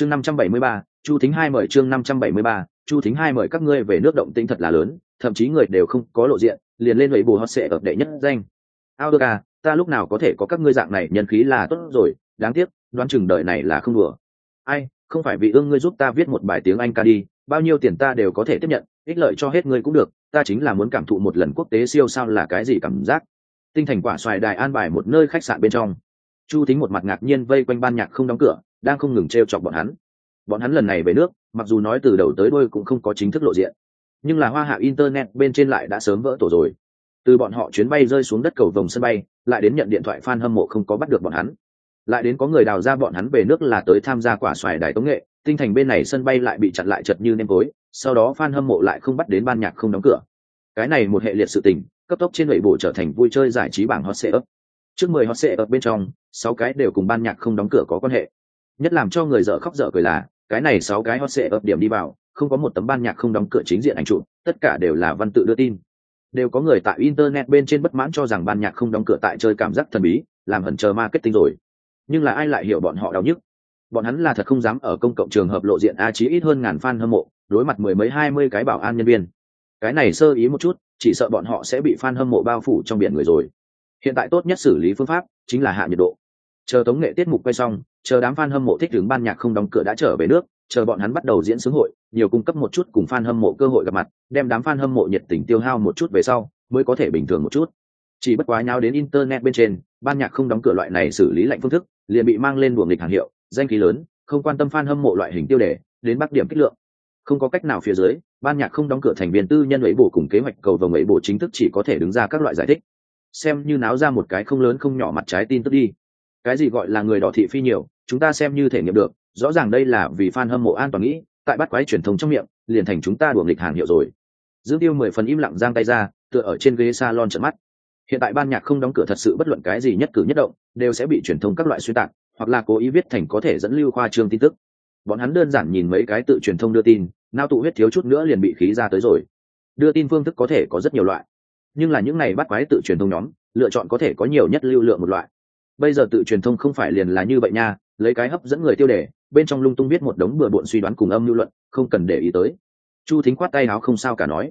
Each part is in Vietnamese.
chương năm trăm bảy mươi ba, chu thính hai mời chương năm trăm bảy mươi ba, chu thính hai mời các ngươi về nước động tĩnh thật là lớn, thậm chí người đều không có lộ diện, liền lên lấy bù hot sệ ập đệ nhất danh. Ao đơ ca à, ta lúc nào có thể có các ngươi dạng này, nhân khí là tốt rồi, đáng tiếc, đoán chừng đời này là không đùa. Ai, không phải vì ương ngươi giúp ta viết một bài tiếng anh ca đi, bao nhiêu tiền ta đều có thể tiếp nhận, ích lợi cho hết ngươi cũng được, ta chính là muốn cảm thụ một lần quốc tế siêu sao là cái gì cảm giác. Tinh thành quả xoài đài an bài một nơi khách sạn bên trong chu thính một mặt ngạc nhiên vây quanh ban nhạc không đóng cửa, đang không ngừng t r e o chọc bọn hắn. Bọn hắn lần này về nước, mặc dù nói từ đầu tới đôi cũng không có chính thức lộ diện, nhưng là hoa hạ internet bên trên lại đã sớm vỡ tổ rồi. Từ bọn họ chuyến bay rơi xuống đất cầu vòng sân bay, lại đến nhận điện thoại f a n hâm mộ không có bắt được bọn hắn. Lại đến có người đào ra bọn hắn về nước là tới tham gia quả xoài đài tống nghệ, tinh thành bên này sân bay lại bị chặn lại chật như nêm tối sau đó f a n hâm mộ lại không bắt đến ban nhạc không đóng cửa. Cái này một hệ liệt sự tình, cấp tốc trên lệ bộ trở thành vui chơi giải trí bảng hot sệ ấp trước mười hot sệ ở bên trong, sáu cái đều cùng ban nhạc không đóng cửa có quan hệ. Nhất làm cho người dở khóc dở cười là, cái này sáu cái hot sệ ở điểm đi vào, không có một tấm ban nhạc không đóng cửa chính diện ảnh chụp, tất cả đều là văn tự đưa tin. Đều có người tại internet bên trên bất mãn cho rằng ban nhạc không đóng cửa tại chơi cảm giác thần bí, làm hẩn chờ marketing rồi. Nhưng là ai lại hiểu bọn họ đau nhức? Bọn hắn là thật không dám ở công cộng trường hợp lộ diện a chí ít hơn ngàn fan hâm mộ, đối mặt mười mấy hai mươi cái bảo an nhân viên. Cái này sơ ý một chút, chỉ sợ bọn họ sẽ bị fan hâm mộ bao phủ trong biển người rồi hiện tại tốt nhất xử lý phương pháp chính là hạ nhiệt độ. Chờ tống nghệ tiết mục quay xong, chờ đám fan hâm mộ thích đứng ban nhạc không đóng cửa đã trở về nước, chờ bọn hắn bắt đầu diễn xướng hội, nhiều cung cấp một chút cùng fan hâm mộ cơ hội gặp mặt, đem đám fan hâm mộ nhiệt tình tiêu hao một chút về sau, mới có thể bình thường một chút. Chỉ bất quá nhau đến internet bên trên, ban nhạc không đóng cửa loại này xử lý lạnh phương thức, liền bị mang lên buồng nghịch hàng hiệu, danh khí lớn, không quan tâm fan hâm mộ loại hình tiêu đề, đến bắc điểm kích lượng. Không có cách nào phía dưới, ban nhạc không đóng cửa thành viên tư nhân ấy bổ cùng kế hoạch cầu vồng ấy bổ chính thức chỉ có thể đứng ra các loại giải thích xem như náo ra một cái không lớn không nhỏ mặt trái tin tức đi. Cái gì gọi là người đỏ thị phi nhiều, chúng ta xem như thể nghiệm được, rõ ràng đây là vì fan hâm mộ an toàn nghĩ, tại bắt quái truyền thông trong miệng, liền thành chúng ta đuổi lịch hàng hiệu rồi. Dương tiêu mười phần im lặng giang tay ra, tựa ở trên ghế salon trợn mắt. Hiện tại ban nhạc không đóng cửa thật sự bất luận cái gì nhất cử nhất động, đều sẽ bị truyền thông các loại xuyên tạc, hoặc là cố ý viết thành có thể dẫn lưu khoa trương tin tức. Bọn hắn đơn giản nhìn mấy cái tự truyền thông đưa tin, nao tụ huyết thiếu chút nữa liền bị khí ra tới rồi. Đưa tin phương thức có thể có rất nhiều loại nhưng là những này bắt quái tự truyền thông nhóm, lựa chọn có thể có nhiều nhất lưu lượng một loại. Bây giờ tự truyền thông không phải liền là như vậy nha, lấy cái hấp dẫn người tiêu đề, bên trong lung tung biết một đống bừa bộn suy đoán cùng âm lưu luận, không cần để ý tới. Chu thính khoát tay áo không sao cả nói.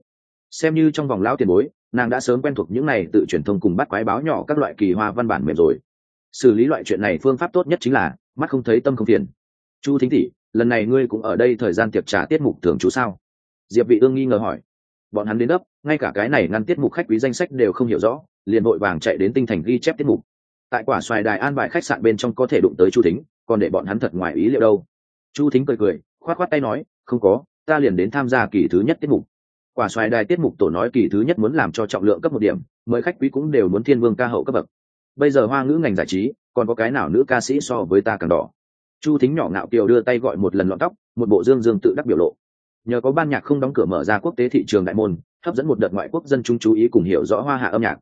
Xem như trong vòng lão tiền bối, nàng đã sớm quen thuộc những này tự truyền thông cùng bắt quái báo nhỏ các loại kỳ hoa văn bản mềm rồi. Xử lý loại chuyện này phương pháp tốt nhất chính là, mắt không thấy tâm không phiền. Chu thính tỷ, lần này ngươi cũng ở đây thời gian tiệc trả tiết mục thường chú sao? Diệp vị ương nghi ngờ hỏi bọn hắn đến gấp ngay cả cái này ngăn tiết mục khách quý danh sách đều không hiểu rõ, liền vội vàng chạy đến tinh thành ghi chép tiết mục. Tại quả xoài đài an bài khách sạn bên trong có thể đụng tới chu thính, còn để bọn hắn thật ngoài ý liệu đâu. Chu thính cười cười, khoát khoát tay nói, không có, ta liền đến tham gia kỳ thứ nhất tiết mục. Quả xoài đài tiết mục tổ nói kỳ thứ nhất muốn làm cho trọng lượng cấp một điểm, mời khách quý cũng đều muốn thiên vương ca hậu cấp bậc. Bây giờ hoa ngữ ngành giải trí, còn có cái nào nữ ca sĩ so với ta càng đỏ? Chu thính nhỏ ngạo kiều đưa tay gọi một lần lọn tóc, một bộ dương dương tự đắc biểu lộ nhờ có ban nhạc không đóng cửa mở ra quốc tế thị trường đại môn, hấp dẫn một đợt ngoại quốc dân chúng chú ý cùng hiểu rõ hoa hạ âm nhạc.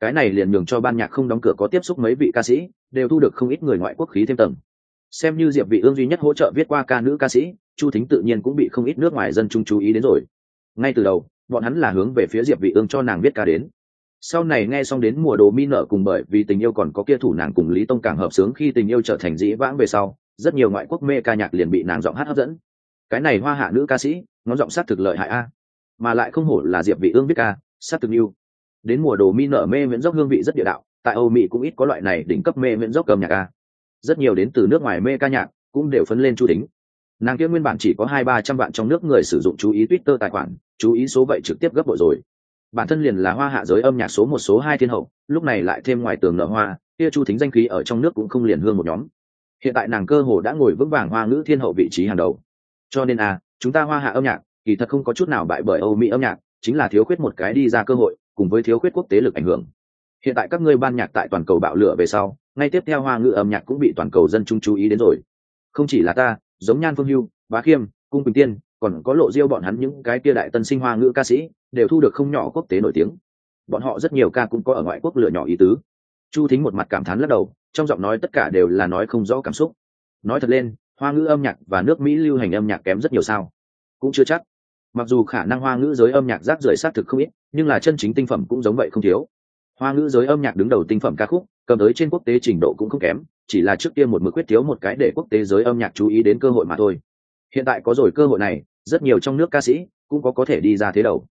Cái này liền nhường cho ban nhạc không đóng cửa có tiếp xúc mấy vị ca sĩ, đều thu được không ít người ngoại quốc khí thêm tầng. Xem như diệp vị ương duy nhất hỗ trợ viết qua ca nữ ca sĩ, chu thính tự nhiên cũng bị không ít nước ngoài dân chúng chú ý đến rồi. Ngay từ đầu, bọn hắn là hướng về phía diệp vị ương cho nàng viết ca đến. Sau này nghe xong đến mùa đồ mi nở cùng bởi vì tình yêu còn có kia thủ nàng cùng lý tông càng hợp sướng khi tình yêu trở thành dĩ vãng về sau, rất nhiều ngoại quốc mê ca nhạc liền bị nàng giọng hát hấp dẫn cái này hoa hạ nữ ca sĩ nó giọng sát thực lợi hại a, mà lại không hổ là diệp vị ương biết ca, sát thực yêu. Đến mùa đồ mi nở mê miễn dốc hương vị rất địa đạo, tại âu mỹ cũng ít có loại này đỉnh cấp mê miễn dốc cầm nhạc a. Rất nhiều đến từ nước ngoài mê ca nhạc cũng đều phấn lên chu tính. Nàng kia nguyên bản chỉ có hai ba trăm vạn trong nước người sử dụng chú ý twitter tài khoản, chú ý số vậy trực tiếp gấp bội rồi. Bản thân liền là hoa hạ giới âm nhạc số một số hai thiên hậu, lúc này lại thêm ngoài tường nở hoa, kia chu thính danh khí ở trong nước cũng không liền hương một nhóm. Hiện tại nàng cơ hồ đã ngồi vững vàng hoa ngữ thiên hậu vị trí hàng đầu cho nên à chúng ta hoa hạ âm nhạc, kỳ thật không có chút nào bại bởi âu mỹ âm nhạc, chính là thiếu khuyết một cái đi ra cơ hội, cùng với thiếu khuyết quốc tế lực ảnh hưởng. Hiện tại các ngươi ban nhạc tại toàn cầu bạo lửa về sau, ngay tiếp theo hoa ngữ âm nhạc cũng bị toàn cầu dân chúng chú ý đến rồi. Không chỉ là ta, giống nhan phương hưu, bá khiêm, cung bình tiên, còn có lộ diêu bọn hắn những cái kia đại tân sinh hoa ngữ ca sĩ, đều thu được không nhỏ quốc tế nổi tiếng. Bọn họ rất nhiều ca cũng có ở ngoại quốc lựa nhỏ ý tứ. Chu thính một mặt cảm thán lắc đầu, trong giọng nói tất cả đều là nói không rõ cảm xúc. Nói thật lên hoa ngữ âm nhạc và nước mỹ lưu hành âm nhạc kém rất nhiều sao? Cũng chưa chắc. Mặc dù khả năng hoa ngữ giới âm nhạc rác rưởi xác thực không ít, nhưng là chân chính tinh phẩm cũng giống vậy không thiếu. Hoa ngữ giới âm nhạc đứng đầu tinh phẩm ca khúc, cầm tới trên quốc tế trình độ cũng không kém, chỉ là trước kia một mực quyết thiếu một cái để quốc tế giới âm nhạc chú ý đến cơ hội mà thôi. Hiện tại có rồi cơ hội này, rất nhiều trong nước ca sĩ cũng có có thể đi ra thế đầu.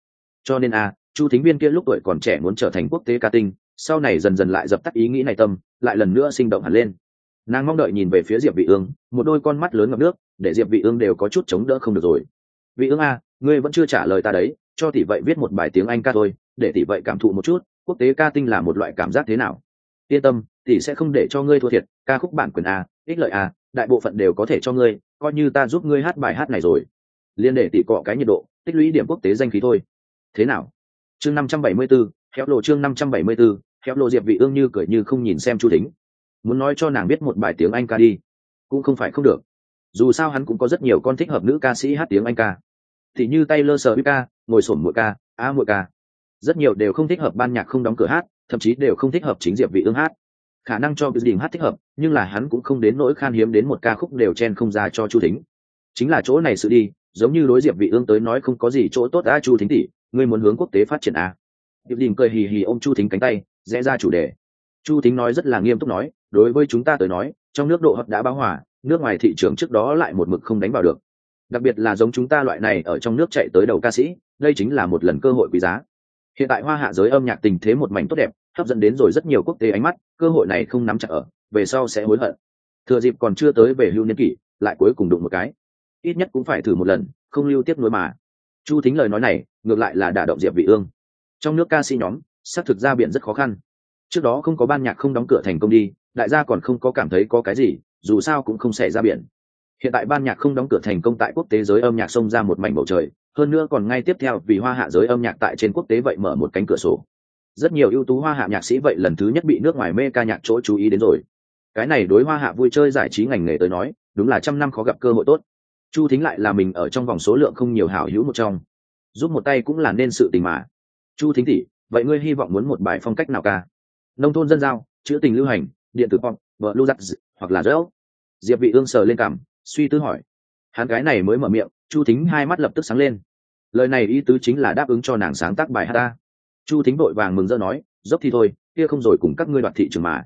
Cho nên a, chu thính viên kia lúc tuổi còn trẻ muốn trở thành quốc tế ca tinh, sau này dần dần lại dập tắt ý nghĩ này tâm, lại lần nữa sinh động hẳn lên nàng mong đợi nhìn về phía diệp vị ương một đôi con mắt lớn ngập nước để diệp vị ương đều có chút chống đỡ không được rồi. Vị ương a ngươi vẫn chưa trả lời ta đấy cho tỷ vậy viết một bài tiếng anh ca thôi để tỷ vậy cảm thụ một chút quốc tế ca tinh là một loại cảm giác thế nào? Yên tâm tỷ sẽ không để cho ngươi thua thiệt ca khúc bản quyền a ích lợi a đại bộ phận đều có thể cho ngươi coi như ta giúp ngươi hát bài hát này rồi. Liên để tỷ cọ cái nhiệt độ tích lũy điểm quốc tế danh khí thôi. Thế nào? Chương năm trăm bảy mươi 574, khéo lộ chương năm trăm bảy mươi 574, khéo lộ diệp vị ương như cười như không nhìn xem chu thính muốn nói cho nàng biết một bài tiếng anh ca đi. Cũng không phải không được. Dù sao hắn cũng có rất nhiều con thích hợp nữ ca sĩ hát tiếng anh ca. Thì như taylor swift ca, ngồi sổm mỗi ca a mỗi ca. Rất nhiều đều không thích hợp ban nhạc không đóng cửa hát, thậm chí đều không thích hợp chính diệp vị ương hát. Khả năng cho cái đình hát thích hợp, nhưng là hắn cũng không đến nỗi khan hiếm đến một ca khúc đều chen không ra cho chu thính. Chính là chỗ này sự đi, giống như đối diệp vị ương tới nói không có gì chỗ tốt a chu thính tỷ, ngươi muốn hướng quốc tế phát triển à? Diệp đình cười hì hì ôm chu thính cánh tay, rẽ ra chủ đề. Chu thính nói rất là nghiêm túc nói đối với chúng ta tới nói, trong nước độ hấp đã báo hỏa nước ngoài thị trường trước đó lại một mực không đánh vào được. Đặc biệt là giống chúng ta loại này ở trong nước chạy tới đầu ca sĩ, đây chính là một lần cơ hội quý giá. Hiện tại hoa hạ giới âm nhạc tình thế một mảnh tốt đẹp, hấp dẫn đến rồi rất nhiều quốc tế ánh mắt, cơ hội này không nắm chặt ở, về sau sẽ hối hận. Thừa dịp còn chưa tới về hưu niên kỷ, lại cuối cùng đụng một cái. Ít nhất cũng phải thử một lần, không lưu tiếp nối mà. Chu thính lời nói này, ngược lại là đả động diệp vị ương. Trong nước ca sĩ nhóm, xác thực ra biển rất khó khăn. Trước đó không có ban nhạc không đóng cửa thành công đi đại gia còn không có cảm thấy có cái gì, dù sao cũng không xảy ra biển. Hiện tại ban nhạc không đóng cửa thành công tại quốc tế giới âm nhạc xông ra một mảnh bầu trời, hơn nữa còn ngay tiếp theo vì hoa hạ giới âm nhạc tại trên quốc tế vậy mở một cánh cửa sổ. Rất nhiều ưu tú hoa hạ nhạc sĩ vậy lần thứ nhất bị nước ngoài mê ca nhạc chỗ chú ý đến rồi. Cái này đối hoa hạ vui chơi giải trí ngành nghề tới nói, đúng là trăm năm khó gặp cơ hội tốt. Chu thính lại là mình ở trong vòng số lượng không nhiều hảo hữu một trong. Giúp một tay cũng là nên sự tình mà. Chu thính tỷ, vậy ngươi hy vọng muốn một bài phong cách nào ca? Nông thôn dân giao, chữ tình lưu hành điện tử pop vợ lưu giặc hoặc là rỡ diệp vị ương sờ lên cằm suy tư hỏi. Hắn cái này mới mở miệng, chu thính hai mắt lập tức sáng lên. Lời này ý tứ chính là đáp ứng cho nàng sáng tác bài hát ta. Chu thính vội vàng mừng rỡ nói, dốc thì thôi, kia không rồi cùng các ngươi đoạt thị trường mà.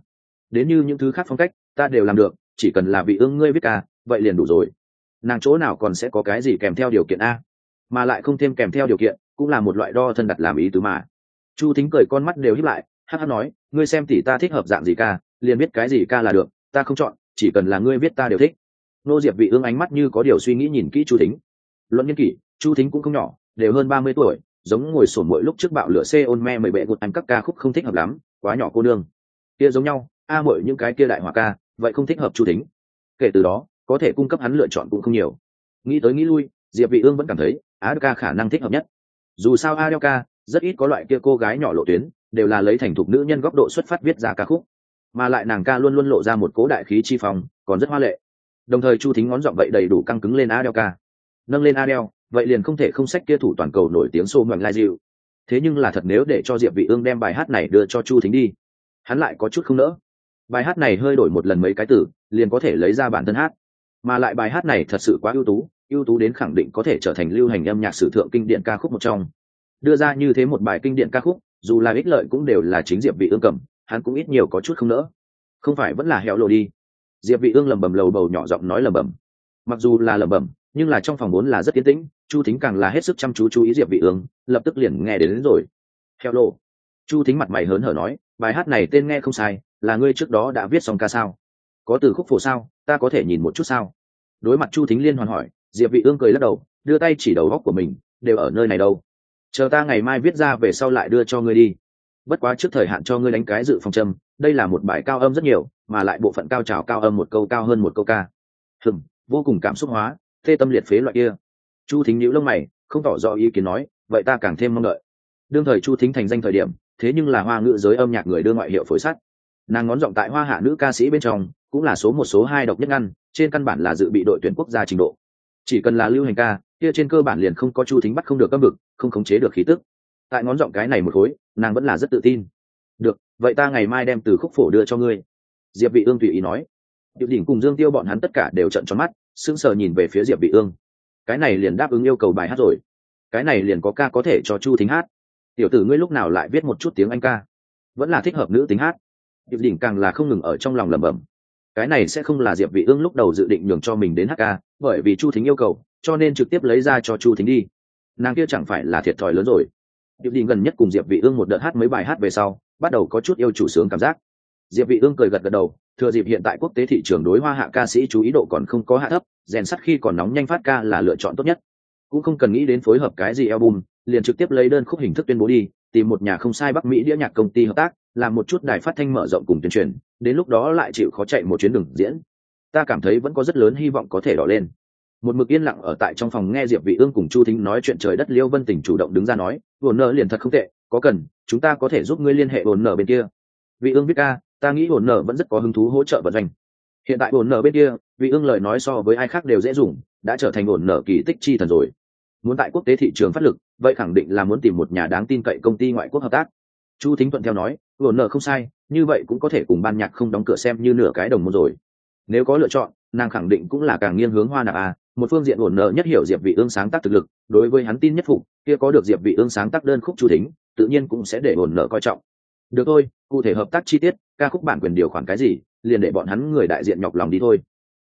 Đến như những thứ khác phong cách, ta đều làm được, chỉ cần là vị ương ngươi viết ca, vậy liền đủ rồi. Nàng chỗ nào còn sẽ có cái gì kèm theo điều kiện a? Mà lại không thêm kèm theo điều kiện, cũng là một loại đo thân đặt làm ý tứ mà. Chu thính cười con mắt đều híp lại hát hát nói, ngươi xem tỷ ta thích hợp dạng gì ca liền biết cái gì ca là được, ta không chọn, chỉ cần là ngươi biết ta đều thích. Nô diệp vị ương ánh mắt như có điều suy nghĩ nhìn kỹ chu thính. Luận nhân kỷ, chu thính cũng không nhỏ, đều hơn ba mươi tuổi, giống ngồi sổn mỗi lúc trước bạo lửa xe ôn me mười bệ gột anh các ca khúc không thích hợp lắm, quá nhỏ cô nương. Kia giống nhau, a mỗi những cái kia đại hòa ca, vậy không thích hợp chu thính. Kể từ đó, có thể cung cấp hắn lựa chọn cũng không nhiều. Nghĩ tới nghĩ lui, diệp vị ương vẫn cảm thấy a ca khả năng thích hợp nhất. Dù sao a ca, rất ít có loại kia cô gái nhỏ lộ tuyến, đều là lấy thành thục nữ nhân góc độ xuất phát viết ra ca khúc mà lại nàng ca luôn luôn lộ ra một cố đại khí chi phong, còn rất hoa lệ. Đồng thời chu thính ngón giọng vậy đầy đủ căng cứng lên adel ca. Nâng lên adel vậy liền không thể không sách kia thủ toàn cầu nổi tiếng xô mạnh lai dịu thế nhưng là thật nếu để cho diệp vị ương đem bài hát này đưa cho chu thính đi, hắn lại có chút không nỡ. Bài hát này hơi đổi một lần mấy cái từ, liền có thể lấy ra bản thân hát. Mà lại bài hát này thật sự quá ưu tú ưu tú đến khẳng định có thể trở thành lưu hành âm nhạc sử thượng kinh điển ca khúc một trong. Đưa ra như thế một bài kinh điển ca khúc, dù là ích lợi cũng đều là chính diệp vị ương cầm hắn cũng ít nhiều có chút không nỡ. Không phải vẫn là hẹo lộ đi. Diệp vị ương lẩm bẩm lầu bầu nhỏ giọng nói lẩm bẩm. Mặc dù là lẩm bẩm nhưng là trong phòng vốn là rất yên tĩnh chu thính càng là hết sức chăm chú chú ý diệp vị ương lập tức liền nghe đến, đến rồi. Hẹo lộ. Chu thính mặt mày hớn hở nói bài hát này tên nghe không sai là ngươi trước đó đã viết xong ca sao? Có từ khúc phổ sao? Ta có thể nhìn một chút sao? Đối mặt chu thính liên hoàn hỏi diệp vị ương cười lắc đầu đưa tay chỉ đầu góc của mình đều ở nơi này đâu. Chờ ta ngày mai viết ra về sau lại đưa cho ngươi đi bất quá trước thời hạn cho ngươi đánh cái dự phòng châm, đây là một bài cao âm rất nhiều, mà lại bộ phận cao trào cao âm một câu cao hơn một câu ca. Hừng vô cùng cảm xúc hóa, thê tâm liệt phế loại kia. Chu thính nhữ lông mày, không tỏ rõ ý kiến nói, vậy ta càng thêm mong đợi. Đương thời chu thính thành danh thời điểm, thế nhưng là hoa ngữ giới âm nhạc người đưa ngoại hiệu phối sắt nàng ngón giọng tại hoa hạ nữ ca sĩ bên trong, cũng là số một số hai độc nhất ngăn, trên căn bản là dự bị đội tuyển quốc gia trình độ. Chỉ cần là lưu hành ca, kia trên cơ bản liền không có chu thính bắt không được âm vực, không khống chế được khí tức tại ngón giọng cái này một khối nàng vẫn là rất tự tin. Được vậy ta ngày mai đem từ khúc phổ đưa cho ngươi. Diệp vị ương tùy ý nói. Diệp đỉnh cùng dương tiêu bọn hắn tất cả đều trận tròn mắt sững sờ nhìn về phía diệp vị ương. Cái này liền đáp ứng yêu cầu bài hát rồi. Cái này liền có ca có thể cho chu thính hát. Tiểu tử ngươi lúc nào lại viết một chút tiếng anh ca? Vẫn là thích hợp nữ tính hát. Diệp đỉnh càng là không ngừng ở trong lòng lẩm bẩm. Cái này sẽ không là diệp vị ương lúc đầu dự định nhường cho mình đến hát ca, bởi vì chu thính yêu cầu cho nên trực tiếp lấy ra cho chu thính đi. Nàng kia chẳng phải là thiệt thòi lớn rồi điệp đình gần nhất cùng diệp vị ương một đợt hát mấy bài hát về sau, bắt đầu có chút yêu chủ sướng cảm giác. Diệp vị ương cười gật gật đầu, thừa dịp hiện tại quốc tế thị trường đối hoa hạ ca sĩ chú ý độ còn không có hạ thấp, rèn sắt khi còn nóng nhanh phát ca là lựa chọn tốt nhất. Cũng không cần nghĩ đến phối hợp cái gì album, liền trực tiếp lấy đơn khúc hình thức tuyên bố đi, tìm một nhà không sai bắc mỹ đĩa nhạc công ty hợp tác, làm một chút đài phát thanh mở rộng cùng tuyên truyền, đến lúc đó lại chịu khó chạy một chuyến đường diễn. Ta cảm thấy vẫn có rất lớn hy vọng có thể đỏ lên một mực yên lặng ở tại trong phòng nghe diệp vị ương cùng chu thính nói chuyện trời đất liêu vân tình chủ động đứng ra nói buồn nợ liền thật không tệ, có cần, chúng ta có thể giúp ngươi liên hệ buồn nợ bên kia. Vị ương biết ca ta nghĩ buồn nợ vẫn rất có hứng thú hỗ trợ vận hành. hiện tại buồn nợ bên kia, vị ương lời nói so với ai khác đều dễ dùng, đã trở thành buồn nợ kỳ tích chi thần rồi. Muốn tại quốc tế thị trường phát lực, vậy khẳng định là muốn tìm một nhà đáng tin cậy công ty ngoại quốc hợp tác. Chu thính thuận theo nói buồn nợ không sai, như vậy cũng có thể cùng ban nhạc không đóng cửa xem như nửa cái đồng môn rồi. Nếu có lựa chọn nàng khẳng định cũng là càng nghiêng hướng hoa nạp a một phương diện ổn nợ nhất hiểu diệp vị ương sáng tác thực lực đối với hắn tin nhất phục kia có được diệp vị ương sáng tác đơn khúc chủ thính tự nhiên cũng sẽ để ổn nợ coi trọng. Được thôi cụ thể hợp tác chi tiết ca khúc bản quyền điều khoản cái gì liền để bọn hắn người đại diện nhọc lòng đi thôi.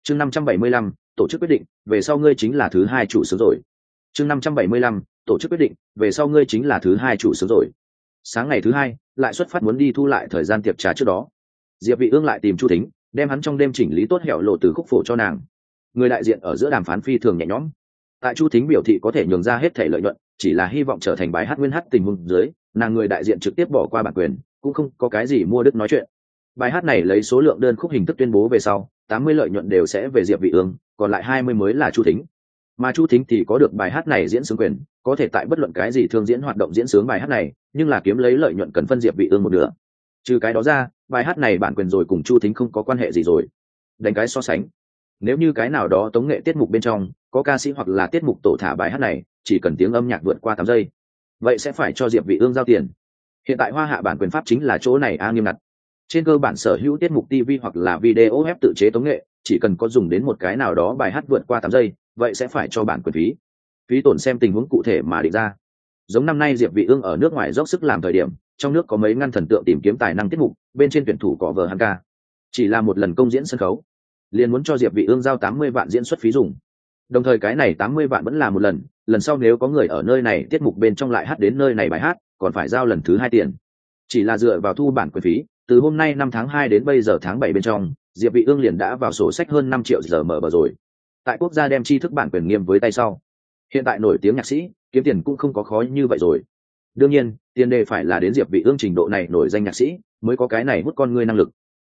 Chương 575, tổ chức quyết định về sau ngươi chính là thứ hai chủ sướng rồi. Chương 575, tổ chức quyết định về sau ngươi chính là thứ hai chủ sướng rồi. Sáng ngày thứ hai lại xuất phát muốn đi thu lại thời gian tiệc trà trước đó. Diệp vị ương lại tìm chu thính đem hắn trong đêm chỉnh lý tốt hẻo lộ từ khúc phổ cho nàng. Người đại diện ở giữa đàm phán phi thường nhẹ nhõm. Tại chu thính biểu thị có thể nhường ra hết thể lợi nhuận, chỉ là hy vọng trở thành bài hát nguyên hát tình huống dưới, nàng người đại diện trực tiếp bỏ qua bản quyền, cũng không có cái gì mua đức nói chuyện. Bài hát này lấy số lượng đơn khúc hình thức tuyên bố về sau, tám mươi lợi nhuận đều sẽ về diệp vị ương, còn lại hai mươi mới là chu thính. Mà chu thính thì có được bài hát này diễn sướng quyền, có thể tại bất luận cái gì thương diễn hoạt động diễn sướng bài hát này, nhưng là kiếm lấy lợi nhuận cần phân diệp vị ương một nửa. Trừ cái đó ra bài hát này bản quyền rồi cùng chu thính không có quan hệ gì rồi. Đánh cái so sánh. Nếu như cái nào đó tống nghệ tiết mục bên trong, có ca sĩ hoặc là tiết mục tổ thả bài hát này, chỉ cần tiếng âm nhạc vượt qua tám giây, vậy sẽ phải cho diệp vị ương giao tiền. Hiện tại hoa hạ bản quyền pháp chính là chỗ này a nghiêm ngặt. Trên cơ bản sở hữu tiết mục tv hoặc là video ép tự chế tống nghệ, chỉ cần có dùng đến một cái nào đó bài hát vượt qua tám giây, vậy sẽ phải cho bản quyền phí. Phí tổn xem tình huống cụ thể mà định ra. Giống năm nay diệp vị ương ở nước ngoài dốc sức làm thời điểm trong nước có mấy ngăn thần tượng tìm kiếm tài năng tiết mục, bên trên tuyển thủ có vờ hắn ca. Chỉ là một lần công diễn sân khấu, liền muốn cho diệp vị ương giao 80 vạn diễn xuất phí dùng. Đồng thời cái này 80 vạn vẫn là một lần lần sau nếu có người ở nơi này tiết mục bên trong lại hát đến nơi này bài hát, còn phải giao lần thứ hai tiền. Chỉ là dựa vào thu bản quyền phí, từ hôm nay năm tháng hai đến bây giờ tháng bảy bên trong, diệp vị ương liền đã vào sổ sách hơn 5 triệu giờ mở bờ rồi. Tại quốc gia đem tri thức bản quyền nghiêm với tay sau. Hiện tại nổi tiếng nhạc sĩ, kiếm tiền cũng không có khó như vậy rồi đương nhiên, tiền đề phải là đến diệp vị ương trình độ này nổi danh nhạc sĩ, mới có cái này hút con ngươi năng lực.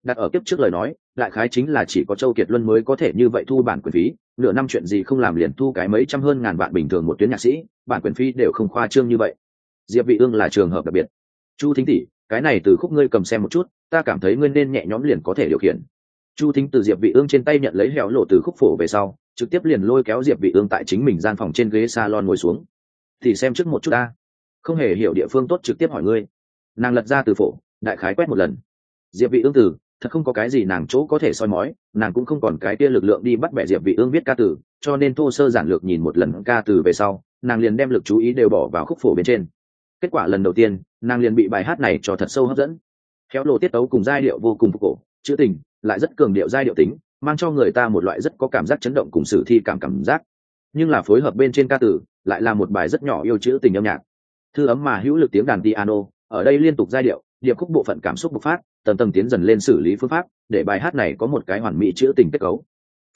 Đặt ở kiếp trước lời nói lại khái chính là chỉ có châu kiệt luân mới có thể như vậy thu bản quyền phí, nửa năm chuyện gì không làm liền thu cái mấy trăm hơn ngàn vạn bình thường một tuyến nhạc sĩ, bản quyền phí đều không khoa trương như vậy. Diệp vị ương là trường hợp đặc biệt. Chu thính tỷ, cái này từ khúc ngươi cầm xem một chút, ta cảm thấy ngươi nên nhẹ nhõm liền có thể điều khiển. Chu thính từ diệp vị ương trên tay nhận lấy hẻo lộ từ khúc phổ về sau, trực tiếp liền lôi kéo diệp vị ương tại chính mình gian phòng trên ghế salon ngồi xuống. Thì xem trước một chút ta không hề hiểu địa phương tốt trực tiếp hỏi ngươi. Nàng lật ra từ phổ, đại khái quét một lần. Diệp vị ương tử, thật không có cái gì nàng chỗ có thể soi mói, nàng cũng không còn cái kia lực lượng đi bắt bẻ diệp vị ương viết ca từ cho nên thô sơ giản lược nhìn một lần ca từ về sau, nàng liền đem lực chú ý đều bỏ vào khúc phổ bên trên. Kết quả lần đầu tiên, nàng liền bị bài hát này cho thật sâu hấp dẫn. Khéo lộ tiết tấu cùng giai điệu vô cùng phục cổ, chữ tình, lại rất cường điệu giai điệu tính, mang cho người ta một loại rất có cảm giác chấn động cùng sử thi cảm cảm giác. Nhưng là phối hợp bên trên ca từ lại là một bài rất nhỏ yêu chữ tình âm nhạc thư ấm mà hữu lực tiếng đàn piano, ở đây liên tục giai điệu, điệp khúc bộ phận cảm xúc bộc phát tần tầng tiến dần lên xử lý phương pháp, để bài hát này có một cái hoàn mỹ chữ tình kết cấu.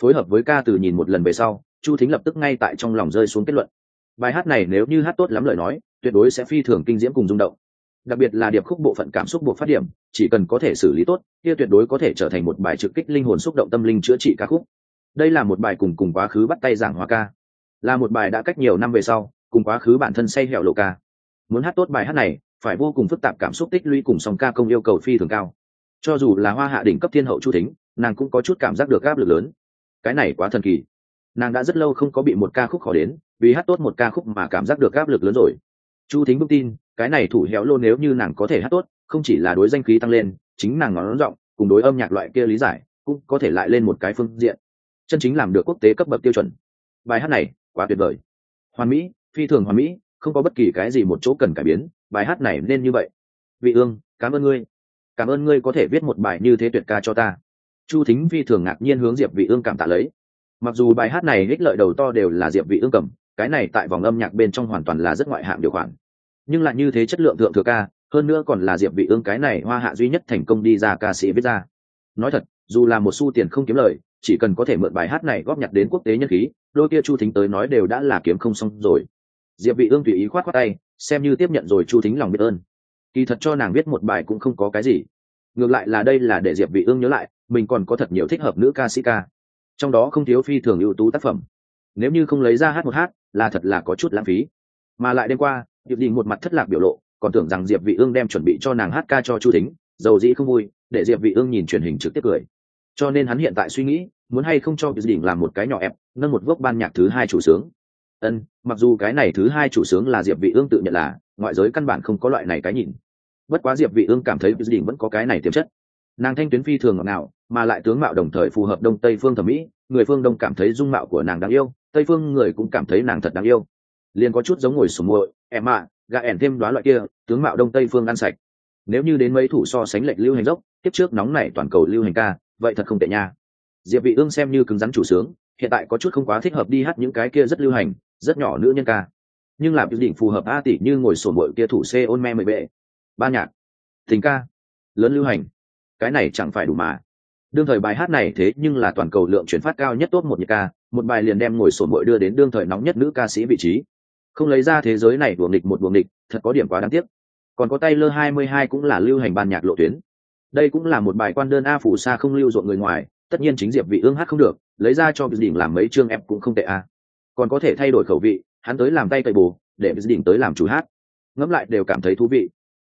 Phối hợp với ca từ nhìn một lần về sau, chu thính lập tức ngay tại trong lòng rơi xuống kết luận. Bài hát này nếu như hát tốt lắm lời nói, tuyệt đối sẽ phi thường kinh diễm cùng rung động. Đặc biệt là điệp khúc bộ phận cảm xúc buộc phát điểm, chỉ cần có thể xử lý tốt, kia tuyệt đối có thể trở thành một bài trực kích linh hồn xúc động tâm linh chữa trị ca khúc. Đây là một bài cùng cùng quá khứ bắt tay giảng hòa ca. Là một bài đã cách nhiều năm về sau, cùng quá khứ bản thân say hẹo lộ ca muốn hát tốt bài hát này, phải vô cùng phức tạp cảm xúc tích lũy cùng song ca công yêu cầu phi thường cao. Cho dù là hoa hạ đỉnh cấp thiên hậu chu thính, nàng cũng có chút cảm giác được áp lực lớn. Cái này quá thần kỳ. Nàng đã rất lâu không có bị một ca khúc khó đến, vì hát tốt một ca khúc mà cảm giác được áp lực lớn rồi. Chu thính vững tin, cái này thủ héo lô nếu như nàng có thể hát tốt, không chỉ là đối danh khí tăng lên, chính nàng ngón rộng cùng đối âm nhạc loại kia lý giải, cũng có thể lại lên một cái phương diện. Chân chính làm được quốc tế cấp bậc tiêu chuẩn. Bài hát này, quá tuyệt vời. Hoàn mỹ, phi thường hoàn mỹ không có bất kỳ cái gì một chỗ cần cải biến, bài hát này nên như vậy. Vị ương, cảm ơn ngươi. Cảm ơn ngươi có thể viết một bài như thế tuyệt ca cho ta. Chu thính phi thường ngạc nhiên hướng diệp vị ương cảm tạ lấy. Mặc dù bài hát này ích lợi đầu to đều là diệp vị ương cầm, cái này tại vòng âm nhạc bên trong hoàn toàn là rất ngoại hạng điều khoản. Nhưng lại như thế chất lượng thượng thừa ca, hơn nữa còn là diệp vị ương cái này hoa hạ duy nhất thành công đi ra ca sĩ viết ra. Nói thật, dù là một xu tiền không kiếm lời, chỉ cần có thể mượn bài hát này góp nhặt đến quốc tế nhân khí, đôi kia chu thính tới nói đều đã là kiếm không xong rồi diệp vị ương tùy ý khoát khoát tay, xem như tiếp nhận rồi chu thính lòng biết ơn. Kỳ thật cho nàng viết một bài cũng không có cái gì. Ngược lại là đây là để diệp vị ương nhớ lại, mình còn có thật nhiều thích hợp nữ ca sĩ ca. Trong đó không thiếu phi thường ưu tú tác phẩm. Nếu như không lấy ra hát một hát, là thật là có chút lãng phí. Mà lại đêm qua, diệp đình một mặt thất lạc biểu lộ, còn tưởng rằng diệp vị ương đem chuẩn bị cho nàng hát ca cho chu thính, dầu dĩ không vui, để diệp vị ương nhìn truyền hình trực tiếp cười. Cho nên hắn hiện tại suy nghĩ, muốn hay không cho diệp đình làm một cái nhỏ ép, nâng một vốc ban nhạc thứ hai chủ sướng ân, mặc dù cái này thứ hai chủ sướng là diệp vị ương tự nhận là, ngoại giới căn bản không có loại này cái nhìn. Bất quá diệp vị ương cảm thấy diệp đình vẫn có cái này tiềm chất. Nàng thanh tuyến phi thường ngọt ngào, mà lại tướng mạo đồng thời phù hợp đông tây phương thẩm mỹ, người phương đông cảm thấy dung mạo của nàng đáng yêu, tây phương người cũng cảm thấy nàng thật đáng yêu. Liền có chút giống ngồi sùng muội, em ạ gà ẻn thêm đoá loại kia, tướng mạo đông tây phương ăn sạch. Nếu như đến mấy thủ so sánh lệch lưu hành dốc tiếp trước nóng này toàn cầu lưu hành ca, vậy thật không tệ nha. Diệp vị ương xem như cứng rắn chủ sướng, hiện tại có chút không quá thích hợp đi hát những cái kia rất lưu hành rất nhỏ nữ nhân ca. Nhưng làm đỉnh phù hợp a tỷ như ngồi sổ bội kia thủ c ôn me mười bệ. Ba nhạc. Tình ca. Lớn lưu hành. Cái này chẳng phải đủ mà. Đương thời bài hát này thế nhưng là toàn cầu lượng chuyển phát cao nhất tốt một nhạc ca. Một bài liền đem ngồi sổ bội đưa đến đương thời nóng nhất nữ ca sĩ vị trí. Không lấy ra thế giới này buồng địch một buồng địch thật có điểm quá đáng tiếc. Còn có tay lơ 22 cũng là lưu hành ban nhạc lộ tuyến. Đây cũng là một bài quan đơn a phủ xa không lưu ruộng người ngoài. Tất nhiên chính diệp vị ương hát không được, lấy ra cho đỉnh làm mấy chương em cũng không tệ a còn có thể thay đổi khẩu vị, hắn tới làm tay cậy bù, để đỉnh tới làm chủ hát. Ngẫm lại đều cảm thấy thú vị.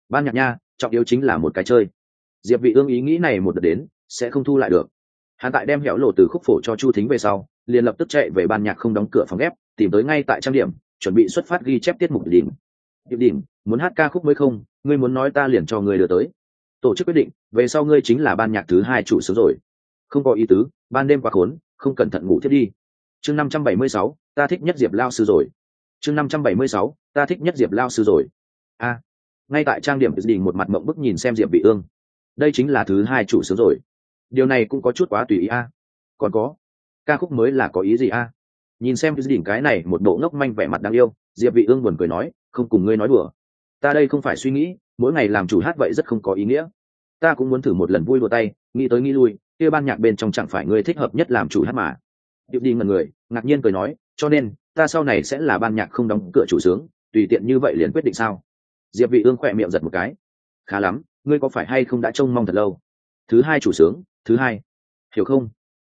Ban nhạc nha, trọng yếu chính là một cái chơi. Diệp vị ương ý nghĩ này một đợt đến, sẽ không thu lại được. Hắn tại đem hẻo lộ từ khúc phổ cho chu thính về sau, liền lập tức chạy về ban nhạc không đóng cửa phòng ghép, tìm tới ngay tại trang điểm, chuẩn bị xuất phát ghi chép tiết mục đỉnh. Điệp đỉnh, muốn hát ca khúc mới không? Ngươi muốn nói ta liền cho ngươi đưa tới. Tổ chức quyết định, về sau ngươi chính là ban nhạc thứ hai chủ sướng rồi. Không có ý tứ, ban đêm quá khốn, không cẩn thận ngủ thiết đi chương năm trăm bảy mươi sáu, ta thích nhất diệp lao sư rồi. Chương năm trăm bảy mươi sáu, ta thích nhất diệp lao sư rồi. A, ngay tại trang điểm đình một mặt mộng bức nhìn xem diệp vị ương. Đây chính là thứ hai chủ sướng rồi. Điều này cũng có chút quá tùy ý a. Còn có, ca khúc mới là có ý gì a? Nhìn xem cái đỉnh cái này một bộ ngốc manh vẻ mặt đáng yêu, diệp vị ương buồn cười nói, không cùng ngươi nói đùa. Ta đây không phải suy nghĩ, mỗi ngày làm chủ hát vậy rất không có ý nghĩa. Ta cũng muốn thử một lần vui đùa tay, nghĩ tới nghĩ lui, kia ban nhạc bên trong chẳng phải ngươi thích hợp nhất làm chủ hát mà điệp đi ngần người, ngạc nhiên cười nói, cho nên, ta sau này sẽ là ban nhạc không đóng cửa chủ sướng, tùy tiện như vậy liền quyết định sao? Diệp vị ương khỏe miệng giật một cái. Khá lắm, ngươi có phải hay không đã trông mong thật lâu? Thứ hai chủ sướng, thứ hai. Hiểu không?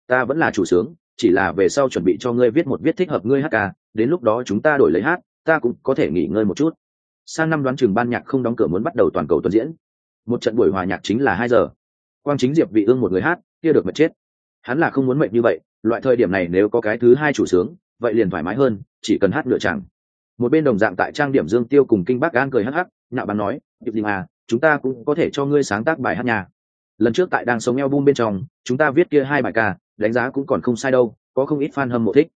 Ta vẫn là chủ sướng, chỉ là về sau chuẩn bị cho ngươi viết một viết thích hợp ngươi hát ca, đến lúc đó chúng ta đổi lấy hát, ta cũng có thể nghỉ ngơi một chút. Sang năm đoán chừng ban nhạc không đóng cửa muốn bắt đầu toàn cầu tuần diễn. Một trận buổi hòa nhạc chính là hai giờ. Quang chính diệp vị ương một người hát, kia được mệt chết. Hắn là không muốn mệt như vậy loại thời điểm này nếu có cái thứ hai chủ sướng, vậy liền thoải mái hơn, chỉ cần hát nửa chẳng một bên đồng dạng tại trang điểm dương tiêu cùng kinh bắc an cười hắc hắc, nhạo bán nói điệp đình à chúng ta cũng có thể cho ngươi sáng tác bài hát nhà. Lần trước tại đang sống eo bum bên trong, chúng ta viết kia hai bài ca, đánh giá cũng còn không sai đâu, có không ít fan hâm mộ thích.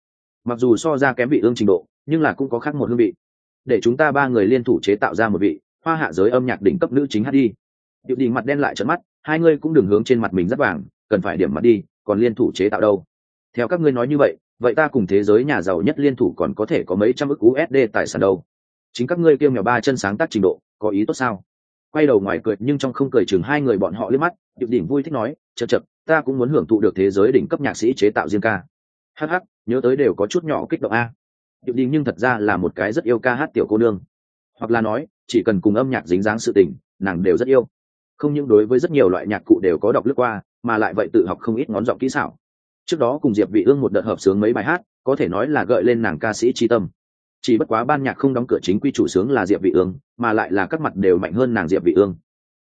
Mặc dù so ra kém vị ương trình độ, nhưng là cũng có khác một hương vị. Để chúng ta ba người liên thủ chế tạo ra một vị, hoa hạ giới âm nhạc đỉnh cấp nữ chính hát đi. Điệu đình mặt đen lại trận mắt, hai ngươi cũng đừng hướng trên mặt mình rất vàng, cần phải điểm mặt đi, còn liên thủ chế tạo đâu? Theo các ngươi nói như vậy vậy ta cùng thế giới nhà giàu nhất liên thủ còn có thể có mấy trăm ức usd tài sản đâu? Chính các ngươi kêu mèo ba chân sáng tác trình độ, có ý tốt sao? Quay đầu ngoài cười, nhưng trong không cười chừng hai người bọn họ liếc mắt điệu đỉnh vui thích nói chật chật ta cũng muốn hưởng thụ được thế giới đỉnh cấp nhạc sĩ chế tạo riêng ca. Hh nhớ tới đều có chút nhỏ kích động a. Điệu đỉnh nhưng thật ra là một cái rất yêu ca hát tiểu cô nương. Hoặc là nói, chỉ cần cùng âm nhạc dính dáng sự tình, nàng đều rất yêu. Không những đối với rất nhiều loại nhạc cụ đều có đọc lướt qua, mà lại vậy tự học không ít ngón giọng kỹ xảo trước đó cùng diệp vị ương một đợt hợp sướng mấy bài hát, có thể nói là gợi lên nàng ca sĩ chi tâm. Chỉ bất quá ban nhạc không đóng cửa chính quy chủ sướng là diệp vị ương, mà lại là các mặt đều mạnh hơn nàng diệp vị ương.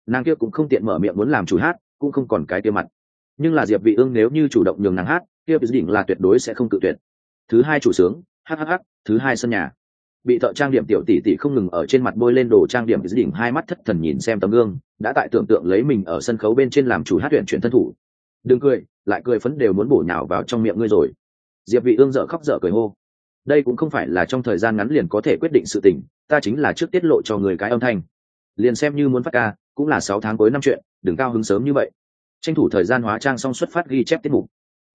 Nàng kia cũng không tiện mở miệng muốn làm chủ hát, cũng không còn cái kia mặt. Nhưng là diệp vị ương nếu như chủ động nhường nàng hát, kia đỉnh là tuyệt đối sẽ không cự tuyệt. Thứ hai chủ sướng hhh thứ hai sân nhà. Bị thợ trang điểm tiểu tỷ tỷ không ngừng ở trên mặt bôi lên đồ trang điểm đỉnh hai mắt thất thần nhìn xem tấm gương, đã tại tưởng tượng lấy mình ở sân khấu bên trên làm chủ hát tuyển chuyển thân thủ. Đừng cười lại cười phấn đều muốn bổ nhào vào trong miệng ngươi rồi. Diệp vị ương dở khóc dở cười hô. Đây cũng không phải là trong thời gian ngắn liền có thể quyết định sự tình, ta chính là trước tiết lộ cho người cái âm thanh. Liền xem như muốn phát ca, cũng là sáu tháng cuối năm chuyện, đừng cao hứng sớm như vậy. Tranh thủ thời gian hóa trang xong xuất phát ghi chép tiết mục.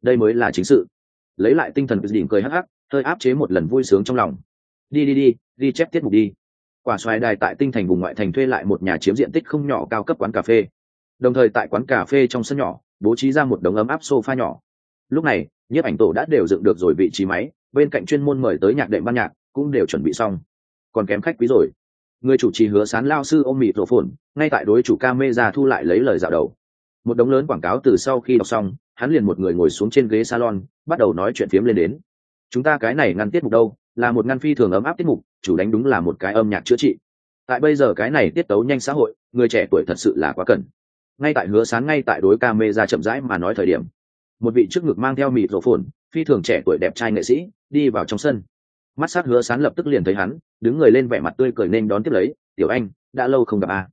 Đây mới là chính sự. Lấy lại tinh thần, đỉnh cười hắc hắc, hơi áp chế một lần vui sướng trong lòng. Đi đi đi, ghi chép tiết mục đi. Quả xoài đài tại tinh thành vùng ngoại thành thuê lại một nhà chiếm diện tích không nhỏ cao cấp quán cà phê. Đồng thời tại quán cà phê trong sân nhỏ bố trí ra một đống ấm áp sofa nhỏ. Lúc này, nhiếp ảnh tổ đã đều dựng được rồi vị trí máy, bên cạnh chuyên môn mời tới nhạc đệm ban nhạc, cũng đều chuẩn bị xong. Còn kém khách quý rồi. Người chủ trì hứa sán lao sư ôm mịt rổ phồn, ngay tại đối chủ ca mê ra thu lại lấy lời dạo đầu. Một đống lớn quảng cáo từ sau khi đọc xong, hắn liền một người ngồi xuống trên ghế salon, bắt đầu nói chuyện phiếm lên đến. Chúng ta cái này ngăn tiết mục đâu? Là một ngăn phi thường ấm áp tiết mục, chủ đánh đúng là một cái âm nhạc chữa trị. Tại bây giờ cái này tiết tấu nhanh xã hội, người trẻ tuổi thật sự là quá cần ngay tại hứa sán ngay tại đối ca mê ra chậm rãi mà nói thời điểm, một vị trước ngực mang theo mịt rổ phồn, phi thường trẻ tuổi đẹp trai nghệ sĩ, đi vào trong sân. Mắt sát hứa sán lập tức liền thấy hắn, đứng người lên vẻ mặt tươi cười nên đón tiếp lấy, tiểu anh, đã lâu không gặp a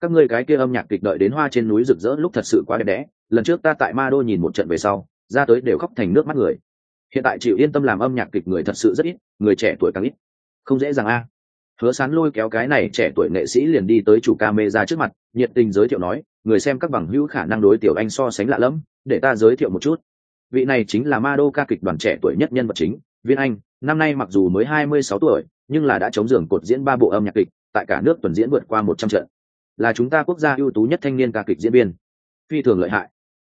các ngươi cái kia âm nhạc kịch đợi đến hoa trên núi rực rỡ lúc thật sự quá đẹp đẽ, lần trước ta tại ma đô nhìn một trận về sau, ra tới đều khóc thành nước mắt người. Hiện tại chịu yên tâm làm âm nhạc kịch người thật sự rất ít, người trẻ tuổi càng ít. Không dễ dàng a hứa sán lôi kéo cái này trẻ tuổi nghệ sĩ liền đi tới chủ ca mê ra trước mặt, nhiệt tình giới thiệu nói người xem các bằng hữu khả năng đối tiểu anh so sánh lạ lẫm, để ta giới thiệu một chút. Vị này chính là ma đô ca kịch đoàn trẻ tuổi nhất nhân vật chính, viên anh, năm nay mặc dù mới hai mươi sáu tuổi, nhưng là đã chống giường cột diễn ba bộ âm nhạc kịch, tại cả nước tuần diễn vượt qua một trăm trận. Là chúng ta quốc gia ưu tú nhất thanh niên ca kịch diễn viên. Phi thường lợi hại.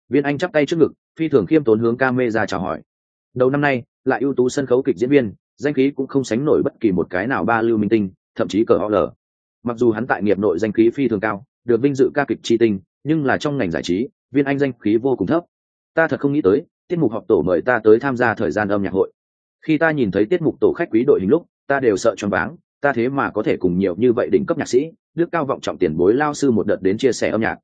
Viên anh chắp tay trước ngực, phi thường khiêm tốn hướng ca mê ra chào hỏi. Đầu năm nay, lại ưu tú sân khấu kịch diễn viên, danh khí cũng không sánh nổi bất kỳ một cái nào ba lưu minh tinh, thậm chí cờ ho lờ. Mặc dù hắn tại nghiệp nội danh khí phi thường cao, được vinh dự ca kịch tri tinh nhưng là trong ngành giải trí, viên anh danh khí vô cùng thấp. Ta thật không nghĩ tới, tiết mục họp tổ mời ta tới tham gia thời gian âm nhạc hội. Khi ta nhìn thấy tiết mục tổ khách quý đội hình lúc, ta đều sợ choáng váng, ta thế mà có thể cùng nhiều như vậy đỉnh cấp nhạc sĩ, đức cao vọng trọng tiền bối lao sư một đợt đến chia sẻ âm nhạc.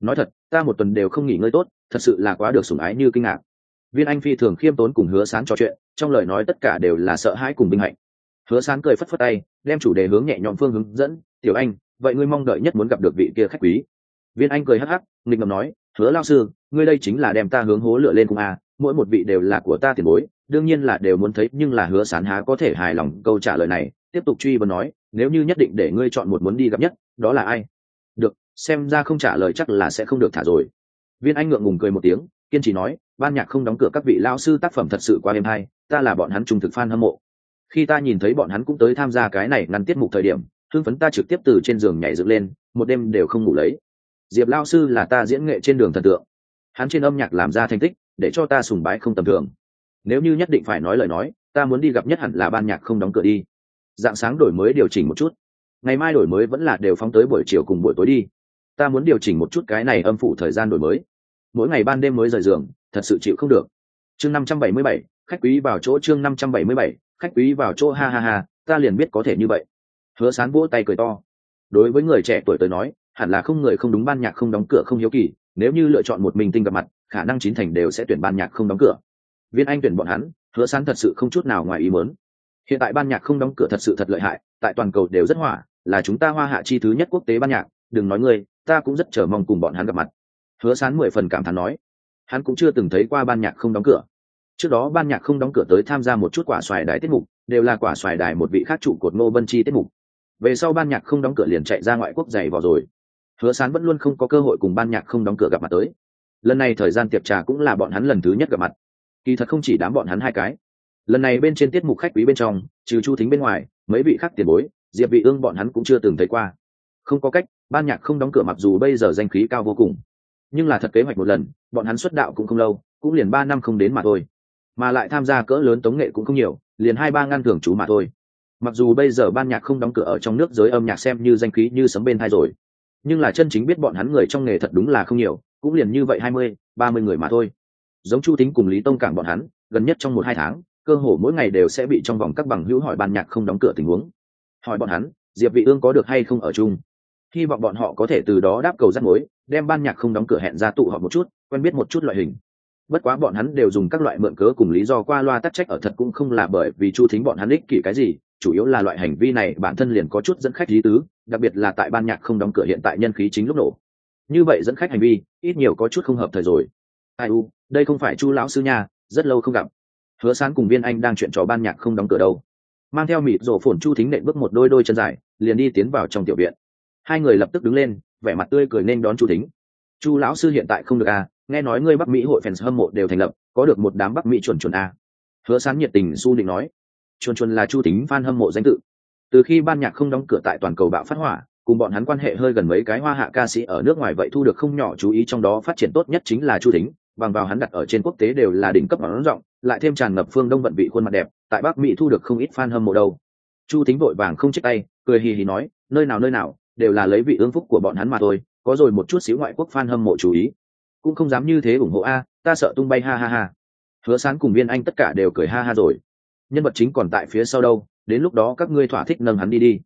Nói thật, ta một tuần đều không nghỉ ngơi tốt, thật sự là quá được sủng ái như kinh ngạc. Viên anh phi thường khiêm tốn cùng hứa sán trò chuyện, trong lời nói tất cả đều là sợ hãi cùng binh hạnh. Hứa sán cười phất phất tay, đem chủ đề hướng nhẹ nhõm phương hướng dẫn. Tiểu anh, vậy ngươi mong đợi nhất muốn gặp được vị kia khách quý viên anh cười hắc hắc, nghịch ngầm nói, hứa lao sư, ngươi đây chính là đem ta hướng hố lựa lên cùng a mỗi một vị đều là của ta tiền bối, đương nhiên là đều muốn thấy, nhưng là hứa sán há có thể hài lòng câu trả lời này. Tiếp tục truy vấn nói, nếu như nhất định để ngươi chọn một muốn đi gặp nhất, đó là ai? Được, xem ra không trả lời chắc là sẽ không được thả rồi. Viên anh ngượng ngùng cười một tiếng, kiên trì nói, ban nhạc không đóng cửa các vị lao sư tác phẩm thật sự quá êm hay, ta là bọn hắn trung thực fan hâm mộ. Khi ta nhìn thấy bọn hắn cũng tới tham gia cái này ngăn tiết mục thời điểm thương phấn ta trực tiếp từ trên giường nhảy dựng lên, một đêm đều không ngủ lấy diệp lao sư là ta diễn nghệ trên đường thần tượng. Hắn trên âm nhạc làm ra thành tích, để cho ta sùng bái không tầm thường. Nếu như nhất định phải nói lời nói, ta muốn đi gặp nhất hẳn là ban nhạc không đóng cửa đi. Dạng sáng đổi mới điều chỉnh một chút. Ngày mai đổi mới vẫn là đều phóng tới buổi chiều cùng buổi tối đi. Ta muốn điều chỉnh một chút cái này âm phủ thời gian đổi mới. Mỗi ngày ban đêm mới rời giường, thật sự chịu không được. Chương năm trăm bảy mươi bảy, khách quý vào chỗ chương năm trăm bảy mươi bảy, khách quý vào chỗ ha ha ha, ta liền biết có thể như vậy. Hứa sán vỗ tay cười to. Đối với người trẻ tuổi tới nói hẳn là không người không đúng ban nhạc không đóng cửa không hiếu kỳ, nếu như lựa chọn một mình tinh gặp mặt, khả năng chín thành đều sẽ tuyển ban nhạc không đóng cửa. Viên anh tuyển bọn hắn, hứa sán thật sự không chút nào ngoài ý muốn. Hiện tại ban nhạc không đóng cửa thật sự thật lợi hại, tại toàn cầu đều rất hỏa, là chúng ta hoa hạ chi thứ nhất quốc tế ban nhạc, đừng nói ngươi, ta cũng rất chờ mong cùng bọn hắn gặp mặt. Hứa sán mười phần cảm thán nói. Hắn cũng chưa từng thấy qua ban nhạc không đóng cửa. Trước đó ban nhạc không đóng cửa tới tham gia một chút quả xoài đài tiết mục, đều là quả xoài đài một vị khác trụ cột ngô bân chi tiết mục. Về sau ban nhạc không đóng cửa liền chạy ra ngoại quốc dày vào rồi hứa sán vẫn luôn không có cơ hội cùng ban nhạc không đóng cửa gặp mặt tới. Lần này thời gian tiệc trà cũng là bọn hắn lần thứ nhất gặp mặt. Kỳ thật không chỉ đám bọn hắn hai cái. Lần này bên trên tiết mục khách quý bên trong, trừ chu thính bên ngoài, mấy vị khác tiền bối, diệp vị ương bọn hắn cũng chưa từng thấy qua. Không có cách, ban nhạc không đóng cửa mặc dù bây giờ danh khí cao vô cùng, nhưng là thật kế hoạch một lần, bọn hắn xuất đạo cũng không lâu, cũng liền ba năm không đến mà thôi. Mà lại tham gia cỡ lớn tống nghệ cũng không nhiều, liền hai ba ngăn thường chú mà thôi. Mặc dù bây giờ ban nhạc không đóng cửa ở trong nước giới âm nhạc xem như danh khí như sấm bên thai rồi nhưng là chân chính biết bọn hắn người trong nghề thật đúng là không nhiều, cũng liền như vậy hai mươi, ba mươi người mà thôi. Giống chu tính cùng lý tông cảng bọn hắn, gần nhất trong một hai tháng, cơ hồ mỗi ngày đều sẽ bị trong vòng các bằng hữu hỏi ban nhạc không đóng cửa tình huống. Hỏi bọn hắn, diệp vị ương có được hay không ở chung? Hy vọng bọn họ có thể từ đó đáp cầu rắc mối, đem ban nhạc không đóng cửa hẹn ra tụ họp một chút, quen biết một chút loại hình. Bất quá bọn hắn đều dùng các loại mượn cớ cùng lý do qua loa tắc trách ở thật cũng không là bởi vì chu thính bọn hắn ích kỷ cái gì, chủ yếu là loại hành vi này bản thân liền có chút dẫn khách lý tứ đặc biệt là tại ban nhạc không đóng cửa hiện tại nhân khí chính lúc nổ. Như vậy dẫn khách hành vi, ít nhiều có chút không hợp thời rồi. Ai u, đây không phải chu lão sư nha, rất lâu không gặp. Hứa sáng cùng viên anh đang chuyện trò ban nhạc không đóng cửa đâu. Mang theo mịt rổ phồn chu thính nệ bước một đôi đôi chân dài, liền đi tiến vào trong tiểu viện. Hai người lập tức đứng lên, vẻ mặt tươi cười nên đón chu thính. Chu lão sư hiện tại không được à nghe nói ngươi bắc mỹ hội fans hâm mộ đều thành lập, có được một đám bắc mỹ chuẩn chuẩn à. hứa sán nhiệt tình su định nói. Chuẩn chuẩn là chu tính fan hâm mộ danh tự từ khi ban nhạc không đóng cửa tại toàn cầu bạo phát hỏa, cùng bọn hắn quan hệ hơi gần mấy cái hoa hạ ca sĩ ở nước ngoài vậy thu được không nhỏ chú ý trong đó phát triển tốt nhất chính là chu thính, bằng vào hắn đặt ở trên quốc tế đều là đỉnh cấp ấn rộng lại thêm tràn ngập phương đông vận vị khuôn mặt đẹp, tại bắc mỹ thu được không ít fan hâm mộ đâu. Chu thính vội vàng không chết tay, cười hì hì nói, nơi nào nơi nào, đều là lấy vị ương phúc của bọn hắn mà thôi, có rồi một chút xíu ngoại quốc fan hâm mộ chú ý. Cũng không dám như thế ủng hộ a, ta sợ tung bay ha ha ha. Hứa sán cùng viên anh tất cả đều cười ha ha rồi. Nhân vật chính còn tại phía sau đâu? Đến lúc đó các ngươi thỏa thích nâng hắn đi đi.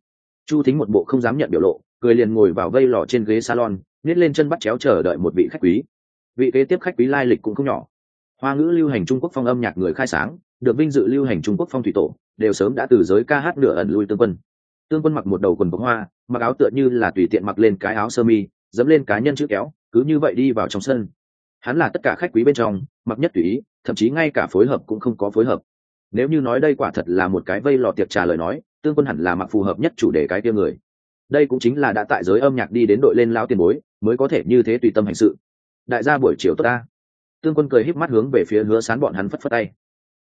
Chu thính một bộ không dám nhận biểu lộ, cười liền ngồi vào vây lò trên ghế salon, nhét lên chân bắt chéo chờ đợi một vị khách quý. Vị kế tiếp khách quý lai lịch cũng không nhỏ. Hoa ngữ lưu hành trung quốc phong âm nhạc người khai sáng, được vinh dự lưu hành trung quốc phong thủy tổ, đều sớm đã từ giới ca hát nửa ẩn lui tương quân. Tương quân mặc một đầu quần bóng hoa, mặc áo tựa như là tùy tiện mặc lên cái áo sơ mi, dẫm lên cá nhân chữ kéo, cứ như vậy đi vào trong sân. Hắn là tất cả khách quý bên trong, mặc nhất tùy ý, thậm chí ngay cả phối hợp cũng không có phối hợp nếu như nói đây quả thật là một cái vây lò tiệc trà lời nói, tương quân hẳn là mặc phù hợp nhất chủ đề cái kia người. Đây cũng chính là đã tại giới âm nhạc đi đến đội lên lao tiền bối, mới có thể như thế tùy tâm hành sự. Đại gia buổi chiều tốt ta. Tương quân cười híp mắt hướng về phía hứa sán bọn hắn phất phất tay.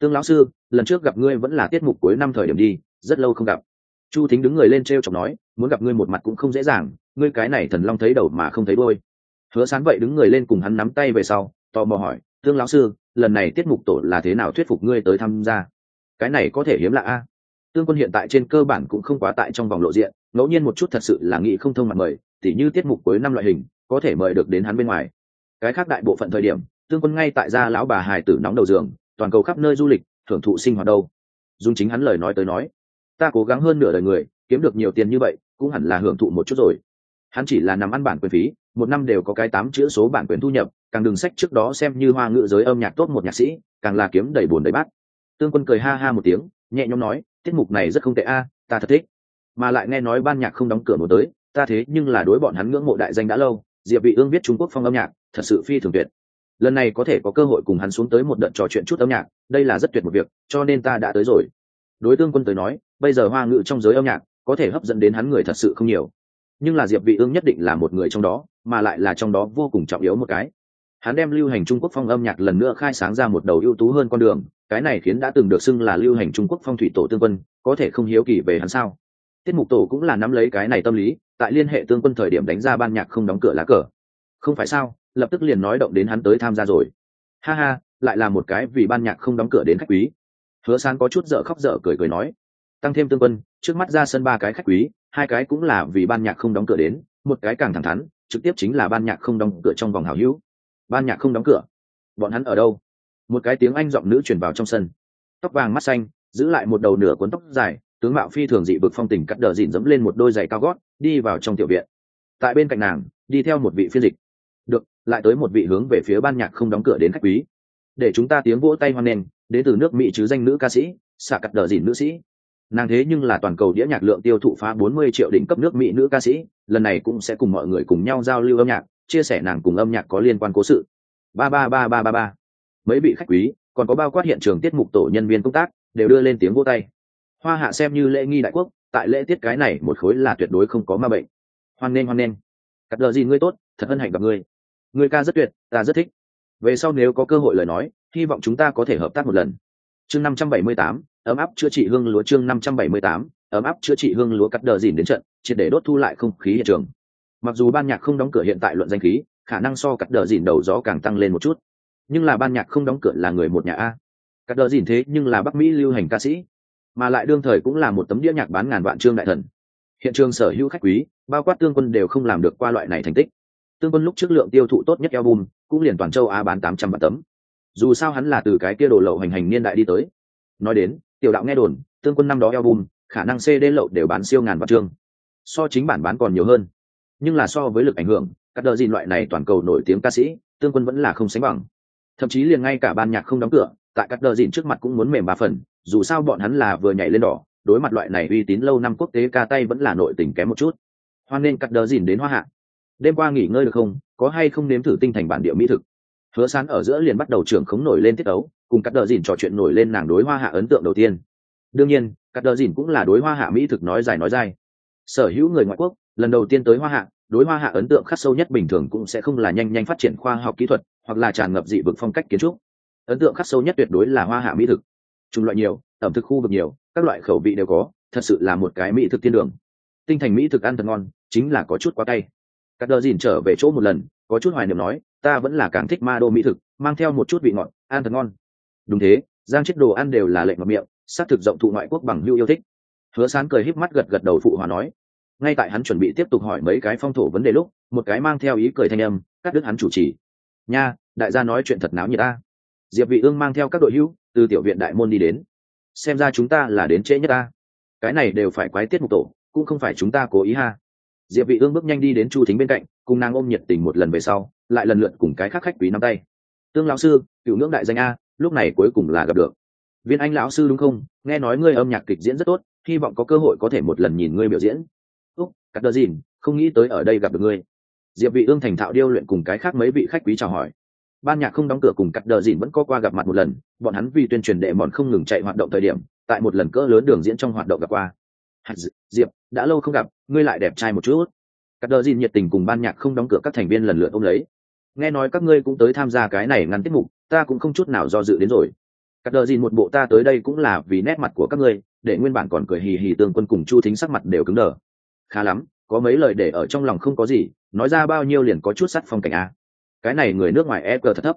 Tương lão sư, lần trước gặp ngươi vẫn là tiết mục cuối năm thời điểm đi, rất lâu không gặp. Chu thính đứng người lên t r e o chọc nói, muốn gặp ngươi một mặt cũng không dễ dàng, ngươi cái này thần long thấy đầu mà không thấy đôi hứa sán vậy đứng người lên cùng hắn nắm tay về sau, tò mò hỏi, tương lão sư, lần này tiết mục tổ là thế nào thuyết phục ngươi tới tham gia? Cái này có thể hiếm lạ a. Tương quân hiện tại trên cơ bản cũng không quá tại trong vòng lộ diện, ngẫu nhiên một chút thật sự là nghĩ không thông mặt mời, tỉ như tiết mục cuối năm loại hình, có thể mời được đến hắn bên ngoài. Cái khác đại bộ phận thời điểm, tương quân ngay tại gia lão bà hài tử nóng đầu giường, toàn cầu khắp nơi du lịch, thưởng thụ sinh hoạt đâu. Dùng chính hắn lời nói tới nói, ta cố gắng hơn nửa đời người, kiếm được nhiều tiền như vậy, cũng hẳn là hưởng thụ một chút rồi. Hắn chỉ là nằm ăn bản quyền phí, một năm đều có cái tám chữ số bản quyền thu nhập, càng đừng sách trước đó xem như hoa ngữ giới âm nhạc tốt một nhạc sĩ, càng là kiếm đầy bồn đầy bát tương quân cười ha ha một tiếng, nhẹ nhõm nói, tiết mục này rất không tệ a, ta thật thích. Mà lại nghe nói ban nhạc không đóng cửa một tới, ta thế nhưng là đối bọn hắn ngưỡng mộ đại danh đã lâu, diệp vị ương viết trung quốc phong âm nhạc thật sự phi thường tuyệt. Lần này có thể có cơ hội cùng hắn xuống tới một đợt trò chuyện chút âm nhạc, đây là rất tuyệt một việc, cho nên ta đã tới rồi. Đối tương quân tới nói, bây giờ hoa ngữ trong giới âm nhạc có thể hấp dẫn đến hắn người thật sự không nhiều. Nhưng là diệp vị ương nhất định là một người trong đó, mà lại là trong đó vô cùng trọng yếu một cái. Hắn đem lưu hành trung quốc phong âm nhạc lần nữa khai sáng ra một đầu ưu tú hơn con đường cái này khiến đã từng được xưng là lưu hành trung quốc phong thủy tổ tương quân, có thể không hiếu kỳ về hắn sao? Tiết mục tổ cũng là nắm lấy cái này tâm lý, tại liên hệ tương quân thời điểm đánh ra ban nhạc không đóng cửa lá cờ. Không phải sao, lập tức liền nói động đến hắn tới tham gia rồi. Ha ha, lại là một cái vì ban nhạc không đóng cửa đến khách quý. Hứa sáng có chút dở khóc dở cười cười nói, tăng thêm tương quân, trước mắt ra sân ba cái khách quý, hai cái cũng là vì ban nhạc không đóng cửa đến, một cái càng thẳng thắn, trực tiếp chính là ban nhạc không đóng cửa trong vòng hảo hữu. Ban nhạc không đóng cửa. Bọn hắn ở đâu? Một cái tiếng anh giọng nữ truyền vào trong sân. Tóc vàng mắt xanh, giữ lại một đầu nửa cuốn tóc dài, tướng mạo phi thường dị bực phong tình cắt đờ dịn dẫm lên một đôi giày cao gót, đi vào trong tiểu viện. Tại bên cạnh nàng, đi theo một vị phiên dịch. Được, lại tới một vị hướng về phía ban nhạc không đóng cửa đến khách quý. Để chúng ta tiếng vỗ tay hoan nghênh, đến từ nước mỹ chứ danh nữ ca sĩ, xạ cắt đờ dịn nữ sĩ. Nàng thế nhưng là toàn cầu đĩa nhạc lượng tiêu thụ phá 40 triệu đỉnh cấp nước mỹ nữ ca sĩ, lần này cũng sẽ cùng mọi người cùng nhau giao lưu âm nhạc, chia sẻ nàng cùng âm nhạc có liên quan cố sự. Ba ba ba ba ba ba mấy vị khách quý, còn có bao quát hiện trường tiết mục tổ nhân viên công tác, đều đưa lên tiếng vô tay. Hoa hạ xem như lễ nghi đại quốc, tại lễ tiết cái này một khối là tuyệt đối không có ma bệnh. Hoan nghênh hoan nghênh. Cắt đờ gì ngươi tốt, thật hân hạnh gặp ngươi. Ngươi ca rất tuyệt, ta rất thích. Về sau nếu có cơ hội lời nói, hy vọng chúng ta có thể hợp tác một lần. Chương năm trăm bảy mươi tám, ấm áp chữa trị hương lúa chương năm trăm bảy mươi tám, ấm áp chữa trị hương lúa cắt đờ dìn đến trận, triệt để đốt thu lại không khí hiện trường. Mặc dù ban nhạc không đóng cửa hiện tại luận danh khí, khả năng so cắt đờ dìn đầu gió càng tăng lên một chút nhưng là ban nhạc không đóng cửa là người một nhà a. Các đờ dìn thế nhưng là bắc mỹ lưu hành ca sĩ, mà lại đương thời cũng là một tấm đĩa nhạc bán ngàn vạn trương đại thần. Hiện trường sở hữu khách quý, bao quát tương quân đều không làm được qua loại này thành tích. Tương quân lúc trước lượng tiêu thụ tốt nhất album, cũng liền toàn châu á bán tám trăm vạn tấm. Dù sao hắn là từ cái kia đồ lậu hành hành niên đại đi tới. Nói đến, tiểu đạo nghe đồn, tương quân năm đó album, khả năng cd lậu đều bán siêu ngàn vạn trương. So chính bản bán còn nhiều hơn. Nhưng là so với lực ảnh hưởng các đợt dìn loại này toàn cầu nổi tiếng ca sĩ, tương quân vẫn là không sánh bằng thậm chí liền ngay cả ban nhạc không đóng cửa, tại các đờ dìn trước mặt cũng muốn mềm ba phần, dù sao bọn hắn là vừa nhảy lên đỏ, đối mặt loại này uy tín lâu năm quốc tế ca tay vẫn là nội tình kém một chút. Hoan nên cắt đờ dìn đến hoa hạ. Đêm qua nghỉ ngơi được không? Có hay không nếm thử tinh thành bản địa mỹ thực? Hứa sán ở giữa liền bắt đầu trưởng khống nổi lên tiết ấu, cùng cắt đờ dìn trò chuyện nổi lên nàng đối hoa hạ ấn tượng đầu tiên. Đương nhiên cắt đờ dìn cũng là đối hoa hạ mỹ thực nói dài nói dài sở hữu người ngoại quốc, lần đầu tiên tới hoa hạ, đối hoa hạ ấn tượng khắc sâu nhất bình thường cũng sẽ không là nhanh nhanh phát triển khoa học kỹ thuật hoặc là tràn ngập dị vực phong cách kiến trúc. Ấn tượng khắc sâu nhất tuyệt đối là hoa hạ mỹ thực. Chủng loại nhiều, ẩm thực khu vực nhiều, các loại khẩu vị đều có, thật sự là một cái mỹ thực thiên đường. Tinh thành mỹ thực ăn thật ngon, chính là có chút quá cay. Các đờ dìn trở về chỗ một lần, có chút hoài niệm nói, ta vẫn là càng thích ma đô mỹ thực, mang theo một chút vị ngọt, ăn thật ngon. Đúng thế, giang chết đồ ăn đều là lệnh ngọt miệng, xác thực rộng thụ ngoại quốc bằng hưu yêu thích. Hứa sán cười híp mắt gật gật đầu phụ hòa nói. Ngay tại hắn chuẩn bị tiếp tục hỏi mấy cái phong thổ vấn đề lúc, một cái mang theo ý cười thanh âm, cắt đứt hắn chủ trì. Nha đại gia nói chuyện thật náo như ta diệp vị ương mang theo các đội hữu từ tiểu viện đại môn đi đến. Xem ra chúng ta là đến trễ nhất ta cái này đều phải quái tiết mục tổ, cũng không phải chúng ta cố ý ha. Diệp vị ương bước nhanh đi đến chu thính bên cạnh, cùng nàng ôm nhiệt tình một lần về sau, lại lần lượt cùng cái khác khách quý nắm tay. Tương lão sư, cựu ngưỡng đại danh a, lúc này cuối cùng là gặp được. Viên anh lão sư đúng không? Nghe nói ngươi âm nhạc kịch diễn rất tốt, hy vọng có cơ hội có thể một lần nhìn ngươi biểu diễn. Úc, cắt đờ dìn, không nghĩ tới ở đây gặp được ngươi. Diệp vị ương thành thạo điêu luyện cùng cái khác mấy vị khách quý chào hỏi ban nhạc không đóng cửa cùng cắt đờ dìn vẫn có qua gặp mặt một lần, bọn hắn vì tuyên truyền đệ mòn không ngừng chạy hoạt động thời điểm, tại một lần cỡ lớn đường diễn trong hoạt động gặp qua. Diệp, đã lâu không gặp, ngươi lại đẹp trai một chút. Cắt đờ dìn nhiệt tình cùng ban nhạc không đóng cửa các thành viên lần lượt ôm lấy. Nghe nói các ngươi cũng tới tham gia cái này ngăn tiết mục, ta cũng không chút nào do dự đến rồi. Cắt đờ dìn một bộ ta tới đây cũng là vì nét mặt của các ngươi, để nguyên bản còn cười hì hì tương quân cùng chu thính sắc mặt đều cứng đờ. Khá lắm, có mấy lời để ở trong lòng không có gì, nói ra bao nhiêu liền có chút sắt phong cảnh a cái này người nước ngoài e cờ thật thấp.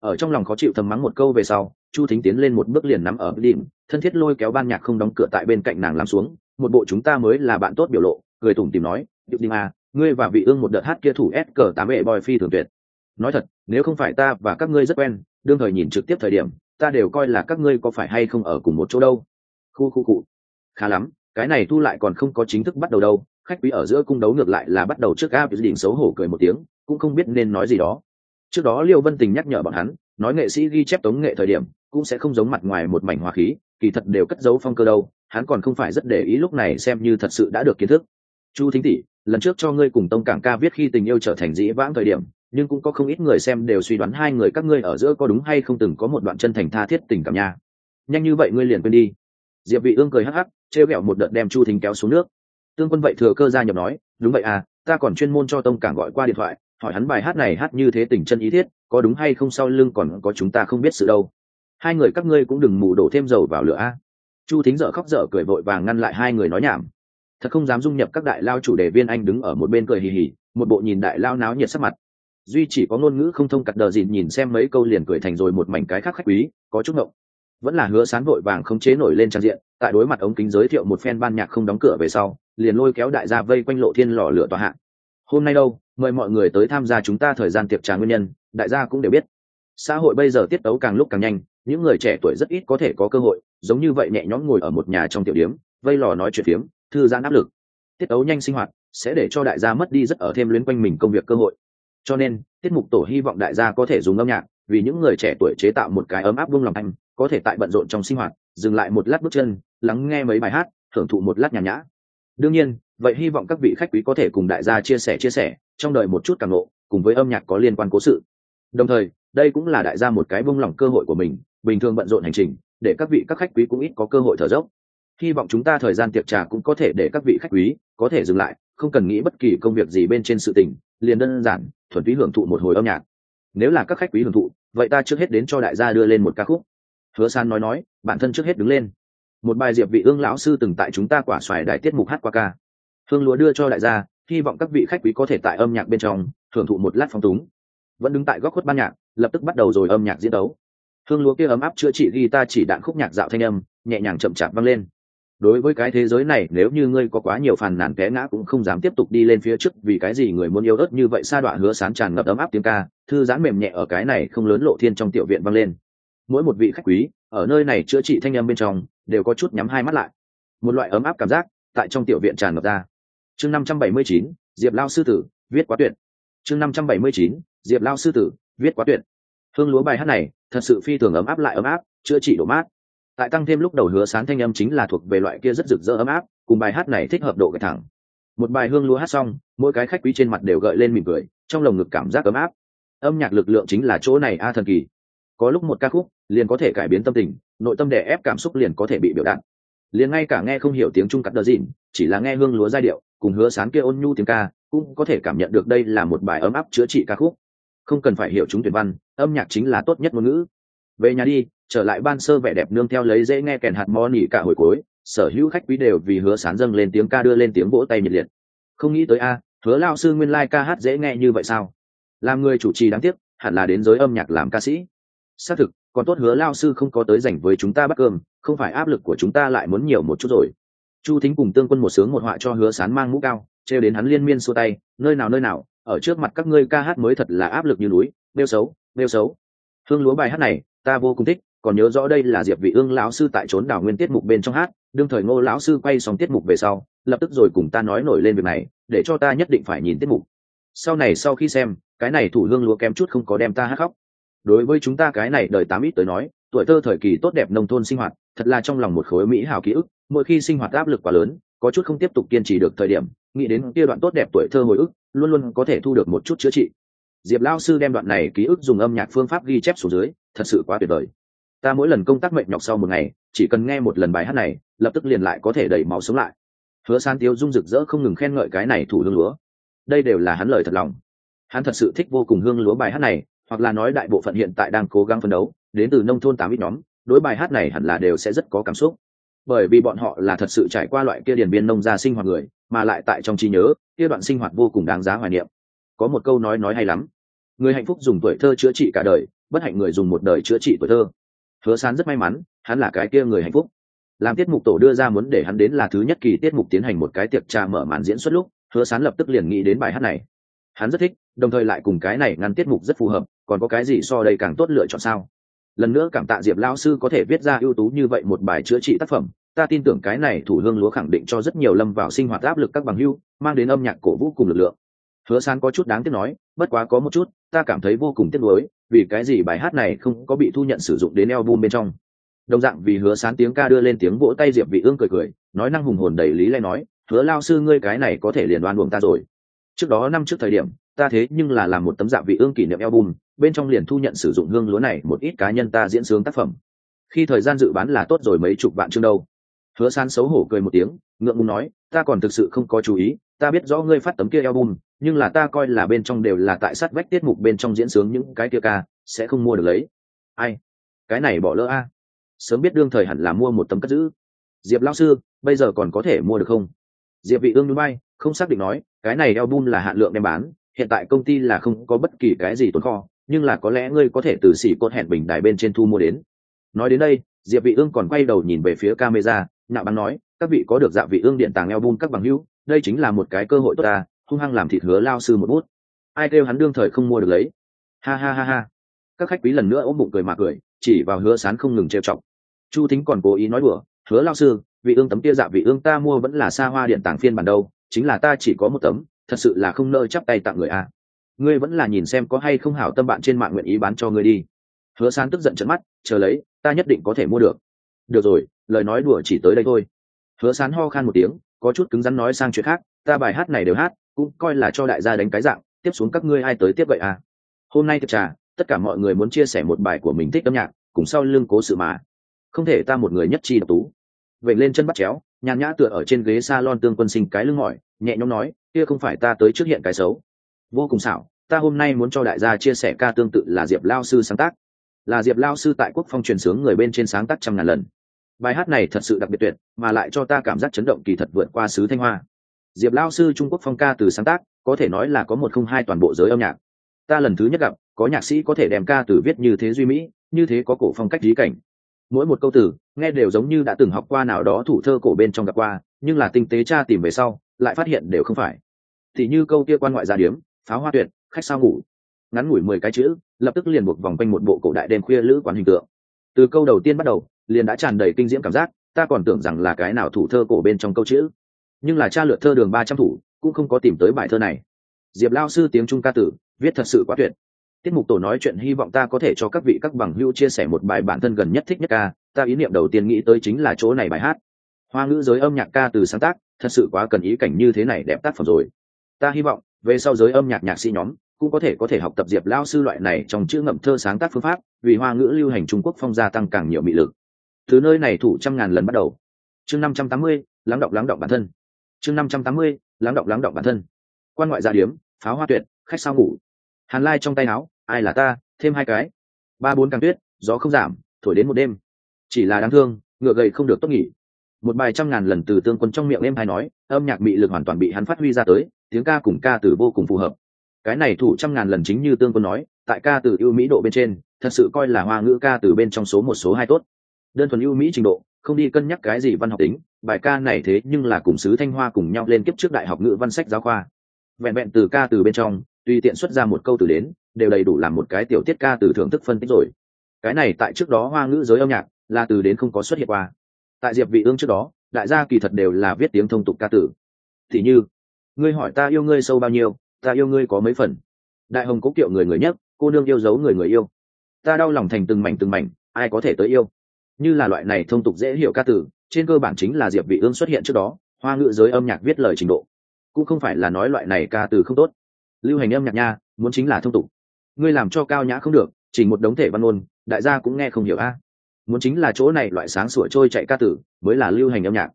Ở trong lòng khó chịu thầm mắng một câu về sau, chu thính tiến lên một bước liền nắm ở đỉnh, thân thiết lôi kéo ban nhạc không đóng cửa tại bên cạnh nàng làm xuống. Một bộ chúng ta mới là bạn tốt biểu lộ người tủm tìm nói điệu đinh a à, ngươi và vị ương một đợt hát kia thủ s cờ tám vệ boy phi thường tuyệt. Nói thật, nếu không phải ta và các ngươi rất quen, đương thời nhìn trực tiếp thời điểm, ta đều coi là các ngươi có phải hay không ở cùng một chỗ đâu. Khu khu cụ. Khá lắm, cái này thu lại còn không có chính thức bắt đầu đâu khách quý ở giữa cung đấu ngược lại là bắt đầu trước áp đỉnh xấu hổ cười một tiếng, cũng không biết nên nói gì đó. Trước đó liêu vân tình nhắc nhở bọn hắn, nói nghệ sĩ ghi chép tống nghệ thời điểm, cũng sẽ không giống mặt ngoài một mảnh hòa khí, kỳ thật đều cất giấu phong cơ đâu, hắn còn không phải rất để ý lúc này xem như thật sự đã được kiến thức. Chu thính tỷ, lần trước cho ngươi cùng tông cảng ca viết khi tình yêu trở thành dĩ vãng thời điểm, nhưng cũng có không ít người xem đều suy đoán hai người các ngươi ở giữa có đúng hay không từng có một đoạn chân thành tha thiết tình cảm nha. Nhanh như vậy ngươi liền quên đi. Diệp vị ương cười hắc hắc treo gẹo một đợt đem chu thính kéo xuống nước tương quân vậy thừa cơ gia nhập nói, đúng vậy à ta còn chuyên môn cho tông cảng gọi qua điện thoại, hỏi hắn bài hát này hát như thế tình chân ý thiết, có đúng hay không sau lưng còn có chúng ta không biết sự đâu. Hai người các ngươi cũng đừng mù đổ thêm dầu vào lửa a. Chu thính dở khóc dở cười vội vàng ngăn lại hai người nói nhảm. Thật không dám dung nhập các đại lao chủ đề viên anh đứng ở một bên cười hì hì, một bộ nhìn đại lao náo nhiệt sắc mặt. Duy chỉ có ngôn ngữ không thông cặt đờ dịn nhìn xem mấy câu liền cười thành rồi một mảnh cái khác khách quý, có chút ngộng. Vẫn là hứa sán vội vàng không chế nổi lên trang diện tại đối mặt ống kính giới thiệu một phen ban nhạc không đóng cửa về sau, liền lôi kéo đại gia vây quanh lộ thiên lò lửa tòa hạ. Hôm nay đâu, mời mọi người tới tham gia chúng ta thời gian tiệc trà nguyên nhân, đại gia cũng đều biết. Xã hội bây giờ tiết tấu càng lúc càng nhanh, những người trẻ tuổi rất ít có thể có cơ hội, giống như vậy nhẹ nhõm ngồi ở một nhà trong tiểu điếm, vây lò nói chuyện phiếm, thư giãn áp lực. Tiết tấu nhanh sinh hoạt, sẽ để cho đại gia mất đi rất ở thêm luyến quanh mình công việc cơ hội. Cho nên, tiết mục tổ hy vọng đại gia có thể dùng âm nhạc, vì những người trẻ tuổi chế tạo một cái ấm áp vung lòng anh có thể tại bận rộn trong sinh hoạt, dừng lại một lát bước chân lắng nghe mấy bài hát, thưởng thụ một lát nhàn nhã. Đương nhiên, vậy hy vọng các vị khách quý có thể cùng đại gia chia sẻ chia sẻ, trong đời một chút càng lộ cùng với âm nhạc có liên quan cố sự. Đồng thời, đây cũng là đại gia một cái bông lỏng cơ hội của mình, bình thường bận rộn hành trình, để các vị các khách quý cũng ít có cơ hội thở dốc. Hy vọng chúng ta thời gian tiệc trà cũng có thể để các vị khách quý có thể dừng lại, không cần nghĩ bất kỳ công việc gì bên trên sự tình, liền đơn giản, thuần túy hưởng thụ một hồi âm nhạc. Nếu là các khách quý hưởng thụ, vậy ta trước hết đến cho đại gia đưa lên một ca khúc. Hứa san nói nói, bản thân trước hết đứng lên một bài diệp vị ương lão sư từng tại chúng ta quả xoài đại tiết mục hát qua ca. Hương lúa đưa cho đại gia, hy vọng các vị khách quý có thể tại âm nhạc bên trong thưởng thụ một lát phong túng. Vẫn đứng tại góc khuất ban nhạc, lập tức bắt đầu rồi âm nhạc diễn đấu. Hương lúa kia ấm áp chữa trị guitar chỉ đạn khúc nhạc dạo thanh âm, nhẹ nhàng chậm chạp vang lên. Đối với cái thế giới này, nếu như ngươi có quá nhiều phàn nàn té ngã cũng không dám tiếp tục đi lên phía trước vì cái gì người muốn yêu ớt như vậy sa đoạn hứa sán tràn ngập ấm áp tiếng ca, thư giãn mềm nhẹ ở cái này không lớn lộ thiên trong tiểu viện vang lên. Mỗi một vị khách quý ở nơi này chữa trị thanh âm bên trong, đều có chút nhắm hai mắt lại. Một loại ấm áp cảm giác tại trong tiểu viện tràn ngập ra. Chương năm trăm bảy mươi chín, diệp lao sư tử, viết quá tuyệt. Chương năm trăm bảy mươi chín, diệp lao sư tử, viết quá tuyệt. Hương lúa bài hát này thật sự phi thường ấm áp lại ấm áp, chữa trị độ mát. Tại tăng thêm lúc đầu hứa sán thanh âm chính là thuộc về loại kia rất rực rỡ ấm áp, cùng bài hát này thích hợp độ gạch thẳng. Một bài hương lúa hát xong, mỗi cái khách quý trên mặt đều gợi lên mỉm cười, trong lồng ngực cảm giác ấm áp. Âm nhạc lực lượng chính là chỗ này a thần kỳ có lúc một ca khúc, liền có thể cải biến tâm tình, nội tâm đè ép cảm xúc liền có thể bị biểu đạt. Liền ngay cả nghe không hiểu tiếng trung cắt đờ dịn chỉ là nghe hương lúa giai điệu, cùng hứa sán kia ôn nhu tiếng ca, cũng có thể cảm nhận được đây là một bài ấm áp chữa trị ca khúc. Không cần phải hiểu chúng tuyển văn, âm nhạc chính là tốt nhất ngôn ngữ. Về nhà đi, trở lại ban sơ vẻ đẹp nương theo lấy dễ nghe kèn hạt mò nỉ cả hồi cuối, sở hữu khách quý đều vì hứa sán dâng lên tiếng ca đưa lên tiếng vỗ tay nhiệt liệt. Không nghĩ tới a, hứa lao sư nguyên lai ca hát dễ nghe như vậy sao? Làm người chủ trì đáng tiếc, hẳn là đến giới âm nhạc làm ca sĩ xác thực, còn tốt hứa lao sư không có tới dành với chúng ta bắt cơm, không phải áp lực của chúng ta lại muốn nhiều một chút rồi. Chu thính cùng tương quân một sướng một họa cho hứa sán mang mũ cao, trêu đến hắn liên miên xua tay, nơi nào nơi nào, ở trước mặt các ngươi ca hát mới thật là áp lực như núi nêu xấu nêu xấu. Hương lúa bài hát này, ta vô cùng thích, còn nhớ rõ đây là diệp vị ương lão sư tại trốn đảo nguyên tiết mục bên trong hát, đương thời ngô lão sư quay xong tiết mục về sau, lập tức rồi cùng ta nói nổi lên việc này, để cho ta nhất định phải nhìn tiết mục. Sau này sau khi xem, cái này thủ hương lúa kém chút không có đem ta hát khóc đối với chúng ta cái này đời tám ít tới nói, tuổi thơ thời kỳ tốt đẹp nông thôn sinh hoạt, thật là trong lòng một khối mỹ hào ký ức, mỗi khi sinh hoạt áp lực quá lớn, có chút không tiếp tục kiên trì được thời điểm, nghĩ đến kia đoạn tốt đẹp tuổi thơ hồi ức, luôn luôn có thể thu được một chút chữa trị. Diệp lao sư đem đoạn này ký ức dùng âm nhạc phương pháp ghi chép xuống dưới, thật sự quá tuyệt vời. Ta mỗi lần công tác mệnh nhọc sau một ngày, chỉ cần nghe một lần bài hát này, lập tức liền lại có thể đẩy máu sống lại. Hứa san tiêu dung rực rỡ không ngừng khen ngợi cái này thủ hương lúa. Đây đều là hắn lời thật lòng. Hắn thật sự thích vô cùng hương lúa bài hát này hoặc là nói đại bộ phận hiện tại đang cố gắng phấn đấu, đến từ nông thôn tám ít nhóm, đối bài hát này hẳn là đều sẽ rất có cảm xúc. Bởi vì bọn họ là thật sự trải qua loại kia điển biên nông gia sinh hoạt người, mà lại tại trong trí nhớ, kia đoạn sinh hoạt vô cùng đáng giá hoài niệm. Có một câu nói nói hay lắm, người hạnh phúc dùng tuổi thơ chữa trị cả đời, bất hạnh người dùng một đời chữa trị tuổi thơ. Hứa sán rất may mắn, hắn là cái kia người hạnh phúc. Làm tiết mục tổ đưa ra muốn để hắn đến là thứ nhất kỳ tiết mục tiến hành một cái tiệc trà mở màn diễn xuất lúc, hứa sán lập tức liền nghĩ đến bài hát này. Hắn rất thích, đồng thời lại cùng cái này ngăn tiết mục rất phù hợp còn có cái gì so đây càng tốt lựa chọn sao? Lần nữa cảm tạ diệp lao sư có thể viết ra ưu tú như vậy một bài chữa trị tác phẩm, ta tin tưởng cái này thủ hương lúa khẳng định cho rất nhiều lâm vào sinh hoạt áp lực các bằng hưu, mang đến âm nhạc cổ vũ cùng lực lượng. Hứa san có chút đáng tiếc nói, bất quá có một chút, ta cảm thấy vô cùng tiếc nuối, vì cái gì bài hát này không có bị thu nhận sử dụng đến album bên trong? Đồng dạng vì hứa sán tiếng ca đưa lên tiếng vỗ tay diệp vị ương cười cười, nói năng hùng hồn đầy lý lẽ nói, hứa lao sư ngươi cái này có thể liền đoan buồng ta rồi. Trước đó năm trước thời điểm, ta thế nhưng là làm một tấm dạ vị ương kỷ niệm album bên trong liền thu nhận sử dụng hương lúa này một ít cá nhân ta diễn sướng tác phẩm. Khi thời gian dự bán là tốt rồi mấy chục vạn chương đâu. Hứa san xấu hổ cười một tiếng, ngượng ngùng nói, ta còn thực sự không có chú ý, ta biết rõ ngươi phát tấm kia album, nhưng là ta coi là bên trong đều là tại sát vách tiết mục bên trong diễn sướng những cái kia ca, sẽ không mua được lấy. Ai? Cái này bỏ lỡ a. Sớm biết đương thời hẳn là mua một tấm cất giữ. Diệp lao sư, bây giờ còn có thể mua được không? Diệp vị ương núi bay không xác định nói, cái này album là hạn lượng đem bán, hiện tại công ty là không có bất kỳ cái gì tồn kho nhưng là có lẽ ngươi có thể từ xỉ cốt hẹn bình đài bên trên thu mua đến. Nói đến đây, diệp vị ương còn quay đầu nhìn về phía camera, nạo băng nói, các vị có được dạ vị ương điện tàng album các bằng hữu, đây chính là một cái cơ hội tốt ta, hung hăng làm thịt hứa lao sư một bút. Ai kêu hắn đương thời không mua được lấy. Ha ha ha ha. Các khách quý lần nữa ôm bụng cười mà cười, chỉ vào hứa sán không ngừng trêu chọc. Chu thính còn cố ý nói đùa, hứa lao sư, vị ương tấm kia dạ vị ương ta mua vẫn là xa hoa điện tàng phiên bản đâu, chính là ta chỉ có một tấm, thật sự là không nỡ chắp tay tặng người a ngươi vẫn là nhìn xem có hay không hảo tâm bạn trên mạng nguyện ý bán cho ngươi đi. Hứa sán tức giận trận mắt, chờ lấy, ta nhất định có thể mua được. Được rồi, lời nói đùa chỉ tới đây thôi. Hứa sán ho khan một tiếng, có chút cứng rắn nói sang chuyện khác, ta bài hát này đều hát, cũng coi là cho đại gia đánh cái dạng, tiếp xuống các ngươi ai tới tiếp vậy à? Hôm nay thật trà, tất cả mọi người muốn chia sẻ một bài của mình thích âm nhạc, cùng sau lưng cố sự mà. Không thể ta một người nhất chi độc tú. Vậy lên chân bắt chéo, nhàn nhã tựa ở trên ghế s a lon tương quân sinh cái lưng mỏi, nhẹ nhõm nói, kia không phải ta tới trước hiện cái xấu vô cùng xảo, ta hôm nay muốn cho đại gia chia sẻ ca tương tự là diệp lao sư sáng tác. Là diệp lao sư tại quốc phong truyền sướng người bên trên sáng tác trăm ngàn lần. Bài hát này thật sự đặc biệt tuyệt, mà lại cho ta cảm giác chấn động kỳ thật vượt qua sứ thanh hoa. Diệp lao sư trung quốc phong ca từ sáng tác, có thể nói là có một không hai toàn bộ giới âm nhạc. Ta lần thứ nhất gặp, có nhạc sĩ có thể đem ca từ viết như thế duy mỹ, như thế có cổ phong cách lý cảnh. Mỗi một câu từ, nghe đều giống như đã từng học qua nào đó thủ thơ cổ bên trong gặp qua, nhưng là tinh tế cha tìm về sau, lại phát hiện đều không phải. Thì như câu kia quan ngoại gia điếm pháo hoa tuyệt, khách sao ngủ. Ngắn ngủi mười cái chữ, lập tức liền buộc vòng quanh một bộ cổ đại đêm khuya lữ quán hình tượng. Từ câu đầu tiên bắt đầu, liền đã tràn đầy kinh diễm cảm giác, ta còn tưởng rằng là cái nào thủ thơ cổ bên trong câu chữ. Nhưng là cha lượt thơ đường ba trăm thủ, cũng không có tìm tới bài thơ này. Diệp lao sư tiếng trung ca tử, viết thật sự quá tuyệt. Tiết mục tổ nói chuyện hy vọng ta có thể cho các vị các bằng hữu chia sẻ một bài bản thân gần nhất thích nhất ca. Ta ý niệm đầu tiên nghĩ tới chính là chỗ này bài hát. Hoa ngữ giới âm nhạc ca từ sáng tác, thật sự quá cần ý cảnh như thế này đẹp tác phẩm rồi. Ta hy vọng về sau giới âm nhạc nhạc sĩ nhóm cũng có thể có thể học tập diệp lao sư loại này trong chữ ngậm thơ sáng tác phương pháp, vì hoa ngữ lưu hành trung quốc phong gia tăng càng nhiều mị lực. Từ nơi này thủ trăm ngàn lần bắt đầu. Chương năm trăm tám mươi, lắng động lắng động bản thân. Chương năm trăm tám mươi, lắng động lắng động bản thân. Quan ngoại gia điếm, pháo hoa tuyệt, khách sao ngủ. Hàn lai trong tay áo, ai là ta, thêm hai cái. Ba bốn càng tuyết, gió không giảm, thổi đến một đêm. Chỉ là đáng thương, ngựa gậy không được tốt nghỉ. Một bài trăm ngàn lần từ tương quân trong miệng em hay nói, âm nhạc bị lực hoàn toàn bị hắn phát huy ra tới tiếng ca cùng ca từ vô cùng phù hợp. Cái này thủ trăm ngàn lần chính như tương quân nói tại ca từ ưu mỹ độ bên trên thật sự coi là hoa ngữ ca từ bên trong số một số hai tốt. Đơn thuần ưu mỹ trình độ không đi cân nhắc cái gì văn học tính bài ca này thế nhưng là cùng sứ thanh hoa cùng nhau lên kiếp trước đại học ngữ văn sách giáo khoa. Vẹn vẹn từ ca từ bên trong tùy tiện xuất ra một câu từ đến đều đầy đủ làm một cái tiểu tiết ca từ thưởng thức phân tích rồi. Cái này tại trước đó hoa ngữ giới âm nhạc là từ đến không có xuất hiện qua. Tại diệp vị ương trước đó đại gia kỳ thật đều là viết tiếng thông tục ca từ, thì như ngươi hỏi ta yêu ngươi sâu bao nhiêu, ta yêu ngươi có mấy phần. Đại hồng cố kiệu người người nhất, cô nương yêu dấu người người yêu. Ta đau lòng thành từng mảnh từng mảnh, ai có thể tới yêu? Như là loại này thông tục dễ hiểu ca tử trên cơ bản chính là diệp vị ương xuất hiện trước đó, hoa ngữ giới âm nhạc viết lời trình độ. Cũng không phải là nói loại này ca từ không tốt. Lưu hành âm nhạc nha, muốn chính là thông tục. Ngươi làm cho cao nhã không được, chỉ một đống thể văn ngôn, đại gia cũng nghe không hiểu a. Muốn chính là chỗ này loại sáng sủa trôi chạy ca tử mới là lưu hành âm nhạc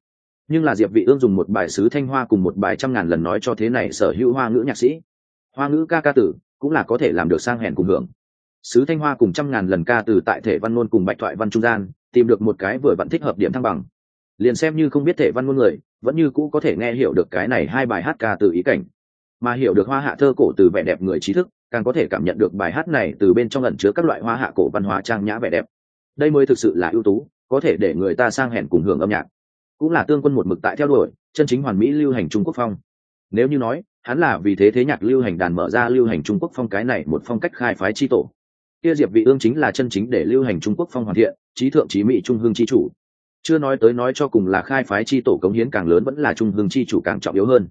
nhưng là diệp vị ương dùng một bài sứ thanh hoa cùng một bài trăm ngàn lần nói cho thế này sở hữu hoa ngữ nhạc sĩ. Hoa ngữ ca ca tử cũng là có thể làm được sang hèn cùng hưởng. Sứ thanh hoa cùng trăm ngàn lần ca từ tại thể văn ngôn cùng bạch thoại văn trung gian, tìm được một cái vừa vẫn thích hợp điểm thăng bằng. Liền xem như không biết thể văn ngôn người, vẫn như cũ có thể nghe hiểu được cái này hai bài hát ca từ ý cảnh. Mà hiểu được hoa hạ thơ cổ từ vẻ đẹp người trí thức, càng có thể cảm nhận được bài hát này từ bên trong ẩn chứa các loại hoa hạ cổ văn hóa trang nhã vẻ đẹp. Đây mới thực sự là ưu tú, có thể để người ta sang hèn cùng hưởng âm nhạc cũng là tương quân một mực tại theo đuổi, chân chính hoàn mỹ lưu hành trung quốc phong. Nếu như nói, hắn là vì thế thế nhạc lưu hành đàn mở ra lưu hành trung quốc phong cái này một phong cách khai phái chi tổ. Kia diệp vị ương chính là chân chính để lưu hành trung quốc phong hoàn thiện, trí thượng trí mỹ trung hương chi chủ. Chưa nói tới nói cho cùng là khai phái chi tổ cống hiến càng lớn vẫn là trung hương chi chủ càng trọng yếu hơn.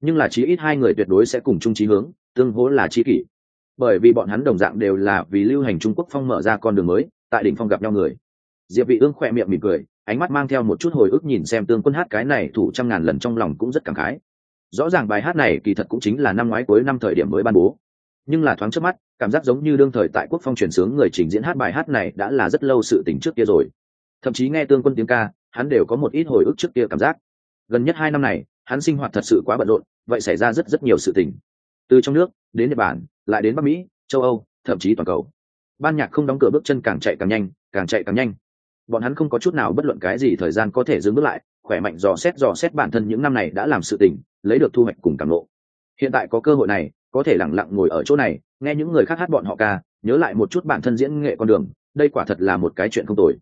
Nhưng là chí ít hai người tuyệt đối sẽ cùng chung chí hướng, tương hỗ là chi kỷ. Bởi vì bọn hắn đồng dạng đều là vì lưu hành trung quốc phong mở ra con đường mới, tại đỉnh phong gặp nhau người. Diệp vị ương khoe miệng mỉm cười ánh mắt mang theo một chút hồi ức nhìn xem tương quân hát cái này thủ trăm ngàn lần trong lòng cũng rất cảm khái. Rõ ràng bài hát này kỳ thật cũng chính là năm ngoái cuối năm thời điểm mới ban bố. Nhưng là thoáng trước mắt, cảm giác giống như đương thời tại quốc phong truyền sướng người trình diễn hát bài hát này đã là rất lâu sự tình trước kia rồi. Thậm chí nghe tương quân tiếng ca, hắn đều có một ít hồi ức trước kia cảm giác. Gần nhất hai năm này, hắn sinh hoạt thật sự quá bận rộn, vậy xảy ra rất rất nhiều sự tình. Từ trong nước, đến nhật bản, lại đến bắc mỹ, châu âu, thậm chí toàn cầu. Ban nhạc không đóng cửa bước chân càng chạy càng nhanh, càng chạy càng nhanh bọn hắn không có chút nào bất luận cái gì thời gian có thể dừng bước lại, khỏe mạnh dò xét dò xét bản thân những năm này đã làm sự tình, lấy được thu hoạch cùng cảm lộ hiện tại có cơ hội này, có thể lẳng lặng ngồi ở chỗ này, nghe những người khác hát bọn họ ca, nhớ lại một chút bản thân diễn nghệ con đường, đây quả thật là một cái chuyện không tồi.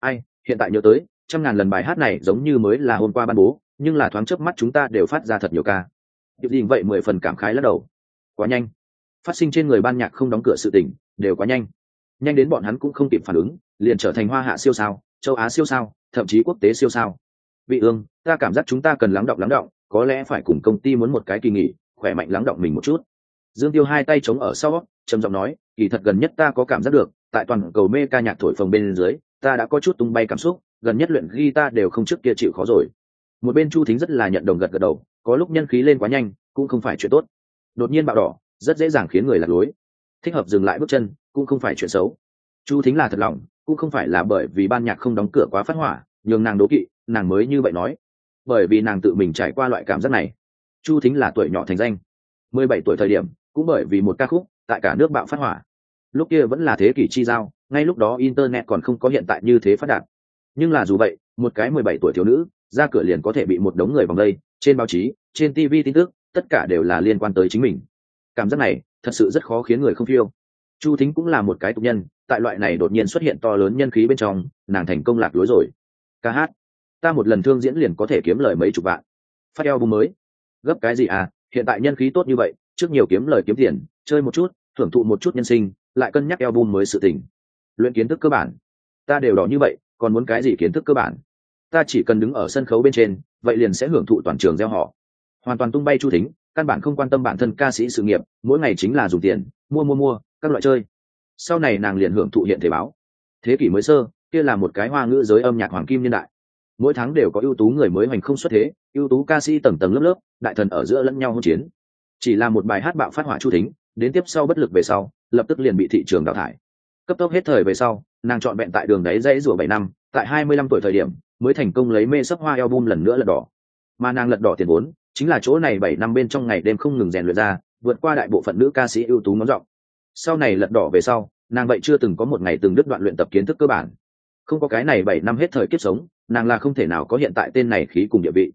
Ai, hiện tại nhớ tới, trăm ngàn lần bài hát này giống như mới là hôm qua ban bố, nhưng là thoáng chớp mắt chúng ta đều phát ra thật nhiều ca. Điệp đình vậy mười phần cảm khái lắc đầu. Quá nhanh. Phát sinh trên người ban nhạc không đóng cửa sự tình, đều quá nhanh nhanh đến bọn hắn cũng không kịp phản ứng, liền trở thành hoa hạ siêu sao, châu á siêu sao, thậm chí quốc tế siêu sao. Vị ương, ta cảm giác chúng ta cần lắng động lắng động, có lẽ phải cùng công ty muốn một cái kỳ nghỉ, khỏe mạnh lắng động mình một chút. Dương tiêu hai tay chống ở sau, trầm giọng nói, kỳ thật gần nhất ta có cảm giác được, tại toàn cầu mê ca nhạc thổi phồng bên dưới, ta đã có chút tung bay cảm xúc, gần nhất luyện ghi ta đều không trước kia chịu khó rồi. Một bên chu thính rất là nhận đồng gật gật đầu, có lúc nhân khí lên quá nhanh, cũng không phải chuyện tốt. Đột nhiên bạo đỏ, rất dễ dàng khiến người lạc lối. Thích hợp dừng lại bước chân cũng không phải chuyện xấu. Chu thính là thật lòng, cũng không phải là bởi vì ban nhạc không đóng cửa quá phát hỏa, nhường nàng đố kỵ, nàng mới như vậy nói. Bởi vì nàng tự mình trải qua loại cảm giác này. Chu thính là tuổi nhỏ thành danh. Mười bảy tuổi thời điểm, cũng bởi vì một ca khúc, tại cả nước bạo phát hỏa. Lúc kia vẫn là thế kỷ chi giao, ngay lúc đó internet còn không có hiện tại như thế phát đạt. Nhưng là dù vậy, một cái mười bảy tuổi thiếu nữ, ra cửa liền có thể bị một đống người vòng đây, trên báo chí, trên tv tin tức, tất cả đều là liên quan tới chính mình. Cảm giác này, thật sự rất khó khiến người không phiêu chu thính cũng là một cái tục nhân, tại loại này đột nhiên xuất hiện to lớn nhân khí bên trong, nàng thành công lạc lối rồi. Ca hát. Ta một lần thương diễn liền có thể kiếm lời mấy chục vạn. Phát eo bùng mới. Gấp cái gì à hiện tại nhân khí tốt như vậy, trước nhiều kiếm lời kiếm tiền, chơi một chút, thưởng thụ một chút nhân sinh, lại cân nhắc eo bùng mới sự tình. Luyện kiến thức cơ bản. Ta đều đỏ như vậy, còn muốn cái gì kiến thức cơ bản? Ta chỉ cần đứng ở sân khấu bên trên, vậy liền sẽ hưởng thụ toàn trường gieo họ. Hoàn toàn tung bay chu thính, căn bản không quan tâm bản thân ca sĩ sự nghiệp, mỗi ngày chính là dùng tiền, mua mua mua các loại chơi. Sau này nàng liền hưởng thụ hiện thể báo. Thế kỷ mới sơ, kia là một cái hoa ngữ giới âm nhạc hoàng kim niên đại. Mỗi tháng đều có ưu tú người mới hoành không xuất thế, ưu tú ca sĩ tầng tầng lớp lớp, đại thần ở giữa lẫn nhau hỗn chiến. Chỉ là một bài hát bạo phát hỏa chu thính đến tiếp sau bất lực về sau, lập tức liền bị thị trường đào thải. Cấp tốc hết thời về sau, nàng chọn vẹn tại đường đáy dãy rủa bảy năm, tại hai mươi lăm tuổi thời điểm, mới thành công lấy mê sấp hoa album lần nữa lật đỏ. Mà nàng lật đỏ tiền vốn, chính là chỗ này bảy năm bên trong ngày đêm không ngừng rèn luyện ra, vượt qua đại bộ phận nữ ca sĩ ưu tú ngón giọng sau này lật đỏ về sau, nàng vậy chưa từng có một ngày từng đứt đoạn luyện tập kiến thức cơ bản. Không có cái này bảy năm hết thời kiếp sống, nàng là không thể nào có hiện tại tên này khí cùng địa vị.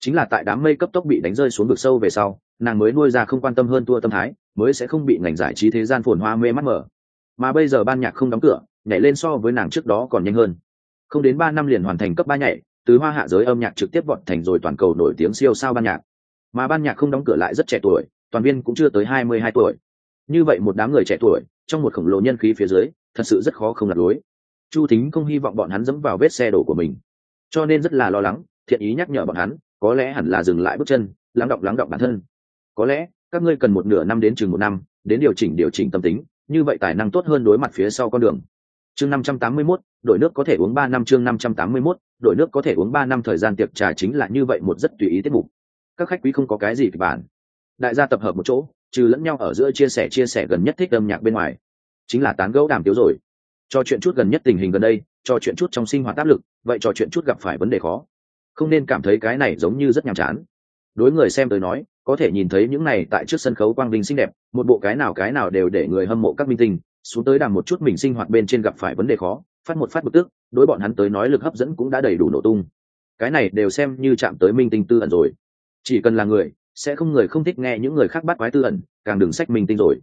Chính là tại đám mây cấp tốc bị đánh rơi xuống vực sâu về sau, nàng mới nuôi ra không quan tâm hơn tua tâm thái, mới sẽ không bị ngành giải trí thế gian phồn hoa mê mắt mở. Mà bây giờ ban nhạc không đóng cửa, nhảy lên so với nàng trước đó còn nhanh hơn. Không đến ba năm liền hoàn thành cấp ba nhảy, từ hoa hạ giới âm nhạc trực tiếp vọt thành rồi toàn cầu nổi tiếng siêu sao ban nhạc. Mà ban nhạc không đóng cửa lại rất trẻ tuổi, toàn viên cũng chưa tới hai mươi hai tuổi như vậy một đám người trẻ tuổi trong một khổng lồ nhân khí phía dưới thật sự rất khó không lật lối. Chu thính không hy vọng bọn hắn dẫm vào vết xe đổ của mình. Cho nên rất là lo lắng thiện ý nhắc nhở bọn hắn có lẽ hẳn là dừng lại bước chân lắng động lắng động bản thân. Có lẽ các ngươi cần một nửa năm đến chừng một năm đến điều chỉnh điều chỉnh tâm tính như vậy tài năng tốt hơn đối mặt phía sau con đường. Chương năm trăm tám mươi 581, đội nước có thể uống ba năm chương năm trăm tám mươi 581, đội nước có thể uống ba năm thời gian tiệc trà chính là như vậy một rất tùy ý tiết mục. Các khách quý không có cái gì kịch bản. Đại gia tập hợp một chỗ trừ lẫn nhau ở giữa chia sẻ chia sẻ gần nhất thích âm nhạc bên ngoài. Chính là tán gẫu đàm tiếu rồi. Cho chuyện chút gần nhất tình hình gần đây, cho chuyện chút trong sinh hoạt áp lực, vậy trò chuyện chút gặp phải vấn đề khó. Không nên cảm thấy cái này giống như rất nhàm chán. Đối người xem tới nói, có thể nhìn thấy những này tại trước sân khấu quang vinh xinh đẹp, một bộ cái nào cái nào đều để người hâm mộ các minh tinh, xuống tới đàm một chút mình sinh hoạt bên trên gặp phải vấn đề khó, phát một phát bực tức, đối bọn hắn tới nói lực hấp dẫn cũng đã đầy đủ nổ tung. Cái này đều xem như chạm tới minh tinh tư ẩn rồi. Chỉ cần là người sẽ không người không thích nghe những người khác bắt quái tư ẩn, càng đừng sách mình tinh rồi.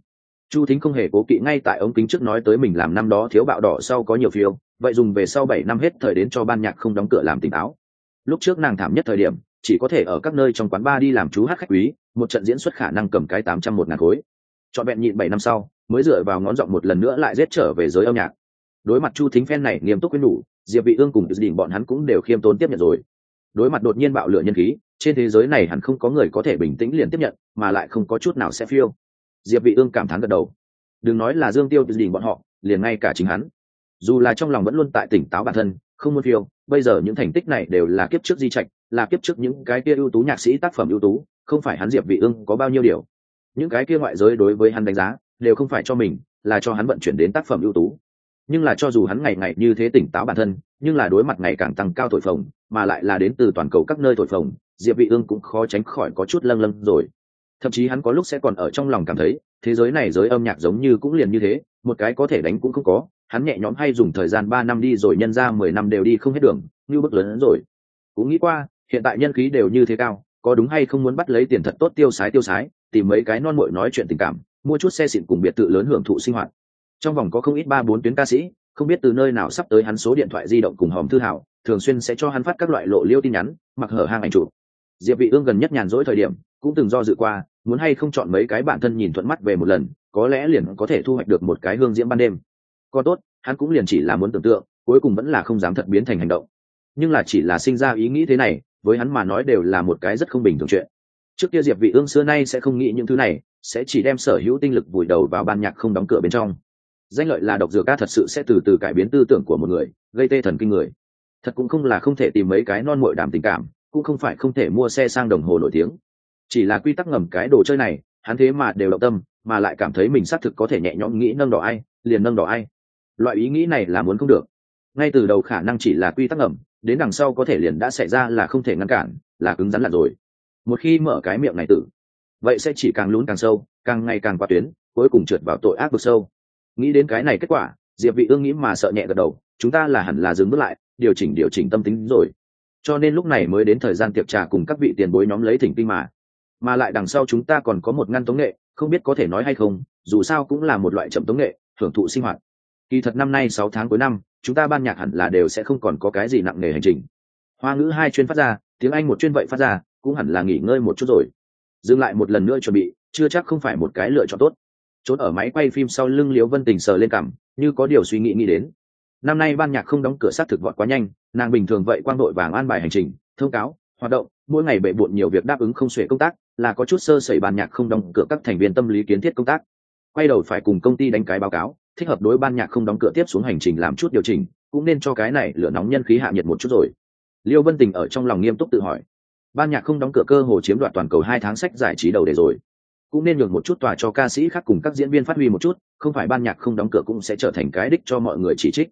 Chu thính không hề cố kỵ ngay tại ống kính trước nói tới mình làm năm đó thiếu bạo đỏ sau có nhiều phiếu vậy dùng về sau bảy năm hết thời đến cho ban nhạc không đóng cửa làm tỉnh táo. Lúc trước nàng thảm nhất thời điểm, chỉ có thể ở các nơi trong quán bar đi làm chú hát khách quý, một trận diễn xuất khả năng cầm cái tám trăm một ngàn khối. Chọn vẹn nhịn bảy năm sau, mới dựa vào ngón giọng một lần nữa lại giết trở về giới âm nhạc. Đối mặt chu thính phen này nghiêm túc quyến đủ, diệp vị ương cùng đình bọn hắn cũng đều khiêm tốn tiếp nhận rồi. Đối mặt đột nhiên bạo lửa nhân khí trên thế giới này hẳn không có người có thể bình tĩnh liền tiếp nhận, mà lại không có chút nào sẽ phiêu. Diệp vị ương cảm thán gật đầu. Đừng nói là dương tiêu đình bọn họ, liền ngay cả chính hắn. Dù là trong lòng vẫn luôn tại tỉnh táo bản thân, không muốn phiêu, bây giờ những thành tích này đều là kiếp trước di trạch, là kiếp trước những cái kia ưu tú nhạc sĩ tác phẩm ưu tú, không phải hắn diệp vị ương có bao nhiêu điều. Những cái kia ngoại giới đối với hắn đánh giá, đều không phải cho mình, là cho hắn vận chuyển đến tác phẩm ưu tú. Nhưng là cho dù hắn ngày ngày như thế tỉnh táo bản thân, nhưng là đối mặt ngày càng tăng cao thổi phồng, mà lại là đến từ toàn cầu các nơi thổi phồng diệp vị ương cũng khó tránh khỏi có chút lâng lâng rồi. Thậm chí hắn có lúc sẽ còn ở trong lòng cảm thấy, thế giới này giới âm nhạc giống như cũng liền như thế, một cái có thể đánh cũng không có. Hắn nhẹ nhõm hay dùng thời gian ba năm đi rồi nhân ra mười năm đều đi không hết đường, như bức lớn hơn rồi. Cũng nghĩ qua, hiện tại nhân khí đều như thế cao, có đúng hay không muốn bắt lấy tiền thật tốt tiêu sái tiêu sái, tìm mấy cái non muội nói chuyện tình cảm, mua chút xe xịn cùng biệt thự lớn hưởng thụ sinh hoạt. Trong vòng có không ít ba bốn tuyến ca sĩ, không biết từ nơi nào sắp tới hắn số điện thoại di động cùng hòm thư hảo, thường xuyên sẽ cho hắn phát các loại lộ liêu tin nhắn, mặc hở hang ảnh chụp diệp vị ương gần nhất nhàn rỗi thời điểm, cũng từng do dự qua, muốn hay không chọn mấy cái bản thân nhìn thuận mắt về một lần, có lẽ liền có thể thu hoạch được một cái hương diễm ban đêm. Còn tốt, hắn cũng liền chỉ là muốn tưởng tượng, cuối cùng vẫn là không dám thật biến thành hành động. Nhưng là chỉ là sinh ra ý nghĩ thế này, với hắn mà nói đều là một cái rất không bình thường chuyện. Trước kia diệp vị ương xưa nay sẽ không nghĩ những thứ này, sẽ chỉ đem sở hữu tinh lực vùi đầu vào ban nhạc không đóng cửa bên trong. Danh lợi là độc dược ca thật sự sẽ từ từ cải biến tư tưởng của một người, gây tê thần kinh người. Thật cũng không là không thể tìm mấy cái non muội đàm tình cảm cũng không phải không thể mua xe sang đồng hồ nổi tiếng. Chỉ là quy tắc ngầm cái đồ chơi này, hắn thế mà đều động tâm, mà lại cảm thấy mình xác thực có thể nhẹ nhõm nghĩ nâng đỏ ai, liền nâng đỏ ai. Loại ý nghĩ này là muốn không được. Ngay từ đầu khả năng chỉ là quy tắc ngầm, đến đằng sau có thể liền đã xảy ra là không thể ngăn cản, là cứng rắn lặn rồi. Một khi mở cái miệng này tử, vậy sẽ chỉ càng lún càng sâu, càng ngày càng qua tuyến, cuối cùng trượt vào tội ác vực sâu. Nghĩ đến cái này kết quả, diệp vị ương nghĩ mà sợ nhẹ gật đầu, chúng ta là hẳn là dừng bước lại, điều chỉnh điều chỉnh tâm tính rồi cho nên lúc này mới đến thời gian tiệc trà cùng các vị tiền bối nhóm lấy thỉnh kinh mà. Mà lại đằng sau chúng ta còn có một ngăn tống nghệ không biết có thể nói hay không dù sao cũng là một loại chậm tống nghệ hưởng thụ sinh hoạt. Kỳ thật năm nay sáu tháng cuối năm chúng ta ban nhạc hẳn là đều sẽ không còn có cái gì nặng nề hành trình. Hoa ngữ hai chuyên phát ra tiếng anh một chuyên vậy phát ra cũng hẳn là nghỉ ngơi một chút rồi. Dừng lại một lần nữa chuẩn bị chưa chắc không phải một cái lựa chọn tốt. Trốn ở máy quay phim sau lưng liễu vân tình sờ lên cằm, như có điều suy nghĩ nghĩ đến. Năm nay ban nhạc không đóng cửa sát thực vọt quá nhanh nàng bình thường vậy quang đội vàng an bài hành trình, thông cáo, hoạt động, mỗi ngày bệ bộn nhiều việc đáp ứng không xuể công tác, là có chút sơ sẩy ban nhạc không đóng cửa các thành viên tâm lý kiến thiết công tác. Quay đầu phải cùng công ty đánh cái báo cáo, thích hợp đối ban nhạc không đóng cửa tiếp xuống hành trình làm chút điều chỉnh, cũng nên cho cái này lửa nóng nhân khí hạ nhiệt một chút rồi. Liêu vân tình ở trong lòng nghiêm túc tự hỏi, ban nhạc không đóng cửa cơ hồ chiếm đoạt toàn cầu hai tháng sách giải trí đầu đề rồi. Cũng nên nhường một chút tòa cho ca sĩ khác cùng các diễn viên phát huy một chút, không phải ban nhạc không đóng cửa cũng sẽ trở thành cái đích cho mọi người chỉ trích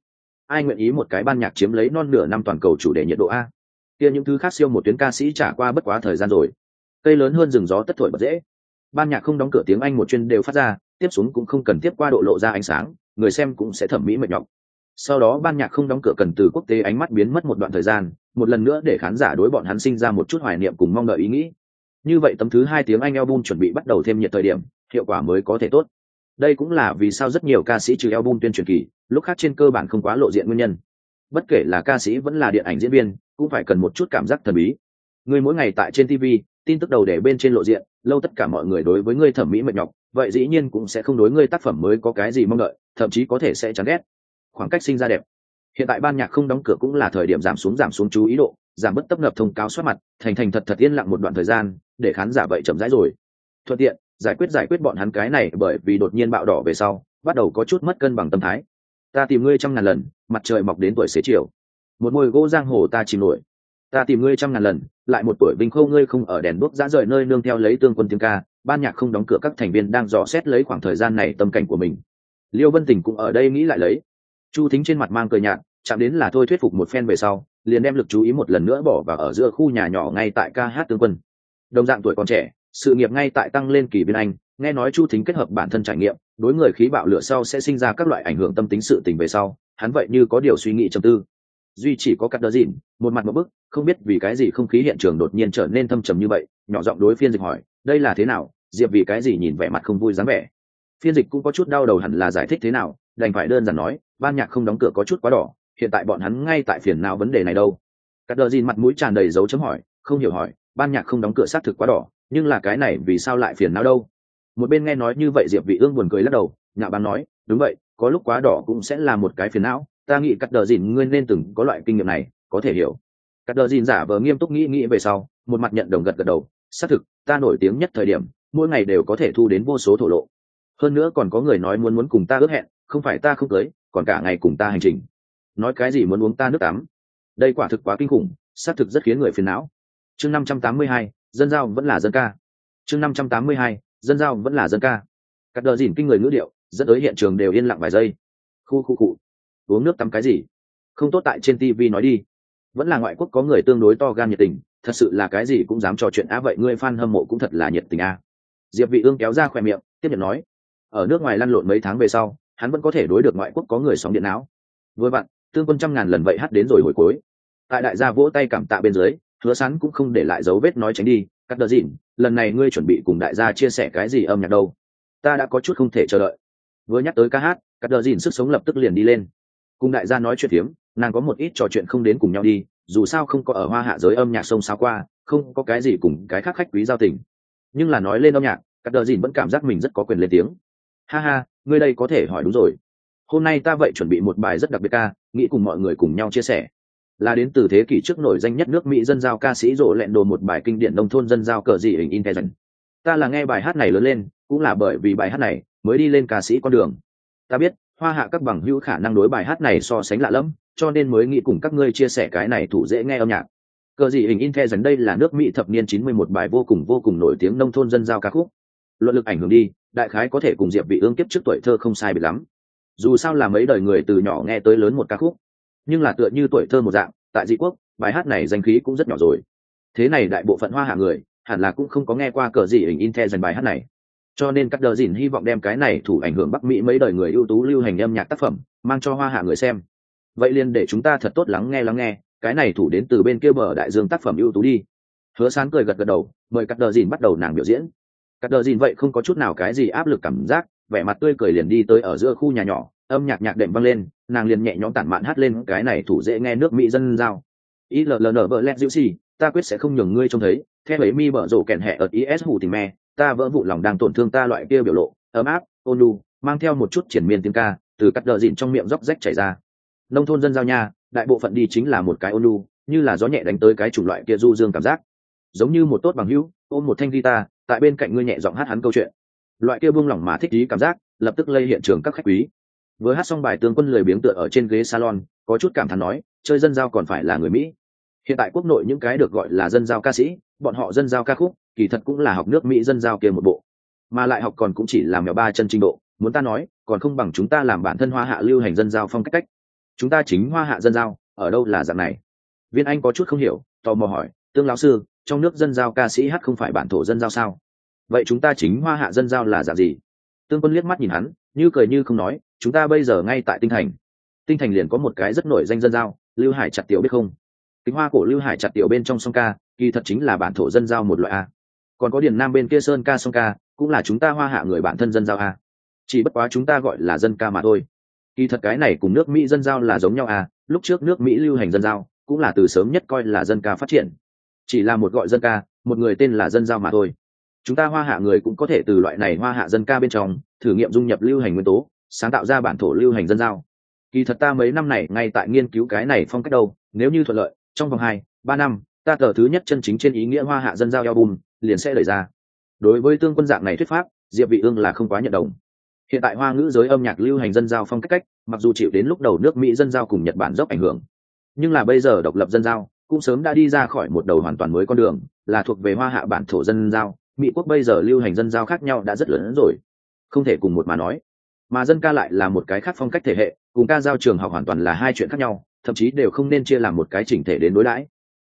ai nguyện ý một cái ban nhạc chiếm lấy non nửa năm toàn cầu chủ đề nhiệt độ a? Kia những thứ khác siêu một tuyến ca sĩ trả qua bất quá thời gian rồi. Cây lớn hơn rừng gió tất thổi bật dễ. Ban nhạc không đóng cửa tiếng anh một chuyên đều phát ra, tiếp xuống cũng không cần tiếp qua độ lộ ra ánh sáng, người xem cũng sẽ thẩm mỹ mệt nhọc. Sau đó ban nhạc không đóng cửa cần từ quốc tế ánh mắt biến mất một đoạn thời gian, một lần nữa để khán giả đối bọn hắn sinh ra một chút hoài niệm cùng mong đợi ý nghĩ. Như vậy tấm thứ hai tiếng anh album chuẩn bị bắt đầu thêm nhiệt thời điểm, hiệu quả mới có thể tốt đây cũng là vì sao rất nhiều ca sĩ trừ album tuyên truyền kỳ, lúc khác trên cơ bản không quá lộ diện nguyên nhân. Bất kể là ca sĩ vẫn là điện ảnh diễn viên, cũng phải cần một chút cảm giác thần bí. Người mỗi ngày tại trên tv tin tức đầu để bên trên lộ diện, lâu tất cả mọi người đối với ngươi thẩm mỹ mệt nhọc, vậy dĩ nhiên cũng sẽ không đối ngươi tác phẩm mới có cái gì mong đợi, thậm chí có thể sẽ chán ghét. Khoảng cách sinh ra đẹp. Hiện tại ban nhạc không đóng cửa cũng là thời điểm giảm xuống giảm xuống chú ý độ, giảm bất tấp nập thông cáo soát mặt, thành thành thật thật yên lặng một đoạn thời gian, để khán giả vậy chậm rãi rồi. Thuận tiện giải quyết giải quyết bọn hắn cái này bởi vì đột nhiên bạo đỏ về sau, bắt đầu có chút mất cân bằng tâm thái. Ta tìm ngươi trăm ngàn lần, mặt trời mọc đến tuổi xế chiều. Một môi gỗ giang hồ ta chìm nổi. Ta tìm ngươi trăm ngàn lần, lại một tuổi vinh khâu ngươi không ở đèn đuốc giã rời nơi nương theo lấy tương quân tiếng ca, ban nhạc không đóng cửa các thành viên đang dò xét lấy khoảng thời gian này tâm cảnh của mình. Liêu vân tình cũng ở đây nghĩ lại lấy. Chu thính trên mặt mang cười nhạt, chạm đến là thôi thuyết phục một phen về sau, liền đem lực chú ý một lần nữa bỏ vào ở giữa khu nhà nhỏ ngay tại ca hát tương quân. Đồng dạng tuổi còn trẻ sự nghiệp ngay tại tăng lên kỳ biên anh, nghe nói chu thính kết hợp bản thân trải nghiệm, đối người khí bạo lửa sau sẽ sinh ra các loại ảnh hưởng tâm tính sự tình về sau, hắn vậy như có điều suy nghĩ trầm tư. Duy chỉ có cắt đờ dịn, một mặt một bức, không biết vì cái gì không khí hiện trường đột nhiên trở nên thâm trầm như vậy, nhỏ giọng đối phiên dịch hỏi, đây là thế nào? Diệp vì cái gì nhìn vẻ mặt không vui dáng vẻ? Phiên dịch cũng có chút đau đầu hẳn là giải thích thế nào, đành phải đơn giản nói, ban nhạc không đóng cửa có chút quá đỏ, hiện tại bọn hắn ngay tại phiền nào vấn đề này đâu. Cắt đờ dịn mặt mũi tràn đầy dấu chấm hỏi, không hiểu hỏi, ban nhạc không đóng cửa xác thực quá đỏ nhưng là cái này vì sao lại phiền não đâu? Một bên nghe nói như vậy diệp vị ương buồn cười lắc đầu, nhạ bán nói, đúng vậy, có lúc quá đỏ cũng sẽ là một cái phiền não. Ta nghĩ cắt đờ dìn ngươi nên từng có loại kinh nghiệm này, có thể hiểu. Cắt đờ dìn giả vờ nghiêm túc nghĩ nghĩ về sau, một mặt nhận đồng gật gật đầu, xác thực, ta nổi tiếng nhất thời điểm, mỗi ngày đều có thể thu đến vô số thổ lộ. Hơn nữa còn có người nói muốn muốn cùng ta ước hẹn, không phải ta không cưới, còn cả ngày cùng ta hành trình. Nói cái gì muốn uống ta nước tắm? Đây quả thực quá kinh khủng, xác thực rất khiến người phiền não. Chương năm trăm tám mươi hai dân giao vẫn là dân ca. Chương năm trăm tám mươi hai, dân giao vẫn là dân ca. Cắt đờ dìn kinh người ngữ điệu, dẫn tới hiện trường đều yên lặng vài giây. Khu khu cụ uống nước tắm cái gì? Không tốt tại trên tv nói đi. Vẫn là ngoại quốc có người tương đối to gan nhiệt tình, thật sự là cái gì cũng dám trò chuyện. Á, vậy ngươi fan hâm mộ cũng thật là nhiệt tình a diệp vị ương kéo ra khỏe miệng, tiếp nhận nói. Ở nước ngoài lăn lộn mấy tháng về sau, hắn vẫn có thể đối được ngoại quốc có người sóng điện não. Với bạn tương quân trăm ngàn lần vậy hát đến rồi hồi cuối. Tại đại gia vỗ tay cảm tạ bên dưới hứa sán cũng không để lại dấu vết nói tránh đi, cắt đờ dịn, lần này ngươi chuẩn bị cùng đại gia chia sẻ cái gì âm nhạc đâu? Ta đã có chút không thể chờ đợi. Vừa nhắc tới ca hát, cắt đờ dịn sức sống lập tức liền đi lên. Cùng đại gia nói chuyện phiếm, nàng có một ít trò chuyện không đến cùng nhau đi, dù sao không có ở hoa hạ giới âm nhạc sông sao qua, không có cái gì cùng cái khác khách quý giao tình. Nhưng là nói lên âm nhạc, cắt đờ dịn vẫn cảm giác mình rất có quyền lên tiếng. Ha ha, ngươi đây có thể hỏi đúng rồi. Hôm nay ta vậy chuẩn bị một bài rất đặc biệt ca, nghĩ cùng mọi người cùng nhau chia sẻ là đến từ thế kỷ trước nổi danh nhất nước mỹ dân giao ca sĩ rộ lẹn đồ một bài kinh điển nông thôn dân giao cờ dị hình intelligent ta là nghe bài hát này lớn lên, cũng là bởi vì bài hát này mới đi lên ca sĩ con đường. Ta biết, hoa hạ các bằng hữu khả năng đối bài hát này so sánh lạ lẫm, cho nên mới nghĩ cùng các ngươi chia sẻ cái này thủ dễ nghe âm nhạc. Cờ dị hình intelligent đây là nước mỹ thập niên chín mươi một bài vô cùng vô cùng nổi tiếng nông thôn dân giao ca khúc. Luận lực ảnh hưởng đi, đại khái có thể cùng diệp vị ương kiếp trước tuổi thơ không sai biệt lắm. Dù sao là mấy đời người từ nhỏ nghe tới lớn một ca khúc nhưng là tựa như tuổi thơ một dạng, tại dị quốc, bài hát này danh khí cũng rất nhỏ rồi. Thế này đại bộ phận hoa hạ người, hẳn là cũng không có nghe qua cờ gì hình in the dành bài hát này. Cho nên các đờ dìn hy vọng đem cái này thủ ảnh hưởng bắc mỹ mấy đời người ưu tú lưu hành âm nhạc tác phẩm, mang cho hoa hạ người xem. Vậy liền để chúng ta thật tốt lắng nghe lắng nghe, cái này thủ đến từ bên kia bờ đại dương tác phẩm ưu tú đi. Hứa sán cười gật gật đầu, mời các đờ dìn bắt đầu nàng biểu diễn. Các đờ dìn vậy không có chút nào cái gì áp lực cảm giác, vẻ mặt tươi cười liền đi tới ở giữa khu nhà nhỏ âm nhạc nhạc đệm vang lên, nàng liền nhẹ nhõm tản mạn hát lên cái này thủ dễ nghe nước mỹ dân giao. Ít lờ lờ vợ lẹt dịu xì, ta quyết sẽ không nhường ngươi trông thấy, theo ấy mi bở rổ kèn hẹ ở is hủ thì me ta vỡ vụ lòng đang tổn thương ta loại kia biểu lộ, ấm áp, ôn lu mang theo một chút triển miên tiếng ca, từ cắt đờ dịn trong miệng róc rách chảy ra. Nông thôn dân giao nha, đại bộ phận đi chính là một cái ôn lu như là gió nhẹ đánh tới cái chủng loại kia du dương cảm giác. Giống như một tốt bằng hữu, ôm một thanh guitar, tại bên cạnh ngươi nhẹ giọng hát hắn câu chuyện. Loại kia buông lỏng mà thích ý cảm giác, lập tức lây hiện trường các khách quý vừa hát xong bài tướng quân lười biếng tựa ở trên ghế salon, có chút cảm thán nói, chơi dân giao còn phải là người mỹ. Hiện tại quốc nội những cái được gọi là dân giao ca sĩ, bọn họ dân giao ca khúc, kỳ thật cũng là học nước mỹ dân giao kia một bộ. Mà lại học còn cũng chỉ làm mèo ba chân trình độ, muốn ta nói, còn không bằng chúng ta làm bản thân hoa hạ lưu hành dân giao phong cách cách. Chúng ta chính hoa hạ dân giao, ở đâu là dạng này? Viên anh có chút không hiểu, tò mò hỏi, tương lão sư, trong nước dân giao ca sĩ hát không phải bản thổ dân giao sao? Vậy chúng ta chính hoa hạ dân giao là dạng gì? Tương quân liếc mắt nhìn hắn, như cười như không nói chúng ta bây giờ ngay tại tinh thành. Tinh thành liền có một cái rất nổi danh dân giao, lưu hải chặt tiểu biết không? Kính hoa cổ lưu hải chặt tiểu bên trong sông ca, kỳ thật chính là bản thổ dân giao một loại a. Còn có điền nam bên kia sơn ca sông ca, cũng là chúng ta hoa hạ người bản thân dân giao a. Chỉ bất quá chúng ta gọi là dân ca mà thôi. Kỳ thật cái này cùng nước mỹ dân giao là giống nhau à lúc trước nước mỹ lưu hành dân giao, cũng là từ sớm nhất coi là dân ca phát triển. Chỉ là một gọi dân ca, một người tên là dân giao mà thôi. Chúng ta hoa hạ người cũng có thể từ loại này hoa hạ dân ca bên trong, thử nghiệm dung nhập lưu hành nguyên tố sáng tạo ra bản thổ lưu hành dân giao. Kỳ thật ta mấy năm này ngay tại nghiên cứu cái này phong cách đâu, nếu như thuận lợi, trong vòng hai, ba năm, ta tờ thứ nhất chân chính trên ý nghĩa hoa hạ dân giao album liền sẽ đẩy ra. Đối với tương quân dạng này thuyết pháp, diệp vị ương là không quá nhận đồng. Hiện tại hoa ngữ giới âm nhạc lưu hành dân giao phong cách cách, mặc dù chịu đến lúc đầu nước mỹ dân giao cùng nhật bản dốc ảnh hưởng, nhưng là bây giờ độc lập dân giao cũng sớm đã đi ra khỏi một đầu hoàn toàn mới con đường, là thuộc về hoa hạ bản thổ dân giao. Mỹ quốc bây giờ lưu hành dân giao khác nhau đã rất lớn hơn rồi. Không thể cùng một mà nói mà dân ca lại là một cái khác phong cách thể hệ, cùng ca giao trường học hoàn toàn là hai chuyện khác nhau, thậm chí đều không nên chia làm một cái chỉnh thể đến đối đãi.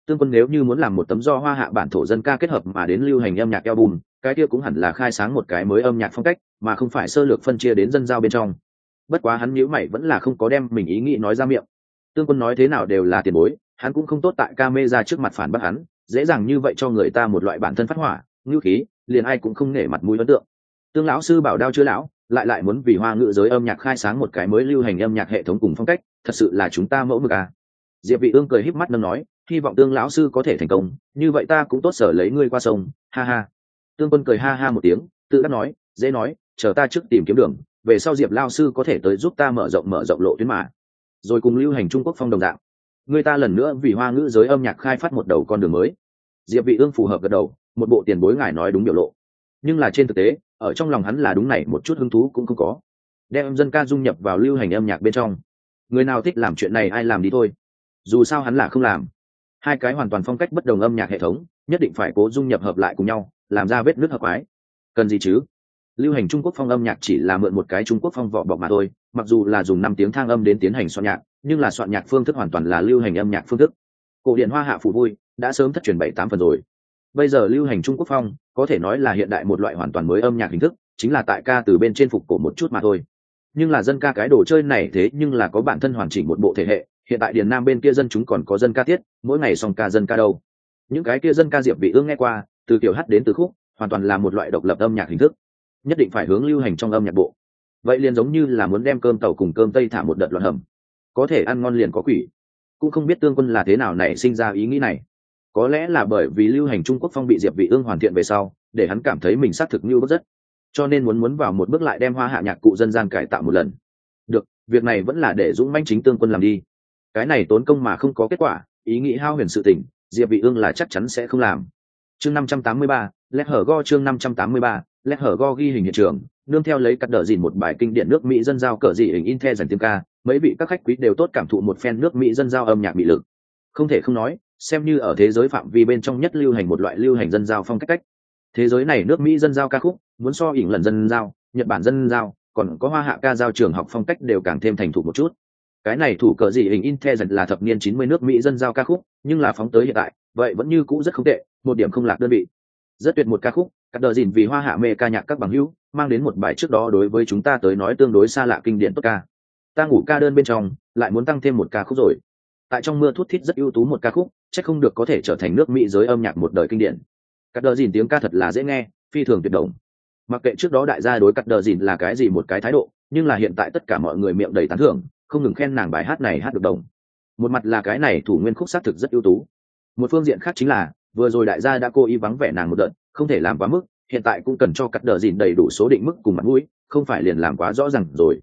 Tương quân nếu như muốn làm một tấm do hoa hạ bản thổ dân ca kết hợp mà đến lưu hành âm nhạc album, cái kia cũng hẳn là khai sáng một cái mới âm nhạc phong cách, mà không phải sơ lược phân chia đến dân giao bên trong. Bất quá hắn nhíu mày vẫn là không có đem mình ý nghĩ nói ra miệng. Tương quân nói thế nào đều là tiền bối, hắn cũng không tốt tại ca mê ra trước mặt phản bác hắn, dễ dàng như vậy cho người ta một loại bản thân phát hỏa, ngữ khí, liền ai cũng không nể mặt mũi ấn tượng. Tương lão sư bảo đao chưa lão lại lại muốn vì hoa ngữ giới âm nhạc khai sáng một cái mới lưu hành âm nhạc hệ thống cùng phong cách, thật sự là chúng ta mẫu mực à. diệp vị ương cười híp mắt nâng nói, hy vọng tương lão sư có thể thành công, như vậy ta cũng tốt sở lấy ngươi qua sông, ha ha. Tương quân cười ha ha một tiếng, tự đắc nói, dễ nói, chờ ta trước tìm kiếm đường, về sau diệp lao sư có thể tới giúp ta mở rộng mở rộng lộ tuyến mà. Rồi cùng lưu hành trung quốc phong đồng dạng. Người ta lần nữa vì hoa ngữ giới âm nhạc khai phát một đầu con đường mới. Diệp vị ương phù hợp gật đầu, một bộ tiền bối ngài nói đúng biểu lộ nhưng là trên thực tế, ở trong lòng hắn là đúng này, một chút hứng thú cũng không có. Đem dân ca dung nhập vào lưu hành âm nhạc bên trong. Người nào thích làm chuyện này ai làm đi thôi. Dù sao hắn là không làm. Hai cái hoàn toàn phong cách bất đồng âm nhạc hệ thống, nhất định phải cố dung nhập hợp lại cùng nhau, làm ra vết nước hợp ái. Cần gì chứ? Lưu hành trung quốc phong âm nhạc chỉ là mượn một cái trung quốc phong vỏ bọc mà thôi, mặc dù là dùng năm tiếng thang âm đến tiến hành soạn nhạc, nhưng là soạn nhạc phương thức hoàn toàn là lưu hành âm nhạc phương thức. Cổ điển hoa hạ phụ vui đã sớm thất truyền bảy tám phần rồi bây giờ lưu hành trung quốc phong, có thể nói là hiện đại một loại hoàn toàn mới âm nhạc hình thức, chính là tại ca từ bên trên phục cổ một chút mà thôi. Nhưng là dân ca cái đồ chơi này thế nhưng là có bản thân hoàn chỉnh một bộ thể hệ, hiện tại điền nam bên kia dân chúng còn có dân ca tiết, mỗi ngày song ca dân ca đâu. Những cái kia dân ca diệp vị ương nghe qua, từ kiểu hát đến từ khúc, hoàn toàn là một loại độc lập âm nhạc hình thức. Nhất định phải hướng lưu hành trong âm nhạc bộ. Vậy liền giống như là muốn đem cơm tàu cùng cơm tây thả một đợt loạn hầm. Có thể ăn ngon liền có quỷ. Cũng không biết tương quân là thế nào này sinh ra ý nghĩ này có lẽ là bởi vì lưu hành trung quốc phong bị diệp vị ương hoàn thiện về sau để hắn cảm thấy mình xác thực như bất rất. Cho nên muốn muốn vào một bước lại đem hoa hạ nhạc cụ dân gian cải tạo một lần. Được việc này vẫn là để dũng manh chính tương quân làm đi. Cái này tốn công mà không có kết quả ý nghĩ hao huyền sự tình diệp vị ương là chắc chắn sẽ không làm. Chương 583, lét hở go chương 583, lét hở go ghi hình hiện trường nương theo lấy cắt đờ dìn một bài kinh điển nước mỹ dân giao cờ dị hình in the dành tiếng ca mấy vị các khách quý đều tốt cảm thụ một phen nước mỹ dân giao âm nhạc bị lực. Không thể không nói xem như ở thế giới phạm vi bên trong nhất lưu hành một loại lưu hành dân giao phong cách cách. Thế giới này nước mỹ dân giao ca khúc, muốn so ỉng lần dân giao, nhật bản dân giao, còn có hoa hạ ca giao trường học phong cách đều càng thêm thành thục một chút. Cái này thủ cờ gì hình intelligent là thập niên chín mươi nước mỹ dân giao ca khúc, nhưng là phóng tới hiện tại, vậy vẫn như cũ rất không tệ, một điểm không lạc đơn vị. Rất tuyệt một ca khúc các đờ dìn vì hoa hạ mê ca nhạc các bằng hữu, mang đến một bài trước đó đối với chúng ta tới nói tương đối xa lạ kinh điển tốt ca. Ta ngủ ca đơn bên trong, lại muốn tăng thêm một ca khúc rồi. Tại trong mưa thút thít rất ưu tú một ca khúc chắc không được có thể trở thành nước mỹ giới âm nhạc một đời kinh điển. Cắt đờ dìn tiếng ca thật là dễ nghe, phi thường tuyệt động mặc kệ trước đó đại gia đối cắt đờ dìn là cái gì một cái thái độ, nhưng là hiện tại tất cả mọi người miệng đầy tán thưởng, không ngừng khen nàng bài hát này hát được đồng. Một mặt là cái này thủ nguyên khúc xác thực rất ưu tú. Một phương diện khác chính là, vừa rồi đại gia đã cố ý vắng vẻ nàng một đợt, không thể làm quá mức, hiện tại cũng cần cho cắt đờ dìn đầy đủ số định mức cùng mặt mũi, không phải liền làm quá rõ ràng rồi.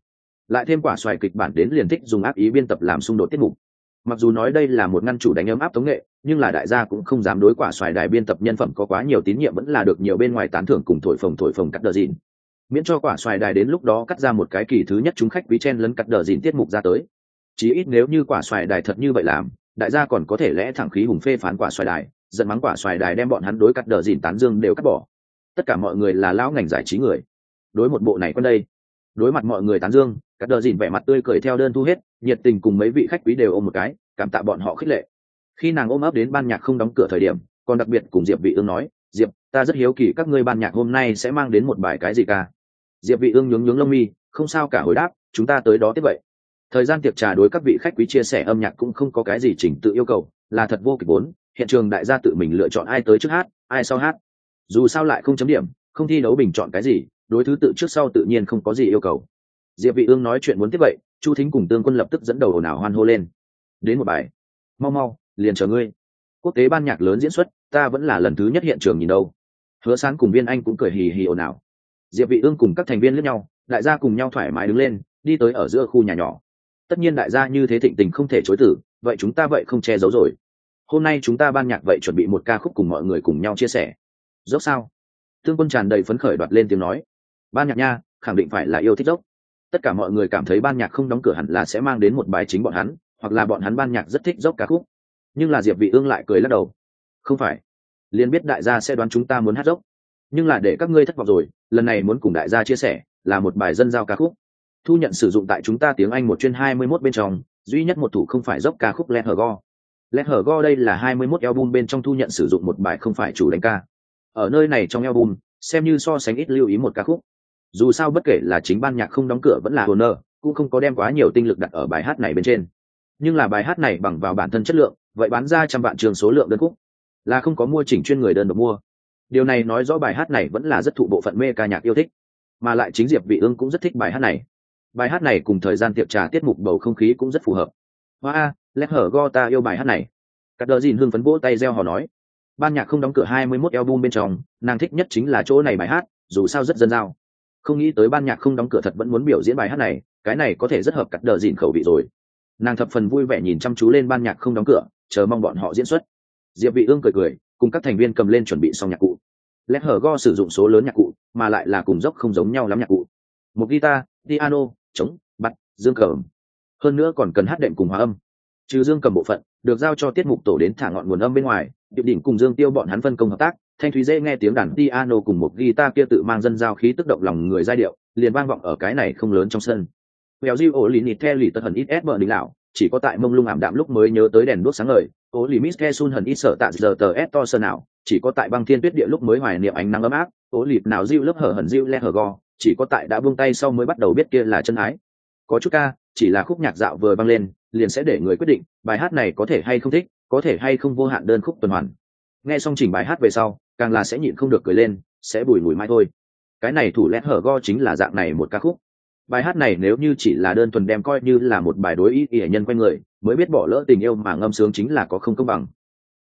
Lại thêm quả xoài kịch bản đến liền thích dùng ác ý biên tập làm xung đột tiết mục mặc dù nói đây là một ngăn chủ đánh ấm áp tống nghệ, nhưng là đại gia cũng không dám đối quả xoài đài biên tập nhân phẩm có quá nhiều tín nhiệm vẫn là được nhiều bên ngoài tán thưởng cùng thổi phồng thổi phồng cắt đờ dìn. Miễn cho quả xoài đài đến lúc đó cắt ra một cái kỳ thứ nhất chúng khách quý chen lấn cắt đờ dìn tiết mục ra tới. Chí ít nếu như quả xoài đài thật như vậy làm, đại gia còn có thể lẽ thẳng khí hùng phê phán quả xoài đài, giận mắng quả xoài đài đem bọn hắn đối cắt đờ dìn tán dương đều cắt bỏ. Tất cả mọi người là lão ngành giải trí người. Đối một bộ này quân đây đối mặt mọi người tán dương các đờ dìn vẻ mặt tươi cười theo đơn thu hết, nhiệt tình cùng mấy vị khách quý đều ôm một cái, cảm tạ bọn họ khích lệ. Khi nàng ôm ấp đến ban nhạc không đóng cửa thời điểm, còn đặc biệt cùng diệp vị ương nói, diệp, ta rất hiếu kỳ các ngươi ban nhạc hôm nay sẽ mang đến một bài cái gì ca? Diệp vị ương nhướng nhướng lông mi, không sao cả hồi đáp, chúng ta tới đó tiếp vậy. Thời gian tiệc trà đối các vị khách quý chia sẻ âm nhạc cũng không có cái gì chỉnh tự yêu cầu, là thật vô kịch vốn hiện trường đại gia tự mình lựa chọn ai tới trước hát, ai sau hát. Dù sao lại không chấm điểm, không thi đấu bình chọn cái gì đối thứ tự trước sau tự nhiên không có gì yêu cầu. Diệp vị ương nói chuyện muốn tiếp vậy, chu thính cùng tương quân lập tức dẫn đầu ồn ào hoan hô lên. Đến một bài. Mau mau, liền chờ ngươi. Quốc tế ban nhạc lớn diễn xuất, ta vẫn là lần thứ nhất hiện trường nhìn đâu. Hứa sáng cùng viên anh cũng cười hì hì ồn ào. Diệp vị ương cùng các thành viên lẫn nhau, đại gia cùng nhau thoải mái đứng lên, đi tới ở giữa khu nhà nhỏ. Tất nhiên đại gia như thế thịnh tình không thể chối từ, vậy chúng ta vậy không che giấu rồi. Hôm nay chúng ta ban nhạc vậy chuẩn bị một ca khúc cùng mọi người cùng nhau chia sẻ. Dốc sao? Tương quân tràn đầy phấn khởi đoạt lên tiếng nói ban nhạc nha khẳng định phải là yêu thích dốc tất cả mọi người cảm thấy ban nhạc không đóng cửa hẳn là sẽ mang đến một bài chính bọn hắn hoặc là bọn hắn ban nhạc rất thích dốc ca khúc nhưng là diệp vị ương lại cười lắc đầu không phải liền biết đại gia sẽ đoán chúng ta muốn hát dốc nhưng là để các ngươi thất vọng rồi lần này muốn cùng đại gia chia sẻ là một bài dân giao ca khúc thu nhận sử dụng tại chúng ta tiếng anh một chuyên 21 bên trong duy nhất một thủ không phải dốc ca khúc Let Her Go. Let Her Go đây là 21 album bên trong thu nhận sử dụng một bài không phải chủ đánh ca. Ở nơi này trong album, xem như so sánh ít lưu ý một ca khúc. Dù sao bất kể là chính ban nhạc không đóng cửa vẫn là Honor, cũng không có đem quá nhiều tinh lực đặt ở bài hát này bên trên. Nhưng là bài hát này bằng vào bản thân chất lượng, vậy bán ra trăm vạn trường số lượng đơn khúc, là không có mua chỉnh chuyên người đơn độc mua. Điều này nói rõ bài hát này vẫn là rất thụ bộ phận mê ca nhạc yêu thích, mà lại chính Diệp Vị Ương cũng rất thích bài hát này. Bài hát này cùng thời gian tiệc trà tiết mục bầu không khí cũng rất phù hợp. Hoa a lẽ hở go ta yêu bài hát này. Cắt đờ dìn hương phấn vỗ tay reo hò nói. Ban nhạc không đóng cửa hai mươi 21 album bên trong nàng thích nhất chính là chỗ này bài hát dù sao rất dân giao không nghĩ tới ban nhạc không đóng cửa thật vẫn muốn biểu diễn bài hát này, cái này có thể rất hợp cắt đờ dìn khẩu vị rồi. Nàng thập phần vui vẻ nhìn chăm chú lên ban nhạc không đóng cửa, chờ mong bọn họ diễn xuất. Diệp vị ương cười cười, cùng các thành viên cầm lên chuẩn bị xong nhạc cụ. Lẽ hở go sử dụng số lớn nhạc cụ, mà lại là cùng dốc không giống nhau lắm nhạc cụ. Một guitar, piano, trống bắt dương cầm. Hơn nữa còn cần hát đệm cùng hòa âm. Trừ dương cầm bộ phận, được giao cho tiết mục tổ đến thả ngọn nguồn âm bên ngoài, điệp đỉnh cùng dương tiêu bọn hắn phân công hợp tác thanh thúy dễ nghe tiếng đàn piano cùng một guitar kia tự mang dân giao khí tức động lòng người giai điệu liền vang vọng ở cái này không lớn trong sân. Mèo Diu ổ lì nịt the lì tật hần ít ép bờ đình lão, chỉ có tại mông lung ảm đạm lúc mới nhớ tới đèn đuốc sáng ngời, ổ lì mít the sun hần ít sợ tạ giờ tờ ép to sơ nào, chỉ có tại băng thiên tuyết địa lúc mới hoài niệm ánh nắng ấm áp, ổ lì nào diêu lớp hở hần diêu le hở go, chỉ có tại đã buông tay sau mới bắt đầu biết kia là chân ái, có chút ca chỉ là khúc nhạc dạo vừa băng lên liền sẽ để người quyết định bài hát này có thể hay không thích có thể hay không vô hạn đơn khúc tuần hoàn nghe xong chỉnh bài hát về sau, càng là sẽ nhịn không được cười lên, sẽ bùi mùi mai thôi. Cái này thủ lét hở go chính là dạng này một ca khúc. Bài hát này nếu như chỉ là đơn thuần đem coi như là một bài đối ý ỉa nhân quanh người, mới biết bỏ lỡ tình yêu mà ngâm sướng chính là có không công bằng.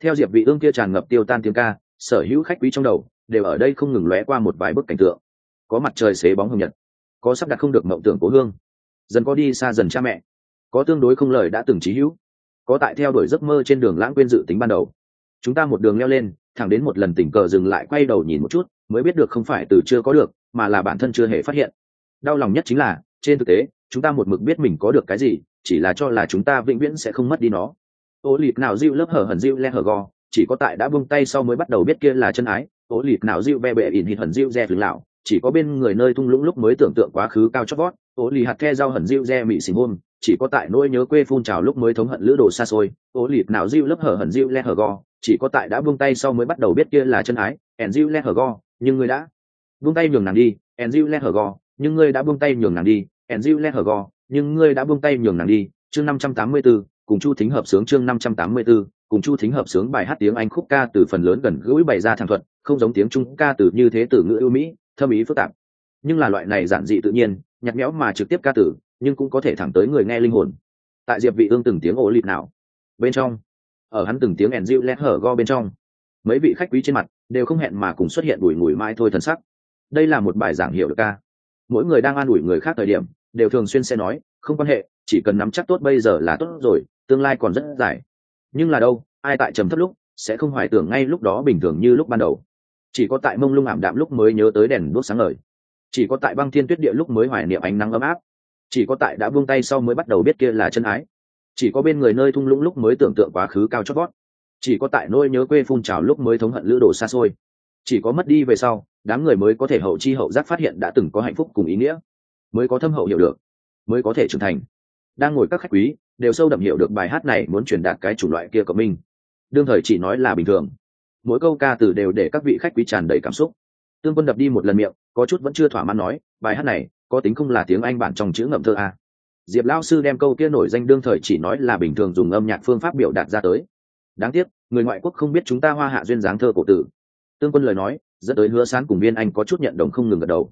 Theo diệp vị ương kia tràn ngập tiêu tan tiếng ca, sở hữu khách quý trong đầu, đều ở đây không ngừng lóe qua một vài bức cảnh tượng. Có mặt trời xế bóng hồng nhật, có sắp đặt không được mộng tưởng cố hương, dần có đi xa dần cha mẹ, có tương đối không lời đã từng trí hữu, có tại theo đuổi giấc mơ trên đường lãng quên dự tính ban đầu chúng ta một đường leo lên, thẳng đến một lần tình cờ dừng lại quay đầu nhìn một chút, mới biết được không phải từ chưa có được, mà là bản thân chưa hề phát hiện. Đau lòng nhất chính là, trên thực tế, chúng ta một mực biết mình có được cái gì, chỉ là cho là chúng ta vĩnh viễn sẽ không mất đi nó. Ô lịp nào diêu lớp hở hẩn diêu le hở go chỉ có tại đã buông tay sau mới bắt đầu biết kia là chân ái. Ô lịp nào diêu be bệ ỉn hít hẩn diêu re phừng lão chỉ có bên người nơi thung lũng lúc mới tưởng tượng quá khứ cao chót vót. Ô lì hạt the rau hẩn diêu re mị xình hôn chỉ có tại nỗi nhớ quê phun trào lúc mới thống hận lữ đồ xa xôi. Ô lịp nào diêu lớp hở hẩn diêu le hở go chỉ có tại đã buông tay sau mới bắt đầu biết kia là chân ái ẻn le hở go nhưng ngươi đã buông tay nhường nàng đi ẻn le hở go nhưng ngươi đã buông tay nhường nàng đi ẻn le hở go nhưng ngươi đã buông tay nhường nàng đi. Chương năm trăm tám mươi 584, cùng chu thính hợp sướng chương năm trăm tám mươi 584, cùng chu thính hợp sướng bài hát tiếng anh khúc ca từ phần lớn gần gũi bày ra thẳng thuận không giống tiếng trung ca từ như thế từ ngữ ưu mỹ thâm ý phức tạp. Nhưng là loại này giản dị tự nhiên nhặt nhẽo mà trực tiếp ca tử nhưng cũng có thể thẳng tới người nghe linh hồn. Tại diệp vị ương từng tiếng ổ lịt nào? Bên trong ở hắn từng tiếng ẻn dịu lét hở go bên trong. Mấy vị khách quý trên mặt đều không hẹn mà cùng xuất hiện đuổi ngùi mai thôi thần sắc. Đây là một bài giảng hiểu được ca. Mỗi người đang an ủi người khác thời điểm, đều thường xuyên sẽ nói, không quan hệ, chỉ cần nắm chắc tốt bây giờ là tốt rồi, tương lai còn rất dài. Nhưng là đâu, ai tại trầm thấp lúc sẽ không hoài tưởng ngay lúc đó bình thường như lúc ban đầu. Chỉ có tại mông lung ảm đạm lúc mới nhớ tới đèn đuốc sáng ngời. Chỉ có tại băng thiên tuyết địa lúc mới hoài niệm ánh nắng ấm áp. Chỉ có tại đã buông tay sau mới bắt đầu biết kia là chân ái chỉ có bên người nơi thung lũng lúc mới tưởng tượng quá khứ cao chót vót. Chỉ có tại nỗi nhớ quê phun trào lúc mới thống hận lữ đồ xa xôi. Chỉ có mất đi về sau, đám người mới có thể hậu chi hậu giác phát hiện đã từng có hạnh phúc cùng ý nghĩa. Mới có thâm hậu hiểu được. Mới có thể trưởng thành. Đang ngồi các khách quý, đều sâu đậm hiểu được bài hát này muốn truyền đạt cái chủng loại kia của mình. Đương thời chỉ nói là bình thường. Mỗi câu ca từ đều để các vị khách quý tràn đầy cảm xúc. Tương quân đập đi một lần miệng, có chút vẫn chưa thỏa mãn nói, bài hát này có tính không là tiếng anh bản trong chữ ngậm thơ à diệp lao sư đem câu kia nổi danh đương thời chỉ nói là bình thường dùng âm nhạc phương pháp biểu đạt ra tới. Đáng tiếc, người ngoại quốc không biết chúng ta hoa hạ duyên dáng thơ cổ tử. Tương quân lời nói, dẫn tới hứa sán cùng viên anh có chút nhận đồng không ngừng gật đầu.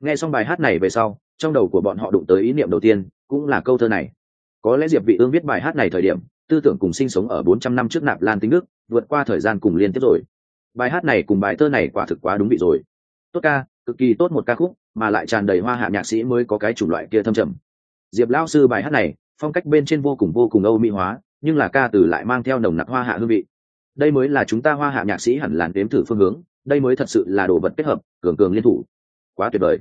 Nghe xong bài hát này về sau, trong đầu của bọn họ đụng tới ý niệm đầu tiên, cũng là câu thơ này. Có lẽ diệp vị ương viết bài hát này thời điểm, tư tưởng cùng sinh sống ở 400 năm trước nạp lan tính đức, vượt qua thời gian cùng liên tiếp rồi. Bài hát này cùng bài thơ này quả thực quá đúng vị rồi. Tốt ca, cực kỳ tốt một ca khúc, mà lại tràn đầy hoa hạ nhạc sĩ mới có cái chủng loại kia thâm trầm diệp lão sư bài hát này, phong cách bên trên vô cùng vô cùng âu mỹ hóa, nhưng là ca từ lại mang theo nồng nặc hoa hạ hương vị. Đây mới là chúng ta hoa hạ nhạc sĩ hẳn làn đếm thử phương hướng, đây mới thật sự là đồ vật kết hợp, cường cường liên thủ. Quá tuyệt vời.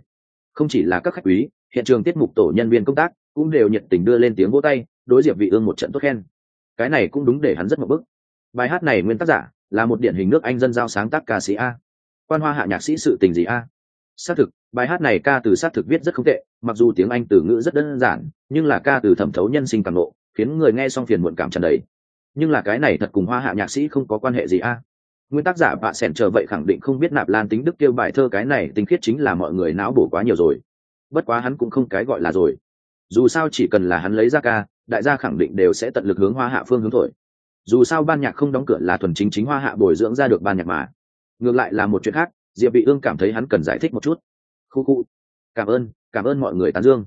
Không chỉ là các khách quý, hiện trường tiết mục tổ nhân viên công tác cũng đều nhiệt tình đưa lên tiếng vỗ tay, đối diệp vị ương một trận tốt khen. Cái này cũng đúng để hắn rất một bức bài hát này nguyên tác giả là một điển hình nước anh dân giao sáng tác ca sĩ a. Quan hoa hạ nhạc sĩ sự tình gì a? Xác thực, bài hát này ca từ xác thực viết rất không tệ, mặc dù tiếng anh từ ngữ rất đơn giản, nhưng là ca từ thẩm thấu nhân sinh càng lộ, khiến người nghe xong phiền muộn cảm tràn đầy. Nhưng là cái này thật cùng hoa hạ nhạc sĩ không có quan hệ gì a. Nguyên tác giả bạ sẻn chờ vậy khẳng định không biết nạp lan tính đức kêu bài thơ cái này tính khiết chính là mọi người não bổ quá nhiều rồi. Bất quá hắn cũng không cái gọi là rồi. Dù sao chỉ cần là hắn lấy ra ca, đại gia khẳng định đều sẽ tận lực hướng hoa hạ phương hướng thổi. Dù sao ban nhạc không đóng cửa là thuần chính chính hoa hạ bồi dưỡng ra được ban nhạc mà. Ngược lại là một chuyện khác diệp vị ương cảm thấy hắn cần giải thích một chút. Khu khu. Cảm ơn cảm ơn mọi người tán dương.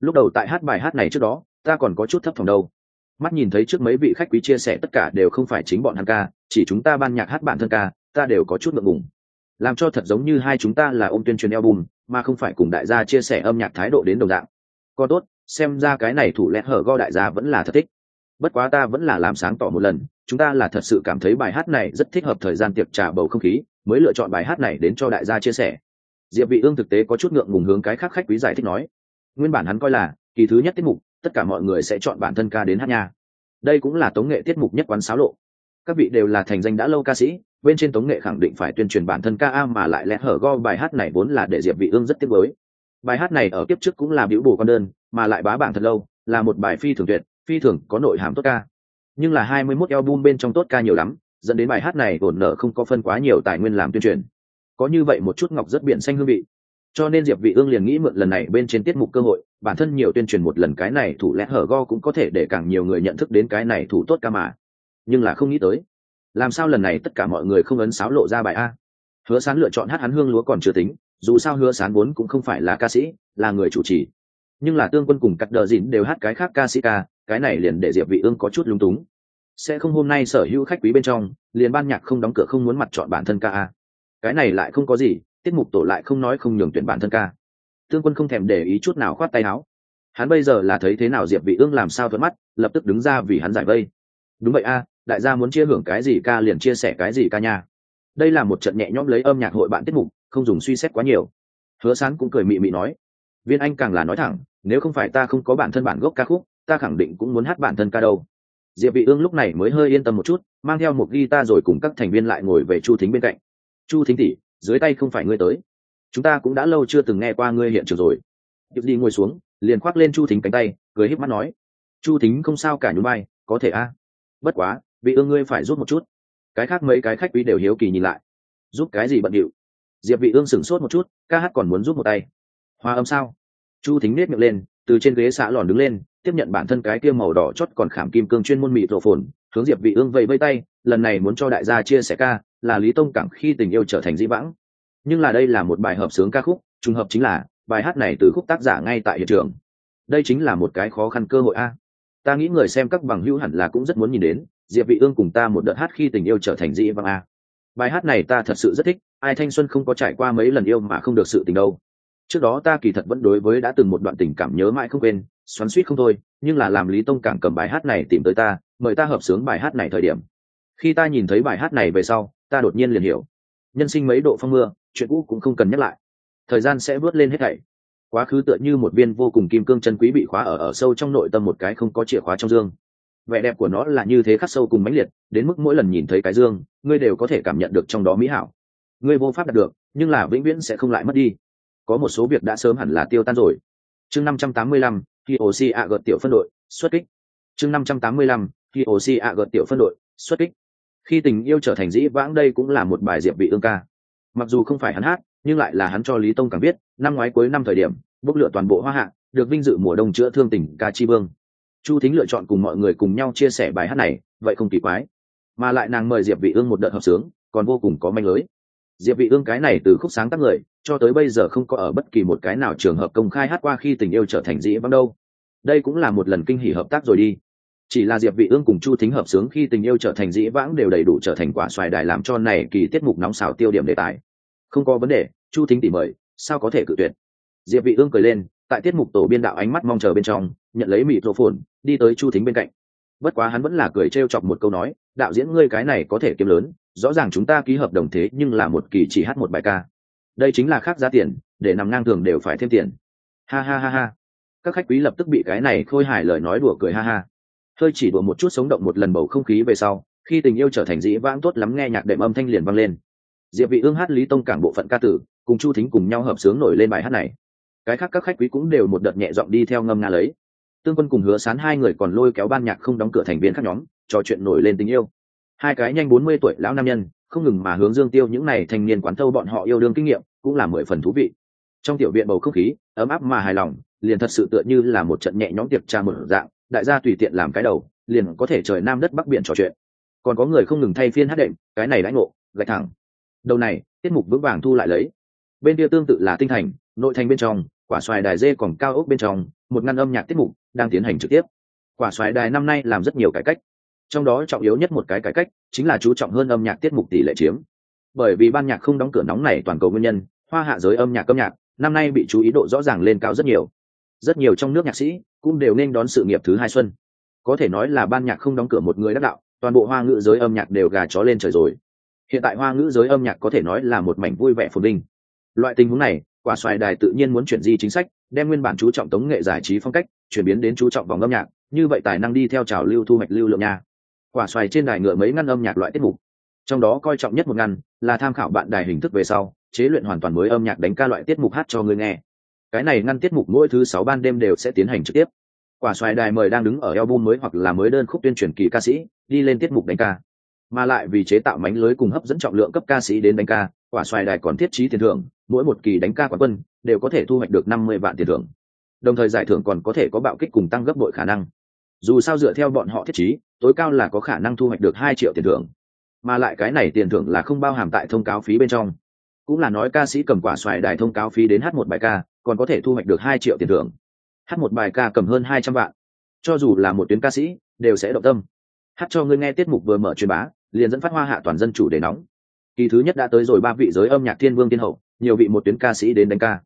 Lúc đầu tại hát bài hát này trước đó, ta còn có chút thấp thỏm đâu. Mắt nhìn thấy trước mấy vị khách quý chia sẻ tất cả đều không phải chính bọn hắn ca, chỉ chúng ta ban nhạc hát bản thân ca, ta đều có chút ngượng ngùng. Làm cho thật giống như hai chúng ta là ôm tuyên truyền album, mà không phải cùng đại gia chia sẻ âm nhạc thái độ đến đồng dạng. Còn tốt, xem ra cái này thủ lẽ hở go đại gia vẫn là thật thích bất quá ta vẫn là làm sáng tỏ một lần, chúng ta là thật sự cảm thấy bài hát này rất thích hợp thời gian tiệc trà bầu không khí, mới lựa chọn bài hát này đến cho đại gia chia sẻ. Diệp vị ương thực tế có chút ngượng ngùng hướng cái khác khách quý giải thích nói. Nguyên bản hắn coi là, kỳ thứ nhất tiết mục, tất cả mọi người sẽ chọn bản thân ca đến hát nha. Đây cũng là tống nghệ tiết mục nhất quán sáo lộ. Các vị đều là thành danh đã lâu ca sĩ, bên trên tống nghệ khẳng định phải tuyên truyền bản thân ca a mà lại lẽ hở go bài hát này vốn là để diệp vị ương rất tiếc với bài hát này ở kiếp trước cũng là biểu bổ con đơn, mà lại bá bảng thật lâu, là một bài phi thường tuyệt phi thường có nội hàm tốt ca. Nhưng là 21 album bên trong tốt ca nhiều lắm, dẫn đến bài hát này ổn nở không có phân quá nhiều tài nguyên làm tuyên truyền. Có như vậy một chút ngọc rất biển xanh hương vị. Cho nên diệp vị ương liền nghĩ mượn lần này bên trên tiết mục cơ hội, bản thân nhiều tuyên truyền một lần cái này thủ lẽ hở go cũng có thể để càng nhiều người nhận thức đến cái này thủ tốt ca mà. Nhưng là không nghĩ tới, làm sao lần này tất cả mọi người không ấn sáo lộ ra bài a? Hứa sán lựa chọn hát hắn hương lúa còn chưa tính, dù sao hứa sán vốn cũng không phải là ca sĩ, là người chủ trì. Nhưng là tương quân cùng cắt đờ dịn đều hát cái khác ca sĩ ca cái này liền để diệp vị ương có chút lung túng. Sẽ không hôm nay sở hữu khách quý bên trong, liền ban nhạc không đóng cửa không muốn mặt chọn bản thân ca a cái này lại không có gì, tiết mục tổ lại không nói không nhường tuyển bản thân ca. Tương quân không thèm để ý chút nào khoát tay áo. Hắn bây giờ là thấy thế nào diệp vị ương làm sao thuận mắt, lập tức đứng ra vì hắn giải vây. Đúng vậy a, đại gia muốn chia hưởng cái gì ca liền chia sẻ cái gì ca nha. Đây là một trận nhẹ nhõm lấy âm nhạc hội bạn tiết mục, không dùng suy xét quá nhiều. Hứa sán cũng cười mị mị nói. Viên anh càng là nói thẳng, nếu không phải ta không có bản thân bản gốc ca khúc ta khẳng định cũng muốn hát bản thân ca đâu. Diệp vị ương lúc này mới hơi yên tâm một chút, mang theo một guitar rồi cùng các thành viên lại ngồi về chu thính bên cạnh. Chu thính tỷ, dưới tay không phải ngươi tới. Chúng ta cũng đã lâu chưa từng nghe qua ngươi hiện trường rồi. Điệp đi ngồi xuống, liền khoác lên chu thính cánh tay, cười híp mắt nói, chu thính không sao cả nhún vai, có thể a. Bất quá, vị ương ngươi phải rút một chút. Cái khác mấy cái khách quý đều hiếu kỳ nhìn lại. Giúp cái gì bận điệu? Diệp vị ương sửng sốt một chút, ca hát còn muốn giúp một tay. Hoa âm sao? Chu thính nết miệng lên từ trên ghế xã lòn đứng lên, tiếp nhận bản thân cái kia màu đỏ chót còn khảm kim cương chuyên môn mịt rổ phồn, hướng diệp vị ương vẫy vây tay, lần này muốn cho đại gia chia sẻ ca, là lý tông cảm khi tình yêu trở thành dĩ vãng. Nhưng là đây là một bài hợp sướng ca khúc, trùng hợp chính là, bài hát này từ khúc tác giả ngay tại hiện trường. Đây chính là một cái khó khăn cơ hội a. Ta nghĩ người xem các bằng hữu hẳn là cũng rất muốn nhìn đến, diệp vị ương cùng ta một đợt hát khi tình yêu trở thành dĩ vãng a. Bài hát này ta thật sự rất thích, ai thanh xuân không có trải qua mấy lần yêu mà không được sự tình đâu trước đó ta kỳ thật vẫn đối với đã từng một đoạn tình cảm nhớ mãi không quên, xoắn suýt không thôi, nhưng là làm lý tông cảng cầm bài hát này tìm tới ta, mời ta hợp sướng bài hát này thời điểm. Khi ta nhìn thấy bài hát này về sau, ta đột nhiên liền hiểu. Nhân sinh mấy độ phong mưa, chuyện cũ cũng không cần nhắc lại. Thời gian sẽ vớt lên hết thảy. Quá khứ tựa như một viên vô cùng kim cương chân quý bị khóa ở ở sâu trong nội tâm một cái không có chìa khóa trong dương. Vẻ đẹp của nó là như thế khắc sâu cùng mãnh liệt, đến mức mỗi lần nhìn thấy cái dương, ngươi đều có thể cảm nhận được trong đó mỹ hảo. Ngươi vô pháp đạt được, nhưng là vĩnh viễn sẽ không lại mất đi có một số việc đã sớm hẳn là tiêu tan rồi. Chương năm trăm tám mươi lăm khi oxy a gợt tiểu phân đội, xuất kích. Chương năm trăm tám mươi lăm khi oxy a gợt tiểu phân đội, xuất kích. Khi tình yêu trở thành dĩ vãng đây cũng là một bài diệp vị ương ca. Mặc dù không phải hắn hát, nhưng lại là hắn cho lý tông càng biết, năm ngoái cuối năm thời điểm, bốc lửa toàn bộ hoa hạ, được vinh dự mùa đông chữa thương tỉnh ca chi vương. Chu thính lựa chọn cùng mọi người cùng nhau chia sẻ bài hát này, vậy không kỳ quái. Mà lại nàng mời diệp vị ương một đợt hợp sướng, còn vô cùng có manh lưới diệp vị ương cái này từ khúc sáng tác người, cho tới bây giờ không có ở bất kỳ một cái nào trường hợp công khai hát qua khi tình yêu trở thành dĩ vãng đâu. Đây cũng là một lần kinh hỉ hợp tác rồi đi. Chỉ là diệp vị ương cùng chu thính hợp sướng khi tình yêu trở thành dĩ vãng đều đầy đủ trở thành quả xoài đài làm cho này kỳ tiết mục nóng xào tiêu điểm đề tài. Không có vấn đề, chu thính tỉ mời, sao có thể cự tuyệt? Diệp vị ương cười lên, tại tiết mục tổ biên đạo ánh mắt mong chờ bên trong, nhận lấy mịt rổ phồn đi tới chu thính bên cạnh bất quá hắn vẫn là cười trêu chọc một câu nói, đạo diễn ngươi cái này có thể kiếm lớn, rõ ràng chúng ta ký hợp đồng thế nhưng là một kỳ chỉ hát một bài ca. Đây chính là khác giá tiền, để nằm ngang thường đều phải thêm tiền. Ha ha ha ha. Các khách quý lập tức bị cái này khôi hài lời nói đùa cười ha ha. Hơi chỉ đùa một chút sống động một lần bầu không khí về sau, khi tình yêu trở thành dĩ vãng tốt lắm nghe nhạc đệm âm thanh liền vang lên. Diệp vị ương hát lý tông cảng bộ phận ca tử, cùng chu thính cùng nhau hợp sướng nổi lên bài hát này. Cái khác các khách quý cũng đều một đợt nhẹ giọng đi theo ngâm nga lấy tương quân cùng hứa sán hai người còn lôi kéo ban nhạc không đóng cửa thành viên khác nhóm, trò chuyện nổi lên tình yêu. Hai cái nhanh bốn mươi tuổi lão nam nhân, không ngừng mà hướng dương tiêu những này thanh niên quán thâu bọn họ yêu đương kinh nghiệm, cũng là mười phần thú vị. Trong tiểu viện bầu không khí, ấm áp mà hài lòng, liền thật sự tựa như là một trận nhẹ nhõm tiệc trà mở dạng, đại gia tùy tiện làm cái đầu, liền có thể trời nam đất bắc biển trò chuyện. Còn có người không ngừng thay phiên hát đệm, cái này đãi ngộ, gạch thẳng. Đầu này, tiết mục vững vàng thu lại lấy. Bên kia tương tự là tinh thành, nội thành bên trong, quả xoài đài dê còn cao ốc bên trong một ngăn âm nhạc tiết mục đang tiến hành trực tiếp. Quả xoài đài năm nay làm rất nhiều cải cách. Trong đó trọng yếu nhất một cái cải cách chính là chú trọng hơn âm nhạc tiết mục tỷ lệ chiếm. Bởi vì ban nhạc không đóng cửa nóng này toàn cầu nguyên nhân, hoa hạ giới âm nhạc âm nhạc năm nay bị chú ý độ rõ ràng lên cao rất nhiều. Rất nhiều trong nước nhạc sĩ cũng đều nên đón sự nghiệp thứ hai xuân. Có thể nói là ban nhạc không đóng cửa một người đắc đạo, toàn bộ hoa ngữ giới âm nhạc đều gà chó lên trời rồi. Hiện tại hoa ngữ giới âm nhạc có thể nói là một mảnh vui vẻ phồn vinh. Loại tình huống này quả xoài đài tự nhiên muốn chuyển di chính sách, đem nguyên bản chú trọng tống nghệ giải trí phong cách, chuyển biến đến chú trọng vòng âm nhạc, như vậy tài năng đi theo trào lưu thu hoạch lưu lượng nha. Quả xoài trên đài ngựa mấy ngăn âm nhạc loại tiết mục, trong đó coi trọng nhất một ngăn, là tham khảo bạn đài hình thức về sau, chế luyện hoàn toàn mới âm nhạc đánh ca loại tiết mục hát cho người nghe. Cái này ngăn tiết mục mỗi thứ sáu ban đêm đều sẽ tiến hành trực tiếp. Quả xoài đài mời đang đứng ở album mới hoặc là mới đơn khúc tuyên truyền kỳ ca sĩ, đi lên tiết mục đánh ca. Mà lại vì chế tạo mánh lưới cùng hấp dẫn trọng lượng cấp ca sĩ đến đánh ca, quả xoài đài còn thiết trí tiền thưởng mỗi một kỳ đánh ca quán quân đều có thể thu hoạch được năm mươi vạn tiền thưởng. Đồng thời giải thưởng còn có thể có bạo kích cùng tăng gấp bội khả năng. Dù sao dựa theo bọn họ thiết trí, tối cao là có khả năng thu hoạch được hai triệu tiền thưởng. Mà lại cái này tiền thưởng là không bao hàm tại thông cáo phí bên trong. Cũng là nói ca sĩ cầm quả xoài đài thông cáo phí đến hát một bài ca, còn có thể thu hoạch được hai triệu tiền thưởng. Hát một bài ca cầm hơn hai trăm vạn. Cho dù là một tuyến ca sĩ, đều sẽ động tâm. Hát cho ngươi nghe tiết mục vừa mở truyền bá, liền dẫn phát hoa hạ toàn dân chủ đề nóng. Kỳ thứ nhất đã tới rồi ba vị giới âm nhạc thiên vương tiên hậu nhiều vị một tuyến ca sĩ đến đánh ca.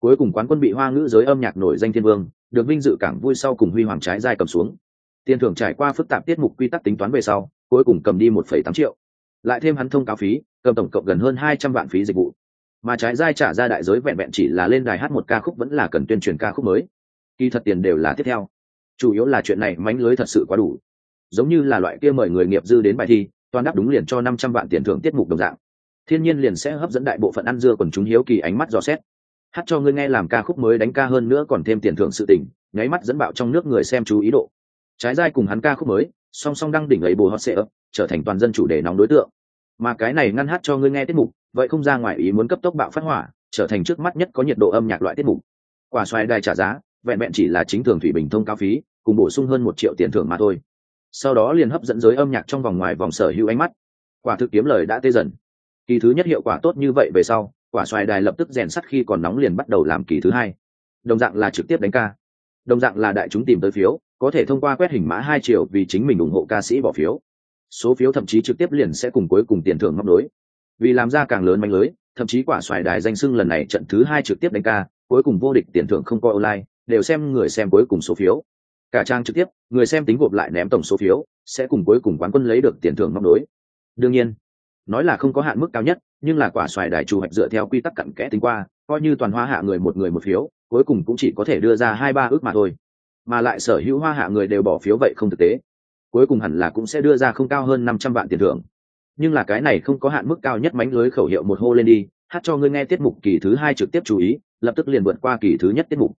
Cuối cùng quán quân bị hoa ngữ giới âm nhạc nổi danh thiên vương, được vinh dự cảng vui sau cùng huy hoàng trái dài cầm xuống. Tiền thưởng trải qua phức tạp tiết mục quy tắc tính toán về sau, cuối cùng cầm đi một phẩy tám triệu. Lại thêm hắn thông cáo phí, cầm tổng cộng gần hơn hai trăm vạn phí dịch vụ. Mà trái dai trả ra đại giới vẹn vẹn chỉ là lên đài hát một ca khúc vẫn là cần tuyên truyền ca khúc mới. Kỳ thật tiền đều là tiếp theo. Chủ yếu là chuyện này mánh lưới thật sự quá đủ. Giống như là loại kia mời người nghiệp dư đến bài thi, toàn đáp đúng liền cho năm trăm vạn tiền thưởng tiết mục đồng dạng thiên nhiên liền sẽ hấp dẫn đại bộ phận ăn dưa quần chúng hiếu kỳ ánh mắt dò xét. Hát cho ngươi nghe làm ca khúc mới đánh ca hơn nữa còn thêm tiền thưởng sự tình, nháy mắt dẫn bạo trong nước người xem chú ý độ. Trái dai cùng hắn ca khúc mới, song song đăng đỉnh ấy bồ hot sẽ ấp trở thành toàn dân chủ đề nóng đối tượng. Mà cái này ngăn hát cho ngươi nghe tiết mục, vậy không ra ngoài ý muốn cấp tốc bạo phát hỏa, trở thành trước mắt nhất có nhiệt độ âm nhạc loại tiết mục. Quả xoài đài trả giá, vẹn vẹn chỉ là chính thường thủy bình thông cao phí, cùng bổ sung hơn một triệu tiền thưởng mà thôi. Sau đó liền hấp dẫn giới âm nhạc trong vòng ngoài vòng sở hữu ánh mắt. Quả thực kiếm lời đã tê dần kỳ thứ nhất hiệu quả tốt như vậy về sau, quả xoài đài lập tức rèn sắt khi còn nóng liền bắt đầu làm kỳ thứ hai. Đồng dạng là trực tiếp đánh ca. Đồng dạng là đại chúng tìm tới phiếu, có thể thông qua quét hình mã hai triệu vì chính mình ủng hộ ca sĩ bỏ phiếu. Số phiếu thậm chí trực tiếp liền sẽ cùng cuối cùng tiền thưởng móc đối. Vì làm ra càng lớn manh lưới, thậm chí quả xoài đài danh sưng lần này trận thứ hai trực tiếp đánh ca, cuối cùng vô địch tiền thưởng không coi online, đều xem người xem cuối cùng số phiếu. Cả trang trực tiếp, người xem tính gộp lại ném tổng số phiếu, sẽ cùng cuối cùng quán quân lấy được tiền thưởng móc đối. Đương nhiên nói là không có hạn mức cao nhất, nhưng là quả xoài đài chủ hoạch dựa theo quy tắc cặn kẽ tính qua, coi như toàn hoa hạ người một người một phiếu, cuối cùng cũng chỉ có thể đưa ra hai ba ước mà thôi. Mà lại sở hữu hoa hạ người đều bỏ phiếu vậy không thực tế. Cuối cùng hẳn là cũng sẽ đưa ra không cao hơn năm trăm vạn tiền thưởng. Nhưng là cái này không có hạn mức cao nhất mánh lưới khẩu hiệu một hô lên đi, hát cho ngươi nghe tiết mục kỳ thứ hai trực tiếp chú ý, lập tức liền vượt qua kỳ thứ nhất tiết mục.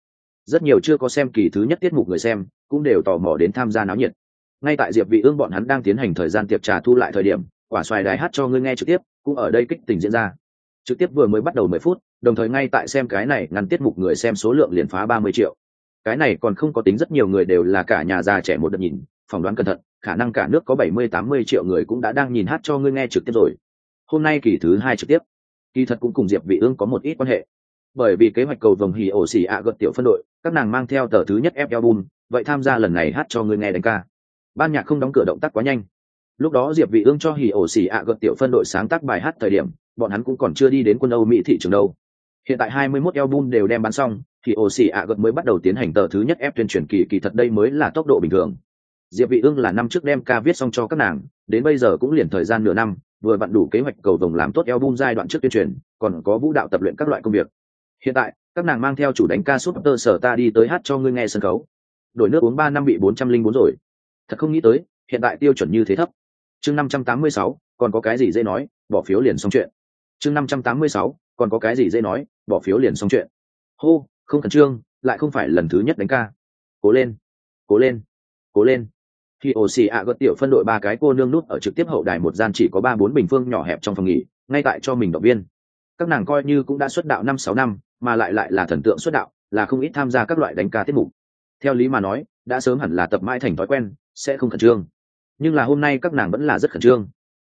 Rất nhiều chưa có xem kỳ thứ nhất tiết mục người xem cũng đều tò mò đến tham gia náo nhiệt. Ngay tại diệp vị ương bọn hắn đang tiến hành thời gian tiệc trà thu lại thời điểm quả xoài đài hát cho ngươi nghe trực tiếp, cũng ở đây kích tình diễn ra. Trực tiếp vừa mới bắt đầu mười phút, đồng thời ngay tại xem cái này, ngăn tiết mục người xem số lượng liền phá ba mươi triệu. Cái này còn không có tính rất nhiều người đều là cả nhà già trẻ một đợt nhìn, phỏng đoán cẩn thận, khả năng cả nước có bảy mươi, tám mươi triệu người cũng đã đang nhìn hát cho ngươi nghe trực tiếp rồi. Hôm nay kỳ thứ hai trực tiếp. Kỳ thật cũng cùng diệp vị ương có một ít quan hệ. Bởi vì kế hoạch cầu vồng hì ổ xì ạ gợt tiểu phân đội, các nàng mang theo tờ thứ nhất ép album vậy tham gia lần này hát cho ngươi nghe đánh ca. Ban nhạc không đóng cửa động tác quá nhanh lúc đó diệp vị ương cho Hỉ ổ xì ạ gợt tiểu phân đội sáng tác bài hát thời điểm, bọn hắn cũng còn chưa đi đến quân âu mỹ thị trường đâu. Hiện tại 21 album đều đem bán xong thì ổ xì ạ gật mới bắt đầu tiến hành tờ thứ nhất ép tuyên truyền kỳ kỳ thật đây mới là tốc độ bình thường. Diệp vị ương là năm trước đem ca viết xong cho các nàng, đến bây giờ cũng liền thời gian nửa năm, vừa vặn đủ kế hoạch cầu đồng làm tốt album giai đoạn trước tuyên truyền, còn có vũ đạo tập luyện các loại công việc. Hiện tại, các nàng mang theo chủ đánh ca suốt tơ sở ta đi tới hát cho ngươi nghe sân khấu. Đổi nước uống ba năm bị bốn trăm linh bốn rồi. Thật không nghĩ tới, hiện tại tiêu chuẩn như thế thấp chương năm trăm tám mươi sáu, còn có cái gì dễ nói, bỏ phiếu liền xong chuyện. Chương năm trăm tám mươi sáu, còn có cái gì dễ nói, bỏ phiếu liền xong chuyện. Hô, không khẩn trương, lại không phải lần thứ nhất đánh ca. Cố lên cố lên cố lên. Khi ổ xì ạ gật tiểu phân đội ba cái cô nương nút ở trực tiếp hậu đài một gian chỉ có ba bốn bình phương nhỏ hẹp trong phòng nghỉ, ngay tại cho mình động viên. Các nàng coi như cũng đã xuất đạo năm sáu năm, mà lại lại là thần tượng xuất đạo, là không ít tham gia các loại đánh ca tiết mục. Theo lý mà nói, đã sớm hẳn là tập mãi thành thói quen, sẽ không khẩn trương nhưng là hôm nay các nàng vẫn là rất khẩn trương.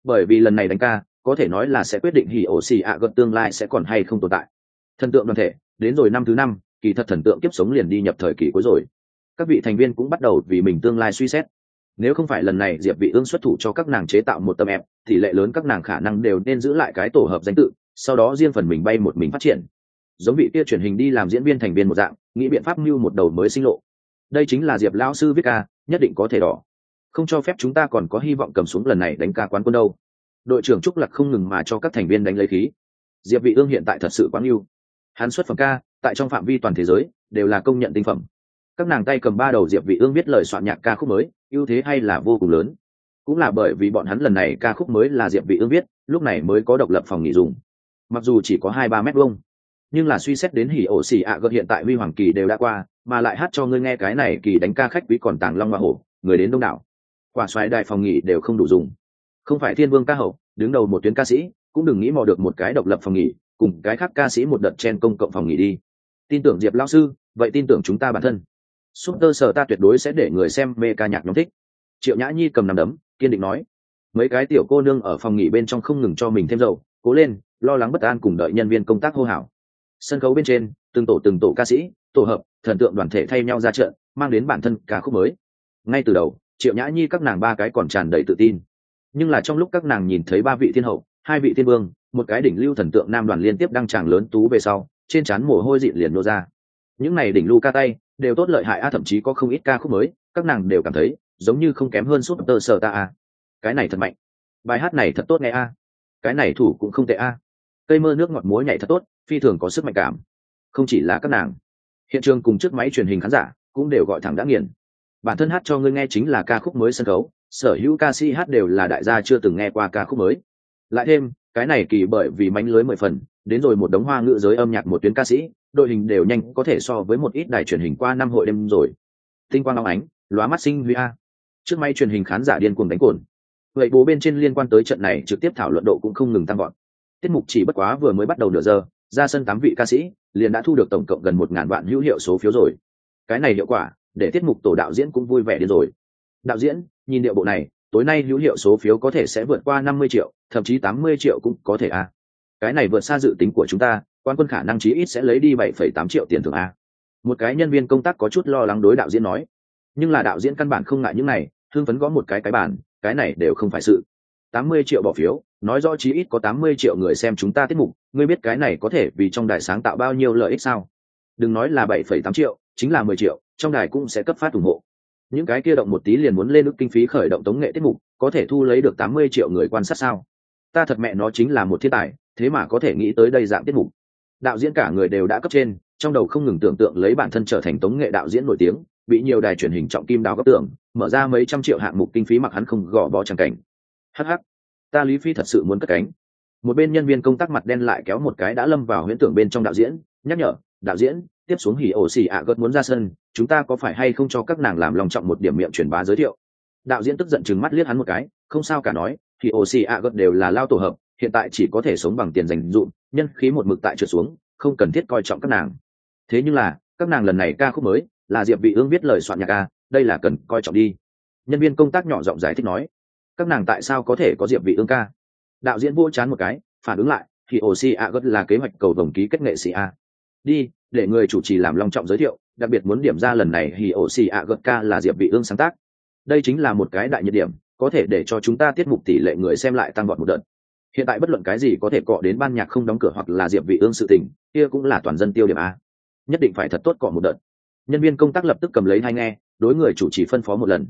Bởi vì lần này đánh ca, có thể nói là sẽ quyết định hỉ ổ xì ạ gợt tương lai sẽ còn hay không tồn tại. Thần tượng đoàn thể, đến rồi năm thứ năm, kỳ thật thần tượng kiếp sống liền đi nhập thời kỳ cuối rồi. Các vị thành viên cũng bắt đầu vì mình tương lai suy xét. Nếu không phải lần này diệp vị ương xuất thủ cho các nàng chế tạo một tâm ép tỷ lệ lớn các nàng khả năng đều nên giữ lại cái tổ hợp danh tự, sau đó riêng phần mình bay một mình phát triển. Giống vị kia truyền hình đi làm diễn viên thành viên một dạng, nghĩ biện pháp mưu một đầu mới sinh lộ. Đây chính là diệp lão sư viết ca, nhất định có thể đỏ không cho phép chúng ta còn có hy vọng cầm xuống lần này đánh ca quán quân đâu. Đội trưởng trúc lạc không ngừng mà cho các thành viên đánh lấy khí. Diệp vị ương hiện tại thật sự quá yêu. Hắn xuất phẩm ca, tại trong phạm vi toàn thế giới, đều là công nhận tinh phẩm. Các nàng tay cầm ba đầu diệp vị ương viết lời soạn nhạc ca khúc mới, ưu thế hay là vô cùng lớn. Cũng là bởi vì bọn hắn lần này ca khúc mới là diệp vị ương viết, lúc này mới có độc lập phòng nghỉ dùng. Mặc dù chỉ có hai ba mét vuông, nhưng là suy xét đến hỉ ổ xì ạ à gợt hiện tại huy hoàng kỳ đều đã qua, mà lại hát cho ngươi nghe cái này kỳ đánh ca khách quý còn tàng long và hổ, người đến đông đảo quả xoáy đại phòng nghỉ đều không đủ dùng. Không phải thiên vương ca hậu, đứng đầu một tuyến ca sĩ, cũng đừng nghĩ mò được một cái độc lập phòng nghỉ, cùng cái khác ca sĩ một đợt chen công cộng phòng nghỉ đi. Tin tưởng diệp lao sư, vậy tin tưởng chúng ta bản thân. Súp tơ sở ta tuyệt đối sẽ để người xem mê ca nhạc nhóm thích. Triệu nhã nhi cầm nằm đấm, kiên định nói. Mấy cái tiểu cô nương ở phòng nghỉ bên trong không ngừng cho mình thêm dầu, cố lên, lo lắng bất an cùng đợi nhân viên công tác hô hào. Sân khấu bên trên, từng tổ từng tổ ca sĩ, tổ hợp, thần tượng đoàn thể thay nhau ra trận, mang đến bản thân ca khúc mới. Ngay từ đầu triệu nhã nhi các nàng ba cái còn tràn đầy tự tin. Nhưng là trong lúc các nàng nhìn thấy ba vị thiên hậu, hai vị thiên vương, một cái đỉnh lưu thần tượng nam đoàn liên tiếp đăng tràng lớn tú về sau, trên trán mồ hôi dị liền nô ra. Những này đỉnh lưu ca tay, đều tốt lợi hại a, thậm chí có không ít ca khúc mới, các nàng đều cảm thấy giống như không kém hơn suốt tơ sở ta a. Cái này thật mạnh. Bài hát này thật tốt nghe a. Cái này thủ cũng không tệ a. Cây mơ nước ngọt muối nhảy thật tốt, phi thường có sức mạnh cảm. Không chỉ là các nàng, hiện trường cùng chiếc máy truyền hình khán giả cũng đều gọi thẳng đã nghiền bản thân hát cho ngươi nghe chính là ca khúc mới sân khấu, sở hữu ca sĩ hát đều là đại gia chưa từng nghe qua ca khúc mới. Lại thêm, cái này kỳ bởi vì mánh lưới mười phần, đến rồi một đống hoa ngữ giới âm nhạc một tuyến ca sĩ, đội hình đều nhanh có thể so với một ít đài truyền hình qua năm hội đêm rồi. Tinh quang long ánh, lóa mắt sinh huy a. Trước may truyền hình khán giả điên cuồng đánh cồn. Vậy bố bên trên liên quan tới trận này trực tiếp thảo luận độ cũng không ngừng tăng gọn tiết mục chỉ bất quá vừa mới bắt đầu nửa giờ, ra sân tám vị ca sĩ, liền đã thu được tổng cộng gần một ngàn vạn hữu hiệu số phiếu rồi. Cái này hiệu quả để tiết mục tổ đạo diễn cũng vui vẻ đến rồi. Đạo diễn, nhìn điệu bộ này, tối nay hữu hiệu số phiếu có thể sẽ vượt qua năm mươi triệu, thậm chí tám mươi triệu cũng có thể a cái này vượt xa dự tính của chúng ta, quan quân khả năng chí ít sẽ lấy đi bảy phẩy tám triệu tiền thưởng a. Một cái nhân viên công tác có chút lo lắng đối đạo diễn nói. Nhưng là đạo diễn căn bản không ngại những này thương phấn gõ một cái cái bản cái này đều không phải sự. tám mươi triệu bỏ phiếu, nói rõ chí ít có tám mươi triệu người xem chúng ta tiết mục, ngươi biết cái này có thể vì trong đài sáng tạo bao nhiêu lợi ích sao? Đừng nói là bảy phẩy tám triệu, chính là mười triệu trong đài cũng sẽ cấp phát ủng hộ. Những cái kia động một tí liền muốn lên ức kinh phí khởi động tống nghệ tiết mục, có thể thu lấy được tám mươi triệu người quan sát sao? Ta thật mẹ nó chính là một thiên tài, thế mà có thể nghĩ tới đây dạng tiết mục. Đạo diễn cả người đều đã cấp trên, trong đầu không ngừng tưởng tượng lấy bản thân trở thành tống nghệ đạo diễn nổi tiếng, bị nhiều đài truyền hình trọng kim đào cấp tưởng, mở ra mấy trăm triệu hạng mục kinh phí mặc hắn không gò bó chẳng cảnh. Hh ta lý phi thật sự muốn cất cánh. Một bên nhân viên công tác mặt đen lại kéo một cái đã lâm vào huyễn tưởng bên trong đạo diễn, nhắc nhở, đạo diễn tiếp xuống hỉ ổ xì ạ gớt muốn ra sân, chúng ta có phải hay không cho các nàng làm lòng trọng một điểm miệng truyền bá giới thiệu? Đạo diễn tức giận chừng mắt liếc hắn một cái, không sao cả nói thì xì ạ gật đều là lao tổ hợp, hiện tại chỉ có thể sống bằng tiền dành dụm, nhân khí một mực tại trượt xuống, không cần thiết coi trọng các nàng. Thế nhưng là, các nàng lần này ca khúc mới, là diệp vị ương viết lời soạn nhạc ca, đây là cần coi trọng đi. Nhân viên công tác nhỏ giọng giải thích nói, các nàng tại sao có thể có diệp vị ương ca? Đạo diễn vô chán một cái, phản ứng lại thì xì ạ gật là kế hoạch cầu đồng ký kết nghệ sĩ a. Đi để người chủ trì làm long trọng giới thiệu, đặc biệt muốn điểm ra lần này thì ổ xì ạ gợt ca là diệp vị ương sáng tác. Đây chính là một cái đại nhiệt điểm, có thể để cho chúng ta tiết mục tỷ lệ người xem lại tăng vọt một đợt. Hiện tại bất luận cái gì có thể cọ đến ban nhạc không đóng cửa hoặc là diệp vị ương sự tình, kia cũng là toàn dân tiêu điểm a. Nhất định phải thật tốt cọ một đợt. Nhân viên công tác lập tức cầm lấy hai nghe, đối người chủ trì phân phó một lần.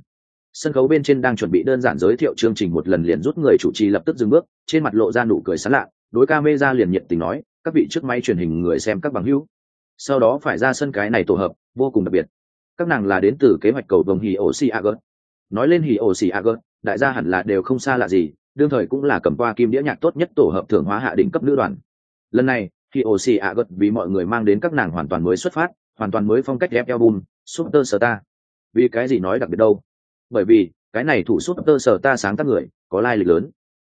Sân khấu bên trên đang chuẩn bị đơn giản giới thiệu chương trình một lần liền rút người chủ trì lập tức dừng bước, trên mặt lộ ra nụ cười sán lạ, đối ca mê ra liền nhiệt tình nói, các vị trước máy truyền hình người xem các bằng hữu sau đó phải ra sân cái này tổ hợp, vô cùng đặc biệt. Các nàng là đến từ kế hoạch cầu vồng hì ổ xì a gớt. Nói lên hì ổ xì a gớt, đại gia hẳn là đều không xa lạ gì, đương thời cũng là cầm qua kim đĩa nhạc tốt nhất tổ hợp thưởng hóa hạ đỉnh cấp nữ đoàn. Lần này hì ổ xì a gớt vì mọi người mang đến các nàng hoàn toàn mới xuất phát, hoàn toàn mới phong cách ép album, super star. Vì cái gì nói đặc biệt đâu? Bởi vì, cái này thủ super star sáng tác người, có lai lịch lớn.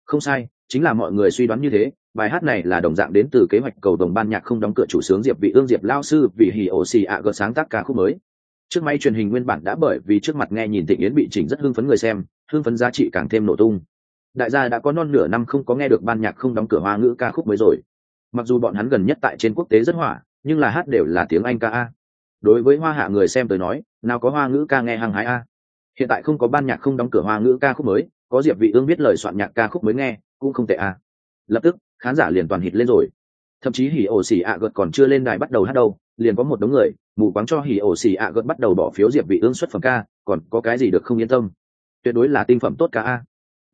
Không sai, chính là mọi người suy đoán như thế bài hát này là đồng dạng đến từ kế hoạch cầu đồng ban nhạc không đóng cửa chủ sướng diệp vị ương, diệp lao sư vì hỉ ổ xì ạ gợt sáng tác ca khúc mới. Trước máy truyền hình nguyên bản đã bởi vì trước mặt nghe nhìn thịnh yến bị chỉnh rất hưng phấn người xem, hưng phấn giá trị càng thêm nổ tung. Đại gia đã có non nửa năm không có nghe được ban nhạc không đóng cửa hoa ngữ ca khúc mới rồi. Mặc dù bọn hắn gần nhất tại trên quốc tế rất hỏa, nhưng là hát đều là tiếng anh ca a. Đối với hoa hạ người xem tới nói, nào có hoa ngữ ca nghe hàng hái a. Hiện tại không có ban nhạc không đóng cửa hoa ngữ ca khúc mới, có diệp vị ương biết lời soạn nhạc ca khúc mới nghe, cũng không tệ a. Lập tức khán giả liền toàn hít lên rồi. Thậm chí hỉ ổ xỉ ạ gợt còn chưa lên đài bắt đầu hát đâu, liền có một đống người, mù quáng cho hỉ ổ xỉ ạ gợt bắt đầu bỏ phiếu diệp vị ương xuất phẩm ca, còn có cái gì được không yên tâm. Tuyệt đối là tinh phẩm tốt ca a.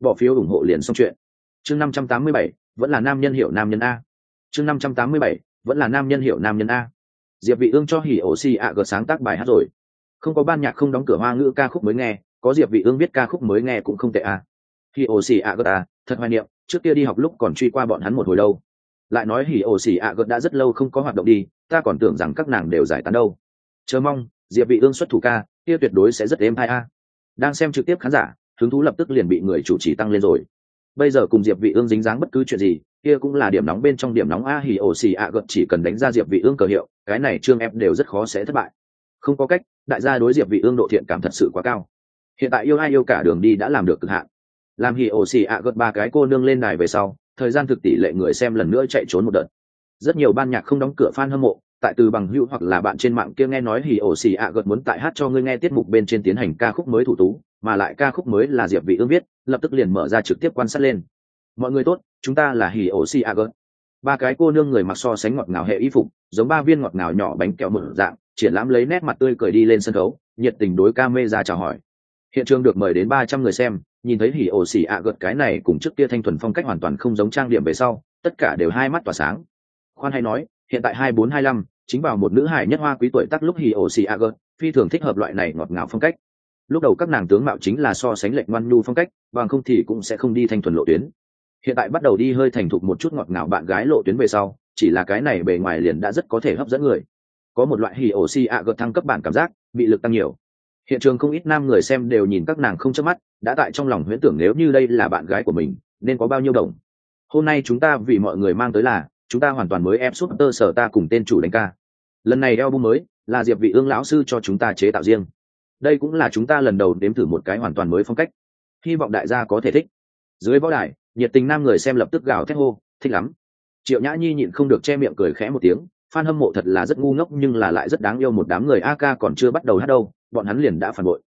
Bỏ phiếu ủng hộ liền xong chuyện. Chương năm trăm tám mươi bảy, vẫn là nam nhân hiểu nam nhân a. Chương năm trăm tám mươi bảy, vẫn là nam nhân hiểu nam nhân a. Diệp vị ương cho hỉ ổ xỉ ạ gợt sáng tác bài hát rồi. Không có ban nhạc không đóng cửa hoa ngữ ca khúc mới nghe, có diệp vị ương biết ca khúc mới nghe cũng không tệ a hỉ ổ xỉ ạ gợt à, thật hoài niệm trước kia đi học lúc còn truy qua bọn hắn một hồi đâu lại nói hỉ ổ xỉ ạ gợt đã rất lâu không có hoạt động đi ta còn tưởng rằng các nàng đều giải tán đâu. Chờ mong diệp vị ương xuất thủ ca kia tuyệt đối sẽ rất êm hai a. Đang xem trực tiếp khán giả hứng thú lập tức liền bị người chủ trì tăng lên rồi. Bây giờ cùng diệp vị ương dính dáng bất cứ chuyện gì kia cũng là điểm nóng bên trong điểm nóng a hỉ ổ xỉ ạ gợt chỉ cần đánh ra diệp vị ương cờ hiệu cái này trương ép đều rất khó sẽ thất bại. Không có cách đại gia đối diệp vị ương độ thiện cảm thật sự quá cao. Hiện tại yêu ai yêu cả đường đi đã làm được cực hạn làm hỉ ổ xì ạ gợt ba cái cô nương lên đài về sau, thời gian thực tỷ lệ người xem lần nữa chạy trốn một đợt. Rất nhiều ban nhạc không đóng cửa fan hâm mộ, tại từ bằng hữu hoặc là bạn trên mạng kia nghe nói hỉ ổ xì ạ gợt muốn tại hát cho ngươi nghe tiết mục bên trên tiến hành ca khúc mới thủ tú, mà lại ca khúc mới là diệp vị ương viết, lập tức liền mở ra trực tiếp quan sát lên. Mọi người tốt, chúng ta là hỉ ổ xì ạ gợt. Ba cái cô nương người mặc so sánh ngọt ngào hệ y phục, giống ba viên ngọt ngào nhỏ bánh kẹo mở dạng, triển lãm lấy nét mặt tươi cười đi lên sân khấu, nhiệt tình đối ca mê ra chào hỏi. Hiện trường được mời đến ba trăm người xem nhìn thấy hỉ ổ xỉ ạ gợt cái này cùng trước kia thanh thuần phong cách hoàn toàn không giống trang điểm về sau, tất cả đều hai mắt tỏa sáng. Khoan hay nói, hiện tại hai bốn hai lăm, chính vào một nữ hài nhất hoa quý tuổi tắc lúc hỉ ổ xỉ ạ gợt, phi thường thích hợp loại này ngọt ngào phong cách. Lúc đầu các nàng tướng mạo chính là so sánh lệnh ngoan nhu phong cách, bằng không thì cũng sẽ không đi thanh thuần lộ tuyến. Hiện tại bắt đầu đi hơi thành thục một chút ngọt ngào bạn gái lộ tuyến về sau, chỉ là cái này bề ngoài liền đã rất có thể hấp dẫn người. Có một loại hỉ ổ xì ạ gợt thăng cấp bản cảm giác, bị lực tăng nhiều. Hiện trường không ít nam người xem đều nhìn các nàng không chớp mắt đã tại trong lòng huyễn tưởng nếu như đây là bạn gái của mình, nên có bao nhiêu đồng. Hôm nay chúng ta vì mọi người mang tới là, chúng ta hoàn toàn mới ép suốt tơ sở ta cùng tên chủ đánh ca. Lần này album mới, là diệp vị ương lão sư cho chúng ta chế tạo riêng. Đây cũng là chúng ta lần đầu đếm thử một cái hoàn toàn mới phong cách. Hy vọng đại gia có thể thích. Dưới võ đài, nhiệt tình nam người xem lập tức gào thét hô, thích lắm. Triệu nhã nhi nhịn không được che miệng cười khẽ một tiếng, fan hâm mộ thật là rất ngu ngốc nhưng là lại rất đáng yêu một đám người a ca còn chưa bắt đầu hát đâu, bọn hắn liền đã phản bội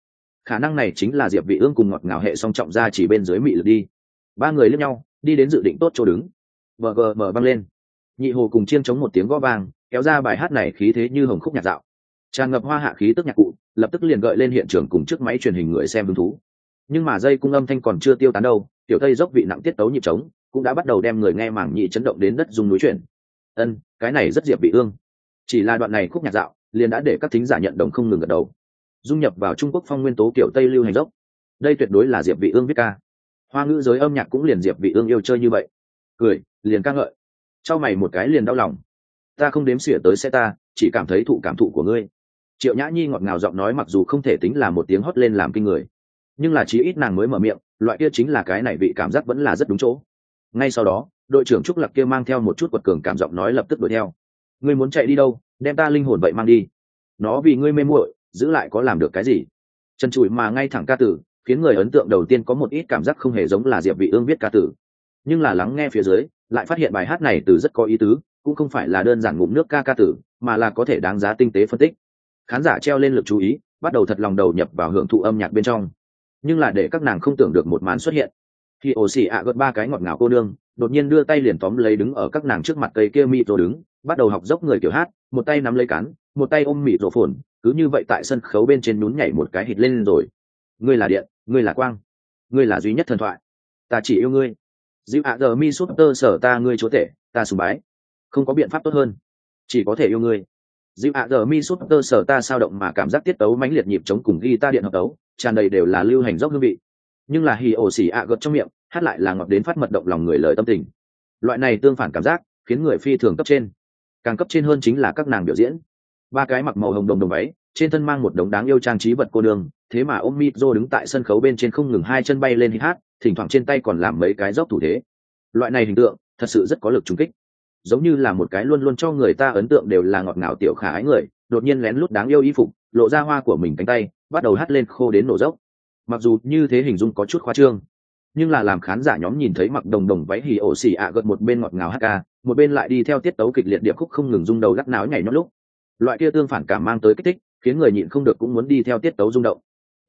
khả năng này chính là diệp vị ương cùng ngọt ngào hệ song trọng ra chỉ bên dưới mị lực đi. Ba người liếc nhau, đi đến dự định tốt chỗ đứng. Vờ vờ mở băng lên. Nhị hồ cùng chiên chống một tiếng gõ vang, kéo ra bài hát này khí thế như hồng khúc nhạc dạo. Tràn ngập hoa hạ khí tức nhạc cụ, lập tức liền gợi lên hiện trường cùng chiếc máy truyền hình người xem hứng thú. Nhưng mà dây cung âm thanh còn chưa tiêu tán đâu, tiểu tây dốc vị nặng tiết tấu nhịp trống, cũng đã bắt đầu đem người nghe mảng nhị chấn động đến đất rung núi chuyển. Ân, cái này rất diệp vị ương. Chỉ là đoạn này khúc nhạc dạo, liền đã để các thính giả nhận đồng không ngừng gật đầu dung nhập vào trung quốc phong nguyên tố kiểu tây lưu hành dốc. Đây tuyệt đối là diệp vị ương viết ca. Hoa ngữ giới âm nhạc cũng liền diệp vị ương yêu chơi như vậy. Cười, liền ca ngợi. Cho mày một cái liền đau lòng. Ta không đếm xỉa tới xe ta, chỉ cảm thấy thụ cảm thụ của ngươi. Triệu nhã nhi ngọt ngào giọng nói mặc dù không thể tính là một tiếng hót lên làm kinh người, nhưng là chí ít nàng mới mở miệng, loại kia chính là cái này vị cảm giác vẫn là rất đúng chỗ. Ngay sau đó, đội trưởng trúc lạc kia mang theo một chút quật cường cảm giọng nói lập tức đuổi theo. Ngươi muốn chạy đi đâu? Đem ta linh hồn vậy mang đi. Nó vì ngươi mê muội giữ lại có làm được cái gì? Chân trụi mà ngay thẳng ca tử khiến người ấn tượng đầu tiên có một ít cảm giác không hề giống là diệp vị ương viết ca tử. Nhưng là lắng nghe phía dưới lại phát hiện bài hát này từ rất có ý tứ cũng không phải là đơn giản ngụm nước ca ca tử mà là có thể đáng giá tinh tế phân tích. Khán giả treo lên lực chú ý bắt đầu thật lòng đầu nhập vào hưởng thụ âm nhạc bên trong. Nhưng là để các nàng không tưởng được một màn xuất hiện. Khi ổ xì ạ gợt ba cái ngọt ngào cô nương đột nhiên đưa tay liền tóm lấy đứng ở các nàng trước mặt cây kia mịt rồi đứng bắt đầu học dốc người kiểu hát một tay nắm lấy cán, một tay ôm mịt rổ phồn cứ như vậy tại sân khấu bên trên nhún nhảy một cái hít lên rồi. Ngươi là điện, ngươi là quang, ngươi là duy nhất thần thoại. Ta chỉ yêu ngươi. Dịu ạ giờ mi súp tơ sở ta ngươi chúa tể, ta sùng bái. Không có biện pháp tốt hơn. Chỉ có thể yêu ngươi. Dịu ạ giờ mi súp tơ sở ta sao động mà cảm giác tiết tấu mãnh liệt nhịp chống cùng ghi ta điện hợp tấu, tràn đầy đều là lưu hành dốc hương vị. Nhưng là hì ổ xỉ ạ gợt trong miệng, hát lại là ngọt đến phát mật động lòng người lời tâm tình. Loại này tương phản cảm giác khiến người phi thường cấp trên. Càng cấp trên hơn chính là các nàng biểu diễn ba cái mặc màu hồng đồng đồng váy, trên thân mang một đống đáng yêu trang trí vật cô đường thế mà ôm mít rô đứng tại sân khấu bên trên không ngừng hai chân bay lên hít hát, thỉnh thoảng trên tay còn làm mấy cái dốc thủ thế. Loại này hình tượng, thật sự rất có lực trùng kích. Giống như là một cái luôn luôn cho người ta ấn tượng đều là ngọt ngào tiểu khả ái người, đột nhiên lén lút đáng yêu y phục, lộ ra hoa của mình cánh tay, bắt đầu hát lên khô đến nổ dốc. Mặc dù như thế hình dung có chút khoa trương, nhưng là làm khán giả nhóm nhìn thấy mặc đồng đồng váy hì ổ xì ạ gợt một bên ngọt ngào hát ca, một bên lại đi theo tiết tấu kịch liệt điệp khúc không ngừng rung đầu lắc náo nhảy nhót lúc loại kia tương phản cảm mang tới kích thích, khiến người nhịn không được cũng muốn đi theo tiết tấu rung động.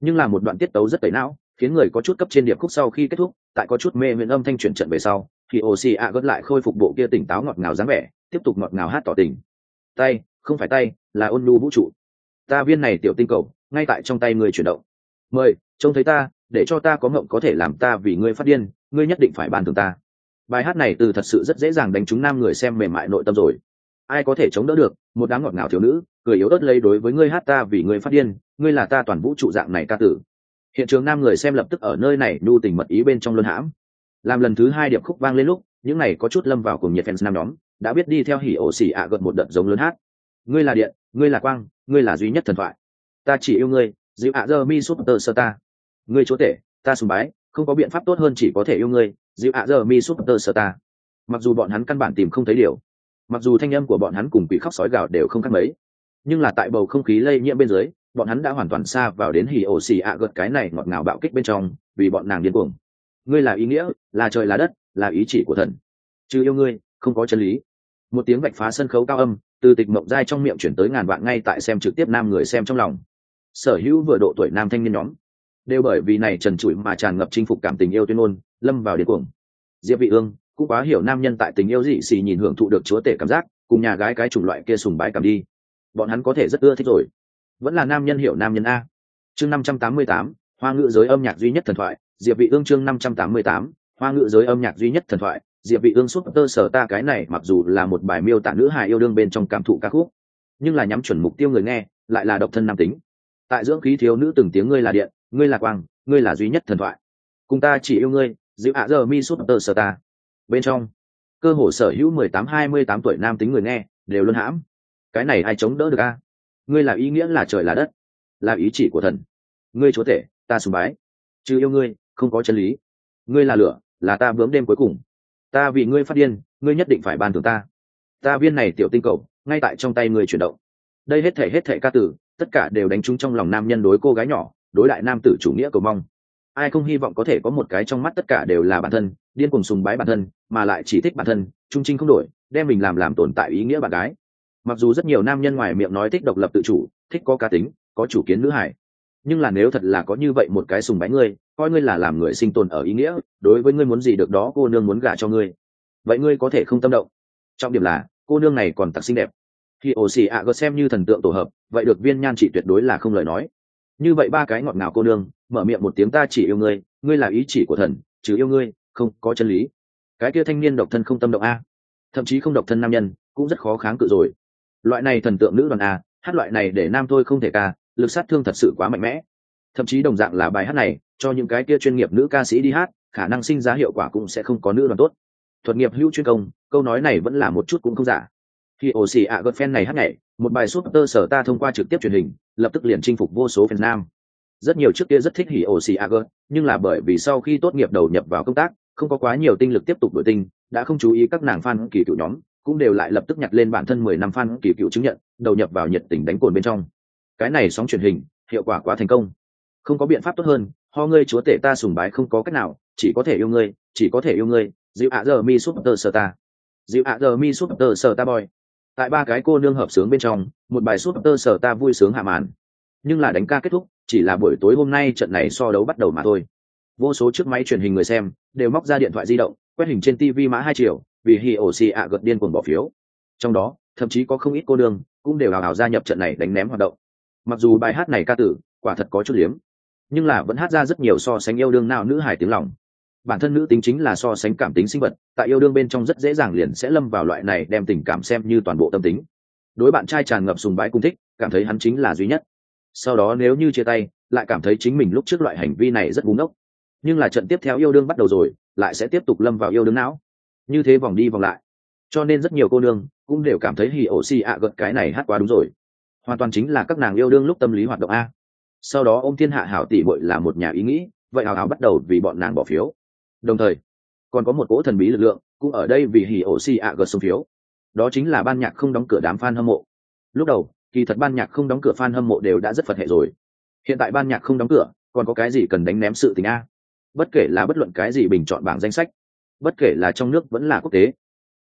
Nhưng là một đoạn tiết tấu rất tẩy não, khiến người có chút cấp trên điệp khúc sau khi kết thúc, tại có chút mê miệng âm thanh chuyển trận về sau, thì ồ xì ạ gớt lại khôi phục bộ kia tỉnh táo ngọt ngào dáng vẻ, tiếp tục ngọt ngào hát tỏ tình. Tay, không phải tay, là ôn nhu vũ trụ. Ta viên này tiểu tinh cầu, ngay tại trong tay người chuyển động. Mời, trông thấy ta, để cho ta có mộng có thể làm ta vì ngươi phát điên, ngươi nhất định phải bàn thường ta. Bài hát này từ thật sự rất dễ dàng đánh trúng nam người xem mềm mại nội tâm rồi ai có thể chống đỡ được, một đám ngọt ngào thiếu nữ, cười yếu ớt lấy đối với ngươi hát ta vì ngươi phát điên, ngươi là ta toàn vũ trụ dạng này ca tử. Hiện trường nam người xem lập tức ở nơi này nhu tình mật ý bên trong luân hãm. Làm lần thứ hai điệp khúc vang lên lúc, những này có chút lâm vào cùng nhiệt fans nam nhóm, đã biết đi theo hỉ ổ xỉ ạ gợt một đợt giống lớn hát. Ngươi là điện, ngươi là quang, ngươi là duy nhất thần thoại. Ta chỉ yêu ngươi, dịu ạ giờ mi súp tơ sơ ta. Ngươi chúa tể, ta sùng bái, không có biện pháp tốt hơn chỉ có thể yêu ngươi, dịu ạ giờ mi súp tơ sơ ta. Mặc dù bọn hắn căn bản tìm không thấy điều mặc dù thanh âm của bọn hắn cùng quỷ khóc sói gào đều không khác mấy, nhưng là tại bầu không khí lây nhiễm bên dưới, bọn hắn đã hoàn toàn xa vào đến hì ổ xì ạ gợt cái này ngọt ngào bạo kích bên trong, vì bọn nàng điên cuồng. Ngươi là ý nghĩa, là trời là đất, là ý chỉ của thần. Chứ yêu ngươi, không có chân lý. Một tiếng vạch phá sân khấu cao âm, từ tịch mộng dai trong miệng chuyển tới ngàn vạn ngay tại xem trực tiếp nam người xem trong lòng. Sở hữu vừa độ tuổi nam thanh niên nhóm, đều bởi vì này trần trụi mà tràn ngập chinh phục cảm tình yêu tuyên ôn lâm vào điên cuồng. Diệp vị ương cũng quá hiểu nam nhân tại tình yêu dị xì nhìn hưởng thụ được chúa tể cảm giác, cùng nhà gái cái chủng loại kia sùng bái cảm đi. Bọn hắn có thể rất ưa thích rồi. Vẫn là nam nhân hiểu nam nhân a. Chương năm trăm tám mươi tám, hoa ngữ giới âm nhạc duy nhất thần thoại, diệp vị ương chương năm trăm tám mươi tám, hoa ngữ giới âm nhạc duy nhất thần thoại, diệp vị ương suốt tơ sở ta cái này mặc dù là một bài miêu tả nữ hài yêu đương bên trong cảm thụ ca khúc, nhưng là nhắm chuẩn mục tiêu người nghe, lại là độc thân nam tính. Tại dưỡng khí thiếu nữ từng tiếng ngươi là điện, ngươi là quang, ngươi là duy nhất thần thoại. Cùng ta chỉ yêu ngươi dịu ạ giờ mi suốt tơ sở ta bên trong, cơ hồ sở hữu mười tám, hai mươi tám tuổi nam tính người nghe, đều luân hãm. Cái này ai chống đỡ được a? Ngươi là ý nghĩa là trời là đất, là ý chỉ của thần. Ngươi chúa tể, ta sùng bái. Chứ yêu ngươi, không có chân lý. Ngươi là lửa, là ta bướm đêm cuối cùng. Ta vì ngươi phát điên, ngươi nhất định phải ban thưởng ta. Ta viên này tiểu tinh cầu, ngay tại trong tay ngươi chuyển động. Đây hết thể hết thể ca tử, tất cả đều đánh trúng trong lòng nam nhân đối cô gái nhỏ, đối lại nam tử chủ nghĩa cầu mong ai không hy vọng có thể có một cái trong mắt tất cả đều là bản thân, điên cùng sùng bái bản thân, mà lại chỉ thích bản thân, trung trinh không đổi, đem mình làm làm tồn tại ý nghĩa bạn gái. Mặc dù rất nhiều nam nhân ngoài miệng nói thích độc lập tự chủ, thích có cá tính, có chủ kiến nữ hải, nhưng là nếu thật là có như vậy một cái sùng bái ngươi, coi ngươi là làm người sinh tồn ở ý nghĩa, đối với ngươi muốn gì được đó cô nương muốn gả cho ngươi. Vậy ngươi có thể không tâm động. Trọng điểm là, cô nương này còn tặc xinh đẹp. Khi ổ xì ạ gợt xem như thần tượng tổ hợp, vậy được viên nhan trị tuyệt đối là không lời nói như vậy ba cái ngọt ngào cô nương, mở miệng một tiếng ta chỉ yêu ngươi ngươi là ý chỉ của thần, chứ yêu ngươi, không, có chân lý. Cái kia thanh niên độc thân không tâm động a. Thậm chí không độc thân nam nhân, cũng rất khó kháng cự rồi. Loại này thần tượng nữ đoàn a, hát loại này để nam thôi không thể ca, lực sát thương thật sự quá mạnh mẽ. Thậm chí đồng dạng là bài hát này, cho những cái kia chuyên nghiệp nữ ca sĩ đi hát, khả năng sinh ra hiệu quả cũng sẽ không có nữ đoàn tốt. Thuật nghiệp hữu chuyên công, câu nói này vẫn là một chút cũng không giả. Khi ổ xì ạ gợt phen này hát nhảy một bài súp tơ sở ta thông qua trực tiếp truyền hình, lập tức liền chinh phục vô số việt nam. Rất nhiều trước kia rất thích hỉ ổ xì a gớt nhưng là bởi vì sau khi tốt nghiệp đầu nhập vào công tác, không có quá nhiều tinh lực tiếp tục đổi tinh đã không chú ý các nàng fan kỳ cựu nhóm, cũng đều lại lập tức nhặt lên bản thân mười năm fan kỳ cựu chứng nhận, đầu nhập vào nhiệt tình đánh cồn bên trong. Cái này sóng truyền hình, hiệu quả quá thành công. Không có biện pháp tốt hơn, ho ngươi chúa tể ta sùng bái không có cách nào, chỉ có thể yêu ngươi, chỉ có thể yêu ngươi. Dịu ạ giờ mi súp tơ sơ ta. Dịu ạ giờ mi súp tơ sơ ta boy tại ba cái cô nương hợp sướng bên trong, một bài súp tơ sở ta vui sướng hạ màn. Nhưng là đánh ca kết thúc, chỉ là buổi tối hôm nay trận này so đấu bắt đầu mà thôi. Vô số chiếc máy truyền hình người xem đều móc ra điện thoại di động, quét hình trên tv mã hai triệu, vì hi ổ xì ạ gật điên cuồng bỏ phiếu. Trong đó, thậm chí có không ít cô đương cũng đều hào hào gia nhập trận này đánh ném hoạt động. Mặc dù bài hát này ca tử, quả thật có chút liếm, nhưng là vẫn hát ra rất nhiều so sánh yêu đương nào nữ hài tiếng lòng bản thân nữ tính chính là so sánh cảm tính sinh vật, tại yêu đương bên trong rất dễ dàng liền sẽ lâm vào loại này đem tình cảm xem như toàn bộ tâm tính. Đối bạn trai tràn ngập sùng bái cung thích, cảm thấy hắn chính là duy nhất. Sau đó nếu như chia tay, lại cảm thấy chính mình lúc trước loại hành vi này rất búng ốc nhưng là trận tiếp theo yêu đương bắt đầu rồi, lại sẽ tiếp tục lâm vào yêu đương não. Như thế vòng đi vòng lại. Cho nên rất nhiều cô nương cũng đều cảm thấy hì ổ xì ạ gật cái này hát quá đúng rồi. Hoàn toàn chính là các nàng yêu đương lúc tâm lý hoạt động a. Sau đó ô m thiên hạ hảo tỷ bội là một nhà ý nghĩ, vậy hào hào bắt đầu vì bọn nàng bỏ phiếu đồng thời, còn có một cỗ thần bí lực lượng cũng ở đây vì hỉ ổ xì ạ gật số phiếu. Đó chính là ban nhạc không đóng cửa đám f a n hâm mộ. Lúc đầu, kỳ thật ban nhạc không đóng cửa f a n hâm mộ đều đã rất phật hệ rồi. Hiện tại ban nhạc không đóng cửa, còn có cái gì cần đánh ném sự tình a? Bất kể là bất luận cái gì bình chọn bảng danh sách, bất kể là trong nước vẫn là quốc tế,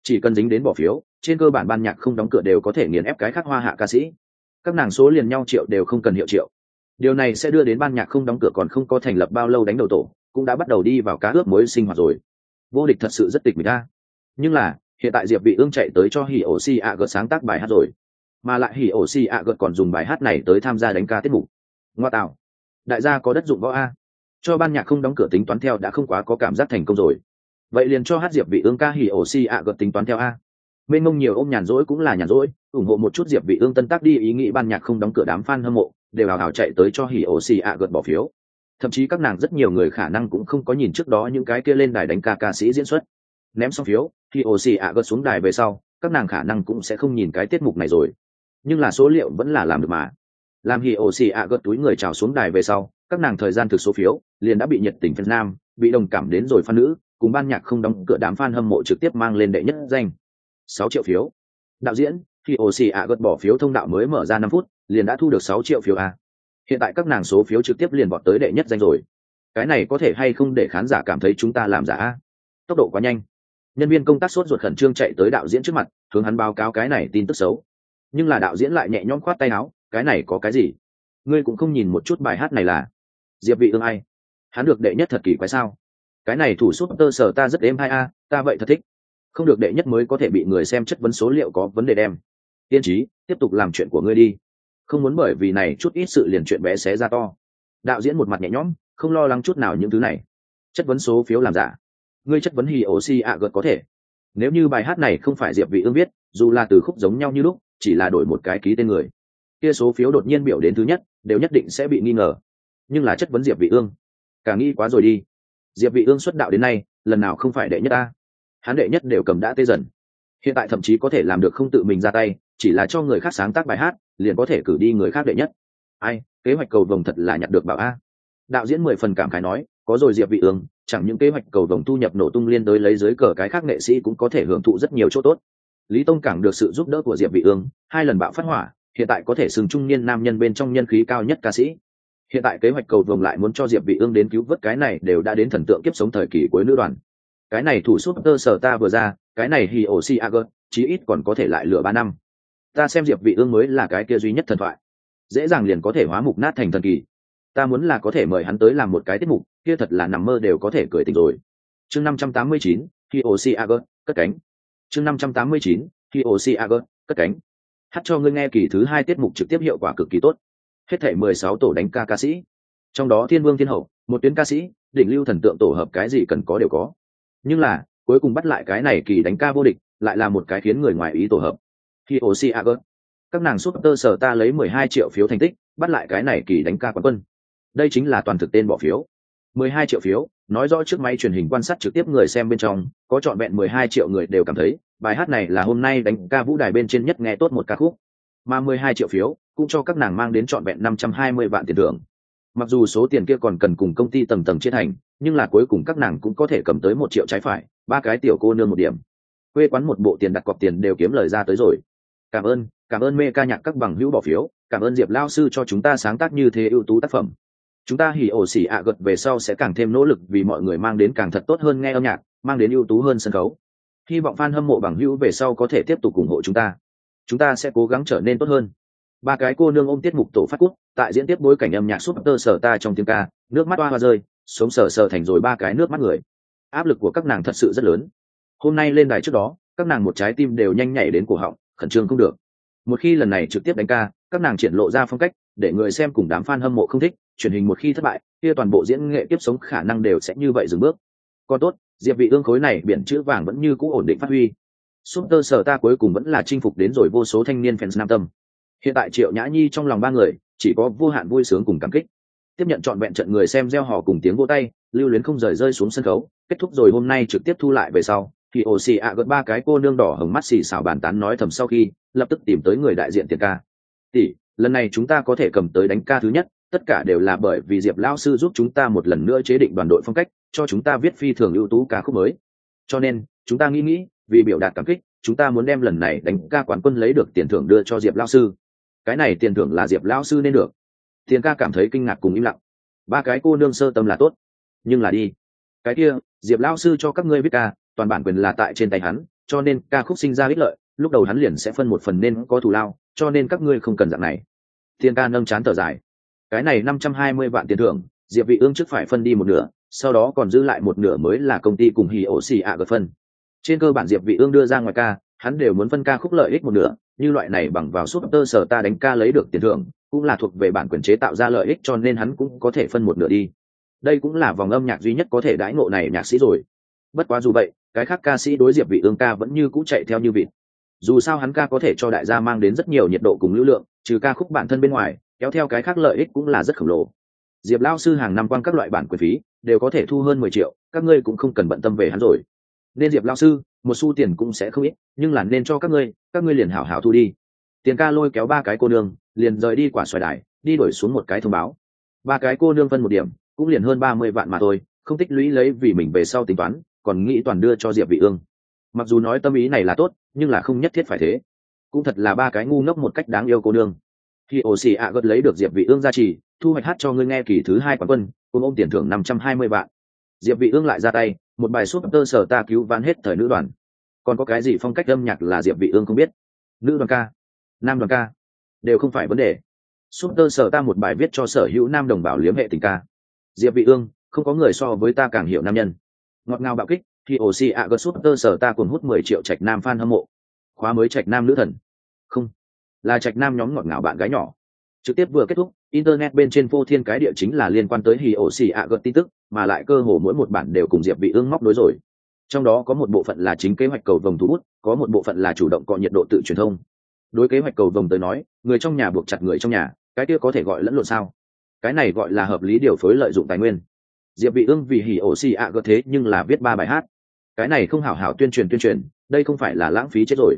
chỉ cần dính đến bỏ phiếu, trên cơ bản ban nhạc không đóng cửa đều có thể nghiền ép cái khác hoa hạ ca sĩ. Các nàng số liền nhau triệu đều không cần hiệu triệu. Điều này sẽ đưa đến ban nhạc không đóng cửa còn không có thành lập bao lâu đánh đầu tổ cũng đã bắt đầu đi vào cá ướp mới sinh hoạt rồi. Vô địch thật sự rất tịch mình ta nhưng là, hiện tại diệp vị ương chạy tới cho hỉ ổ si ạ gợt sáng tác bài hát rồi. Mà lại hỉ ổ si ạ gợt còn dùng bài hát này tới tham gia đánh ca tiết mục. Ngoa tạo. Đại gia có đất dụng võ a. Cho ban nhạc không đóng cửa tính toán theo đã không quá có cảm giác thành công rồi. Vậy liền cho hát diệp vị ương ca hỉ ổ si ạ gợt tính toán theo a. Mênh mông nhiều ôm nhàn rỗi cũng là nhàn rỗi, ủng hộ một chút diệp vị ương tân tác đi, ý nghĩ ban nhạc không đóng cửa đám fan hâm mộ, đều hào hào chạy tới cho hỉ ổ xì ạ gợt bỏ phiếu thậm chí các nàng rất nhiều người khả năng cũng không có nhìn trước đó những cái kia lên đài đánh ca ca sĩ diễn xuất. Ném xong phiếu, thì ồ xì ạ gật xuống đài về sau, các nàng khả năng cũng sẽ không nhìn cái tiết mục này rồi. Nhưng là số liệu vẫn là làm được mà. Làm hì ổ xì ạ gật túi người trào xuống đài về sau, các nàng thời gian thực số phiếu, liền đã bị nhiệt tình phần nam, bị đồng cảm đến rồi phan nữ, cùng ban nhạc không đóng cửa đám fan hâm mộ trực tiếp mang lên đệ nhất danh. Sáu triệu phiếu. Đạo diễn khi ổ xì ạ gật bỏ phiếu thông đạo mới mở ra năm phút, liền đã thu được sáu triệu phiếu a hiện tại các nàng số phiếu trực tiếp liền vọt tới đệ nhất danh rồi. Cái này có thể hay không để khán giả cảm thấy chúng ta làm giả? Tốc độ quá nhanh. Nhân viên công tác sốt ruột khẩn trương chạy tới đạo diễn trước mặt, hướng hắn báo cáo cái này tin tức xấu. Nhưng là đạo diễn lại nhẹ nhõm khoát tay áo, cái này có cái gì? Ngươi cũng không nhìn một chút bài hát này là? Diệp vị ương ai? Hắn được đệ nhất thật kỳ quái sao? Cái này thủ suất tơ sở ta rất êm hai a, ta vậy thật thích. Không được đệ nhất mới có thể bị người xem chất vấn số liệu có vấn đề đem. Tiên trí tiếp tục làm chuyện của ngươi đi không muốn bởi vì này chút ít sự liền chuyện bé xé ra to. Đạo diễn một mặt nhẹ nhõm, không lo lắng chút nào những thứ này. Chất vấn số phiếu làm giả. Ngươi chất vấn hì ổ si ạ gợt có thể. Nếu như bài hát này không phải diệp vị ương viết, dù là từ khúc giống nhau như lúc, chỉ là đổi một cái ký tên người. Kia số phiếu đột nhiên biểu đến thứ nhất, đều nhất định sẽ bị nghi ngờ. Nhưng là chất vấn diệp vị ương cả nghi quá rồi đi. Diệp vị ương xuất đạo đến nay, lần nào không phải đệ nhất ta. Hắn đệ nhất đều cầm đã tê dần. Hiện tại thậm chí có thể làm được không tự mình ra tay, chỉ là cho người khác sáng tác bài hát liền có thể cử đi người khác đệ nhất. Ai, kế hoạch cầu vồng thật là nhặt được bảo a. Đạo diễn mười phần cảm khái nói, có rồi diệp vị ương, chẳng những kế hoạch cầu vồng thu nhập nổ tung liên đối lấy dưới cờ cái khác nghệ sĩ cũng có thể hưởng thụ rất nhiều chỗ tốt. Lý tông cảng được sự giúp đỡ của diệp vị ương, hai lần bạo phát hỏa, hiện tại có thể sừng trung niên nam nhân bên trong nhân khí cao nhất ca sĩ. Hiện tại kế hoạch cầu vồng lại muốn cho diệp vị ương đến cứu vớt cái này đều đã đến thần tượng kiếp sống thời kỳ cuối nữ đoàn. Cái này thủ suất tơ sở ta vừa ra, cái này hi ổ si ager chí ít còn có thể lại lựa ba năm ta xem diệp vị ương mới là cái kia duy nhất thần thoại. Dễ dàng liền có thể hóa mục nát thành thần kỳ. Ta muốn là có thể mời hắn tới làm một cái tiết mục kia thật là nằm mơ đều có thể cười tỉnh rồi. Chương 589, khi ổ cất cánh. Chương 589, khi ổ cất cánh. Hát cho ngươi nghe kỳ thứ hai tiết mục trực tiếp hiệu quả cực kỳ tốt. Hết thể mười sáu tổ đánh ca ca sĩ. Trong đó thiên vương thiên hậu một tuyến ca sĩ đỉnh lưu thần tượng tổ hợp cái gì cần có đều có. Nhưng là cuối cùng bắt lại cái này kỳ đánh ca vô địch lại là một cái khiến người ngoài ý tổ hợp khi oxy các nàng suốt tơ sở ta lấy mười hai triệu phiếu thành tích, bắt lại cái này kỳ đánh ca quán quân. Đây chính là toàn thực tên bỏ phiếu. mười hai triệu phiếu, nói rõ trước máy truyền hình quan sát trực tiếp người xem bên trong, có trọn vẹn mười hai triệu người đều cảm thấy, bài hát này là hôm nay đánh ca vũ đài bên trên nhất nghe tốt một ca khúc. Mà mười hai triệu phiếu, cũng cho các nàng mang đến trọn vẹn năm trăm hai mươi vạn tiền thưởng. Mặc dù số tiền kia còn cần cùng công ty tầng tầng chia thành, nhưng là cuối cùng các nàng cũng có thể cầm tới một triệu trái phải, ba cái tiểu cô nương một điểm. Quê quán một bộ tiền đặt cọc tiền đều kiếm lời ra tới rồi cảm ơn cảm ơn mê ca nhạc các bằng hữu bỏ phiếu, cảm ơn diệp lao sư cho chúng ta sáng tác như thế ưu tú tác phẩm. Chúng ta hỉ ổ xỉ ạ gật về sau sẽ càng thêm nỗ lực vì mọi người mang đến càng thật tốt hơn nghe âm nhạc, mang đến ưu tú hơn sân khấu. Hy vọng fan hâm mộ bằng hữu về sau có thể tiếp tục ủng hộ chúng ta. Chúng ta sẽ cố gắng trở nên tốt hơn. Ba cái cô nương ôm tiết mục tổ phát quốc tại diễn tiếp bối cảnh âm nhạc súp tơ sở ta trong tiếng ca, nước mắt hoa hoa rơi, sống sờ sờ thành rồi ba cái nước mắt người. Áp lực của các nàng thật sự rất lớn. Hôm nay lên đài trước đó, các nàng một trái tim đều nhanh nhảy đến cổ họng khẩn trương không được. Một khi lần này trực tiếp đánh ca, các nàng triển lộ ra phong cách, để người xem cùng đám fan hâm mộ không thích, truyền hình một khi thất bại, kia toàn bộ diễn nghệ tiếp sống khả năng đều sẽ như vậy dừng bước. Còn tốt, diệp vị ương khối này biển chữ vàng vẫn như cũ ổn định phát huy. Super sở ta cuối cùng vẫn là chinh phục đến rồi vô số thanh niên fans nam tâm. Hiện tại triệu nhã nhi trong lòng ba người, chỉ có vô hạn vui sướng cùng cảm kích. Tiếp nhận trọn vẹn trận người xem gieo hò cùng tiếng vỗ tay, lưu luyến không rời rơi xuống sân khấu, kết thúc rồi hôm nay trực tiếp thu lại về sau thì ổ xì ạ gợt ba cái cô nương đỏ hồng mắt xì xào bàn tán nói thầm sau khi, lập tức tìm tới người đại diện tiền ca. Tỷ, lần này chúng ta có thể cầm tới đánh ca thứ nhất, tất cả đều là bởi vì diệp Lão sư giúp chúng ta một lần nữa chế định đoàn đội phong cách, cho chúng ta viết phi thường ưu tú ca khúc mới. Cho nên, chúng ta nghĩ nghĩ, vì biểu đạt cảm kích, chúng ta muốn đem lần này đánh ca quán quân lấy được tiền thưởng đưa cho diệp Lão sư. Cái này tiền thưởng là diệp Lão sư nên được. Tiền ca cảm thấy kinh ngạc cùng im lặng. Ba cái cô nương sơ tâm là tốt, nhưng là đi. Cái kia, diệp Lão sư cho các ngươi biết ca toàn bản quyền là tại trên tay hắn, cho nên ca khúc sinh ra ích lợi, lúc đầu hắn liền sẽ phân một phần nên có thù lao, cho nên các ngươi không cần dạng này. Thiên ca nâng chán thở dài. Cái này năm trăm hai mươi vạn tiền thưởng, diệp vị ương trước phải phân đi một nửa, sau đó còn giữ lại một nửa mới là công ty cùng hì ổ xì ạ gật phân. Trên cơ bản diệp vị ương đưa ra ngoài ca, hắn đều muốn phân ca khúc lợi ích một nửa, như loại này bằng vào suốt tơ sở ta đánh ca lấy được tiền thưởng, cũng là thuộc về bản quyền chế tạo ra lợi ích cho nên hắn cũng có thể phân một nửa đi. Đây cũng là vòng âm nhạc duy nhất có thể đãi ngộ này nhạc sĩ rồi bất quá dù vậy, cái khác ca sĩ đối diệp vị ương ca vẫn như cũ chạy theo như vịt. Dù sao hắn ca có thể cho đại gia mang đến rất nhiều nhiệt độ cùng lưu lượng, trừ ca khúc bản thân bên ngoài, kéo theo cái khác lợi ích cũng là rất khổng lồ. Diệp lao sư hàng năm quan các loại bản quyền phí, đều có thể thu hơn mười triệu, các ngươi cũng không cần bận tâm về hắn rồi. Nên diệp lao sư, một xu tiền cũng sẽ không ít, nhưng là nên cho các ngươi các ngươi liền hảo hảo thu đi. Tiền ca lôi kéo ba cái cô nương, liền rời đi quả xoài đài, đi đổi xuống một cái thông báo. Ba cái cô nương phân một điểm, cũng liền hơn ba mươi vạn mà thôi, không tích lũy lấy vì mình về sau tính toán còn nghĩ toàn đưa cho diệp vị ương. Mặc dù nói tâm ý này là tốt, nhưng là không nhất thiết phải thế. Cũng thật là ba cái ngu ngốc một cách đáng yêu cô nương. Khi ổ xì ạ gật lấy được diệp vị ương gia trì, thu hoạch hát cho ngươi nghe kỳ thứ hai quán quân, cùng ôm tiền thưởng năm trăm hai mươi vạn. Diệp vị ương lại ra tay, một bài suốt tơ sở ta cứu vãn hết thời nữ đoàn. Còn có cái gì phong cách âm nhạc là diệp vị ương không biết? Nữ đoàn ca, nam đoàn ca, đều không phải vấn đề. Suốt tơ sở ta một bài viết cho sở hữu nam đồng bào liếm hệ tình ca. Diệp vị ương, không có người so với ta càng hiểu nam nhân ngọt ngào bạo kích, thì ổ xì ạ gật sút tơ sở ta cuồng hút mười triệu trạch nam fan hâm mộ. Khóa mới trạch nam nữ thần. Không, là trạch nam nhóm ngọt ngào bạn gái nhỏ. Trực tiếp vừa kết thúc, internet bên trên vô thiên cái địa chính là liên quan tới hì ổ xì ạ gật tin tức, mà lại cơ hồ mỗi một bản đều cùng diệp vị ương móc đối rồi. Trong đó có một bộ phận là chính kế hoạch cầu vồng thu hút có một bộ phận là chủ động cọ nhiệt độ tự truyền thông. Đối kế hoạch cầu vồng tới nói, người trong nhà buộc chặt người trong nhà, cái kia có thể gọi lẫn lộn sao? Cái này gọi là hợp lý điều phối lợi dụng tài nguyên diệp vị ương vì hỉ ổ xì ạ gật thế nhưng là viết ba bài hát. Cái này không hảo hảo tuyên truyền tuyên truyền, đây không phải là lãng phí chết rồi.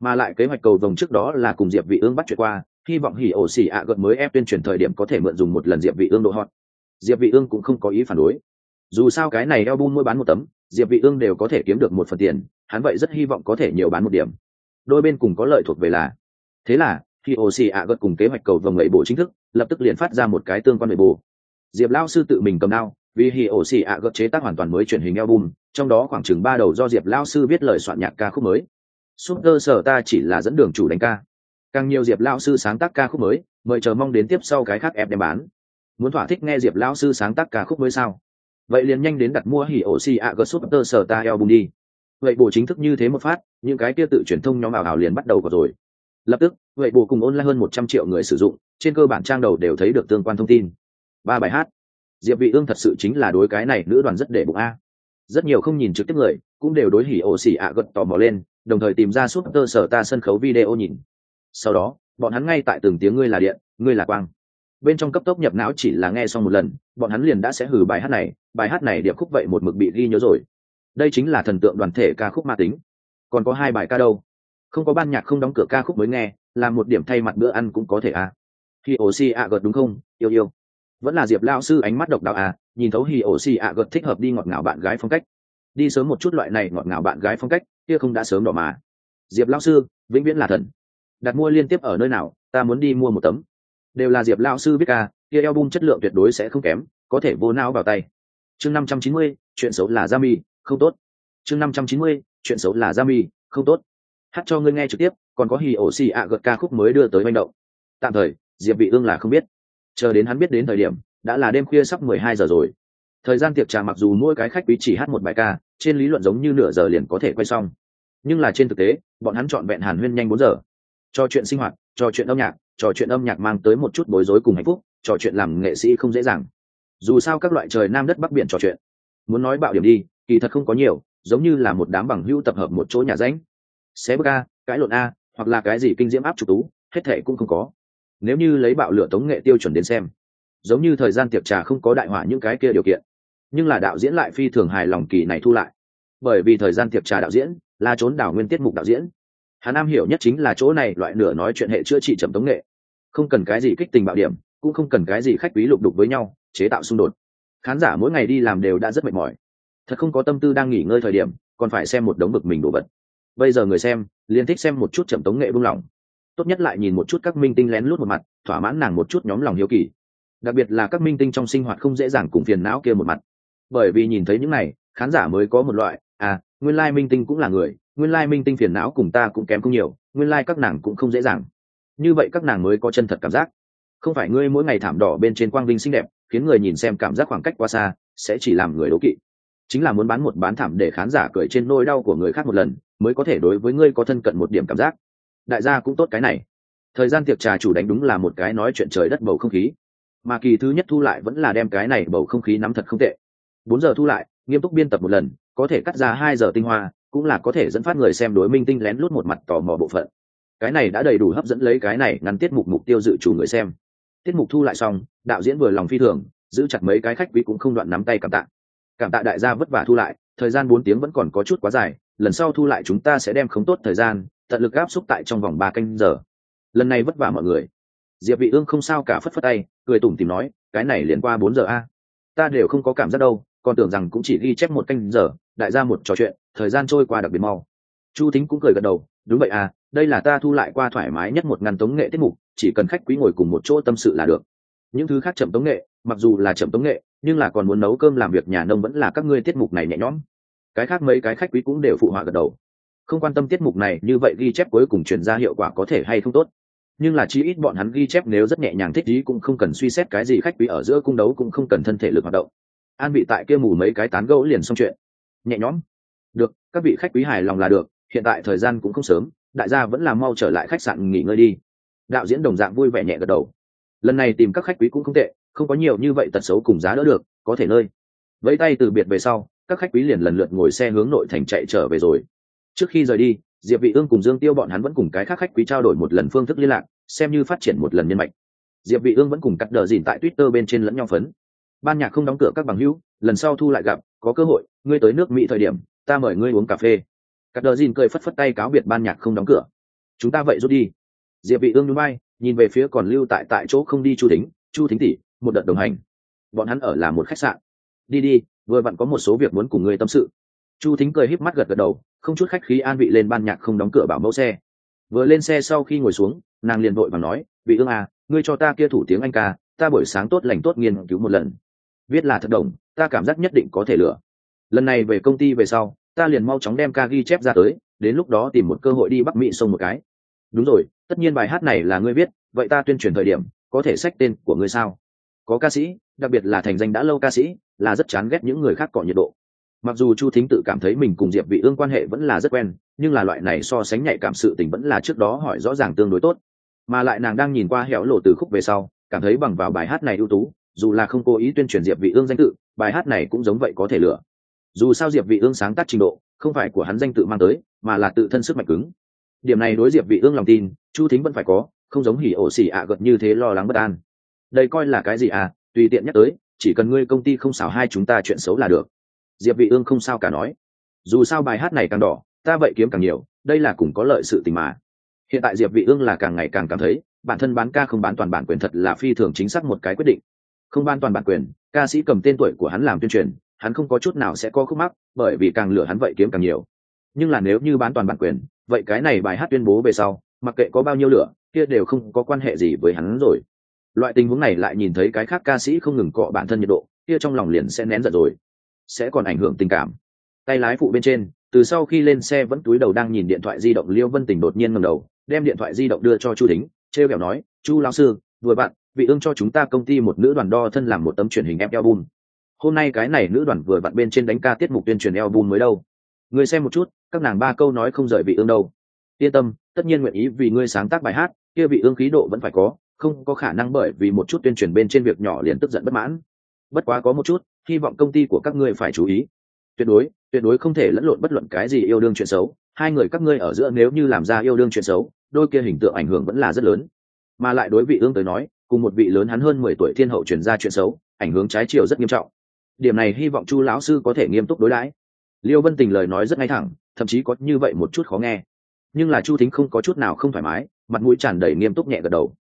Mà lại kế hoạch cầu vồng trước đó là cùng diệp vị ương bắt chuyện qua, hy vọng hỉ ổ xì ạ gật mới ép tuyên truyền thời điểm có thể mượn dùng một lần diệp vị ương độ hot. Diệp vị ương cũng không có ý phản đối. Dù sao cái này album mỗi bán một tấm, diệp vị ương đều có thể kiếm được một phần tiền, hắn vậy rất hy vọng có thể nhiều bán một điểm. Đôi bên cùng có lợi thuộc về là, thế là khi ổ xì ạ gật cùng kế hoạch cầu vồng lệ bộ chính thức, lập tức liền phát ra một cái tương quan nội bộ. Diệp lao sư tự mình cầm đao vì hỉ ổ xì ạ gợt chế tác hoàn toàn mới truyền hình album trong đó khoảng chừng ba đầu do diệp lao sư viết lời soạn nhạc ca khúc mới Super sở ta chỉ là dẫn đường chủ đánh ca. Càng nhiều Diệp lao sư sáng tác ca khúc mới, mời chờ mong đến tiếp sau cái khác ép đem bán. Muốn thỏa thích nghe Diệp lao sư sáng tác ca khúc mới sao? Vậy liền nhanh đến đặt mua hỉ ổ si a Super sở ta album đi. Vậy bộ chính thức như thế một phát, những cái kia tự truyền thông nhóm ảo ảo liền bắt đầu vào rồi. Lập tức, vậy bộ cùng online hơn một trăm triệu người sử dụng, trên cơ bản trang đầu đều thấy được tương quan thông tin. Ba bài hát. Diệp Vị Ương thật sự chính là đối cái này nữ đoàn rất để bụng a. Rất nhiều không nhìn trực tiếp người, cũng đều đối hỉ ổ xỉ ạ gật tò mò lên, đồng thời tìm ra suốt tơ sở ta sân khấu video nhìn. Sau đó bọn hắn ngay tại từng tiếng ngươi là điện ngươi là quang. Bên trong cấp tốc nhập não chỉ là nghe xong một lần bọn hắn liền đã sẽ hử bài hát này bài hát này điệp khúc vậy một mực bị ghi nhớ rồi. Đây chính là thần tượng đoàn thể ca khúc ma tính. Còn có hai bài ca đâu? Không có ban nhạc không đóng cửa ca khúc mới nghe làm một điểm thay mặt bữa ăn cũng có thể à khi ổ xì ạ gật đúng không? Yêu yêu vẫn là diệp lao sư ánh mắt độc đạo à nhìn thấu hì ổ xì ạ gật thích hợp đi ngọt ngào bạn gái phong cách. Đi sớm một chút loại này ngọt ngào bạn gái phong cách, kia không đã sớm đỏ mà. Diệp lao sư, vĩnh viễn là thần. Đặt mua liên tiếp ở nơi nào, ta muốn đi mua một tấm. Đều là diệp lao sư biết ca kia bung chất lượng tuyệt đối sẽ không kém, có thể vô não vào tay. Chương năm trăm chín mươi, chuyện xấu là gia mi không tốt. Chương năm trăm chín mươi, chuyện xấu là gia mi không tốt. Hát cho ngươi nghe trực tiếp, còn có hì ổ xì ạ gật ca khúc mới đưa tới manh động. Tạm thời, diệp vị ương là không biết chờ đến hắn biết đến thời điểm, đã là đêm khuya sắp mười hai giờ rồi. Thời gian tiệc trà mặc dù mỗi cái khách quý chỉ hát một bài ca, trên lý luận giống như nửa giờ liền có thể quay xong. Nhưng là trên thực tế, bọn hắn chọn vẹn hàn huyên nhanh bốn giờ. Trò chuyện sinh hoạt trò chuyện âm nhạc trò chuyện âm nhạc mang tới một chút bối rối cùng hạnh phúc trò chuyện làm nghệ sĩ không dễ dàng. Dù sao các loại trời nam đất bắc biển trò chuyện. Muốn nói bạo điểm đi, kỳ thật không có nhiều, giống như là một đám bằng hữu tập hợp một chỗ nhà ránh. Xé bức a, cãi lộn a, hoặc là cái gì kinh diễm áp trục tú, hết thệ cũng không có nếu như lấy bạo lửa tống nghệ tiêu chuẩn đến xem, giống như thời gian tiệc trà không có đại hỏa những cái kia điều kiện. Nhưng là đạo diễn lại phi thường hài lòng kỳ này thu lại. Bởi vì thời gian tiệc trà đạo diễn là trốn đảo nguyên tiết mục đạo diễn. Hà nam hiểu nhất chính là chỗ này loại nửa nói chuyện hệ chữa trị trầm tống nghệ. Không cần cái gì kích tình bạo điểm, cũng không cần cái gì khách quý lục đục với nhau, chế tạo xung đột. Khán giả mỗi ngày đi làm đều đã rất mệt mỏi. Thật không có tâm tư đang nghỉ ngơi thời điểm, còn phải xem một đống bực mình đồ vật. Bây giờ người xem liên thích xem một chút trầm tống nghệ buông lỏng tốt nhất lại nhìn một chút các minh tinh lén lút một mặt, thỏa mãn nàng một chút nhóm lòng hiếu kỳ. Đặc biệt là các minh tinh trong sinh hoạt không dễ dàng cùng phiền não kia một mặt. Bởi vì nhìn thấy những này, khán giả mới có một loại à nguyên lai minh tinh cũng là người, nguyên lai minh tinh phiền não cùng ta cũng kém không nhiều, nguyên lai các nàng cũng không dễ dàng. Như vậy các nàng mới có chân thật cảm giác. Không phải ngươi mỗi ngày thảm đỏ bên trên quang vinh xinh đẹp, khiến người nhìn xem cảm giác khoảng cách quá xa, sẽ chỉ làm người đố kỵ. Chính là muốn bán một bán thảm để khán giả cười trên nỗi đau của người khác một lần, mới có thể đối với ngươi có thân cận một điểm cảm giác đại gia cũng tốt cái này. Thời gian tiệc trà chủ đánh đúng là một cái nói chuyện trời đất bầu không khí. Mà kỳ thứ nhất thu lại vẫn là đem cái này bầu không khí nắm thật không tệ. Bốn giờ thu lại, nghiêm túc biên tập một lần, có thể cắt ra hai giờ tinh hoa, cũng là có thể dẫn phát người xem đối minh tinh lén lút một mặt tò mò bộ phận. Cái này đã đầy đủ hấp dẫn lấy cái này ngắn tiết mục mục tiêu dự chủ người xem. Tiết mục thu lại xong, đạo diễn vừa lòng phi thường, giữ chặt mấy cái khách quý cũng không đoạn nắm tay cảm tạ. Cảm tạ đại gia vất vả thu lại, thời gian bốn tiếng vẫn còn có chút quá dài, lần sau thu lại chúng ta sẽ đem khống tốt thời gian tận lực áp xúc tại trong vòng ba canh giờ. Lần này vất vả mọi người. Diệp vị ương không sao cả phất phất tay, cười tủm tỉm nói, cái này liền qua bốn giờ a. Ta đều không có cảm giác đâu, còn tưởng rằng cũng chỉ ghi chép một canh giờ, đại gia một trò chuyện, thời gian trôi qua đặc biệt mau. Chu thính cũng cười gật đầu, đúng vậy à đây là ta thu lại qua thoải mái nhất một ngàn tống nghệ tiết mục, chỉ cần khách quý ngồi cùng một chỗ tâm sự là được. Những thứ khác chậm tống nghệ, mặc dù là chậm tống nghệ, nhưng là còn muốn nấu cơm làm việc, nhà nông vẫn là các ngươi tiết mục này nhẹ nhõm. Cái khác mấy cái khách quý cũng đều phụ họa gật đầu không quan tâm tiết mục này, như vậy ghi chép cuối cùng truyền ra hiệu quả có thể hay không tốt. Nhưng là chi ít bọn hắn ghi chép nếu rất nhẹ nhàng thích ý cũng không cần suy xét cái gì khách quý ở giữa cung đấu cũng không cần thân thể lực hoạt động. An bị tại kia mù mấy cái tán gẫu liền xong chuyện. Nhẹ nhõm. Được, các vị khách quý hài lòng là được, hiện tại thời gian cũng không sớm, đại gia vẫn là mau trở lại khách sạn nghỉ ngơi đi. Đạo diễn đồng dạng vui vẻ nhẹ gật đầu. Lần này tìm các khách quý cũng không tệ, không có nhiều như vậy tật xấu cùng giá đỡ được, có thể nơi. Vẫy tay từ biệt về sau, các khách quý liền lần lượt ngồi xe hướng nội thành chạy trở về rồi trước khi rời đi, diệp vị ương cùng dương tiêu bọn hắn vẫn cùng cái khác khách quý trao đổi một lần phương thức liên lạc, xem như phát triển một lần nhân mạch. Diệp vị ương vẫn cùng cắt đờ dìn tại twitter bên trên lẫn nhau phấn. Ban nhạc không đóng cửa các bằng hữu, lần sau thu lại gặp, có cơ hội, ngươi tới nước mỹ thời điểm, ta mời ngươi uống cà phê. Cắt đờ dìn cười phất phất tay cáo biệt ban nhạc không đóng cửa. Chúng ta vậy rút đi. Diệp vị ương nhún bay nhìn về phía còn lưu tại tại chỗ không đi chu thính chu thính tỷ, một đợt đồng hành. Bọn hắn ở là một khách sạn. Đi đi, vừa vặn có một số việc muốn cùng ngươi tâm sự chu thính cười híp mắt gật gật đầu, không chút khách khí an vị lên ban nhạc không đóng cửa bảo mẫu xe. Vừa lên xe sau khi ngồi xuống, nàng liền vội và nói, vị ương à ngươi cho ta kia thủ tiếng anh ca, ta buổi sáng tốt lành tốt nghiên cứu một lần. Viết là thật đồng, ta cảm giác nhất định có thể lựa. Lần này về công ty về sau, ta liền mau chóng đem ca ghi chép ra tới, đến lúc đó tìm một cơ hội đi bắc mỹ sông một cái. Đúng rồi, tất nhiên bài hát này là ngươi viết, vậy ta tuyên truyền thời điểm, có thể sách tên của ngươi sao? Có ca sĩ, đặc biệt là thành danh đã lâu ca sĩ, là rất chán ghét những người khác cọ nhiệt độ mặc dù chu thính tự cảm thấy mình cùng diệp vị ương quan hệ vẫn là rất quen, nhưng là loại này so sánh nhạy cảm sự tình vẫn là trước đó hỏi rõ ràng tương đối tốt. Mà lại nàng đang nhìn qua hẻo lộ từ khúc về sau, cảm thấy bằng vào bài hát này ưu tú, dù là không cố ý tuyên truyền diệp vị ương danh tự, bài hát này cũng giống vậy có thể lựa. Dù sao diệp vị ương sáng tác trình độ, không phải của hắn danh tự mang tới, mà là tự thân sức mạnh cứng. Điểm này đối diệp vị ương lòng tin, chu thính vẫn phải có, không giống hỉ ổ xỉ ạ gật như thế lo lắng bất an. Đây coi là cái gì à? Tùy tiện nhắc tới, chỉ cần ngươi công ty không xảo hai chúng ta chuyện xấu là được diệp vị ương không sao cả nói. Dù sao bài hát này càng đỏ, ta vậy kiếm càng nhiều, đây là cùng có lợi sự tình mà. Hiện tại diệp vị ương là càng ngày càng cảm thấy, bản thân bán ca không bán toàn bản quyền thật là phi thường chính xác một cái quyết định. Không ban toàn bản quyền, ca sĩ cầm tên tuổi của hắn làm tuyên truyền, hắn không có chút nào sẽ có khúc mắc, bởi vì càng lửa hắn vậy kiếm càng nhiều. Nhưng là nếu như bán toàn bản quyền, vậy cái này bài hát tuyên bố về sau, mặc kệ có bao nhiêu lửa, kia đều không có quan hệ gì với hắn rồi. Loại tình huống này lại nhìn thấy cái khác ca sĩ không ngừng cọ bản thân nhiệt độ, kia trong lòng liền sẽ nén giận rồi sẽ còn ảnh hưởng tình cảm. Tay lái phụ bên trên, từ sau khi lên xe vẫn túi đầu đang nhìn điện thoại di động liêu vân tình đột nhiên ngầm đầu, đem điện thoại di động đưa cho chu đính trêu kẹo nói, chu lão sư, vừa bạn, vị ương cho chúng ta công ty một nữ đoàn đo thân làm một tấm truyền hình em album. Hôm nay cái này nữ đoàn vừa vặn bên trên đánh ca tiết mục tuyên truyền album mới đâu. Người xem một chút, các nàng ba câu nói không rời vị ương đâu. Yên tâm, tất nhiên nguyện ý vì ngươi sáng tác bài hát, kia vị ương khí độ vẫn phải có, không có khả năng bởi vì một chút tuyên truyền bên trên việc nhỏ liền tức giận bất mãn. Bất quá có một chút hy vọng công ty của các ngươi phải chú ý. Tuyệt đối tuyệt đối không thể lẫn lộn bất luận cái gì yêu đương chuyện xấu. Hai người các ngươi ở giữa nếu như làm ra yêu đương chuyện xấu, đôi kia hình tượng ảnh hưởng vẫn là rất lớn. Mà lại đối vị ương tới nói, cùng một vị lớn hắn hơn mười tuổi thiên hậu truyền ra chuyện xấu, ảnh hưởng trái chiều rất nghiêm trọng. Điểm này hy vọng chu lão sư có thể nghiêm túc đối đãi. Liêu vân tình lời nói rất ngay thẳng, thậm chí có như vậy một chút khó nghe. Nhưng là chu thính không có chút nào không thoải mái, mặt mũi tràn đầy nghiêm túc nhẹ gật đầu.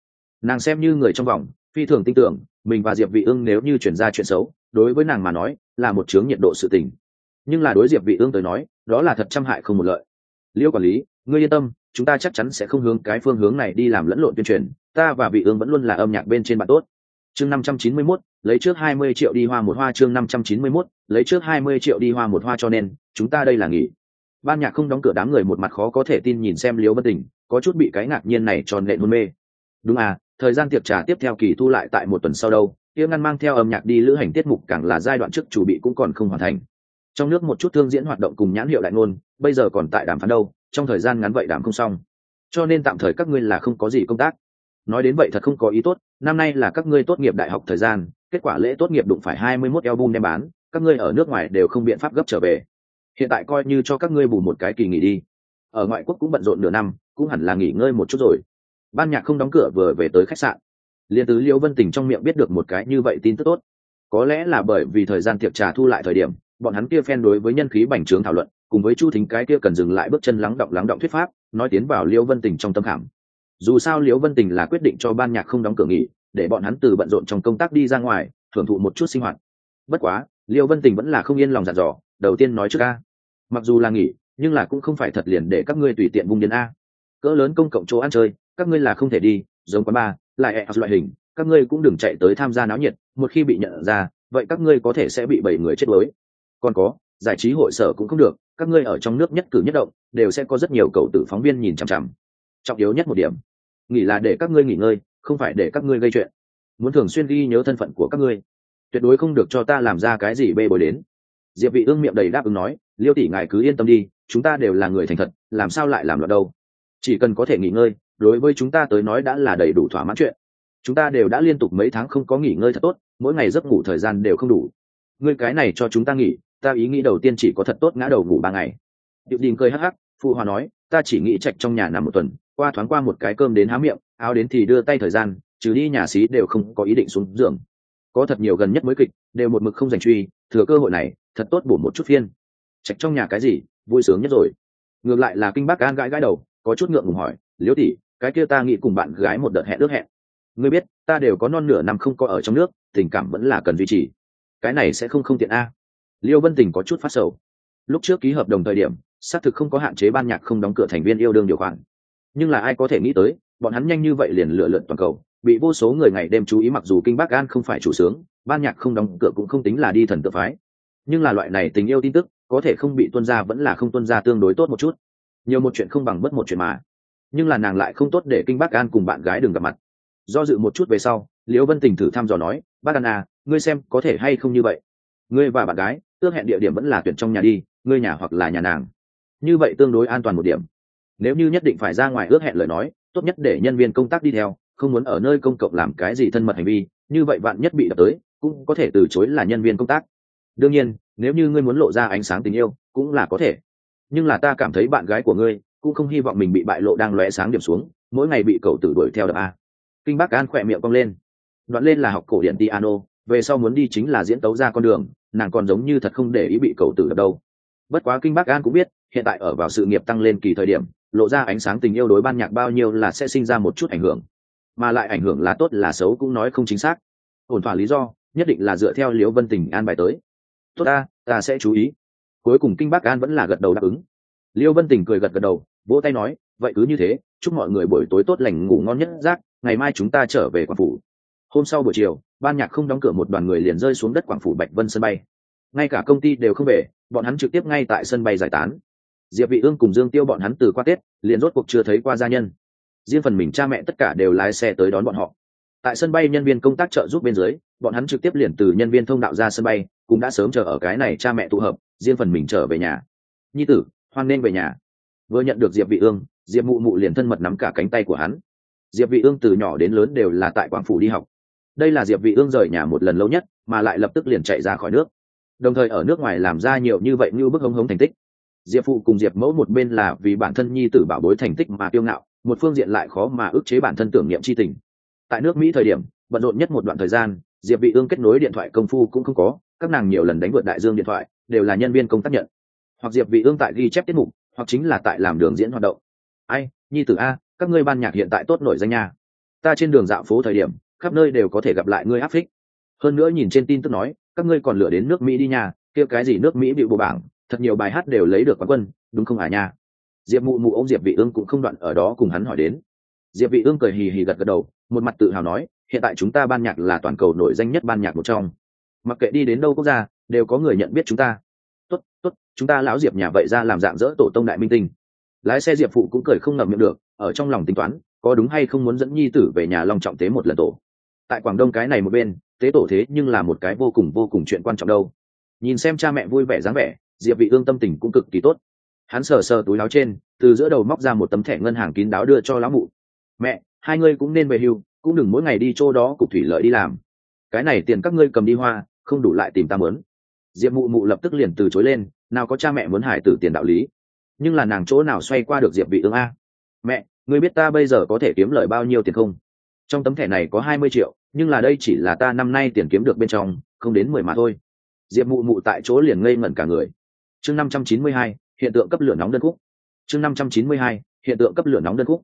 Nàng xem như người trong vòng, phi thường tin tưởng, mình và diệp vị ương nếu như chuyển ra chuyện xấu đối với nàng mà nói là một chướng nhiệt độ sự tình. Nhưng là đối diệp vị ương tới nói đó là thật trăm hại không một lợi. Liêu quản lý ngươi yên tâm chúng ta chắc chắn sẽ không hướng cái phương hướng này đi làm lẫn lộn tuyên truyền ta và vị ương vẫn luôn là âm nhạc bên trên bạn tốt. Chương 591, lấy trước 20 triệu đi hoa một hoa chương 591, lấy trước 20 triệu đi hoa một hoa cho nên chúng ta đây là nghỉ. Ban nhạc không đóng cửa đám người một mặt khó có thể tin nhìn xem liễu bất tỉnh có chút bị cái ngạc nhiên này tròn nện hôn mê. Đúng à thời gian tiệc trà tiếp theo kỳ thu lại tại một tuần sau đâu? Tiếng ngăn mang theo âm nhạc đi lữ hành tiết mục càng là giai đoạn trước chủ bị cũng còn không hoàn thành. Trong nước một chút thương diễn hoạt động cùng nhãn hiệu đại ngôn, bây giờ còn tại đàm phán đâu, trong thời gian ngắn vậy đàm không xong. Cho nên tạm thời các ngươi là không có gì công tác. Nói đến vậy thật không có ý tốt, năm nay là các ngươi tốt nghiệp đại học thời gian, kết quả lễ tốt nghiệp đụng phải hai mươi 21 album đem bán, các ngươi ở nước ngoài đều không biện pháp gấp trở về. Hiện tại coi như cho các ngươi bù một cái kỳ nghỉ đi. Ở ngoại quốc cũng bận rộn nửa năm, cũng hẳn là nghỉ ngơi một chút rồi. Ban nhạc không đóng cửa vừa về tới khách sạn liên tứ liễu vân tình trong miệng biết được một cái như vậy tin tức tốt. Có lẽ là bởi vì thời gian tiệc trà thu lại thời điểm, bọn hắn kia phen đối với nhân khí bành trướng thảo luận, cùng với chu thính cái kia cần dừng lại bước chân lắng động lắng động thuyết pháp, nói tiến vào liễu vân tình trong tâm khảm. Dù sao liễu vân tình là quyết định cho ban nhạc không đóng cửa nghỉ, để bọn hắn từ bận rộn trong công tác đi ra ngoài, thưởng thụ một chút sinh hoạt. Bất quá, liễu vân tình vẫn là không yên lòng dặn dò, đầu tiên nói trước a mặc dù là nghỉ, nhưng là cũng không phải thật liền để các ngươi tùy tiện vùng đến a. Cỡ lớn công cộng chỗ ăn chơi, các ngươi là không thể đi, giống quán bar lại ẹ loại hình, các ngươi cũng đừng chạy tới tham gia náo nhiệt, một khi bị nhận ra, vậy các ngươi có thể sẽ bị bảy người chết lối còn có, giải trí hội sở cũng không được, các ngươi ở trong nước nhất cử nhất động, đều sẽ có rất nhiều cầu tử phóng viên nhìn chằm chằm. Trọng yếu nhất một điểm, nghỉ là để các ngươi nghỉ ngơi, không phải để các ngươi gây chuyện. Muốn thường xuyên ghi nhớ thân phận của các ngươi, tuyệt đối không được cho ta làm ra cái gì bê bối đến. Diệp vị ương miệng đầy đáp ứng nói, liêu tỷ ngài cứ yên tâm đi, chúng ta đều là người thành thật, làm sao lại làm loạn đâu? Chỉ cần có thể nghỉ ngơi đối với chúng ta tới nói đã là đầy đủ thỏa mãn chuyện. Chúng ta đều đã liên tục mấy tháng không có nghỉ ngơi thật tốt, mỗi ngày giấc ngủ thời gian đều không đủ. Ngươi cái này cho chúng ta nghỉ, ta ý nghĩ đầu tiên chỉ có thật tốt ngã đầu ngủ ba ngày. Điệu đình cười hắc hắc, phụ hòa nói, ta chỉ nghĩ trạch trong nhà nằm một tuần, qua thoáng qua một cái cơm đến há miệng, áo đến thì đưa tay thời gian, trừ đi nhà xí đều không có ý định xuống giường. Có thật nhiều gần nhất mới kịch, đều một mực không dành truy, thừa cơ hội này, thật tốt bổ một chút phiên. Trạch trong nhà cái gì, vui sướng nhất rồi. Ngược lại là kinh bác an gãi gãi đầu, có chút ngượng ngùng hỏi, liễu tỷ cái kia ta nghĩ cùng bạn gái một đợt hẹn ước hẹn. Ngươi biết, ta đều có non nửa năm không có ở trong nước, tình cảm vẫn là cần duy trì. Cái này sẽ không không tiện a. Liêu vân tình có chút phát sầu. Lúc trước ký hợp đồng thời điểm, xác thực không có hạn chế ban nhạc không đóng cửa thành viên yêu đương điều khoản. Nhưng là ai có thể nghĩ tới, bọn hắn nhanh như vậy liền lựa lượn toàn cầu, bị vô số người ngày đêm chú ý mặc dù kinh bác an không phải chủ sướng, ban nhạc không đóng cửa cũng không tính là đi thần tự phái. Nhưng là loại này tình yêu tin tức, có thể không bị tuân ra vẫn là không tuân ra tương đối tốt một chút. Nhiều một chuyện không bằng mất một chuyện mà nhưng là nàng lại không tốt để kinh bác an cùng bạn gái đừng gặp mặt. Do dự một chút về sau, liễu vân tình thử thăm dò nói, bác an à ngươi xem có thể hay không như vậy? Ngươi và bạn gái, ước hẹn địa điểm vẫn là tuyển trong nhà đi, ngươi nhà hoặc là nhà nàng. Như vậy tương đối an toàn một điểm. Nếu như nhất định phải ra ngoài ước hẹn lời nói, tốt nhất để nhân viên công tác đi theo, không muốn ở nơi công cộng làm cái gì thân mật hành vi, như vậy bạn nhất bị đập tới, cũng có thể từ chối là nhân viên công tác. Đương nhiên, nếu như ngươi muốn lộ ra ánh sáng tình yêu, cũng là có thể. Nhưng là ta cảm thấy bạn gái của ngươi cũng không hy vọng mình bị bại lộ đang lóe sáng điểm xuống, mỗi ngày bị cậu tử đuổi theo đập a. Kinh bác an khỏe miệng cong lên. Đoạn lên là học cổ điện piano về sau muốn đi chính là diễn tấu ra con đường, nàng còn giống như thật không để ý bị cậu tử đập đâu. Bất quá kinh bác an cũng biết, hiện tại ở vào sự nghiệp tăng lên kỳ thời điểm, lộ ra ánh sáng tình yêu đối ban nhạc bao nhiêu là sẽ sinh ra một chút ảnh hưởng. Mà lại ảnh hưởng là tốt là xấu cũng nói không chính xác. Ổn thỏa lý do, nhất định là dựa theo liễu vân tình an bài tới. Tốt ta ta sẽ chú ý. Cuối cùng kinh bác an vẫn là gật đầu đáp ứng. Liễu vân tình cười gật gật đầu vỗ tay nói, vậy cứ như thế, chúc mọi người buổi tối tốt lành, ngủ ngon nhất giác ngày mai chúng ta trở về quảng phủ. Hôm sau buổi chiều, ban nhạc không đóng cửa một đoàn người liền rơi xuống đất quảng phủ bạch vân sân bay. Ngay cả công ty đều không về, bọn hắn trực tiếp ngay tại sân bay giải tán. Diệp vị ương cùng dương tiêu bọn hắn từ qua tết, liền rốt cuộc chưa thấy qua gia nhân. Riêng phần mình cha mẹ tất cả đều lái xe tới đón bọn họ. Tại sân bay nhân viên công tác trợ giúp bên dưới, bọn hắn trực tiếp liền từ nhân viên thông đạo ra sân bay, cũng đã sớm chờ ở cái này cha mẹ tụ hợp, riêng phần mình trở về nhà. Nhi tử, hoan nên về nhà vừa nhận được diệp vị ương, diệp mụ mụ liền thân mật nắm cả cánh tay của hắn. Diệp vị ương từ nhỏ đến lớn đều là tại quảng phủ đi học. Đây là diệp vị ương rời nhà một lần lâu nhất, mà lại lập tức liền chạy ra khỏi nước. Đồng thời ở nước ngoài làm ra nhiều như vậy như bức hống hống thành tích. Diệp phụ cùng diệp mẫu một bên là vì bản thân nhi tử bảo bối thành tích mà kiêu ngạo, một phương diện lại khó mà ức chế bản thân tưởng niệm chi tình. Tại nước mỹ thời điểm, bận rộn nhất một đoạn thời gian, diệp vị ương kết nối điện thoại công phu cũng không có, các nàng nhiều lần đánh vượt đại dương điện thoại, đều là nhân viên công tác nhận. Hoặc diệp vị ương tại ghi chép tiết mục hoặc chính là tại làm đường diễn hoạt động. Ai, nhi tử a, các ngươi ban nhạc hiện tại tốt nổi danh nha. Ta trên đường dạo phố thời điểm, khắp nơi đều có thể gặp lại ngươi áp phích. Hơn nữa nhìn trên tin tức nói, các ngươi còn lựa đến nước mỹ đi nhà kia cái gì nước mỹ bị bộ bảng, thật nhiều bài hát đều lấy được quán quân, đúng không à nha? Diệp mụ mụ ông diệp vị ương cũng không đoạn ở đó cùng hắn hỏi đến. Diệp vị ương cười hì hì gật gật đầu, một mặt tự hào nói, hiện tại chúng ta ban nhạc là toàn cầu nổi danh nhất ban nhạc một trong. Mặc kệ đi đến đâu quốc gia, đều có người nhận biết chúng ta tốt tốt, chúng ta lão diệp nhà vậy ra làm dạng dỡ tổ tông đại minh tinh. Lái xe diệp phụ cũng cười không ngậm miệng được, ở trong lòng tính toán, có đúng hay không muốn dẫn nhi tử về nhà long trọng tế một lần tổ. Tại quảng đông cái này một bên, tế tổ thế nhưng là một cái vô cùng vô cùng chuyện quan trọng đâu. Nhìn xem cha mẹ vui vẻ dáng vẻ, diệp vị ương tâm tình cũng cực kỳ tốt. Hắn sờ sờ túi áo trên, từ giữa đầu móc ra một tấm thẻ ngân hàng kín đáo đưa cho lão mụ. Mẹ, hai ngươi cũng nên về hưu, cũng đừng mỗi ngày đi chỗ đó cục thủy lợi đi làm. Cái này tiền các ngươi cầm đi hoa, không đủ lại tìm ta muốn diệp mụ mụ lập tức liền từ chối lên, nào có cha mẹ muốn hải tử tiền đạo lý. Nhưng là nàng chỗ nào xoay qua được diệp vị ương a? Mẹ người biết ta bây giờ có thể kiếm lời bao nhiêu tiền không? Trong tấm thẻ này có hai mươi triệu, nhưng là đây chỉ là ta năm nay tiền kiếm được bên trong, không đến mười mà thôi. Diệp mụ mụ tại chỗ liền ngây ngẩn cả người. Chương năm trăm chín mươi hai, hiện tượng cấp lửa nóng đơn khúc. Chương năm trăm chín mươi hai, hiện tượng cấp lửa nóng đơn khúc.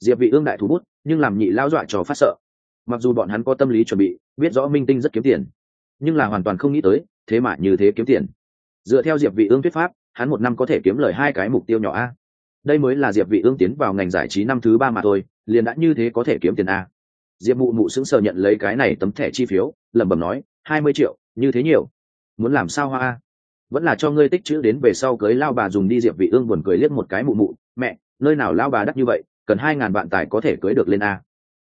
Diệp vị ương đại thú bút, nhưng làm nhị lao dọa cho phát sợ. Mặc dù bọn hắn có tâm lý chuẩn bị, biết rõ minh tinh rất kiếm tiền nhưng là hoàn toàn không nghĩ tới, thế mà như thế kiếm tiền. Dựa theo diệp vị ương thuyết pháp, hắn một năm có thể kiếm lời hai cái mục tiêu nhỏ a. Đây mới là diệp vị ương tiến vào ngành giải trí năm thứ ba mà thôi, liền đã như thế có thể kiếm tiền a. Diệp mụ mụ sững sờ nhận lấy cái này tấm thẻ chi phiếu, lẩm bẩm nói, hai mươi triệu, như thế nhiều. Muốn làm sao hoa vẫn là cho ngươi tích chữ đến về sau cưới lao bà dùng đi, diệp vị ương buồn cười liếc một cái mụ mụ, mẹ, nơi nào lao bà đắt như vậy, cần hai ngàn vạn tài có thể cưới được lên a.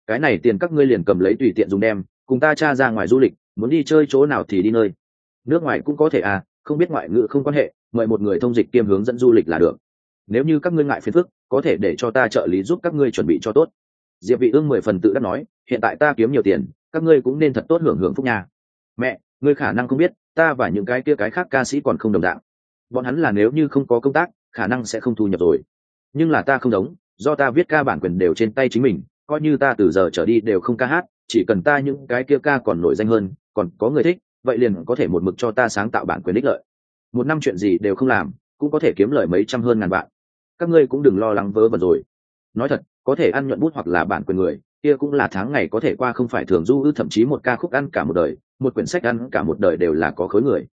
Cái này tiền các ngươi liền cầm lấy tùy tiện dùng đem, cùng ta cha ra ngoài du lịch muốn đi chơi chỗ nào thì đi nơi. Nước ngoài cũng có thể à không biết ngoại ngữ không quan hệ, mời một người thông dịch kiêm hướng dẫn du lịch là được. Nếu như các ngươi ngại phiền phức, có thể để cho ta trợ lý giúp các ngươi chuẩn bị cho tốt. Diệp vị ương mười phần tự đắc nói, hiện tại ta kiếm nhiều tiền, các ngươi cũng nên thật tốt hưởng hưởng phúc nhà mẹ, ngươi khả năng không biết, ta và những cái kia cái khác ca sĩ còn không đồng dạng. Bọn hắn là nếu như không có công tác, khả năng sẽ không thu nhập rồi. Nhưng là ta không giống, do ta viết ca bản quyền đều trên tay chính mình, coi như ta từ giờ trở đi đều không ca hát, chỉ cần ta những cái kia ca còn nổi danh hơn còn có người thích, vậy liền có thể một mực cho ta sáng tạo bản quyền ích lợi. Một năm chuyện gì đều không làm, cũng có thể kiếm lời mấy trăm hơn ngàn vạn. Các ngươi cũng đừng lo lắng vớ vẩn rồi. Nói thật, có thể ăn nhuận bút hoặc là bản quyền người, kia cũng là tháng ngày có thể qua không phải thường du ư, thậm chí một ca khúc ăn cả một đời, một quyển sách ăn cả một đời đều là có khối người.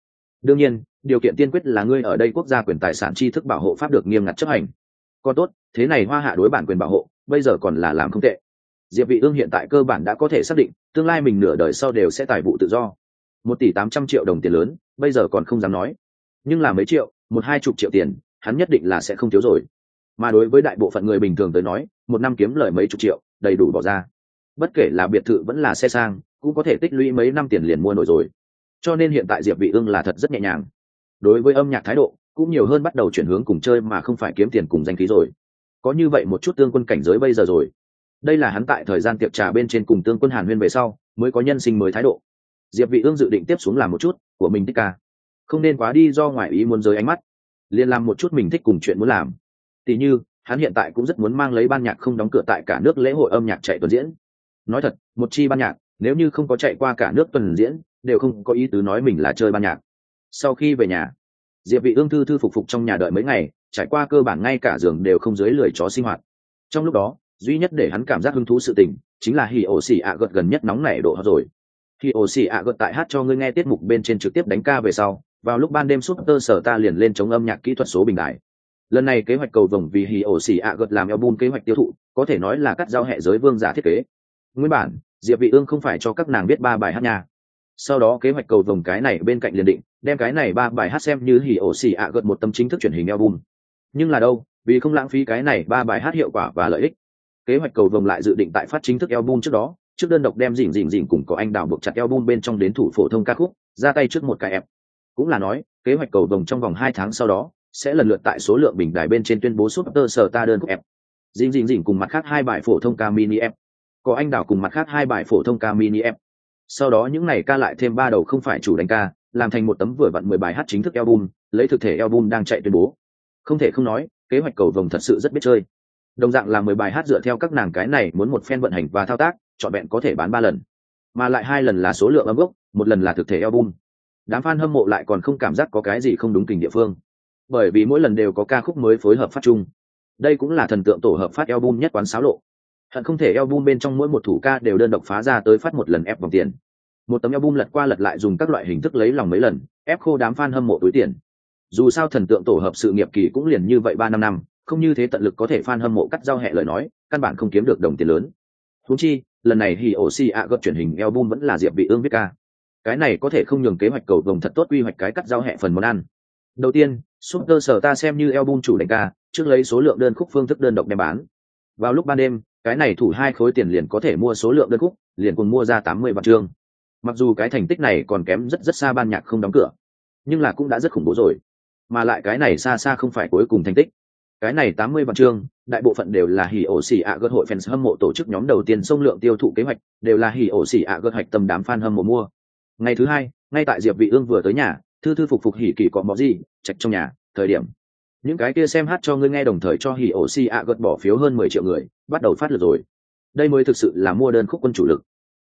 Đương nhiên, điều kiện tiên quyết là ngươi ở đây quốc gia quyền tài sản tri thức bảo hộ pháp được nghiêm ngặt chấp hành. Còn tốt, thế này hoa hạ đối bản quyền bảo hộ, bây giờ còn là làm không tệ diệp vị ương hiện tại cơ bản đã có thể xác định, tương lai mình nửa đời sau đều sẽ tài vụ tự do. Một tỷ tám trăm triệu đồng tiền lớn, bây giờ còn không dám nói. Nhưng là mấy triệu, một hai chục triệu tiền, hắn nhất định là sẽ không thiếu rồi. Mà đối với đại bộ phận người bình thường tới nói, một năm kiếm lời mấy chục triệu, đầy đủ bỏ ra. Bất kể là biệt thự vẫn là xe sang, cũng có thể tích lũy mấy năm tiền liền mua nổi rồi. Cho nên hiện tại diệp vị ương là thật rất nhẹ nhàng. Đối với âm nhạc thái độ, cũng nhiều hơn bắt đầu chuyển hướng cùng chơi mà không phải kiếm tiền cùng danh khí rồi. Có như vậy một chút tương quân cảnh giới bây giờ rồi đây là hắn tại thời gian tiệc trà bên trên cùng tương quân hàn huyên về sau, mới có nhân sinh mới thái độ. Diệp vị ương dự định tiếp xuống làm một chút, của mình thích ca. Không nên quá đi do ngoại ý muốn giới ánh mắt. Liền làm một chút mình thích cùng chuyện muốn làm. Tỷ như, hắn hiện tại cũng rất muốn mang lấy ban nhạc không đóng cửa tại cả nước lễ hội âm nhạc chạy tuần diễn. Nói thật, một chi ban nhạc, nếu như không có chạy qua cả nước tuần diễn, đều không có ý tứ nói mình là chơi ban nhạc. Sau khi về nhà, diệp vị ương thư thư phục phục trong nhà đợi mấy ngày, trải qua cơ bản ngay cả giường đều không dưới lười chó sinh hoạt. Trong lúc đó duy nhất để hắn cảm giác hứng thú sự tình, chính là hỉ ổ xỉ ạ gật gần nhất nóng nảy độ rồi. Khi ổ xì ạ gợt tại hát cho ngươi nghe tiết mục bên trên trực tiếp đánh ca về sau, vào lúc ban đêm super sở ta liền lên chống âm nhạc kỹ thuật số bình đại. Lần này kế hoạch cầu vồng vì hì ổ xì ạ gợt làm album kế hoạch tiêu thụ, có thể nói là cắt giao hệ giới vương giả thiết kế. Nguyên bản, diệp vị ương không phải cho các nàng biết ba bài hát nhà sau đó kế hoạch cầu vồng cái này bên cạnh liền định, đem cái này ba bài hát xem như hỉ ổ xì ạ gợt một tâm chính thức truyền hình album. Nhưng là đâu, vì không lãng phí cái này ba bài hát hiệu quả và lợi ích kế hoạch cầu vồng lại dự định tại phát chính thức album trước đó, trước đơn độc đem dỉn dỉn dỉn cùng có anh đào buộc chặt album bên trong đến thủ phổ thông ca khúc, ra tay trước một cái ép. Cũng là nói, kế hoạch cầu vồng trong vòng hai tháng sau đó, sẽ lần lượt tại số lượng bình đài bên trên tuyên bố super sở ta đơn của ép. Dỉn dỉn dỉn cùng mặt khác hai bài phổ thông ca mini ép. Có anh đào cùng mặt khác hai bài phổ thông ca mini ép. Sau đó những này ca lại thêm ba đầu không phải chủ đánh ca, làm thành một tấm vừa vặn mười bài hát chính thức album, lấy thực thể album đang chạy tuyên bố. Không thể không nói, kế hoạch cầu vồng thật sự rất biết chơi đồng dạng là mười bài hát dựa theo các nàng cái này muốn một phen vận hành và thao tác chọn vẹn có thể bán ba lần. Mà lại hai lần là số lượng âm gốc, một lần là thực thể album. Đám fan hâm mộ lại còn không cảm giác có cái gì không đúng kình địa phương. Bởi vì mỗi lần đều có ca khúc mới phối hợp phát chung. Đây cũng là thần tượng tổ hợp phát album nhất quán xáo lộ. Hận không thể album bên trong mỗi một thủ ca đều đơn độc phá ra tới phát một lần ép vòng tiền. Một tấm album lật qua lật lại dùng các loại hình thức lấy lòng mấy lần, ép khô đám fan hâm mộ túi tiền. Dù sao thần tượng tổ hợp sự nghiệp kỳ cũng liền như vậy ba năm năm không như thế tận lực có thể fan hâm mộ cắt giao hẹ lời nói, căn bản không kiếm được đồng tiền lớn. Thú chi, lần này hì ổ a gấp truyền hình album vẫn là diệp vị ương viết ca. Cái này có thể không nhường kế hoạch cầu vồng thật tốt quy hoạch cái cắt giao hẹ phần món ăn. Đầu tiên, super sở ta xem như album chủ đánh ca, trước lấy số lượng đơn khúc phương thức đơn độc đem bán. Vào lúc ban đêm, cái này thủ hai khối tiền liền có thể mua số lượng đơn khúc, liền cùng mua ra tám mươi vạn chương. Mặc dù cái thành tích này còn kém rất rất xa ban nhạc không đóng cửa, nhưng là cũng đã rất khủng bố rồi. Mà lại cái này xa xa không phải cuối cùng thành tích cái này tám mươi vạn chương, đại bộ phận đều là hỉ ổ xỉ ạ gật hội fans hâm mộ tổ chức nhóm đầu tiên sông lượng tiêu thụ kế hoạch, đều là hỉ ổ xỉ ạ gật hoạch tầm đám fan hâm mộ mua. Ngày thứ hai, ngay tại diệp vị ương vừa tới nhà, thư thư phục phục hỉ kỳ có mọ gì, trạch trong nhà, thời điểm. Những cái kia xem hát cho ngươi nghe đồng thời cho hỉ ổ xỉ ạ gật bỏ phiếu hơn 10 triệu người, bắt đầu phát lượt rồi. Đây mới thực sự là mua đơn khúc quân chủ lực.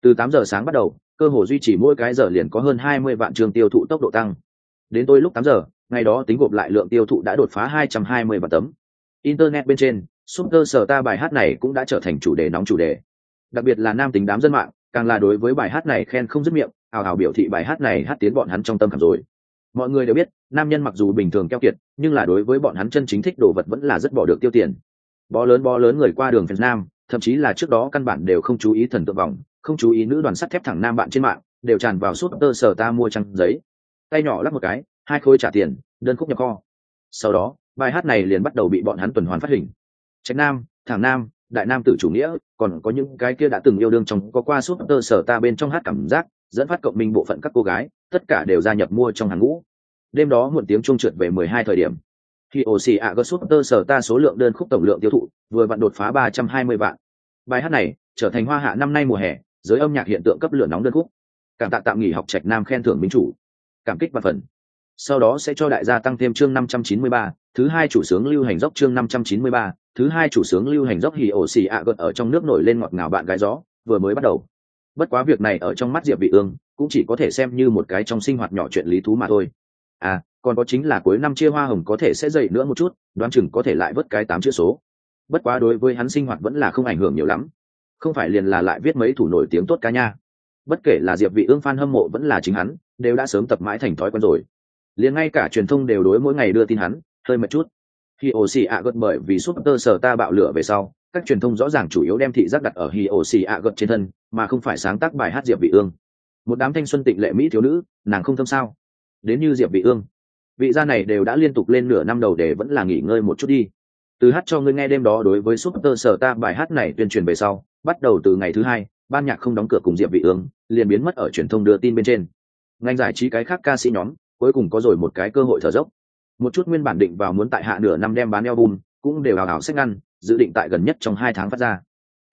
Từ 8 giờ sáng bắt đầu, cơ hồ duy trì mỗi cái giờ liền có hơn 20 vạn trường tiêu thụ tốc độ tăng. Đến tôi lúc 8 giờ, ngày đó tính gộp lại lượng tiêu thụ đã đột phá 220 vạn tấm internet bên trên, super sở ta bài hát này cũng đã trở thành chủ đề nóng chủ đề. Đặc biệt là nam tính đám dân mạng, càng là đối với bài hát này khen không dứt miệng ào ào biểu thị bài hát này hát tiến bọn hắn trong tâm cảm rồi. Mọi người đều biết, nam nhân mặc dù bình thường keo kiệt, nhưng là đối với bọn hắn chân chính thích đồ vật vẫn là rất bỏ được tiêu tiền. Bó lớn bó lớn người qua đường việt nam, thậm chí là trước đó căn bản đều không chú ý thần tượng vòng, không chú ý nữ đoàn sắt thép thẳng nam bạn trên mạng, đều tràn vào suốt tơ sở ta mua trăng giấy. Tay nhỏ lắp một cái, hai khối trả tiền, đơn khúc nhập kho. Sau đó bài hát này liền bắt đầu bị bọn hắn tuần hoàn phát hình. Trạch nam thảm nam, đại nam tử chủ nghĩa, còn có những cái kia đã từng yêu đương trong, có qua suốt tơ sở ta bên trong hát cảm giác, dẫn phát cộng minh bộ phận các cô gái, tất cả đều gia nhập mua trong hàng ngũ. Đêm đó muộn tiếng trung trượt về mười hai thời điểm. Khi ổ xì ạ gớt suốt tơ sở ta số lượng đơn khúc tổng lượng tiêu thụ, vừa vặn đột phá ba trăm hai mươi vạn. Bài hát này trở thành hoa hạ năm nay mùa hè, giới âm nhạc hiện tượng cấp lửa nóng đơn khúc. Cảm tạ tạm nghỉ học trạch nam khen thưởng minh chủ. Cảm kích và phần sau đó sẽ cho đại gia tăng thêm chương 593, thứ hai chủ sướng lưu hành dốc chương 593, thứ hai chủ sướng lưu hành dốc hì ổ xì ạ gợt ở trong nước nổi lên ngọt ngào bạn gái gió, vừa mới bắt đầu. Bất quá việc này ở trong mắt Diệp Vị Ương, cũng chỉ có thể xem như một cái trong sinh hoạt nhỏ chuyện lý thú mà thôi. À, còn có chính là cuối năm chia hoa hồng có thể sẽ dậy nữa một chút, đoán chừng có thể lại vớt cái tám chữ số. Bất quá đối với hắn sinh hoạt vẫn là không ảnh hưởng nhiều lắm. Không phải liền là lại viết mấy thủ nổi tiếng tốt ca nha. Bất kể là Diệp Vị Ương fan hâm mộ vẫn là chính hắn, đều đã sớm tập mãi thành thói quen rồi liền ngay cả truyền thông đều đối mỗi ngày đưa tin hắn, hơi mệt chút. Khi ổ xì ạ gật bởi vì súp tơ sở ta bạo lửa về sau, các truyền thông rõ ràng chủ yếu đem thị giác đặt ở hi ổ xì ạ gật trên thân, mà không phải sáng tác bài hát diệp vị ương. Một đám thanh xuân tịnh lệ mỹ thiếu nữ, nàng không thâm sao? Đến như diệp vị ương. Vị gia này đều đã liên tục lên nửa năm đầu để vẫn là nghỉ ngơi một chút đi. Từ hát cho ngươi nghe đêm đó đối với súp tơ sở ta bài hát này tuyên truyền về sau, bắt đầu từ ngày thứ hai, ban nhạc không đóng cửa cùng diệp vị ương, liền biến mất ở truyền thông đưa tin bên trên. Ngành giải trí cái khác ca sĩ nhóm cuối cùng có rồi một cái cơ hội thở dốc. Một chút nguyên bản định vào muốn tại hạ nửa năm đem bán album, cũng đều hào hào sách ngăn, dự định tại gần nhất trong hai tháng phát ra.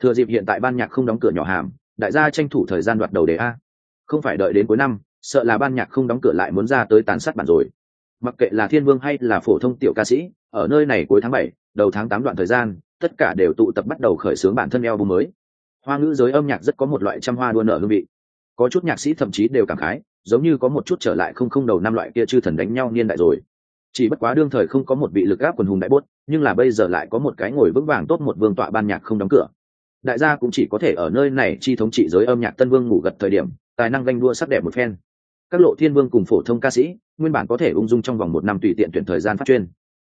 Thừa dịp hiện tại ban nhạc không đóng cửa nhỏ hàm, đại gia tranh thủ thời gian đoạt đầu đề a. Không phải đợi đến cuối năm, sợ là ban nhạc không đóng cửa lại muốn ra tới tàn sát bản rồi. Mặc kệ là thiên vương hay là phổ thông tiểu ca sĩ, ở nơi này cuối tháng bảy, đầu tháng tám đoạn thời gian, tất cả đều tụ tập bắt đầu khởi xướng bản thân album mới. Hoa ngữ giới âm nhạc rất có một loại trăm hoa đua nở hương vị. Có chút nhạc sĩ thậm chí đều cảm khái giống như có một chút trở lại không không đầu năm loại kia chư thần đánh nhau niên đại rồi. Chỉ bất quá đương thời không có một vị lực áp quần hùng đại bốt, nhưng là bây giờ lại có một cái ngồi vững vàng tốt một vương tọa ban nhạc không đóng cửa. Đại gia cũng chỉ có thể ở nơi này chi thống trị giới âm nhạc tân vương ngủ gật thời điểm, tài năng ganh đua sắc đẹp một phen. Các lộ thiên vương cùng phổ thông ca sĩ, nguyên bản có thể ung dung trong vòng một năm tùy tiện tuyển thời gian phát chuyên.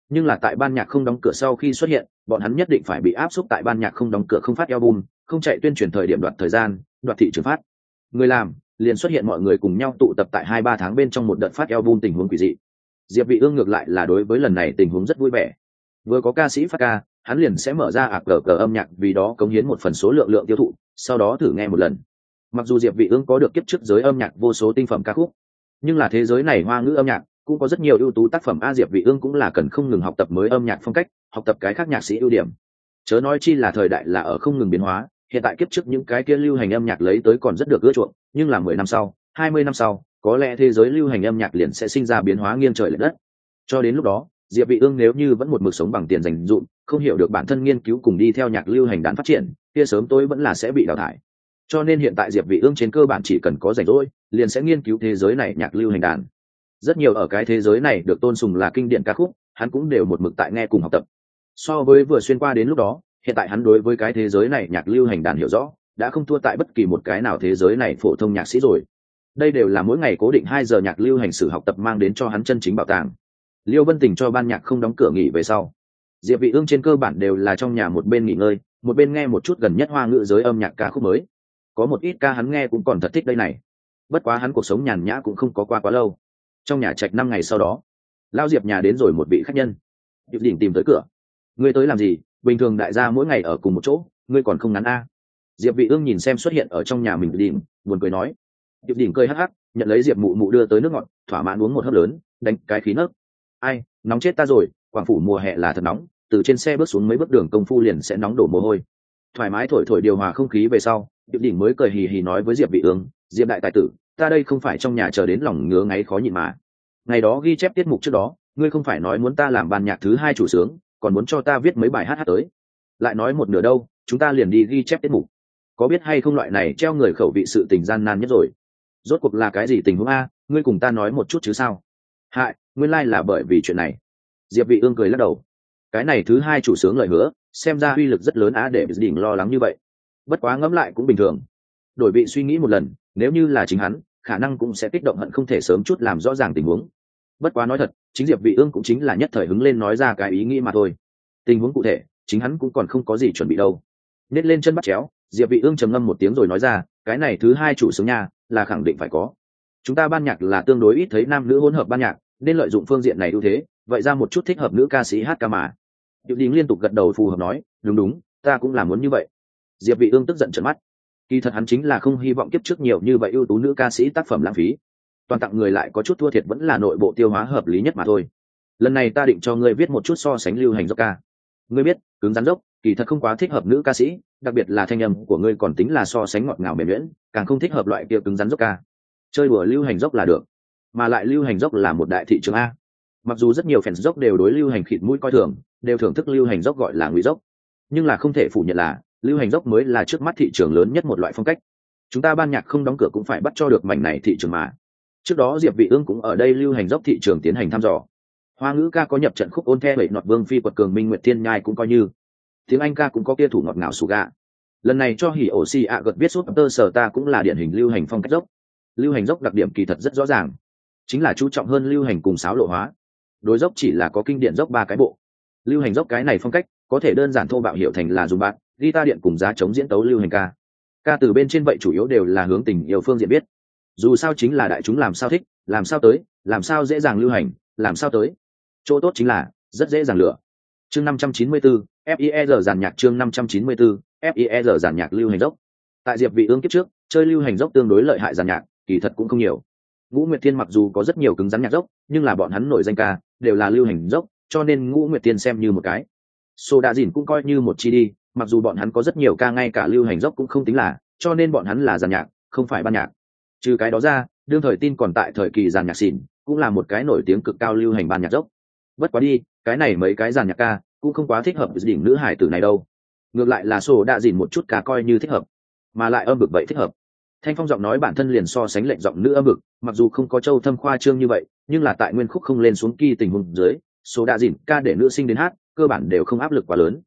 Nhưng là tại ban nhạc không đóng cửa sau khi xuất hiện, bọn hắn nhất định phải bị áp suất tại ban nhạc không đóng cửa không phát album, không chạy tuyên truyền thời điểm đoạt thời gian, đoạt thị trường phát. Người làm liền xuất hiện mọi người cùng nhau tụ tập tại hai ba tháng bên trong một đợt phát album tình huống quỷ dị. Diệp vị ương ngược lại là đối với lần này tình huống rất vui vẻ. Vừa có ca sĩ phát ca, hắn liền sẽ mở ra ạc cờ cờ âm nhạc vì đó cống hiến một phần số lượng lượng tiêu thụ, sau đó thử nghe một lần. Mặc dù diệp vị ương có được kiếp trước giới âm nhạc vô số tinh phẩm ca khúc, nhưng là thế giới này hoa ngữ âm nhạc cũng có rất nhiều ưu tú tác phẩm. A diệp vị ương cũng là cần không ngừng học tập mới âm nhạc phong cách, học tập cái khác nhạc sĩ ưu điểm. Chớ nói chi là thời đại là ở không ngừng biến hóa, hiện tại kiếp trước những cái kia lưu hành âm nhạc lấy tới còn rất được ưa chuộng nhưng là mười năm sau, hai mươi năm sau, có lẽ thế giới lưu hành âm nhạc liền sẽ sinh ra biến hóa nghiêng trời lệch đất. Cho đến lúc đó, diệp vị ương nếu như vẫn một mực sống bằng tiền dành dụm, không hiểu được bản thân nghiên cứu cùng đi theo nhạc lưu hành đàn phát triển, kia sớm tối vẫn là sẽ bị đào thải. Cho nên hiện tại diệp vị ương trên cơ bản chỉ cần có rảnh rỗi, liền sẽ nghiên cứu thế giới này nhạc lưu hành đàn. Rất nhiều ở cái thế giới này được tôn sùng là kinh điển ca khúc, hắn cũng đều một mực tại nghe cùng học tập. So với vừa xuyên qua đến lúc đó, hiện tại hắn đối với cái thế giới này nhạc lưu hành đàn hiểu rõ đã không thua tại bất kỳ một cái nào thế giới này phổ thông nhạc sĩ rồi. Đây đều là mỗi ngày cố định hai giờ nhạc lưu hành sử học tập mang đến cho hắn chân chính bảo tàng. Liêu vân tình cho ban nhạc không đóng cửa nghỉ về sau. Diệp vị ương trên cơ bản đều là trong nhà một bên nghỉ ngơi, một bên nghe một chút gần nhất hoa ngữ giới âm nhạc ca khúc mới. Có một ít ca hắn nghe cũng còn thật thích đây này. Bất quá hắn cuộc sống nhàn nhã cũng không có qua quá lâu. Trong nhà trạch năm ngày sau đó lao diệp nhà đến rồi một vị khách nhân. Diệp đỉnh tìm tới cửa. Ngươi tới làm gì? Bình thường đại gia mỗi ngày ở cùng một chỗ, ngươi còn không ngắn a? Diệp vị ương nhìn xem xuất hiện ở trong nhà mình đỉnh, buồn cười nói. Diệp đỉnh cười hắc hắc, nhận lấy diệp mụ mụ đưa tới nước ngọt, thỏa mãn uống một hớp lớn, đánh cái khí nước ai, nóng chết ta rồi, quảng phủ mùa hè là thật nóng, từ trên xe bước xuống mấy bước đường công phu liền sẽ nóng đổ mồ hôi. Thoải mái thổi thổi điều hòa không khí về sau, diệp đỉnh mới cười hì hì nói với diệp vị ương, diệp đại tài tử, ta đây không phải trong nhà chờ đến lòng ngứa ngáy khó nhịn mà. Ngày đó ghi chép tiết mục trước đó, ngươi không phải nói muốn ta làm ban nhạc thứ hai chủ sướng, còn muốn cho ta viết mấy bài hát hát tới. Lại nói một nửa đâu, chúng ta liền đi ghi chép tiết mục có biết hay không loại này treo người khẩu vị sự tình gian nan nhất rồi. Rốt cuộc là cái gì tình huống a? Ngươi cùng ta nói một chút chứ sao? Hại, nguyên lai là bởi vì chuyện này. Diệp vị ương cười lắc đầu. Cái này thứ hai chủ sướng lời hứa, xem ra uy lực rất lớn á để đỉnh lo lắng như vậy. Bất quá ngẫm lại cũng bình thường. Đổi vị suy nghĩ một lần, nếu như là chính hắn, khả năng cũng sẽ kích động hận không thể sớm chút làm rõ ràng tình huống. Bất quá nói thật, chính diệp vị ương cũng chính là nhất thời hứng lên nói ra cái ý nghĩ mà thôi. Tình huống cụ thể, chính hắn cũng còn không có gì chuẩn bị đâu. Nết lên chân bắt chéo diệp vị ương trầm ngâm một tiếng rồi nói ra, cái này thứ hai chủ sướng nha, là khẳng định phải có. Chúng ta ban nhạc là tương đối ít thấy nam nữ hỗn hợp ban nhạc, nên lợi dụng phương diện này ưu thế, vậy ra một chút thích hợp nữ ca sĩ hát ca mà. Diệp đình liên tục gật đầu phù hợp nói, đúng đúng, ta cũng là muốn như vậy. Diệp vị ương tức giận trợn mắt. Kỳ thật hắn chính là không hy vọng kiếp trước nhiều như vậy ưu tú nữ ca sĩ tác phẩm lãng phí. Toàn tặng người lại có chút thua thiệt vẫn là nội bộ tiêu hóa hợp lý nhất mà thôi. Lần này ta định cho ngươi viết một chút so sánh lưu hành dốc ca. Ngươi biết, cứng rắn dốc, kỳ thật không quá thích hợp nữ ca sĩ đặc biệt là thanh âm của ngươi còn tính là so sánh ngọt ngào mềm nhuyễn, càng không thích hợp loại kia cứng rắn dốc ca. Chơi đùa lưu hành dốc là được, mà lại lưu hành dốc là một đại thị trường a. Mặc dù rất nhiều fans dốc đều đối lưu hành khịt mũi coi thường, đều thưởng thức lưu hành dốc gọi là ngụy dốc. Nhưng là không thể phủ nhận là, lưu hành dốc mới là trước mắt thị trường lớn nhất một loại phong cách. Chúng ta ban nhạc không đóng cửa cũng phải bắt cho được mảnh này thị trường mà. Trước đó diệp vị ương cũng ở đây lưu hành dốc thị trường tiến hành thăm dò. Hoa ngữ ca có nhập trận khúc ôn the bảy nọt vương phi quật cường minh nguyệt thiên nhai cũng coi như tiếng anh ca cũng có kia thủ ngọt ngào sù gạ lần này cho hỉ ổ xì ạ gật biết suốt tơ sở ta cũng là điển hình lưu hành phong cách dốc. Lưu hành dốc đặc điểm kỳ thật rất rõ ràng. Chính là chú trọng hơn lưu hành cùng sáo lộ hóa. Đối dốc chỉ là có kinh điển dốc ba cái bộ. Lưu hành dốc cái này phong cách, có thể đơn giản thô bạo hiệu thành là dùng bạn đi ta điện cùng giá chống diễn tấu lưu hành ca. Ca từ bên trên vậy chủ yếu đều là hướng tình yêu phương diện biết. Dù sao chính là đại chúng làm sao thích, làm sao tới, làm sao dễ dàng lưu hành, làm sao tới. Chỗ tốt chính là rất dễ dàng lựa chương năm trăm chín mươi 594, FIER giàn nhạc chương năm trăm chín mươi 594, FIER giàn nhạc lưu hành dốc tại diệp vị ương kiếp trước chơi lưu hành dốc tương đối lợi hại giàn nhạc kỳ thật cũng không nhiều ngũ nguyệt thiên mặc dù có rất nhiều cứng rắn nhạc dốc nhưng là bọn hắn nổi danh ca đều là lưu hành dốc cho nên ngũ nguyệt thiên xem như một cái Sô Đa Dìn cũng coi như một chi đi, mặc dù bọn hắn có rất nhiều ca ngay cả lưu hành dốc cũng không tính là, cho nên bọn hắn là giàn nhạc, không phải ban nhạc. Trừ cái đó ra, đương thời tin còn tại thời kỳ giàn nhạc xỉn, cũng là một cái nổi tiếng cực cao lưu hành ban nhạc dốc. Bất quá đi, cái này mấy cái giàn nhạc ca cũng không quá thích hợp với đỉnh nữ hải tử này đâu. Ngược lại là sổ đã Dìn một chút ca coi như thích hợp, mà lại âm vực vậy thích hợp. Thanh Phong giọng nói bản thân liền so sánh lệnh giọng nữ âm vực, mặc dù không có châu thâm khoa trương như vậy, nhưng là tại nguyên khúc không lên xuống kỳ tình huống dưới, số đã dìn ca để nữ sinh đến hát cơ bản đều không áp lực quá lớn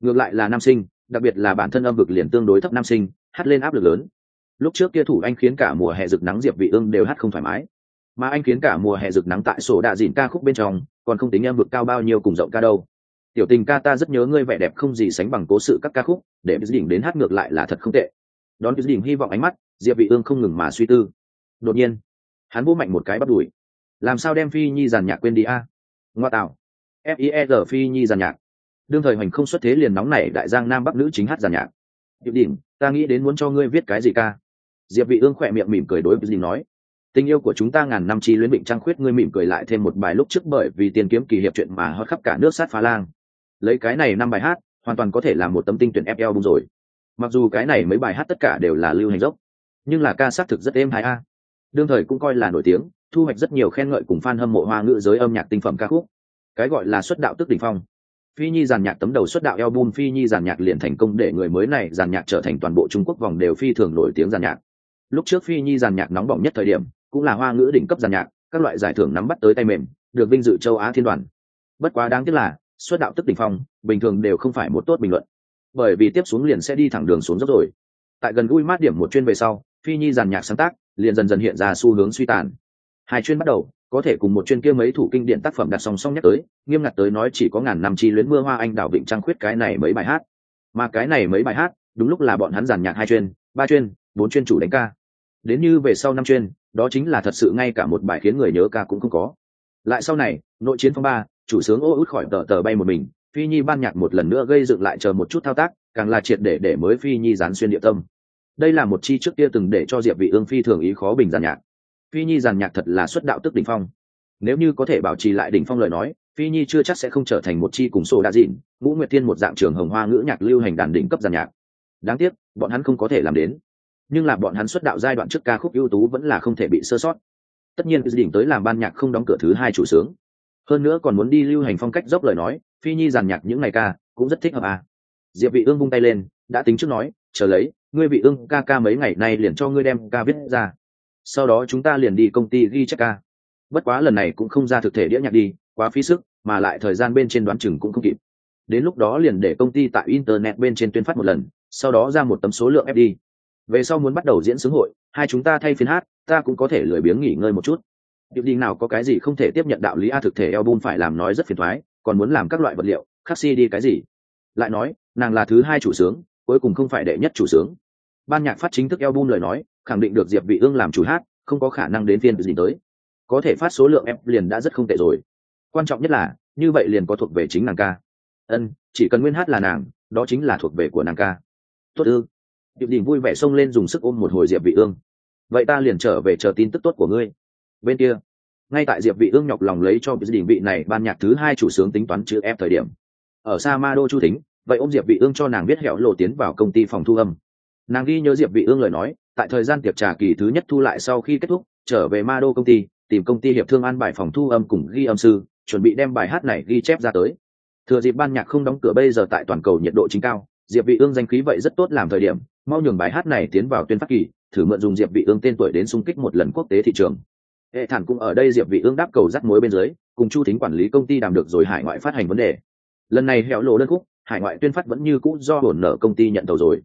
ngược lại là nam sinh đặc biệt là bản thân âm vực liền tương đối thấp nam sinh hát lên áp lực lớn lúc trước kia thủ anh khiến cả mùa hè rực nắng diệp vị ương đều hát không thoải mái mà anh khiến cả mùa hè rực nắng tại sổ đạ dìn ca khúc bên trong còn không tính em vực cao bao nhiêu cùng rộng ca đâu. Tiểu tình ca ta rất nhớ ngươi vẻ đẹp không gì sánh bằng cố sự các ca khúc, để đỉnh đến hát ngược lại là thật không tệ. Đón đỉnh hy vọng ánh mắt, diệp vị ương không ngừng mà suy tư. Đột nhiên, hắn vỗ mạnh một cái bắt đuổi. Làm sao đem phi nhi giàn nhạc quên đi a? Ngoa tạo. Fier phi nhi giàn nhạc. Đương thời hoành không xuất thế liền nóng nảy đại giang nam bắc nữ chính hát giàn nhạc. Diệp đỉnh, ta nghĩ đến muốn cho ngươi viết cái gì ca? Diệp vị ương khỏe miệng mỉm cười đối với dình nói tình yêu của chúng ta ngàn năm chi luyến bệnh trăng khuyết ngươi mỉm cười lại thêm một bài lúc trước bởi vì tiền kiếm kỳ hiệp chuyện mà hót khắp cả nước sát phá lang. Lấy cái này năm bài hát, hoàn toàn có thể là một tấm tinh tuyển fl bung rồi. Mặc dù cái này mấy bài hát tất cả đều là lưu hành dốc, nhưng là ca xác thực rất êm hài a. Đương thời cũng coi là nổi tiếng, thu hoạch rất nhiều khen ngợi cùng fan hâm mộ hoa ngữ giới âm nhạc tinh phẩm ca khúc. Cái gọi là xuất đạo tức đỉnh phong. Phi nhi giàn nhạc tấm đầu xuất đạo album phi nhi giàn nhạc liền thành công để người mới này giàn nhạc trở thành toàn bộ trung quốc vòng đều phi thường nổi tiếng giàn nhạc. Lúc trước phi nhi giàn nhạc nóng bỏng nhất thời điểm cũng là hoa ngữ đỉnh cấp giàn nhạc, các loại giải thưởng nắm bắt tới tay mềm, được vinh dự châu á thiên đoàn. Bất quá đáng tiếc là xuất đạo tức đỉnh phong, bình thường đều không phải một tốt bình luận. Bởi vì tiếp xuống liền sẽ đi thẳng đường xuống dốc rồi. Tại gần gũi mát điểm một chuyên về sau, phi nhi giàn nhạc sáng tác, liền dần dần hiện ra xu hướng suy tàn. Hai chuyên bắt đầu, có thể cùng một chuyên kia mấy thủ kinh điển tác phẩm đặt song song nhắc tới, nghiêm ngặt tới nói chỉ có ngàn năm chi luyến mưa hoa anh đào vịnh trang khuyết cái này mấy bài hát. Mà cái này mấy bài hát, đúng lúc là bọn hắn giàn nhạc hai chuyên, ba chuyên, bốn chuyên chủ đánh ca. Đến như về sau năm chuyên đó chính là thật sự ngay cả một bài khiến người nhớ ca cũng không có. Lại sau này, nội chiến phong ba, chủ sướng ô út khỏi tờ tờ bay một mình, phi nhi ban nhạc một lần nữa gây dựng lại chờ một chút thao tác, càng là triệt để để mới phi nhi dán xuyên địa tâm. Đây là một chi trước kia từng để cho diệp vị ương phi thường ý khó bình giàn nhạc. Phi nhi giàn nhạc thật là xuất đạo tức đỉnh phong. Nếu như có thể bảo trì lại đỉnh phong lời nói, phi nhi chưa chắc sẽ không trở thành một chi cùng sổ đa dịn, ngũ nguyệt Tiên một dạng trường hồng hoa ngữ nhạc lưu hành đàn đỉnh cấp giàn nhạc. Đáng tiếc, bọn hắn không có thể làm đến nhưng là bọn hắn xuất đạo giai đoạn trước ca khúc ưu tú vẫn là không thể bị sơ sót. Tất nhiên đỉnh tới làm ban nhạc không đóng cửa thứ hai chủ sướng. Hơn nữa còn muốn đi lưu hành phong cách dốc lời nói, phi nhi giàn nhạc những ngày ca cũng rất thích hợp à. diệp vị ương vung tay lên, đã tính trước nói, chờ lấy, ngươi vị ương ca ca mấy ngày nay liền cho ngươi đem ca viết ra. Sau đó chúng ta liền đi công ty ghi chép ca. Bất quá lần này cũng không ra thực thể đĩa nhạc đi, quá phí sức, mà lại thời gian bên trên đoán chừng cũng không kịp. Đến lúc đó liền để công ty tại internet bên trên tuyên phát một lần, sau đó ra một tấm số lượng fd về sau muốn bắt đầu diễn xướng hội, hai chúng ta thay phiên hát, ta cũng có thể lười biếng nghỉ ngơi một chút. Điệp đình nào có cái gì không thể tiếp nhận đạo lý a thực thể album phải làm nói rất phiền thoái, còn muốn làm các loại vật liệu, khắc si đi cái gì? Lại nói, nàng là thứ hai chủ sướng, cuối cùng không phải đệ nhất chủ sướng. Ban nhạc phát chính thức album lời nói, khẳng định được diệp vị ương làm chủ hát, không có khả năng đến phiên gì tới. Có thể phát số lượng em liền đã rất không tệ rồi. Quan trọng nhất là, như vậy liền có thuộc về chính nàng ca. Ân, chỉ cần nguyên hát là nàng, đó chính là thuộc về của nàng ca. Tốt ư? Điệp đình vui vẻ xông lên dùng sức ôm một hồi diệp vị ương. Vậy ta liền trở về chờ tin tức tốt của ngươi. Bên kia, ngay tại diệp vị ương nhọc lòng lấy cho đình vị này ban nhạc thứ hai chủ sướng tính toán chữ ép thời điểm. Ở sa ma đô chu thính, vậy ôm diệp vị ương cho nàng biết hẻo lộ tiến vào công ty phòng thu âm. Nàng ghi nhớ diệp vị ương lời nói, tại thời gian tiệc trà kỳ thứ nhất thu lại sau khi kết thúc, trở về ma đô công ty, tìm công ty hiệp thương an bài phòng thu âm cùng ghi âm sư, chuẩn bị đem bài hát này ghi chép ra tới. Thừa dịp ban nhạc không đóng cửa bây giờ tại toàn cầu nhiệt độ chính cao diệp vị ương danh khí vậy rất tốt làm thời điểm, mau nhường bài hát này tiến vào tuyên phát kỳ, thử mượn dùng diệp vị ương tên tuổi đến xung kích một lần quốc tế thị trường. Hệ thản cũng ở đây, diệp vị ương đáp cầu dắt mối bên dưới, cùng chu thính quản lý công ty đàm được rồi hải ngoại phát hành vấn đề. Lần này hẻo lộ đơn khúc, hải ngoại tuyên phát vẫn như cũ do hồn nợ công ty nhận tàu rồi.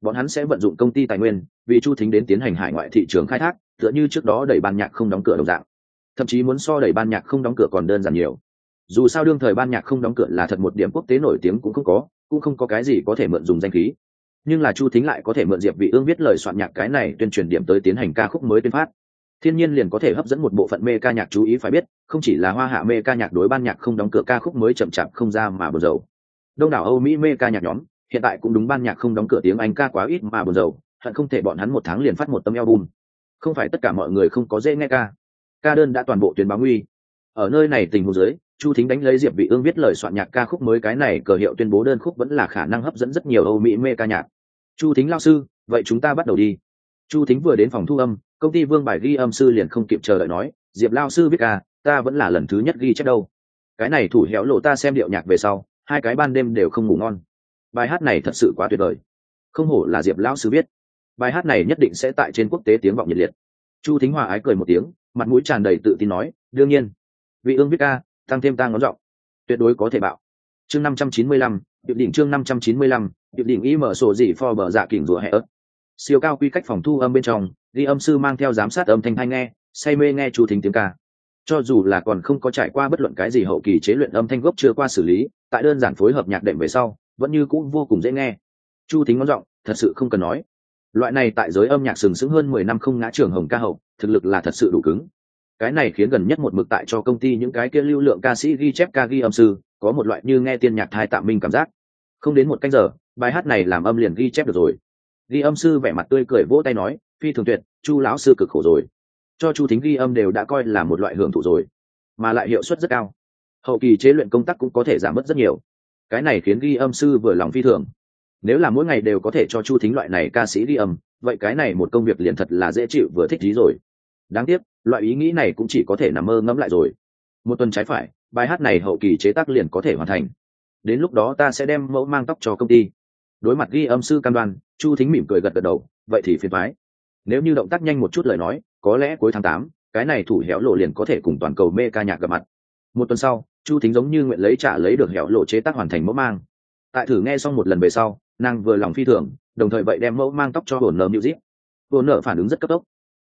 Bọn hắn sẽ vận dụng công ty tài nguyên, vì chu thính đến tiến hành hải ngoại thị trường khai thác, tựa như trước đó đẩy ban nhạc không đóng cửa đồng dạng. Thậm chí muốn so đẩy ban nhạc không đóng cửa còn đơn giản nhiều. Dù sao đương thời ban nhạc không đóng cửa là thật một điểm quốc tế nổi tiếng cũng không có cũng không có cái gì có thể mượn dùng danh khí. Nhưng là chu thính lại có thể mượn diệp vị ương viết lời soạn nhạc cái này tuyên truyền điểm tới tiến hành ca khúc mới tuyên phát. Thiên nhiên liền có thể hấp dẫn một bộ phận mê ca nhạc chú ý phải biết, không chỉ là hoa hạ mê ca nhạc đối ban nhạc không đóng cửa ca khúc mới chậm chạp không ra mà buồn rầu. Đông đảo âu mỹ mê ca nhạc nhóm, hiện tại cũng đúng ban nhạc không đóng cửa tiếng anh ca quá ít mà buồn rầu, hận không thể bọn hắn một tháng liền phát một tấm album. Không phải tất cả mọi người không có dễ nghe ca. Ca đơn đã toàn bộ tuyến báo nguy ở nơi này tình huống dưới, chu thính đánh lấy diệp vị ương viết lời soạn nhạc ca khúc mới cái này cờ hiệu tuyên bố đơn khúc vẫn là khả năng hấp dẫn rất nhiều âu mỹ mê ca nhạc. Chu thính lao sư, vậy chúng ta bắt đầu đi. Chu thính vừa đến phòng thu âm, công ty vương bài ghi âm sư liền không kịp chờ đợi nói, diệp lao sư biết ca ta vẫn là lần thứ nhất ghi chép đâu. Cái này thủ héo lộ ta xem điệu nhạc về sau, hai cái ban đêm đều không ngủ ngon. Bài hát này thật sự quá tuyệt vời. Không hổ là diệp lão sư biết. Bài hát này nhất định sẽ tại trên quốc tế tiếng vọng nhiệt liệt. Chu thính hòa ái cười một tiếng, mặt mũi tràn đầy tự tin nói, đương nhiên vị ương viết ca, tăng thêm ta ngón giọng. Tuyệt đối có thể bạo. Chương năm trăm chín mươi lăm điệu đỉnh chương năm trăm chín mươi lăm điệu đỉnh y mở sổ gì for bờ dạ kỉnh rùa hẹ ớt. Siêu cao quy cách phòng thu âm bên trong, ghi âm sư mang theo giám sát âm thanh hay nghe, say mê nghe chu thính tiếng ca. Cho dù là còn không có trải qua bất luận cái gì hậu kỳ chế luyện âm thanh gốc chưa qua xử lý, tại đơn giản phối hợp nhạc đệm về sau, vẫn như cũng vô cùng dễ nghe. Chu thính ngón giọng, thật sự không cần nói. Loại này tại giới âm nhạc sừng sững hơn mười năm không ngã trường hồng ca hậu, thực lực là thật sự đủ cứng cái này khiến gần nhất một mực tại cho công ty những cái kia lưu lượng ca sĩ ghi chép ca ghi âm sư, có một loại như nghe tiên nhạc thai tạm minh cảm giác. Không đến một canh giờ, bài hát này làm âm liền ghi chép được rồi. Ghi âm sư vẻ mặt tươi cười vỗ tay nói, phi thường tuyệt, chu lão sư cực khổ rồi. Cho chu thính ghi âm đều đã coi là một loại hưởng thụ rồi, mà lại hiệu suất rất cao. Hậu kỳ chế luyện công tác cũng có thể giảm mất rất nhiều. Cái này khiến ghi âm sư vừa lòng phi thường. Nếu là mỗi ngày đều có thể cho chu thính loại này ca sĩ ghi âm, vậy cái này một công việc liền thật là dễ chịu vừa thích lý rồi. Đáng tiếc loại ý nghĩ này cũng chỉ có thể nằm mơ ngẫm lại rồi. Một tuần trái phải, bài hát này hậu kỳ chế tác liền có thể hoàn thành. Đến lúc đó ta sẽ đem mẫu mang tóc cho công ty. Đối mặt ghi âm sư cam đoan, chu thính mỉm cười gật gật đầu, vậy thì phiền thoái nếu như động tác nhanh một chút lời nói, có lẽ cuối tháng tám, cái này thủ hẻo lộ liền có thể cùng toàn cầu mê ca nhạc gặp mặt. Một tuần sau, chu thính giống như nguyện lấy trả lấy được hẻo lộ chế tác hoàn thành mẫu mang. Tại thử nghe xong một lần về sau, nàng vừa lòng phi thường, đồng thời vậy đem mẫu mang tóc cho hồn nợ music. Hồn nở phản ứng rất cấp tốc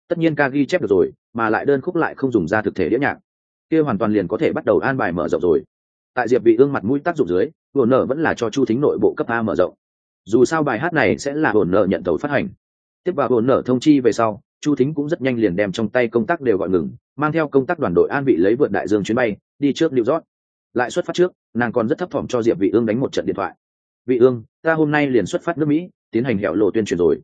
tất nhiên ca ghi chép được rồi, mà lại đơn khúc lại không dùng ra thực thể đĩa nhạc. Kia hoàn toàn liền có thể bắt đầu an bài mở rộng rồi. Tại diệp vị ương mặt mũi tác dụng dưới, hồn nợ vẫn là cho chu thính nội bộ cấp a mở rộng. Dù sao bài hát này sẽ là hồn nợ nhận tàu phát hành. Tiếp vào hồn nợ thông chi về sau, chu thính cũng rất nhanh liền đem trong tay công tác đều gọi ngừng, mang theo công tác đoàn đội an vị lấy vượt đại dương chuyến bay, đi trước new york. Lại xuất phát trước, nàng còn rất thấp thỏm cho diệp vị ương đánh một trận điện thoại. Vị ương, ta hôm nay liền xuất phát nước mỹ, tiến hành hẹo lộ tuyên truyền rồi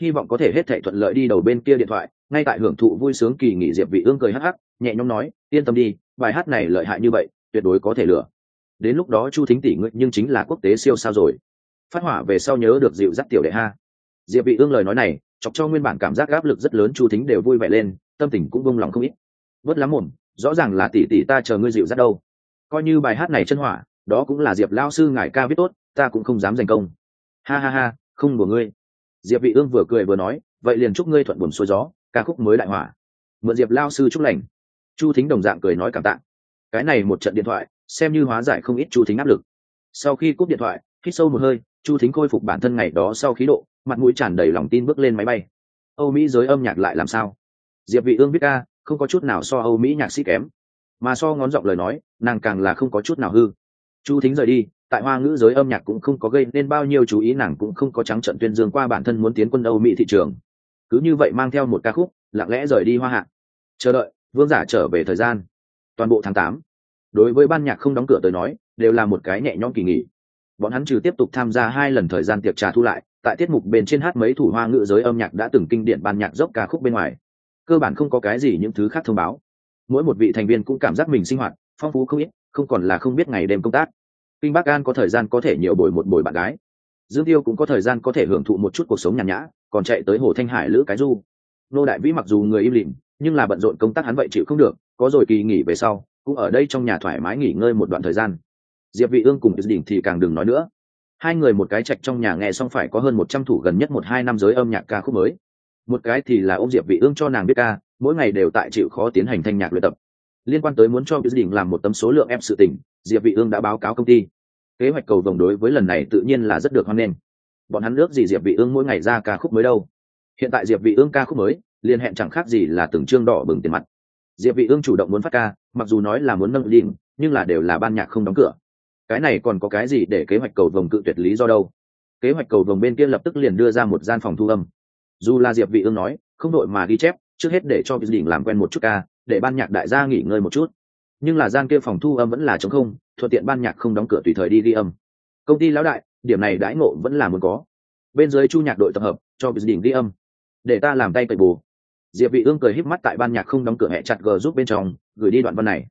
hy vọng có thể hết thảy thuận lợi đi đầu bên kia điện thoại, ngay tại hưởng thụ vui sướng kỳ nghỉ diệp vị ương cười hắc hắc, nhẹ nhõm nói, yên tâm đi, bài hát này lợi hại như vậy, tuyệt đối có thể lừa đến lúc đó chu thính tỷ nguyện nhưng chính là quốc tế siêu sao rồi. Phát hỏa về sau nhớ được dịu dắt tiểu đệ ha. Diệp vị ương lời nói này, chọc cho nguyên bản cảm giác áp lực rất lớn chu thính đều vui vẻ lên, tâm tình cũng vung lòng không ít. Vớt lắm mồm, rõ ràng là tỷ tỷ ta chờ ngươi dịu dắt đâu. Coi như bài hát này chân hỏa, đó cũng là diệp lao sư ngài ca viết tốt, ta cũng không dám giành công. Ha ha ha, không của ngươi diệp vị ương vừa cười vừa nói, vậy liền chúc ngươi thuận buồn xuôi gió, ca khúc mới đại hỏa. Mượn diệp lao sư chúc lành. Chu thính đồng dạng cười nói cảm tạ. Cái này một trận điện thoại, xem như hóa giải không ít chu thính áp lực. Sau khi cúp điện thoại, hít sâu một hơi, chu thính khôi phục bản thân ngày đó sau khí độ, mặt mũi tràn đầy lòng tin bước lên máy bay. Âu mỹ giới âm nhạc lại làm sao? Diệp vị ương biết ca, không có chút nào so âu mỹ nhạc sĩ kém. Mà so ngón giọng lời nói, nàng càng là không có chút nào hư. Chu thính rời đi tại hoa ngữ giới âm nhạc cũng không có gây nên bao nhiêu chú ý, nàng cũng không có trắng trận tuyên dương qua bản thân muốn tiến quân âu mỹ thị trường. Cứ như vậy mang theo một ca khúc, lặng lẽ rời đi hoa hạ. Chờ đợi, vương giả trở về thời gian. Toàn bộ tháng tám, đối với ban nhạc không đóng cửa tới nói, đều là một cái nhẹ nhõm kỳ nghỉ. Bọn hắn trừ tiếp tục tham gia hai lần thời gian tiệc trà thu lại, tại tiết mục bên trên hát mấy thủ hoa ngữ giới âm nhạc đã từng kinh điển ban nhạc dốc ca khúc bên ngoài. Cơ bản không có cái gì những thứ khác thông báo. Mỗi một vị thành viên cũng cảm giác mình sinh hoạt phong phú không ít, không còn là không biết ngày đêm công tác kinh bắc an có thời gian có thể nhiều bồi một bồi bạn gái. Dương tiêu cũng có thời gian có thể hưởng thụ một chút cuộc sống nhàn nhã, còn chạy tới hồ thanh hải lữ cái du. Nô đại vĩ mặc dù người im lìm, nhưng là bận rộn công tác hắn vậy chịu không được, có rồi kỳ nghỉ về sau, cũng ở đây trong nhà thoải mái nghỉ ngơi một đoạn thời gian. Diệp vị ương cùng gia đình thì càng đừng nói nữa. Hai người một cái trạch trong nhà nghe xong phải có hơn một trăm thủ gần nhất một hai năm giới âm nhạc ca khúc mới. Một cái thì là ông diệp vị ương cho nàng biết ca, mỗi ngày đều tại chịu khó tiến hành thanh nhạc luyện tập. Liên quan tới muốn cho gia đình làm một tấm số lượng em sự tình diệp vị ương đã báo cáo công ty. Kế hoạch cầu vồng đối với lần này tự nhiên là rất được hoan nghênh. Bọn hắn nước gì diệp vị ương mỗi ngày ra ca khúc mới đâu. Hiện tại diệp vị ương ca khúc mới liên hẹn chẳng khác gì là từng trương đỏ bừng tiền mặt. Diệp vị ương chủ động muốn phát ca, mặc dù nói là muốn nâng đỉnh, nhưng là đều là ban nhạc không đóng cửa. Cái này còn có cái gì để kế hoạch cầu vồng cự tuyệt lý do đâu? Kế hoạch cầu vồng bên kia lập tức liền đưa ra một gian phòng thu âm. Dù là diệp vị ương nói, không đội mà ghi chép, trước hết để cho đỉnh làm quen một chút ca, để ban nhạc đại gia nghỉ ngơi một chút nhưng là gian kia phòng thu âm vẫn là trống không thuận tiện ban nhạc không đóng cửa tùy thời đi ghi âm. Công ty lão đại điểm này đãi ngộ vẫn là muốn có. Bên dưới chu nhạc đội tập hợp cho đỉnh ghi âm. Để ta làm tay cậy bù. Diệp vị ương cười híp mắt tại ban nhạc không đóng cửa hẹ chặt g giúp bên trong gửi đi đoạn văn này.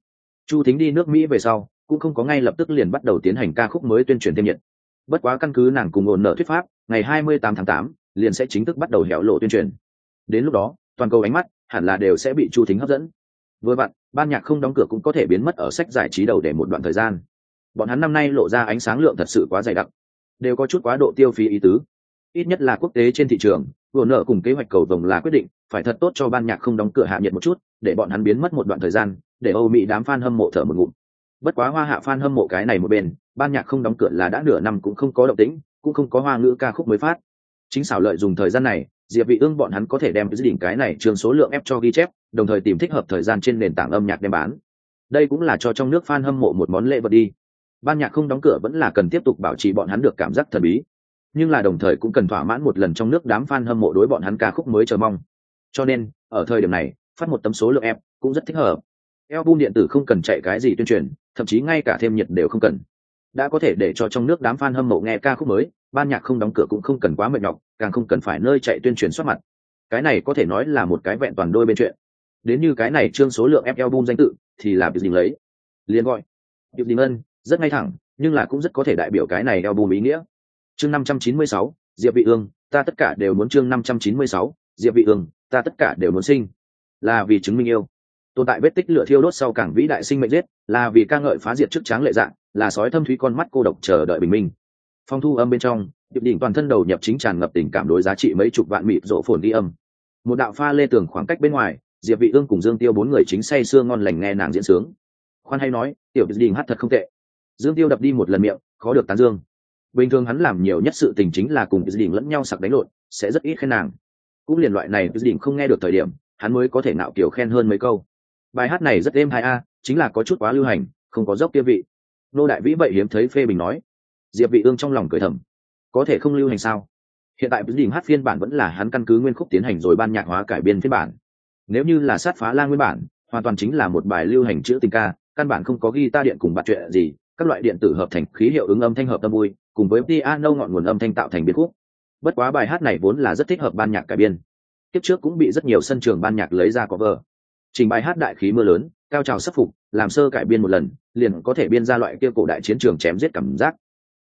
Chu thính đi nước mỹ về sau cũng không có ngay lập tức liền bắt đầu tiến hành ca khúc mới tuyên truyền thêm nhiệt. Bất quá căn cứ nàng cùng ổn nợ thuyết pháp ngày 28 tháng 8, liền sẽ chính thức bắt đầu hẻo lộ tuyên truyền. Đến lúc đó toàn cầu ánh mắt hẳn là đều sẽ bị chu thính hấp dẫn vừa vặn, ban nhạc không đóng cửa cũng có thể biến mất ở sách giải trí đầu để một đoạn thời gian. Bọn hắn năm nay lộ ra ánh sáng lượng thật sự quá dày đặc. Đều có chút quá độ tiêu phí ý tứ. Ít nhất là quốc tế trên thị trường, vừa nợ cùng kế hoạch cầu vồng là quyết định, phải thật tốt cho ban nhạc không đóng cửa hạ nhiệt một chút, để bọn hắn biến mất một đoạn thời gian, để âu mỹ đám fan hâm mộ thở một ngụm. Bất quá hoa hạ fan hâm mộ cái này một bên, ban nhạc không đóng cửa là đã nửa năm cũng không có động tĩnh, cũng không có hoa ngữ ca khúc mới phát. Chính xảo lợi dùng thời gian này diệp vị ương bọn hắn có thể đem dự đỉnh cái này trường số lượng ép cho ghi chép, đồng thời tìm thích hợp thời gian trên nền tảng âm nhạc đem bán. Đây cũng là cho trong nước fan hâm mộ một món lễ vật đi. Ban nhạc không đóng cửa vẫn là cần tiếp tục bảo trì bọn hắn được cảm giác thần bí. Nhưng là đồng thời cũng cần thỏa mãn một lần trong nước đám fan hâm mộ đối bọn hắn ca khúc mới chờ mong. Cho nên, ở thời điểm này, phát một tấm số lượng ép cũng rất thích hợp. Album điện tử không cần chạy cái gì tuyên truyền, thậm chí ngay cả thêm nhiệt đều không cần. Đã có thể để cho trong nước đám fan hâm mộ nghe ca khúc mới ban nhạc không đóng cửa cũng không cần quá mệt nhọc, càng không cần phải nơi chạy tuyên truyền xuất mặt. Cái này có thể nói là một cái vẹn toàn đôi bên chuyện. Đến như cái này trương số lượng ép album danh tự, thì là việc gì lấy. Liền gọi việc gì ân, rất ngay thẳng, nhưng là cũng rất có thể đại biểu cái này album ý nghĩa. Chương năm trăm chín mươi sáu, diệp vị ương, ta tất cả đều muốn chương năm trăm chín mươi sáu, diệp vị ương, ta tất cả đều muốn sinh. Là vì chứng minh yêu. Tồn tại vết tích lửa thiêu đốt sau cảng vĩ đại sinh mệnh giết, là vì ca ngợi phá diệt trước tráng lệ dạng, là sói thâm thúy con mắt cô độc chờ đợi bình minh phong thu âm bên trong, điệp đỉnh toàn thân đầu nhập chính tràn ngập tình cảm đối giá trị mấy chục vạn mịt rộ phồn đi âm. Một đạo pha lê tường khoảng cách bên ngoài, diệp vị ương cùng dương tiêu bốn người chính say sưa ngon lành nghe nàng diễn sướng. Khoan hay nói, tiểu đình hát thật không tệ. Dương tiêu đập đi một lần miệng, khó được tán dương. Bình thường hắn làm nhiều nhất sự tình chính là cùng đình lẫn nhau sặc đánh lộn, sẽ rất ít khen nàng. Cũng liền loại này đình không nghe được thời điểm, hắn mới có thể nạo kiểu khen hơn mấy câu. Bài hát này rất êm hay a, chính là có chút quá lưu hành, không có dốc tiêu vị. Nô đại vĩ vậy hiếm thấy phê bình nói diệp vị ương trong lòng cười thầm. Có thể không lưu hành sao? Hiện tại đỉnh hát phiên bản vẫn là hắn căn cứ nguyên khúc tiến hành rồi ban nhạc hóa cải biên phiên bản. Nếu như là sát phá la nguyên bản, hoàn toàn chính là một bài lưu hành chữ tình ca, căn bản không có ghi ta điện cùng bạt chuyện gì, các loại điện tử hợp thành khí hiệu ứng âm thanh hợp tâm vui, cùng với piano ngọn nguồn âm thanh tạo thành biên khúc. Bất quá bài hát này vốn là rất thích hợp ban nhạc cải biên. Tiếp trước cũng bị rất nhiều sân trường ban nhạc lấy ra cover trình bài hát đại khí mưa lớn, cao trào sắp phục, làm sơ cải biên một lần, liền có thể biên ra loại kia cổ đại chiến trường chém giết cảm giác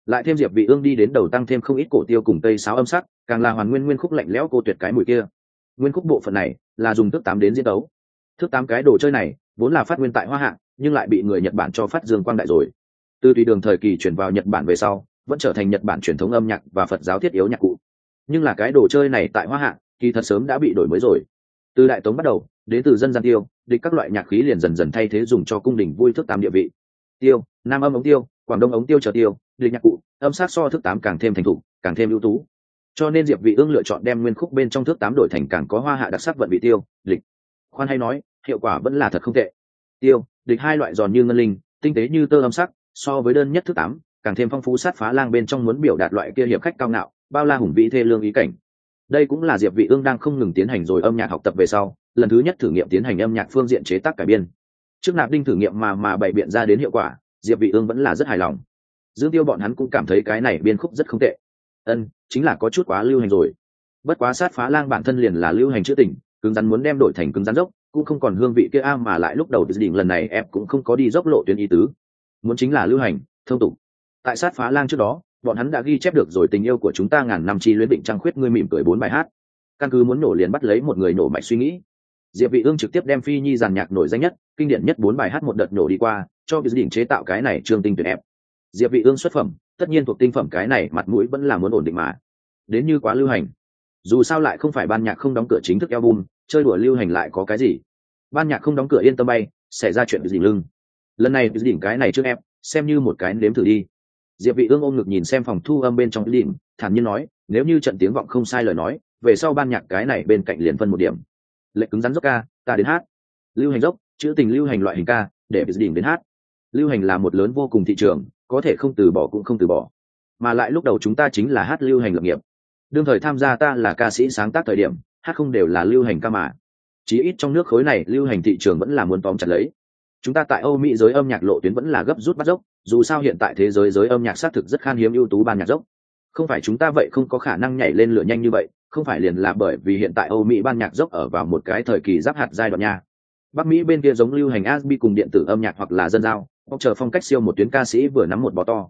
lại thêm diệp vị ương đi đến đầu tăng thêm không ít cổ tiêu cùng tây sáo âm sắc, càng là hoàn nguyên nguyên khúc lạnh lẽo cô tuyệt cái mùi kia. Nguyên khúc bộ phận này là dùng thước tám đến diễn tấu. Thước tám cái đồ chơi này vốn là phát nguyên tại hoa hạ, nhưng lại bị người nhật bản cho phát dương quang đại rồi. Từ tùy đường thời kỳ chuyển vào nhật bản về sau, vẫn trở thành nhật bản truyền thống âm nhạc và phật giáo thiết yếu nhạc cụ. Nhưng là cái đồ chơi này tại hoa hạ, kỳ thật sớm đã bị đổi mới rồi. Từ đại tống bắt đầu, đến từ dân gian tiêu, địch các loại nhạc khí liền dần dần thay thế dùng cho cung đình vui thước tám địa vị. Tiêu, nam âm ống tiêu, quảng đông ống tiêu chờ tiêu, địch nhạc cụ âm sát so thứ tám càng thêm thành thục, càng thêm ưu tú. Cho nên diệp vị ương lựa chọn đem nguyên khúc bên trong thước tám đổi thành càng có hoa hạ đặc sắc vận vị tiêu, lịch. Khoan hay nói, hiệu quả vẫn là thật không tệ. Tiêu địch hai loại giòn như ngân linh, tinh tế như tơ âm sắc, so với đơn nhất thứ tám, càng thêm phong phú sát phá lang bên trong muốn biểu đạt loại kia hiệp khách cao ngạo, bao la hùng vĩ thê lương ý cảnh. Đây cũng là diệp vị ương đang không ngừng tiến hành rồi âm nhạc học tập về sau, lần thứ nhất thử nghiệm tiến hành âm nhạc phương diện chế tác cải biên. Trước nạp đinh thử nghiệm mà mà bày biện ra đến hiệu quả, diệp vị ương vẫn là rất hài lòng dương tiêu bọn hắn cũng cảm thấy cái này biên khúc rất không tệ. Ân, chính là có chút quá lưu hành rồi. Bất quá sát phá lang bản thân liền là lưu hành chữ tình, cứng rắn muốn đem đổi thành cứng rắn dốc, cũng không còn hương vị kia a mà lại lúc đầu đỉnh lần này em cũng không có đi dốc lộ tuyến ý tứ. Muốn chính là lưu hành, thông tục. Tại sát phá lang trước đó, bọn hắn đã ghi chép được rồi tình yêu của chúng ta ngàn năm chi luyến định trang khuyết ngươi mỉm cười bốn bài hát. Căn cứ muốn nổ liền bắt lấy một người nổ mạch suy nghĩ. Diệp vị ương trực tiếp đem phi nhi giàn nhạc nổi danh nhất, kinh điển nhất bốn bài hát một đợt nổ đi qua, cho cái đỉnh chế tạo cái này trương tinh tuyệt ép diệp vị ương xuất phẩm, tất nhiên thuộc tinh phẩm cái này mặt mũi vẫn là muốn ổn định mà. Đến như quá lưu hành. Dù sao lại không phải ban nhạc không đóng cửa chính thức album, chơi đùa lưu hành lại có cái gì? Ban nhạc không đóng cửa yên tâm bay, xảy ra chuyện gì lưng? Lần này đỉnh cái này trước em xem như một cái nếm thử đi. Diệp vị ương ôm ngực nhìn xem phòng thu âm bên trong đỉnh, thản nhiên nói, nếu như trận tiếng vọng không sai lời nói, về sau ban nhạc cái này bên cạnh liền phân một điểm. Lệ cứng rắn dốc ca, ta đến hát. Lưu hành dốc, chữ tình lưu hành loại hình ca, để đỉnh đến hát. Lưu hành là một lớn vô cùng thị trường có thể không từ bỏ cũng không từ bỏ. Mà lại lúc đầu chúng ta chính là hát lưu hành lập nghiệp. Đương thời tham gia ta là ca sĩ sáng tác thời điểm, hát không đều là lưu hành ca mà. Chí ít trong nước khối này lưu hành thị trường vẫn là muốn tóm chặt lấy. Chúng ta tại âu mỹ giới âm nhạc lộ tuyến vẫn là gấp rút bắt dốc, dù sao hiện tại thế giới giới âm nhạc xác thực rất khan hiếm ưu tú ban nhạc dốc. Không phải chúng ta vậy không có khả năng nhảy lên lửa nhanh như vậy, không phải liền là bởi vì hiện tại âu mỹ ban nhạc dốc ở vào một cái thời kỳ giáp hạt giai đoạn nha. Bắc mỹ bên kia giống lưu hành asbi cùng điện tử âm nhạc hoặc là dân giao bóc chờ phong cách siêu một tuyến ca sĩ vừa nắm một bò to.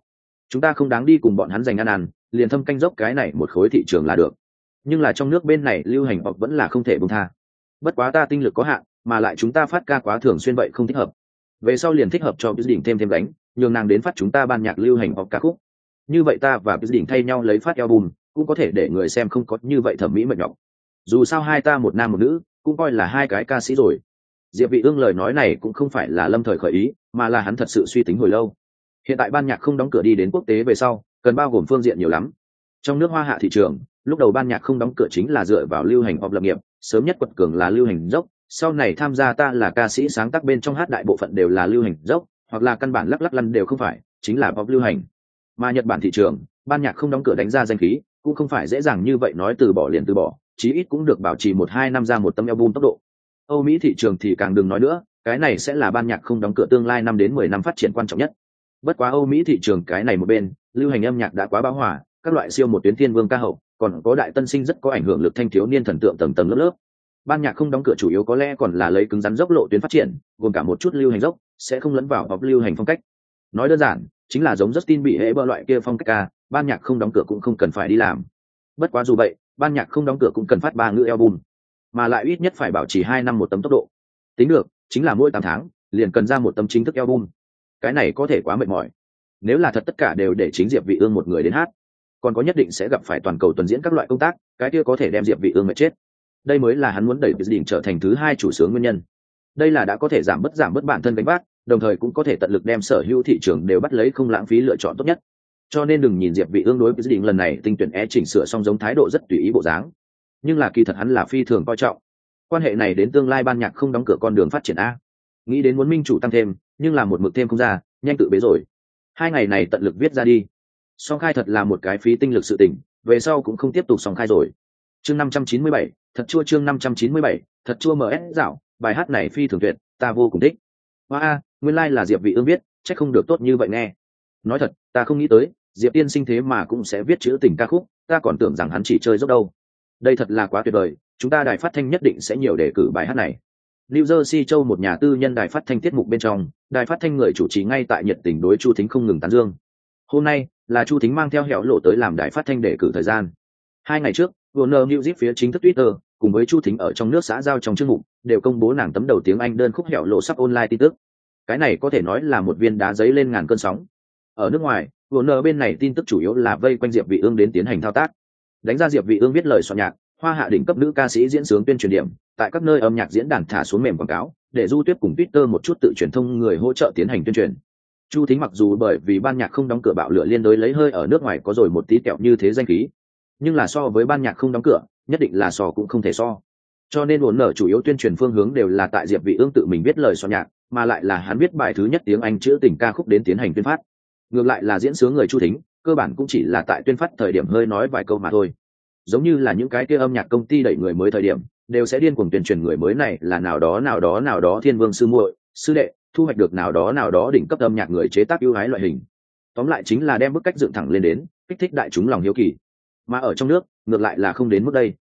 Chúng ta không đáng đi cùng bọn hắn giành ăn ăn, liền thâm canh dốc cái này một khối thị trường là được. Nhưng là trong nước bên này lưu hành bọc vẫn là không thể bông tha. Bất quá ta tinh lực có hạn, mà lại chúng ta phát ca quá thường xuyên vậy không thích hợp. Về sau liền thích hợp cho biết đỉnh thêm thêm đánh nhường nàng đến phát chúng ta ban nhạc lưu hành hoặc ca khúc. Như vậy ta và biết đỉnh thay nhau lấy phát album, cũng có thể để người xem không có như vậy thẩm mỹ mệt nhọc. Dù sao hai ta một nam một nữ, cũng coi là hai cái ca sĩ rồi diệp vị ương lời nói này cũng không phải là lâm thời khởi ý, mà là hắn thật sự suy tính hồi lâu. Hiện tại ban nhạc không đóng cửa đi đến quốc tế về sau, cần bao gồm phương diện nhiều lắm. Trong nước hoa hạ thị trường, lúc đầu ban nhạc không đóng cửa chính là dựa vào lưu hành họp lập nghiệp, sớm nhất quật cường là lưu hành dốc, sau này tham gia ta là ca sĩ sáng tác bên trong hát đại bộ phận đều là lưu hành dốc, hoặc là căn bản lắc lắc lăn đều không phải, chính là pop lưu hành. Mà nhật bản thị trường, ban nhạc không đóng cửa đánh ra danh khí, cũng không phải dễ dàng như vậy nói từ bỏ liền từ bỏ, chí ít cũng được bảo trì một hai năm ra một tấm album tốc độ âu mỹ thị trường thì càng đừng nói nữa, cái này sẽ là ban nhạc không đóng cửa tương lai năm đến mười năm phát triển quan trọng nhất. Bất quá âu mỹ thị trường cái này một bên, lưu hành âm nhạc đã quá bão hòa, các loại siêu một tuyến thiên vương ca hậu, còn có đại tân sinh rất có ảnh hưởng lực thanh thiếu niên thần tượng tầng tầng lớp lớp. Ban nhạc không đóng cửa chủ yếu có lẽ còn là lấy cứng rắn dốc lộ tuyến phát triển, gồm cả một chút lưu hành dốc, sẽ không lẫn vào hoặc lưu hành phong cách. Nói đơn giản, chính là giống Justin bị hệ bơ loại kia phong cách ca, ban nhạc không đóng cửa cũng không cần phải đi làm. Bất quá dù vậy, ban nhạc không đóng cửa cũng cần phát ba ngữ album mà lại ít nhất phải bảo trì hai năm một tấm tốc độ. Tính được, chính là mỗi tám tháng, liền cần ra một tấm chính thức album. Cái này có thể quá mệt mỏi. Nếu là thật tất cả đều để chính diệp vị ương một người đến hát, còn có nhất định sẽ gặp phải toàn cầu tuần diễn các loại công tác, cái kia có thể đem diệp vị ương mệt chết. Đây mới là hắn muốn đẩy đỉnh trở thành thứ hai chủ sướng nguyên nhân. Đây là đã có thể giảm bớt giảm bớt bản thân gánh vác, đồng thời cũng có thể tận lực đem sở hữu thị trường đều bắt lấy không lãng phí lựa chọn tốt nhất. Cho nên đừng nhìn diệp vị ương đối với Diệp lần này tinh tuyển é chỉnh sửa xong giống thái độ rất tùy ý bộ dáng nhưng là kỳ thật hắn là phi thường coi trọng. Quan hệ này đến tương lai ban nhạc không đóng cửa con đường phát triển a. Nghĩ đến muốn minh chủ tăng thêm, nhưng là một mực thêm không ra, nhanh tự bế rồi. Hai ngày này tận lực viết ra đi. Song khai thật là một cái phí tinh lực sự tỉnh về sau cũng không tiếp tục song khai rồi. Chương năm trăm chín mươi bảy, thật chua chương năm trăm chín mươi bảy, thật chua ms dạo, bài hát này phi thường tuyệt, ta vô cùng thích. Hoa a nguyên lai、like、là diệp vị ương viết c h ắ c không được tốt như vậy nghe. Nói thật, ta không nghĩ tới, diệp tiên sinh thế mà cũng sẽ viết chữ tình ca khúc, ta còn tưởng rằng hắn chỉ chơi dốc đâu đây thật là quá tuyệt vời chúng ta đài phát thanh nhất định sẽ nhiều đề cử bài hát này New Jersey châu một nhà tư nhân đài phát thanh tiết mục bên trong, đài phát thanh người chủ trì ngay tại nhiệt tình đối Chu Thính không ngừng tán dương. Hôm nay là Chu Thính mang theo hẻo lộ tới làm đài phát thanh để cử thời gian. Hai ngày trước, Warner Music phía chính thức Twitter cùng với Chu Thính ở trong nước xã giao trong chương mục đều công bố nàng tấm đầu tiếng Anh đơn khúc hẻo lộ sắp online tin tức. Cái này có thể nói là một viên đá giấy lên ngàn cơn sóng. Ở nước ngoài, Warner bên này tin tức chủ yếu là vây quanh Diệp Vị Ương đến tiến hành thao tác. Đánh ra Diệp Vị Ương viết lời soạn nhạc, hoa hạ đỉnh cấp nữ ca sĩ diễn sướng tuyên truyền điểm tại các nơi âm nhạc diễn đàn thả xuống mềm quảng cáo để du tuyết cùng twitter một chút tự truyền thông người hỗ trợ tiến hành tuyên truyền. Chu thính mặc dù bởi vì ban nhạc không đóng cửa bạo lửa liên đối lấy hơi ở nước ngoài có rồi một tí kẹo như thế danh khí nhưng là so với ban nhạc không đóng cửa nhất định là so cũng không thể so. Cho nên ổn nở chủ yếu tuyên truyền phương hướng đều là tại diệp vị ương tự mình viết lời soạn nhạc mà lại là hắn viết bài thứ nhất tiếng anh chữ tình ca khúc đến tiến hành tuyên phát. Ngược lại là diễn sướng người chu thính cơ bản cũng chỉ là tại tuyên phát thời điểm hơi nói vài câu mà thôi. Giống như là những cái kia âm nhạc công ty đẩy người mới thời điểm, đều sẽ điên cuồng tuyên truyền người mới này là nào đó nào đó nào đó thiên vương sư muội, sư đệ, thu hoạch được nào đó nào đó đỉnh cấp âm nhạc người chế tác ưu ái loại hình. Tóm lại chính là đem bức cách dựng thẳng lên đến, kích thích đại chúng lòng hiếu kỳ. Mà ở trong nước, ngược lại là không đến mức đây.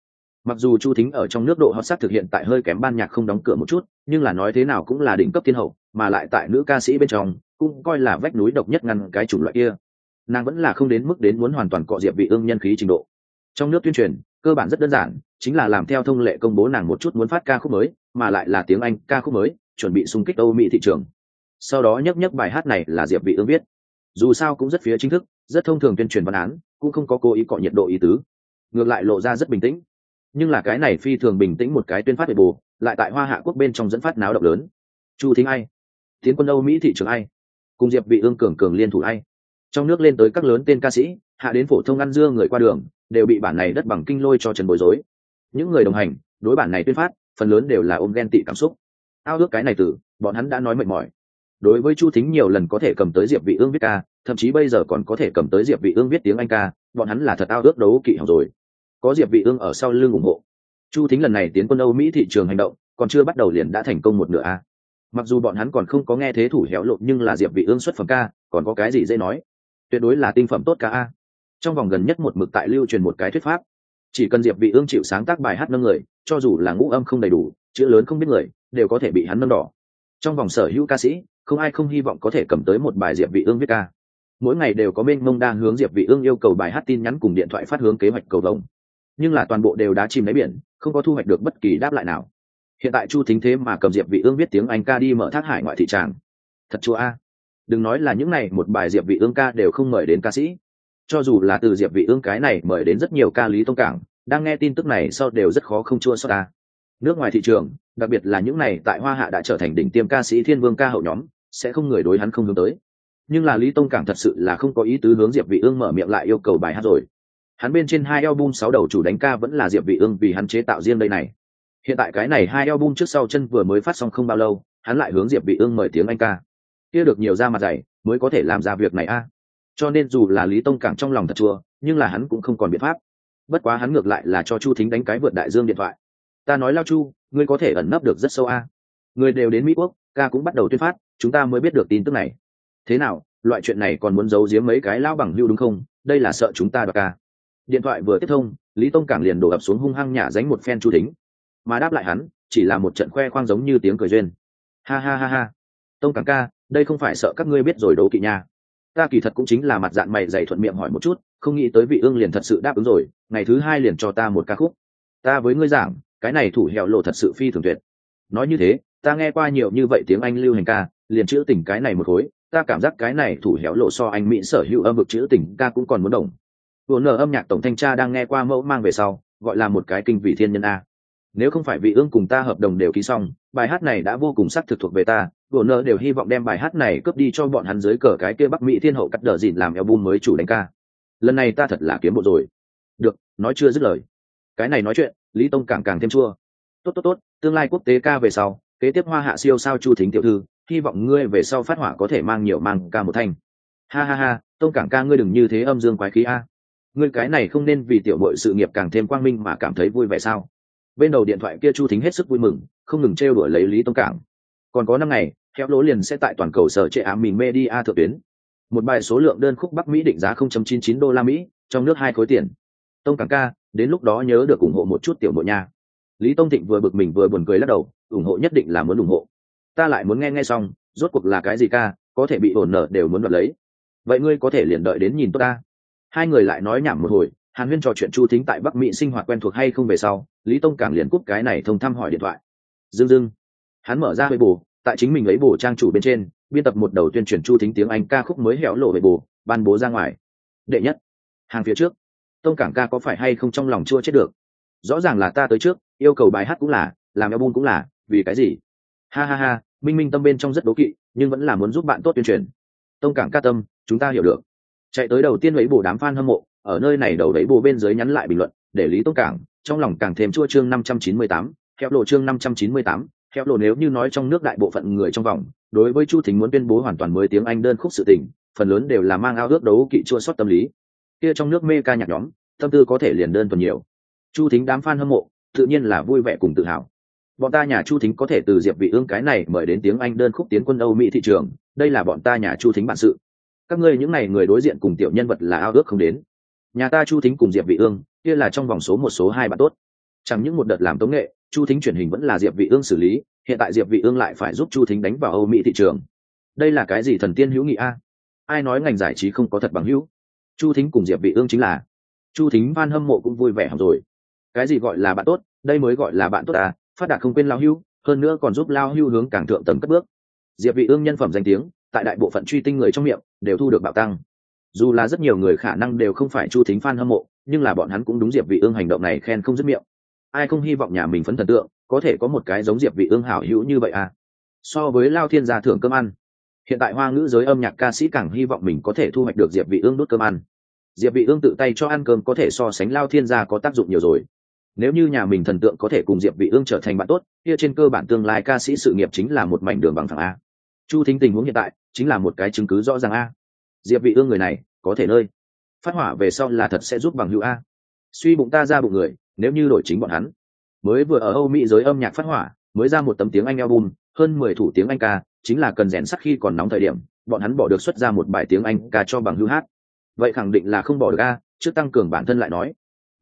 Mặc dù chu thính ở trong nước độ hot sắc thực hiện tại hơi kém ban nhạc không đóng cửa một chút, nhưng là nói thế nào cũng là đỉnh cấp thiên hậu, mà lại tại nữ ca sĩ bên trong, cũng coi là vách núi độc nhất ngăn cái chủng loại kia nàng vẫn là không đến mức đến muốn hoàn toàn cọ diệp vị ương nhân khí trình độ. Trong nước tuyên truyền, cơ bản rất đơn giản, chính là làm theo thông lệ công bố nàng một chút muốn phát ca khúc mới, mà lại là tiếng anh ca khúc mới, chuẩn bị xung kích âu mỹ thị trường. Sau đó nhấc nhấc bài hát này là diệp vị ương viết. Dù sao cũng rất phía chính thức, rất thông thường tuyên truyền văn án, cũng không có cố ý cọ nhiệt độ ý tứ. Ngược lại lộ ra rất bình tĩnh. Nhưng là cái này phi thường bình tĩnh một cái tuyên phát về bù, lại tại hoa hạ quốc bên trong dẫn phát náo động lớn. Chu thính ai, tiến quân âu mỹ thị trường ai, cùng diệp vị ương cường cường liên thủ ai trong nước lên tới các lớn tên ca sĩ, hạ đến phổ thông ăn dưa người qua đường, đều bị bản này đất bằng kinh lôi cho trần bối rối. Những người đồng hành, đối bản này tuyên phát, phần lớn đều là ôm ghen tị cảm xúc. Ao ước cái này từ bọn hắn đã nói mệt mỏi. Đối với chu thính nhiều lần có thể cầm tới diệp vị ương viết ca, thậm chí bây giờ còn có thể cầm tới diệp vị ương viết tiếng anh ca, bọn hắn là thật ao ước đấu kỵ học rồi. Có diệp vị ương ở sau lưng ủng hộ. Chu thính lần này tiến quân âu mỹ thị trường hành động, còn chưa bắt đầu liền đã thành công một nửa a. Mặc dù bọn hắn còn không có nghe thế thủ héo lộn nhưng là diệp vị ương xuất phẩm ca, còn có cái gì dễ nói tuyệt đối là tinh phẩm tốt ca a. Trong vòng gần nhất một mực tại lưu truyền một cái thuyết pháp. Chỉ cần diệp vị ương chịu sáng tác bài hát nâng người, cho dù là ngũ âm không đầy đủ, chữ lớn không biết người, đều có thể bị hắn nâng đỏ. Trong vòng sở hữu ca sĩ, không ai không hy vọng có thể cầm tới một bài diệp vị ương viết ca. Mỗi ngày đều có bên mông đa hướng diệp vị ương yêu cầu bài hát tin nhắn cùng điện thoại phát hướng kế hoạch cầu vồng. Nhưng là toàn bộ đều đã chìm đáy biển, không có thu hoạch được bất kỳ đáp lại nào. Hiện tại chu thính thế mà cầm diệp vị ương viết tiếng anh ca đi mở thác hải ngoại thị tràng. Thật chua a đừng nói là những này, một bài diệp vị ương ca đều không mời đến ca sĩ. Cho dù là từ diệp vị ương cái này mời đến rất nhiều ca lý tông cảng, đang nghe tin tức này sau đều rất khó không chua xót ta. Nước ngoài thị trường, đặc biệt là những này tại hoa hạ đã trở thành đỉnh tiêm ca sĩ thiên vương ca hậu nhóm, sẽ không người đối hắn không hướng tới. Nhưng là lý tông cảng thật sự là không có ý tứ hướng diệp vị ương mở miệng lại yêu cầu bài hát rồi. Hắn bên trên hai album sáu đầu chủ đánh ca vẫn là diệp vị ương vì hắn chế tạo riêng đây này. Hiện tại cái này hai album trước sau chân vừa mới phát xong không bao lâu, hắn lại hướng diệp vị ương mời tiếng anh ca kia được nhiều ra mặt dày, mới có thể làm ra việc này a. Cho nên dù là lý tông cảng trong lòng thật chua, nhưng là hắn cũng không còn biện pháp. Bất quá hắn ngược lại là cho chu thính đánh cái vượt đại dương điện thoại. Ta nói lao chu, ngươi có thể ẩn nấp được rất sâu a. Người đều đến mỹ quốc, ca cũng bắt đầu tuyên phát, chúng ta mới biết được tin tức này. Thế nào, loại chuyện này còn muốn giấu giếm mấy cái lao bằng hưu đúng không? Đây là sợ chúng ta đoạt ca. Điện thoại vừa tiếp thông, lý tông cảng liền đổ ập xuống hung hăng nhả dánh một phen chu thính. Mà đáp lại hắn, chỉ là một trận khoe khoang giống như tiếng cười duyên. Ha ha ha ha. Tông cảng ca đây không phải sợ các ngươi biết rồi đấu kỵ nha. Ta kỳ thật cũng chính là mặt dạng mày dày thuận miệng hỏi một chút, không nghĩ tới vị ương liền thật sự đáp ứng rồi, ngày thứ hai liền cho ta một ca khúc. Ta với ngươi giảng, cái này thủ hẹo lộ thật sự phi thường tuyệt. Nói như thế, ta nghe qua nhiều như vậy tiếng anh lưu hành ca, liền chữ tình cái này một khối, ta cảm giác cái này thủ hẹo lộ so anh mỹ sở hữu âm vực chữ tình ca cũng còn muốn đồng. Vừa nở âm nhạc tổng thanh tra đang nghe qua mẫu mang về sau, gọi là một cái kinh vị thiên nhân a. Nếu không phải vị ương cùng ta hợp đồng đều ký xong bài hát này đã vô cùng sắc thực thuộc về ta bộ nơ đều hy vọng đem bài hát này cướp đi cho bọn hắn dưới cờ cái kia bắc mỹ thiên hậu cắt đờ dìn làm album mới chủ đánh ca. Lần này ta thật là kiếm bộ rồi. Được, nói chưa dứt lời. Cái này nói chuyện, lý tông càng càng thêm chua. Tốt tốt tốt, tương lai quốc tế ca về sau, kế tiếp hoa hạ siêu sao chu thính tiểu thư, hy vọng ngươi về sau phát hỏa có thể mang nhiều mang ca một thanh. Ha ha ha, tông cảng ca ngươi đừng như thế âm dương quái khí a. Ngươi cái này không nên vì tiểu bội sự nghiệp càng thêm quang minh mà cảm thấy vui vẻ sao? Bên đầu điện thoại kia chu thính hết sức vui mừng không ngừng trêu đuổi lấy lý tông cảng. Còn có năm ngày theo lỗ liền sẽ tại toàn cầu sở trệ ám mình media thượng tuyến. Một bài số lượng đơn khúc bắc mỹ định giá 0.99 đô la mỹ, trong nước hai khối tiền. Tông cảng ca, đến lúc đó nhớ được ủng hộ một chút tiểu nội nha. Lý tông thịnh vừa bực mình vừa buồn cười lắc đầu, ủng hộ nhất định là muốn ủng hộ. Ta lại muốn nghe nghe xong, rốt cuộc là cái gì ca, có thể bị ổn nợ đều muốn đoạt lấy. Vậy ngươi có thể liền đợi đến nhìn tốt ta. Hai người lại nói nhảm một hồi, hàn huyên trò chuyện chu thính tại bắc mỹ sinh hoạt quen thuộc hay không về sau, lý tông càng liền cúp cái này thông thăm hỏi điện thoại dưng dưng hắn mở ra hơi bù tại chính mình lấy bù trang chủ bên trên, biên tập một đầu tuyên truyền chu thính tiếng anh ca khúc mới hẻo lộ về bù ban bố ra ngoài. Đệ nhất, hàng phía trước. Tông cảng ca có phải hay không trong lòng chua chết được? Rõ ràng là ta tới trước, yêu cầu bài hát cũng là, làm album cũng là, vì cái gì? Ha ha ha, minh minh tâm bên trong rất đố kỵ, nhưng vẫn là muốn giúp bạn tốt tuyên truyền. Tông cảng ca tâm, chúng ta hiểu được. Chạy tới đầu tiên lấy bồ đám fan hâm mộ, ở nơi này đầu đấy bồ bên dưới nhắn lại bình luận, để lý tông cảng, trong lòng càng thêm chua chương năm trăm chín mươi tám theo lộ chương năm trăm chín mươi tám theo lộ nếu như nói trong nước đại bộ phận người trong vòng, đối với chu thính muốn tuyên bố hoàn toàn mới tiếng anh đơn khúc sự tình, phần lớn đều là mang ao ước đấu kỵ chua sót tâm lý. Kia trong nước mê ca nhạc nhóm, tâm tư có thể liền đơn thuần nhiều. Chu thính đám fan hâm mộ, tự nhiên là vui vẻ cùng tự hào. Bọn ta nhà chu thính có thể từ diệp vị ương cái này mời đến tiếng anh đơn khúc tiến quân âu mỹ thị trường, đây là bọn ta nhà chu thính bản sự. Các ngươi những này người đối diện cùng tiểu nhân vật là ao ước không đến. Nhà ta chu thính cùng diệp vị ương, kia là trong vòng số một, số hai bạn tốt. Chẳng những một đợt làm tống nghệ chu thính truyền hình vẫn là diệp vị ương xử lý, hiện tại diệp vị ương lại phải giúp chu thính đánh vào âu mỹ thị trường. Đây là cái gì thần tiên hữu nghị a? Ai nói ngành giải trí không có thật bằng hữu? Chu thính cùng diệp vị ương chính là. Chu thính fan hâm mộ cũng vui vẻ hỏng rồi. Cái gì gọi là bạn tốt, đây mới gọi là bạn tốt à? Phát đạt không quên lao hưu, hơn nữa còn giúp lao hưu hướng càng thượng tầng cất bước. Diệp vị ương nhân phẩm danh tiếng, tại đại bộ phận truy tinh người trong miệng, đều thu được bạo tăng. Dù là rất nhiều người khả năng đều không phải chu thính fan hâm mộ, nhưng là bọn hắn cũng đúng diệp vị ương hành động này khen không dứt miệng ai không hy vọng nhà mình phấn thần tượng, có thể có một cái giống diệp vị ương hảo hữu như vậy à? So với lao thiên gia thưởng cơm ăn, hiện tại hoa ngữ giới âm nhạc ca sĩ càng hy vọng mình có thể thu hoạch được diệp vị ương đốt cơm ăn. Diệp vị ương tự tay cho ăn cơm có thể so sánh lao thiên gia có tác dụng nhiều rồi. Nếu như nhà mình thần tượng có thể cùng diệp vị ương trở thành bạn tốt, kia trên cơ bản tương lai ca sĩ sự nghiệp chính là một mảnh đường bằng thẳng a. Chu thính tình huống hiện tại chính là một cái chứng cứ rõ ràng a. Diệp vị ương người này, có thể nơi. Phát hỏa về sau là thật sẽ giúp bằng hữu a. Suy bụng ta ra bụng người nếu như đổi chính bọn hắn. Mới vừa ở âu mỹ giới âm nhạc phát hỏa, mới ra một tấm tiếng anh album, hơn mười thủ tiếng anh ca, chính là cần rèn sắc khi còn nóng thời điểm, bọn hắn bỏ được xuất ra một bài tiếng anh ca cho bằng hữu hát. Vậy khẳng định là không bỏ được ca trước tăng cường bản thân lại nói.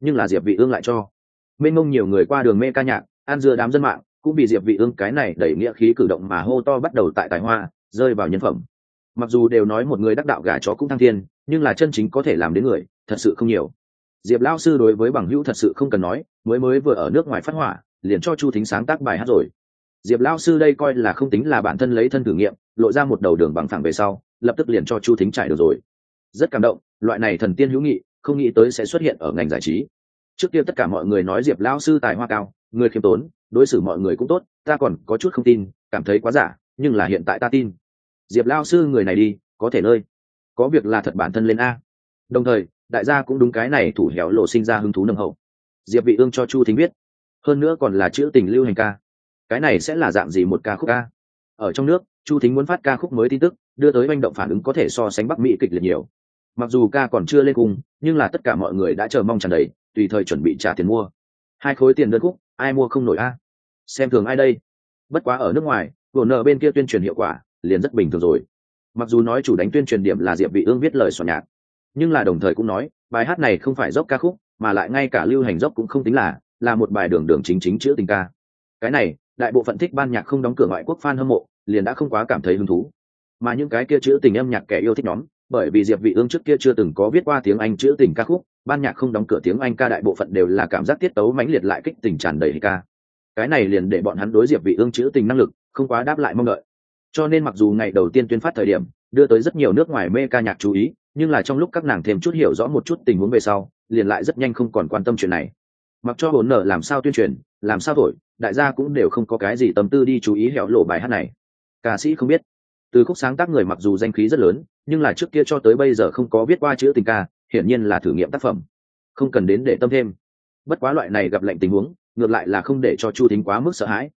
Nhưng là diệp vị ương lại cho. Mênh mông nhiều người qua đường mê ca nhạc an dưa đám dân mạng, cũng bị diệp vị ương cái này đẩy nghĩa khí cử động mà hô to bắt đầu tại tài hoa, rơi vào nhân phẩm. Mặc dù đều nói một người đắc đạo gà chó cũng thăng thiên, nhưng là chân chính có thể làm đến người, thật sự không nhiều diệp lao sư đối với bằng hữu thật sự không cần nói, mới mới vừa ở nước ngoài phát hỏa, liền cho chu thính sáng tác bài hát rồi. Diệp lao sư đây coi là không tính là bản thân lấy thân thử nghiệm, lộ ra một đầu đường bằng thẳng về sau, lập tức liền cho chu thính trải được rồi. Rất cảm động, loại này thần tiên hữu nghị, không nghĩ tới sẽ xuất hiện ở ngành giải trí. Trước kia tất cả mọi người nói diệp lão sư tài hoa cao, người khiêm tốn, đối xử mọi người cũng tốt, ta còn có chút không tin, cảm thấy quá giả, nhưng là hiện tại ta tin. Diệp lao sư người này đi, có thể nơi. Có việc là thật bản thân lên a. Đồng thời đại gia cũng đúng cái này thủ héo lộ sinh ra hứng thú nâng hậu. Diệp vị ương cho chu thính biết, hơn nữa còn là chữ tình lưu hành ca. Cái này sẽ là dạng gì một ca khúc ca? Ở trong nước, chu thính muốn phát ca khúc mới tin tức, đưa tới manh động phản ứng có thể so sánh bắc mỹ kịch liệt nhiều. Mặc dù ca còn chưa lên cung nhưng là tất cả mọi người đã chờ mong tràn đầy, tùy thời chuẩn bị trả tiền mua. Hai khối tiền đơn khúc, ai mua không nổi a? Xem thường ai đây? Bất quá ở nước ngoài vồn nợ bên kia tuyên truyền hiệu quả, liền rất bình thường rồi. Mặc dù nói chủ đánh tuyên truyền điểm là diệp vị ương viết lời soạn nhạc nhưng là đồng thời cũng nói, bài hát này không phải dốc ca khúc, mà lại ngay cả lưu hành dốc cũng không tính là là một bài đường đường chính chính chữ tình ca. Cái này, đại bộ phận thích ban nhạc không đóng cửa ngoại quốc fan hâm mộ, liền đã không quá cảm thấy hứng thú. Mà những cái kia chữ tình âm nhạc kẻ yêu thích nhóm, bởi vì diệp vị ương trước kia chưa từng có viết qua tiếng anh chữ tình ca khúc, ban nhạc không đóng cửa tiếng anh ca đại bộ phận đều là cảm giác tiết tấu mãnh liệt lại kích tình tràn đầy ca. Cái này liền để bọn hắn đối diệp vị ương chữ tình năng lực không quá đáp lại mong đợi. Cho nên mặc dù ngày đầu tiên tuyên phát thời điểm đưa tới rất nhiều nước ngoài mê ca nhạc chú ý, nhưng là trong lúc các nàng thêm chút hiểu rõ một chút tình huống về sau, liền lại rất nhanh không còn quan tâm chuyện này. Mặc cho hồn nở làm sao tuyên truyền, làm sao thổi, đại gia cũng đều không có cái gì tâm tư đi chú ý hẹo lộ bài hát này. Ca sĩ không biết. Từ khúc sáng tác người mặc dù danh khí rất lớn, nhưng là trước kia cho tới bây giờ không có viết qua chữ tình ca, hiển nhiên là thử nghiệm tác phẩm. Không cần đến để tâm thêm. Bất quá loại này gặp lệnh tình huống, ngược lại là không để cho chu thính quá mức sợ hãi.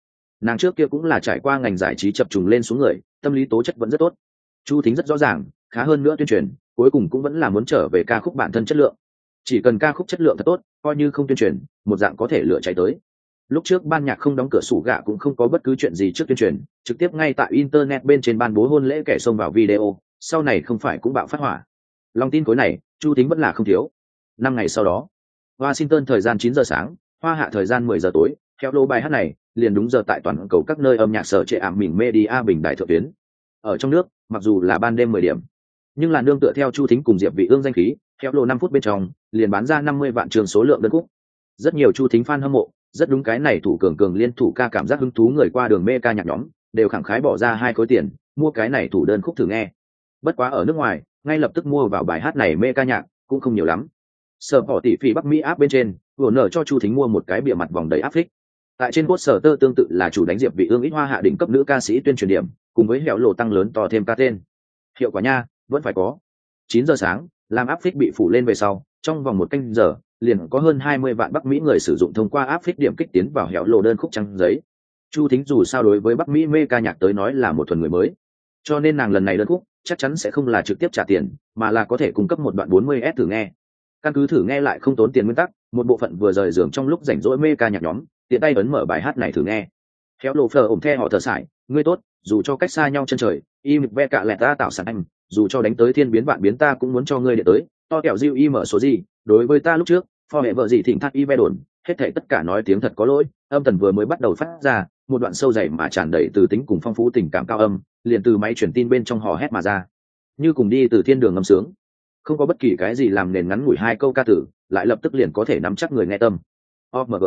Nàng trước kia cũng là trải qua ngành giải trí chập trùng lên xuống người, tâm lý tố chất vẫn rất tốt chu thính rất rõ ràng, khá hơn nữa tuyên truyền, cuối cùng cũng vẫn là muốn trở về ca khúc bản thân chất lượng. Chỉ cần ca khúc chất lượng thật tốt, coi như không tuyên truyền, một dạng có thể lựa cháy tới. Lúc trước ban nhạc không đóng cửa sủ gạ cũng không có bất cứ chuyện gì trước tuyên truyền, trực tiếp ngay tại internet bên trên ban bố hôn lễ kẻ xông vào video, sau này không phải cũng bạo phát hỏa. Lòng tin khối này, chu tính vẫn là không thiếu. Năm ngày sau đó, washington thời gian chín giờ sáng, hoa hạ thời gian mười giờ tối, theo lô bài hát này, liền đúng giờ tại toàn cầu các nơi âm nhạc sở trệ ảm mình media bình đại thượng tuyến ở trong nước, mặc dù là ban đêm mười điểm. Nhưng là nương tựa theo chu thính cùng diệp vị ương danh khí, theo lô năm phút bên trong, liền bán ra năm mươi vạn trường số lượng đơn khúc rất nhiều chu thính fan hâm mộ, rất đúng cái này thủ cường cường liên thủ ca cảm giác hứng thú người qua đường mê ca nhạc nhóm, đều khẳng khái bỏ ra hai khối tiền, mua cái này thủ đơn khúc thử nghe. Bất quá ở nước ngoài, ngay lập tức mua vào bài hát này mê ca nhạc, cũng không nhiều lắm. Sở bỏ tỷ phí bắc mỹ áp bên trên, vừa nở cho chu thính mua một cái bìa mặt vòng đầy áp phích tại trên cốt sở tơ tương tự là chủ đánh diệp vị ương ít hoa hạ đỉnh cấp nữ ca sĩ tuyên truyền điểm, cùng với hẻo lộ tăng lớn to thêm ca tên. Hiệu quả nha, vẫn phải có. Chín giờ sáng, làm áp phích bị phủ lên về sau, trong vòng một canh giờ, liền có hơn hai mươi vạn bắc mỹ người sử dụng thông qua áp phích điểm kích tiến vào hẻo lộ đơn khúc trắng giấy. Chu thính dù sao đối với bắc mỹ mê ca nhạc tới nói là một thuần người mới. Cho nên nàng lần này đơn khúc, chắc chắn sẽ không là trực tiếp trả tiền, mà là có thể cung cấp một đoạn 40 s thử nghe. Căn cứ thử nghe lại không tốn tiền nguyên tắc một bộ phận vừa rời giường trong lúc rảnh rỗi mê ca nhạc nhóm, tiện tay ấn mở bài hát này thử nghe. Khéo lộ phờ ổng the họ thở sải, ngươi tốt, dù cho cách xa nhau chân trời im ve cạ lẹt ta tạo sản anh, dù cho đánh tới thiên biến vạn biến ta cũng muốn cho ngươi để tới, to kẹo diêu y mở số gì, đối với ta lúc trước, pho hệ vợ gì thỉnh thác y ve đồn, hết thể tất cả nói tiếng thật có lỗi, âm tần vừa mới bắt đầu phát ra, một đoạn sâu dày mà tràn đầy từ tính cùng phong phú tình cảm cao âm, liền từ máy truyền tin bên trong hò hét mà ra. Như cùng đi từ thiên đường ngâm sướng. Không có bất kỳ cái gì làm nền ngắn ngủi hai câu ca tử lại lập tức liền có thể nắm chắc người nghe tâm. Omg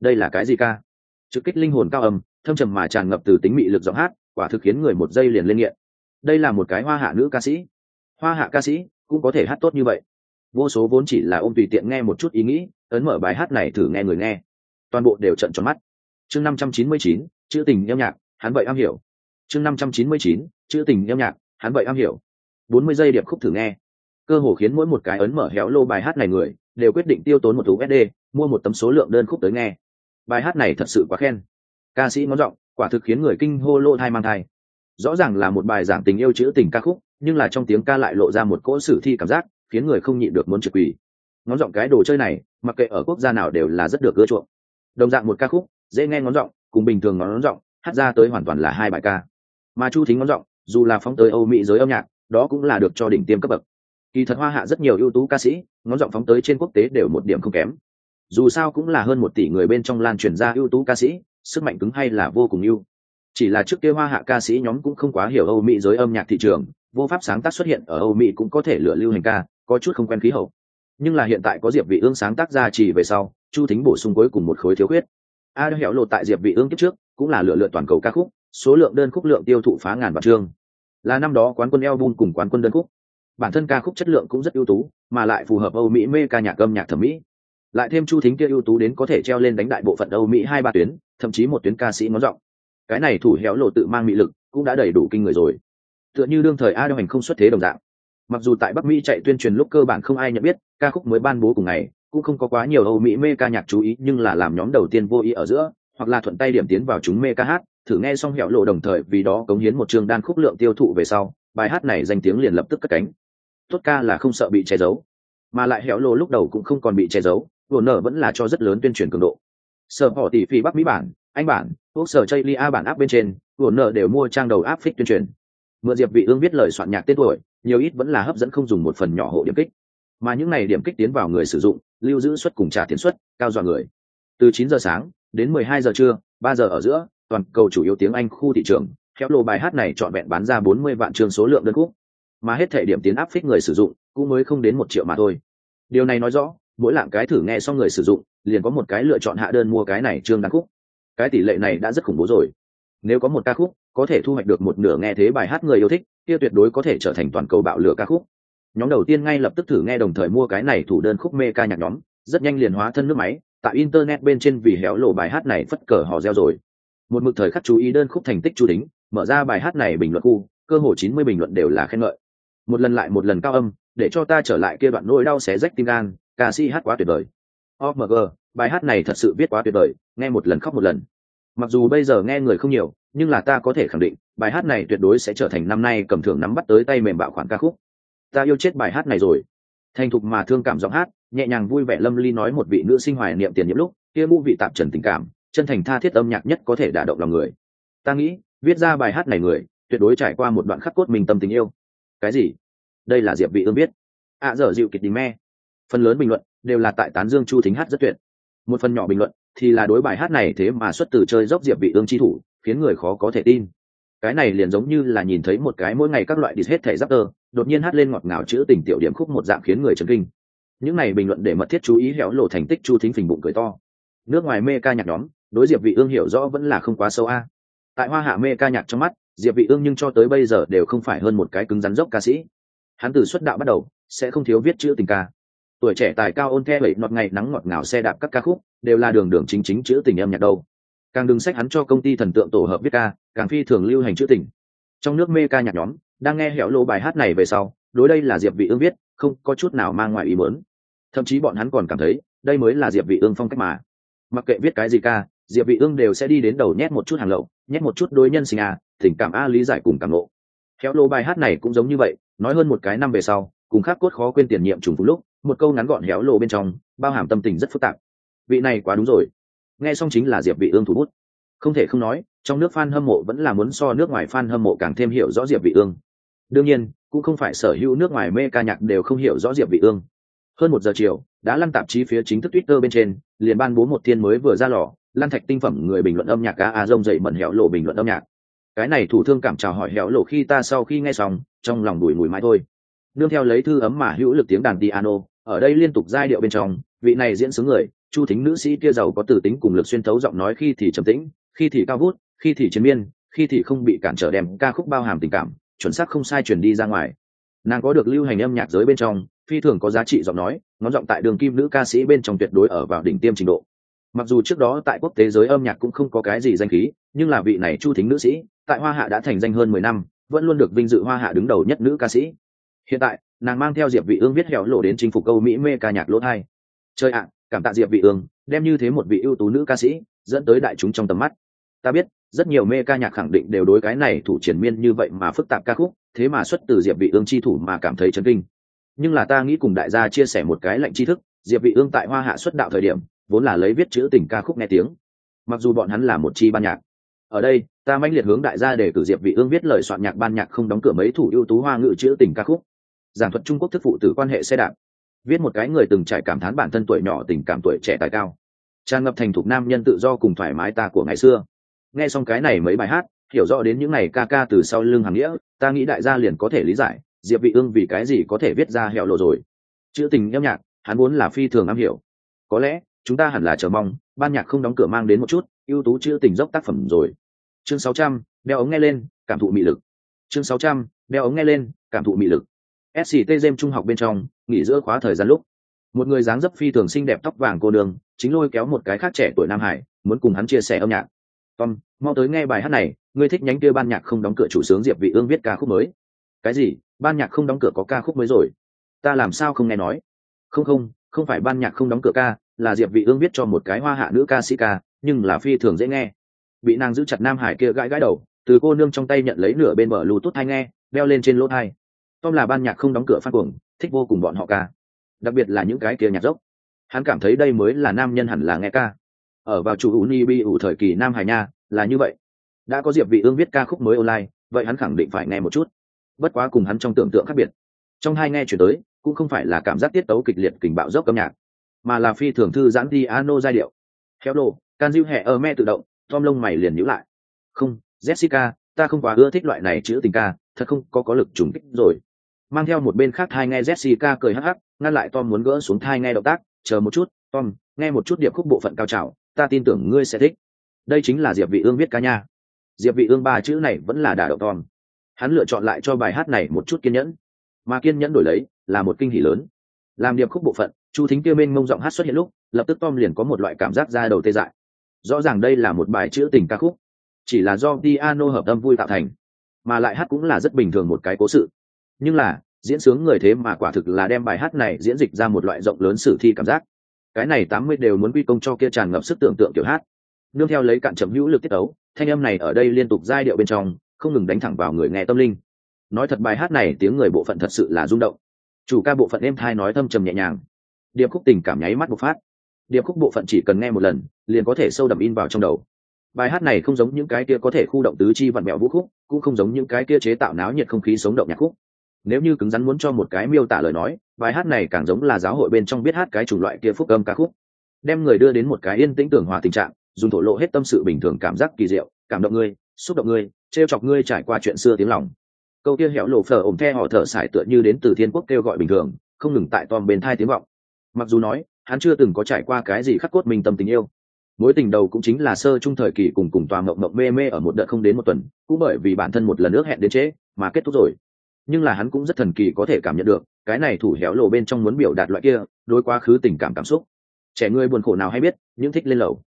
đây là cái gì ca? Trực kích linh hồn cao âm, thâm trầm mà tràn ngập từ tính mị lực giọng hát, quả thực khiến người một giây liền lên nghiện. Đây là một cái hoa hạ nữ ca sĩ. Hoa hạ ca sĩ cũng có thể hát tốt như vậy. Vô số vốn chỉ là ôm tùy tiện nghe một chút ý nghĩ, ấn mở bài hát này thử nghe người nghe. Toàn bộ đều trận tròn mắt. Chương năm trăm chín mươi chín, chữ tình yêu nhạc, hắn vậy am hiểu. Chương năm trăm chín mươi chín, chữ tình yêu nhạc, hắn vậy am hiểu. Bốn mươi giây điệp khúc thử nghe cơ hồ khiến mỗi một cái ấn mở héo lô bài hát này người, đều quyết định tiêu tốn một thú sd mua một tấm số lượng đơn khúc tới nghe. Bài hát này thật sự quá khen. Ca sĩ ngón giọng, quả thực khiến người kinh hô lô thai mang thai. Rõ ràng là một bài giảng tình yêu chữ tình ca khúc, nhưng là trong tiếng ca lại lộ ra một cỗ sử thi cảm giác, khiến người không nhịn được muốn trực quỳ. Ngón giọng cái đồ chơi này, mặc kệ ở quốc gia nào đều là rất được ưa chuộng. Đồng dạng một ca khúc, dễ nghe ngón giọng, cùng bình thường ngón giọng, hát ra tới hoàn toàn là hai bài ca. Mà chu thính ngón giọng, dù là phóng tới âu mỹ giới âm nhạc, đó cũng là được cho đỉnh tiêm cấp bậc kỳ thật hoa hạ rất nhiều ưu tú ca sĩ, ngón giọng phóng tới trên quốc tế đều một điểm không kém. Dù sao cũng là hơn một tỷ người bên trong lan truyền ra ưu tú ca sĩ, sức mạnh cứng hay là vô cùng ưu. Chỉ là trước kia hoa hạ ca sĩ nhóm cũng không quá hiểu âu mỹ giới âm nhạc thị trường, vô pháp sáng tác xuất hiện ở âu mỹ cũng có thể lựa lưu hành ca, có chút không quen khí hậu. Nhưng là hiện tại có diệp vị ương sáng tác ra chỉ về sau, chu thính bổ sung cuối cùng một khối thiếu khuyết. A hẻo lộ tại diệp vị ương kiếp trước, cũng là lựa lựa toàn cầu ca khúc, số lượng đơn khúc lượng tiêu thụ phá ngàn vạn chương. Là năm đó quán quân album cùng quán quân đơn khúc bản thân ca khúc chất lượng cũng rất ưu tú, mà lại phù hợp âu mỹ mê ca nhạc âm nhạc thẩm mỹ. Lại thêm chu thính kia ưu tú đến có thể treo lên đánh đại bộ phận âu mỹ hai ba tuyến, thậm chí một tuyến ca sĩ ngón giọng. Cái này thủ héo lộ tự mang mỹ lực, cũng đã đầy đủ kinh người rồi. Tựa như đương thời a đeo hành không xuất thế đồng dạng. Mặc dù tại bắc mỹ chạy tuyên truyền lúc cơ bản không ai nhận biết, ca khúc mới ban bố cùng ngày, cũng không có quá nhiều âu mỹ mê ca nhạc chú ý, nhưng là làm nhóm đầu tiên vô ý ở giữa, hoặc là thuận tay điểm tiến vào chúng mê ca hát, thử nghe xong hẻo lộ đồng thời vì đó cống hiến một chương đan khúc lượng tiêu thụ về sau, bài hát này danh tiếng liền lập tức cất cánh tốt ca là không sợ bị che giấu. Mà lại hẻo lộ lúc đầu cũng không còn bị che giấu vừa nở vẫn là cho rất lớn tuyên truyền cường độ. Sở họ tỷ phi bắc mỹ bản, anh bản, quốc sở chây lia bản áp bên trên vừa nở đều mua trang đầu áp phích tuyên truyền. Mượn diệp vị ương viết lời soạn nhạc tên tuổi, nhiều ít vẫn là hấp dẫn không dùng một phần nhỏ hộ điểm kích. Mà những này điểm kích tiến vào người sử dụng, lưu giữ suất cùng trả tiền suất, cao dọa người. Từ 9 giờ sáng đến 12 giờ trưa 3 giờ ở giữa, toàn cầu chủ yếu tiếng anh khu thị trường khéo lô bài hát này chọn vẹn bán ra 40 vạn trường số lượng đơn khúc mà hết thể điểm tiến áp phích người sử dụng cũng mới không đến một triệu mà thôi. Điều này nói rõ, mỗi lạng cái thử nghe xong người sử dụng, liền có một cái lựa chọn hạ đơn mua cái này chương đăng khúc. Cái tỷ lệ này đã rất khủng bố rồi. Nếu có một ca khúc, có thể thu hoạch được một nửa nghe thế bài hát người yêu thích, kia tuyệt đối có thể trở thành toàn cầu bạo lửa ca khúc. Nhóm đầu tiên ngay lập tức thử nghe đồng thời mua cái này thủ đơn khúc mê ca nhạc nhóm, rất nhanh liền hóa thân nước máy, tại internet bên trên vì héo lộ bài hát này phất cờ họ reo rồi. Một mực thời khắc chú ý đơn khúc thành tích chú đính, mở ra bài hát này bình luận khu, cơ hồ chín mươi bình luận đều là khen ngợi một lần lại một lần cao âm, để cho ta trở lại kia đoạn nỗi đau xé rách tim gan, ca sĩ hát quá tuyệt vời. Omg bài hát này thật sự viết quá tuyệt vời, nghe một lần khóc một lần. Mặc dù bây giờ nghe người không nhiều, nhưng là ta có thể khẳng định, bài hát này tuyệt đối sẽ trở thành năm nay cầm thưởng nắm bắt tới tay mềm bạo khoản ca khúc. Ta yêu chết bài hát này rồi. Thành thục mà thương cảm giọng hát, nhẹ nhàng vui vẻ lâm ly nói một vị nữ sinh hoài niệm tiền nhiệm lúc, kia mũ vị tạp trần tình cảm, chân thành tha thiết âm nhạc nhất có thể đả động lòng người. Ta nghĩ, viết ra bài hát này người, tuyệt đối trải qua một đoạn khắc cốt mình tâm tình yêu cái gì? Đây là diệp vị ương biết. Ạ à, dở dịu kịch đình me. Phần lớn bình luận đều là tại tán dương chu thính hát rất tuyệt. Một phần nhỏ bình luận thì là đối bài hát này thế mà xuất từ chơi dốc diệp vị ương chi thủ khiến người khó có thể tin. Cái này liền giống như là nhìn thấy một cái mỗi ngày các loại đi hết thể giáp tơ đột nhiên hát lên ngọt ngào chữ tình tiểu điểm khúc một dạng khiến người chấn kinh. Những này bình luận để mật thiết chú ý héo lộ thành tích chu thính phình bụng cười to. Nước ngoài mê ca nhạc nhóm đối diệp vị ương hiểu rõ vẫn là không quá sâu a. Tại hoa hạ mê ca nhạc trong mắt diệp vị ương nhưng cho tới bây giờ đều không phải hơn một cái cứng rắn dốc ca sĩ. Hắn từ xuất đạo bắt đầu, sẽ không thiếu viết chữ tình ca. Tuổi trẻ tài cao ôn the bảy ngọt ngày nắng ngọt ngào, xe đạp các ca khúc, đều là đường đường chính chính chữ tình âm nhạc đâu. Càng đừng sách hắn cho công ty thần tượng tổ hợp viết ca, càng phi thường lưu hành chữ tình. Trong nước mê ca nhạc nhóm, đang nghe hẻo lô bài hát này về sau, đối đây là diệp vị ương viết, không có chút nào mang ngoài ý muốn. Thậm chí bọn hắn còn cảm thấy, đây mới là diệp vị ương phong cách mà. Mặc kệ viết cái gì ca, diệp vị ương đều sẽ đi đến đầu nhét một chút hàng lậu, nhét một chút đối nhân sinh à tình cảm a lý giải cùng cảm ngộ. Khéo lô bài hát này cũng giống như vậy, nói hơn một cái năm về sau, cùng khác cốt khó quên tiền nhiệm trùng phú lúc, một câu ngắn gọn héo lộ bên trong, bao hàm tâm tình rất phức tạp. Vị này quá đúng rồi. Nghe xong chính là diệp vị ương thủ bút. Không thể không nói, trong nước fan hâm mộ vẫn là muốn so nước ngoài fan hâm mộ càng thêm hiểu rõ diệp vị ương. Đương nhiên, cũng không phải sở hữu nước ngoài mê ca nhạc đều không hiểu rõ diệp vị ương. Hơn một giờ chiều, đã lăn tạp chí phía chính thức twitter bên trên, liền ban bố một thiên mới vừa ra lò, lan thạch tinh phẩm người bình luận âm nhạc cá a rông dậy mẩn hẻo lộ bình luận âm nhạc cái này thủ thương cảm chào hỏi hẻo lộ khi ta sau khi nghe xong, trong lòng đùi mùi mãi thôi. Nương theo lấy thư ấm mà hữu lực tiếng đàn piano, ở đây liên tục giai điệu bên trong, vị này diễn xướng người, chu thính nữ sĩ kia giàu có từ tính cùng lực xuyên thấu giọng nói khi thì trầm tĩnh, khi thì cao vút, khi thì chiến miên, khi thì không bị cản trở đem ca khúc bao hàm tình cảm, chuẩn xác không sai truyền đi ra ngoài. Nàng có được lưu hành âm nhạc giới bên trong, phi thường có giá trị giọng nói, ngón giọng tại đường kim nữ ca sĩ bên trong tuyệt đối ở vào đỉnh tiêm trình độ. Mặc dù trước đó tại quốc tế giới âm nhạc cũng không có cái gì danh khí, nhưng là vị này chu thính nữ sĩ tại hoa hạ đã thành danh hơn mười năm, vẫn luôn được vinh dự hoa hạ đứng đầu nhất nữ ca sĩ. Hiện tại, nàng mang theo diệp vị ương viết hẻo lộ đến chinh phục câu mỹ mê ca nhạc lỗ thai. Chơi ạ, cảm tạ diệp vị ương, đem như thế một vị ưu tú nữ ca sĩ dẫn tới đại chúng trong tầm mắt. Ta biết, rất nhiều mê ca nhạc khẳng định đều đối cái này thủ triển miên như vậy mà phức tạp ca khúc, thế mà xuất từ diệp vị ương chi thủ mà cảm thấy chấn kinh. Nhưng là ta nghĩ cùng đại gia chia sẻ một cái lệnh tri thức, diệp vị ương tại hoa hạ xuất đạo thời điểm, vốn là lấy viết chữ tình ca khúc nghe tiếng. Mặc dù bọn hắn là một chi ban nhạc, ở đây ta mãnh liệt hướng đại gia để cử diệp vị ương viết lời soạn nhạc ban nhạc không đóng cửa mấy thủ ưu tú hoa ngữ chữ tình ca khúc. Giảng thuật trung quốc thức phụ tử quan hệ xe đạp. Viết một cái người từng trải cảm thán bản thân tuổi nhỏ tình cảm tuổi trẻ tài cao. Tràn ngập thành thục nam nhân tự do cùng thoải mái ta của ngày xưa. Nghe xong cái này mấy bài hát, hiểu rõ đến những này ca ca từ sau lưng hàng nghĩa, ta nghĩ đại gia liền có thể lý giải, diệp vị ương vì cái gì có thể viết ra hẹo lộ rồi. Chữ tình âm nhạc, hắn muốn là phi thường am hiểu. Có lẽ, chúng ta hẳn là chờ mong, ban nhạc không đóng cửa mang đến một chút, ưu tú chữ tình dốc tác phẩm rồi chương 600, đeo ống nghe lên cảm thụ mị lực. Chương 600, đeo ống nghe lên cảm thụ mị lực. Sct gem trung học bên trong nghỉ giữa khóa thời gian lúc một người dáng dấp phi thường xinh đẹp tóc vàng cô đường chính lôi kéo một cái khác trẻ tuổi nam hải muốn cùng hắn chia sẻ âm nhạc. Tom mau tới nghe bài hát này ngươi thích nhánh kia ban nhạc không đóng cửa chủ sướng diệp vị ương viết ca khúc mới. Cái gì? Ban nhạc không đóng cửa có ca khúc mới rồi? Ta làm sao không nghe nói? Không không không phải ban nhạc không đóng cửa ca là diệp vị ương viết cho một cái hoa hạ nữ ca sĩ ca nhưng là phi thường dễ nghe bị nàng giữ chặt nam hải kia gãi gãi đầu, từ cô nương trong tay nhận lấy nửa bên mở lù tốt hay nghe, đeo lên trên lỗ thai. Tom là ban nhạc không đóng cửa phát cuồng, thích vô cùng bọn họ ca. Đặc biệt là những cái kia nhạc dốc. Hắn cảm thấy đây mới là nam nhân hẳn là nghe ca. Ở vào chủ uni bi ủ thời kỳ nam hải nha, là như vậy. Đã có diệp vị ương viết ca khúc mới online, vậy hắn khẳng định phải nghe một chút. Bất quá cùng hắn trong tưởng tượng khác biệt. Trong hai nghe chuyển tới, cũng không phải là cảm giác tiết tấu kịch liệt kình bạo dốc âm nhạc, mà là phi thường thư giãn đi ano giai điệu. Khéo đồ can diêu hệ ở me tự động tom lông mày liền nhíu lại. Không, jessica, ta không quá ưa thích loại này chữ tình ca, thật không có có lực trùng kích rồi. Mang theo một bên khác thai nghe jessica cười hắc hắc, ngăn lại tom muốn gỡ xuống thai nghe động tác. Chờ một chút, tom, nghe một chút điệp khúc bộ phận cao trào, ta tin tưởng ngươi sẽ thích. Đây chính là diệp vị ương viết ca nha. Diệp vị ương ba chữ này vẫn là đả động tom. Hắn lựa chọn lại cho bài hát này một chút kiên nhẫn. Mà kiên nhẫn đổi lấy, là một kinh hỉ lớn. Làm điệp khúc bộ phận, chu thính kia bên mông giọng hát xuất hiện lúc, lập tức tom liền có một loại cảm giác ra đầu tê dại rõ ràng đây là một bài chữ tình ca khúc, chỉ là do piano hợp âm vui tạo thành, mà lại hát cũng là rất bình thường một cái cố sự. Nhưng là, diễn sướng người thế mà quả thực là đem bài hát này diễn dịch ra một loại rộng lớn sử thi cảm giác. Cái này tám mươi đều muốn quy công cho kia tràn ngập sức tưởng tượng kiểu hát. Nương theo lấy cạn chấm hữu lực tiết ấu thanh âm này ở đây liên tục giai điệu bên trong, không ngừng đánh thẳng vào người nghe tâm linh. Nói thật bài hát này tiếng người bộ phận thật sự là rung động. Chủ ca bộ phận êm thai nói thâm trầm nhẹ nhàng. Điệp khúc tình cảm nháy mắt bộc phát điệp khúc bộ phận chỉ cần nghe một lần, liền có thể sâu đậm in vào trong đầu. Bài hát này không giống những cái kia có thể khu động tứ chi vặn mẹo vũ khúc, cũng không giống những cái kia chế tạo náo nhiệt không khí sống động nhạc khúc. Nếu như cứng rắn muốn cho một cái miêu tả lời nói, bài hát này càng giống là giáo hội bên trong biết hát cái chủng loại kia phúc âm ca khúc. Đem người đưa đến một cái yên tĩnh tưởng hòa tình trạng, dùng thổ lộ hết tâm sự bình thường cảm giác kỳ diệu, cảm động ngươi, xúc động ngươi, trêu chọc ngươi trải qua chuyện xưa tiếng lòng. Câu kia hẻo lộ phở ổm the họ thở sải tựa như đến từ thiên quốc kêu gọi bình thường, không ngừng tại tom bên thai tiếng vọng. Mặc dù nói hắn chưa từng có trải qua cái gì khắc cốt mình tâm tình yêu. Mối tình đầu cũng chính là sơ trung thời kỳ cùng cùng tòa mộng mộng mê mê ở một đợt không đến một tuần, cũng bởi vì bản thân một lần nước hẹn đến trễ mà kết thúc rồi. Nhưng là hắn cũng rất thần kỳ có thể cảm nhận được, cái này thủ héo lộ bên trong muốn biểu đạt loại kia, đối quá khứ tình cảm cảm xúc. Trẻ người buồn khổ nào hay biết, những thích lên lầu.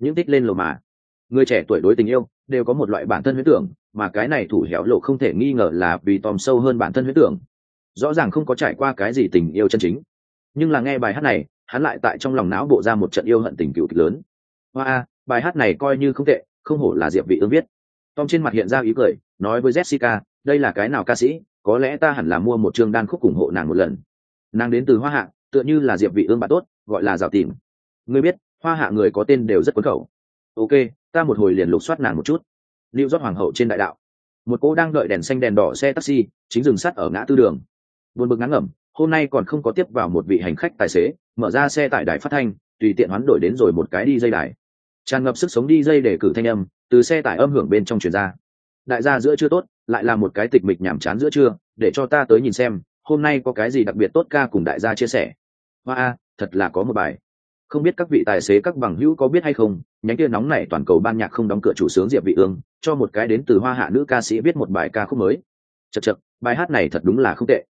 Những thích lên lầu mà. Người trẻ tuổi đối tình yêu, đều có một loại bản thân huyết tưởng, mà cái này thủ héo lộ không thể nghi ngờ là vì tòm sâu hơn bản thân huyết tưởng. Rõ ràng không có trải qua cái gì tình yêu chân chính. Nhưng là nghe bài hát này hắn lại tại trong lòng não bộ ra một trận yêu hận tình cựu kịch lớn. Hoa a bài hát này coi như không tệ, không hổ là diệp vị ương viết. Tom trên mặt hiện ra ý cười, nói với jessica, đây là cái nào ca sĩ, có lẽ ta hẳn là mua một chương đan khúc ủng hộ nàng một lần. Nàng đến từ hoa hạ, tựa như là diệp vị ương bạn tốt, gọi là rào tìm ngươi biết, hoa hạ người có tên đều rất cuốn khẩu. Ok, ta một hồi liền lục soát nàng một chút. Lưu rót hoàng hậu trên đại đạo. Một cô đang đợi đèn xanh đèn đỏ xe taxi, chính dừng sắt ở ngã tư đường. Buồn bực ngắn ngẩm hôm nay còn không có tiếp vào một vị hành khách tài xế, mở ra xe tại đài phát thanh, tùy tiện hoán đổi đến rồi một cái đi dây đài. Tràn ngập sức sống đi dây để cử thanh âm, từ xe tải âm hưởng bên trong truyền ra. Đại gia giữa chưa tốt, lại là một cái tịch mịch nhảm chán giữa trưa, để cho ta tới nhìn xem, hôm nay có cái gì đặc biệt tốt ca cùng đại gia chia sẻ. Hoa a, thật là có một bài. Không biết các vị tài xế các bằng hữu có biết hay không, nhánh kia nóng này toàn cầu ban nhạc không đóng cửa chủ sướng diệp vị ương, cho một cái đến từ hoa hạ nữ ca sĩ viết một bài ca khúc mới. Chật chật bài hát này thật đúng là không tệ.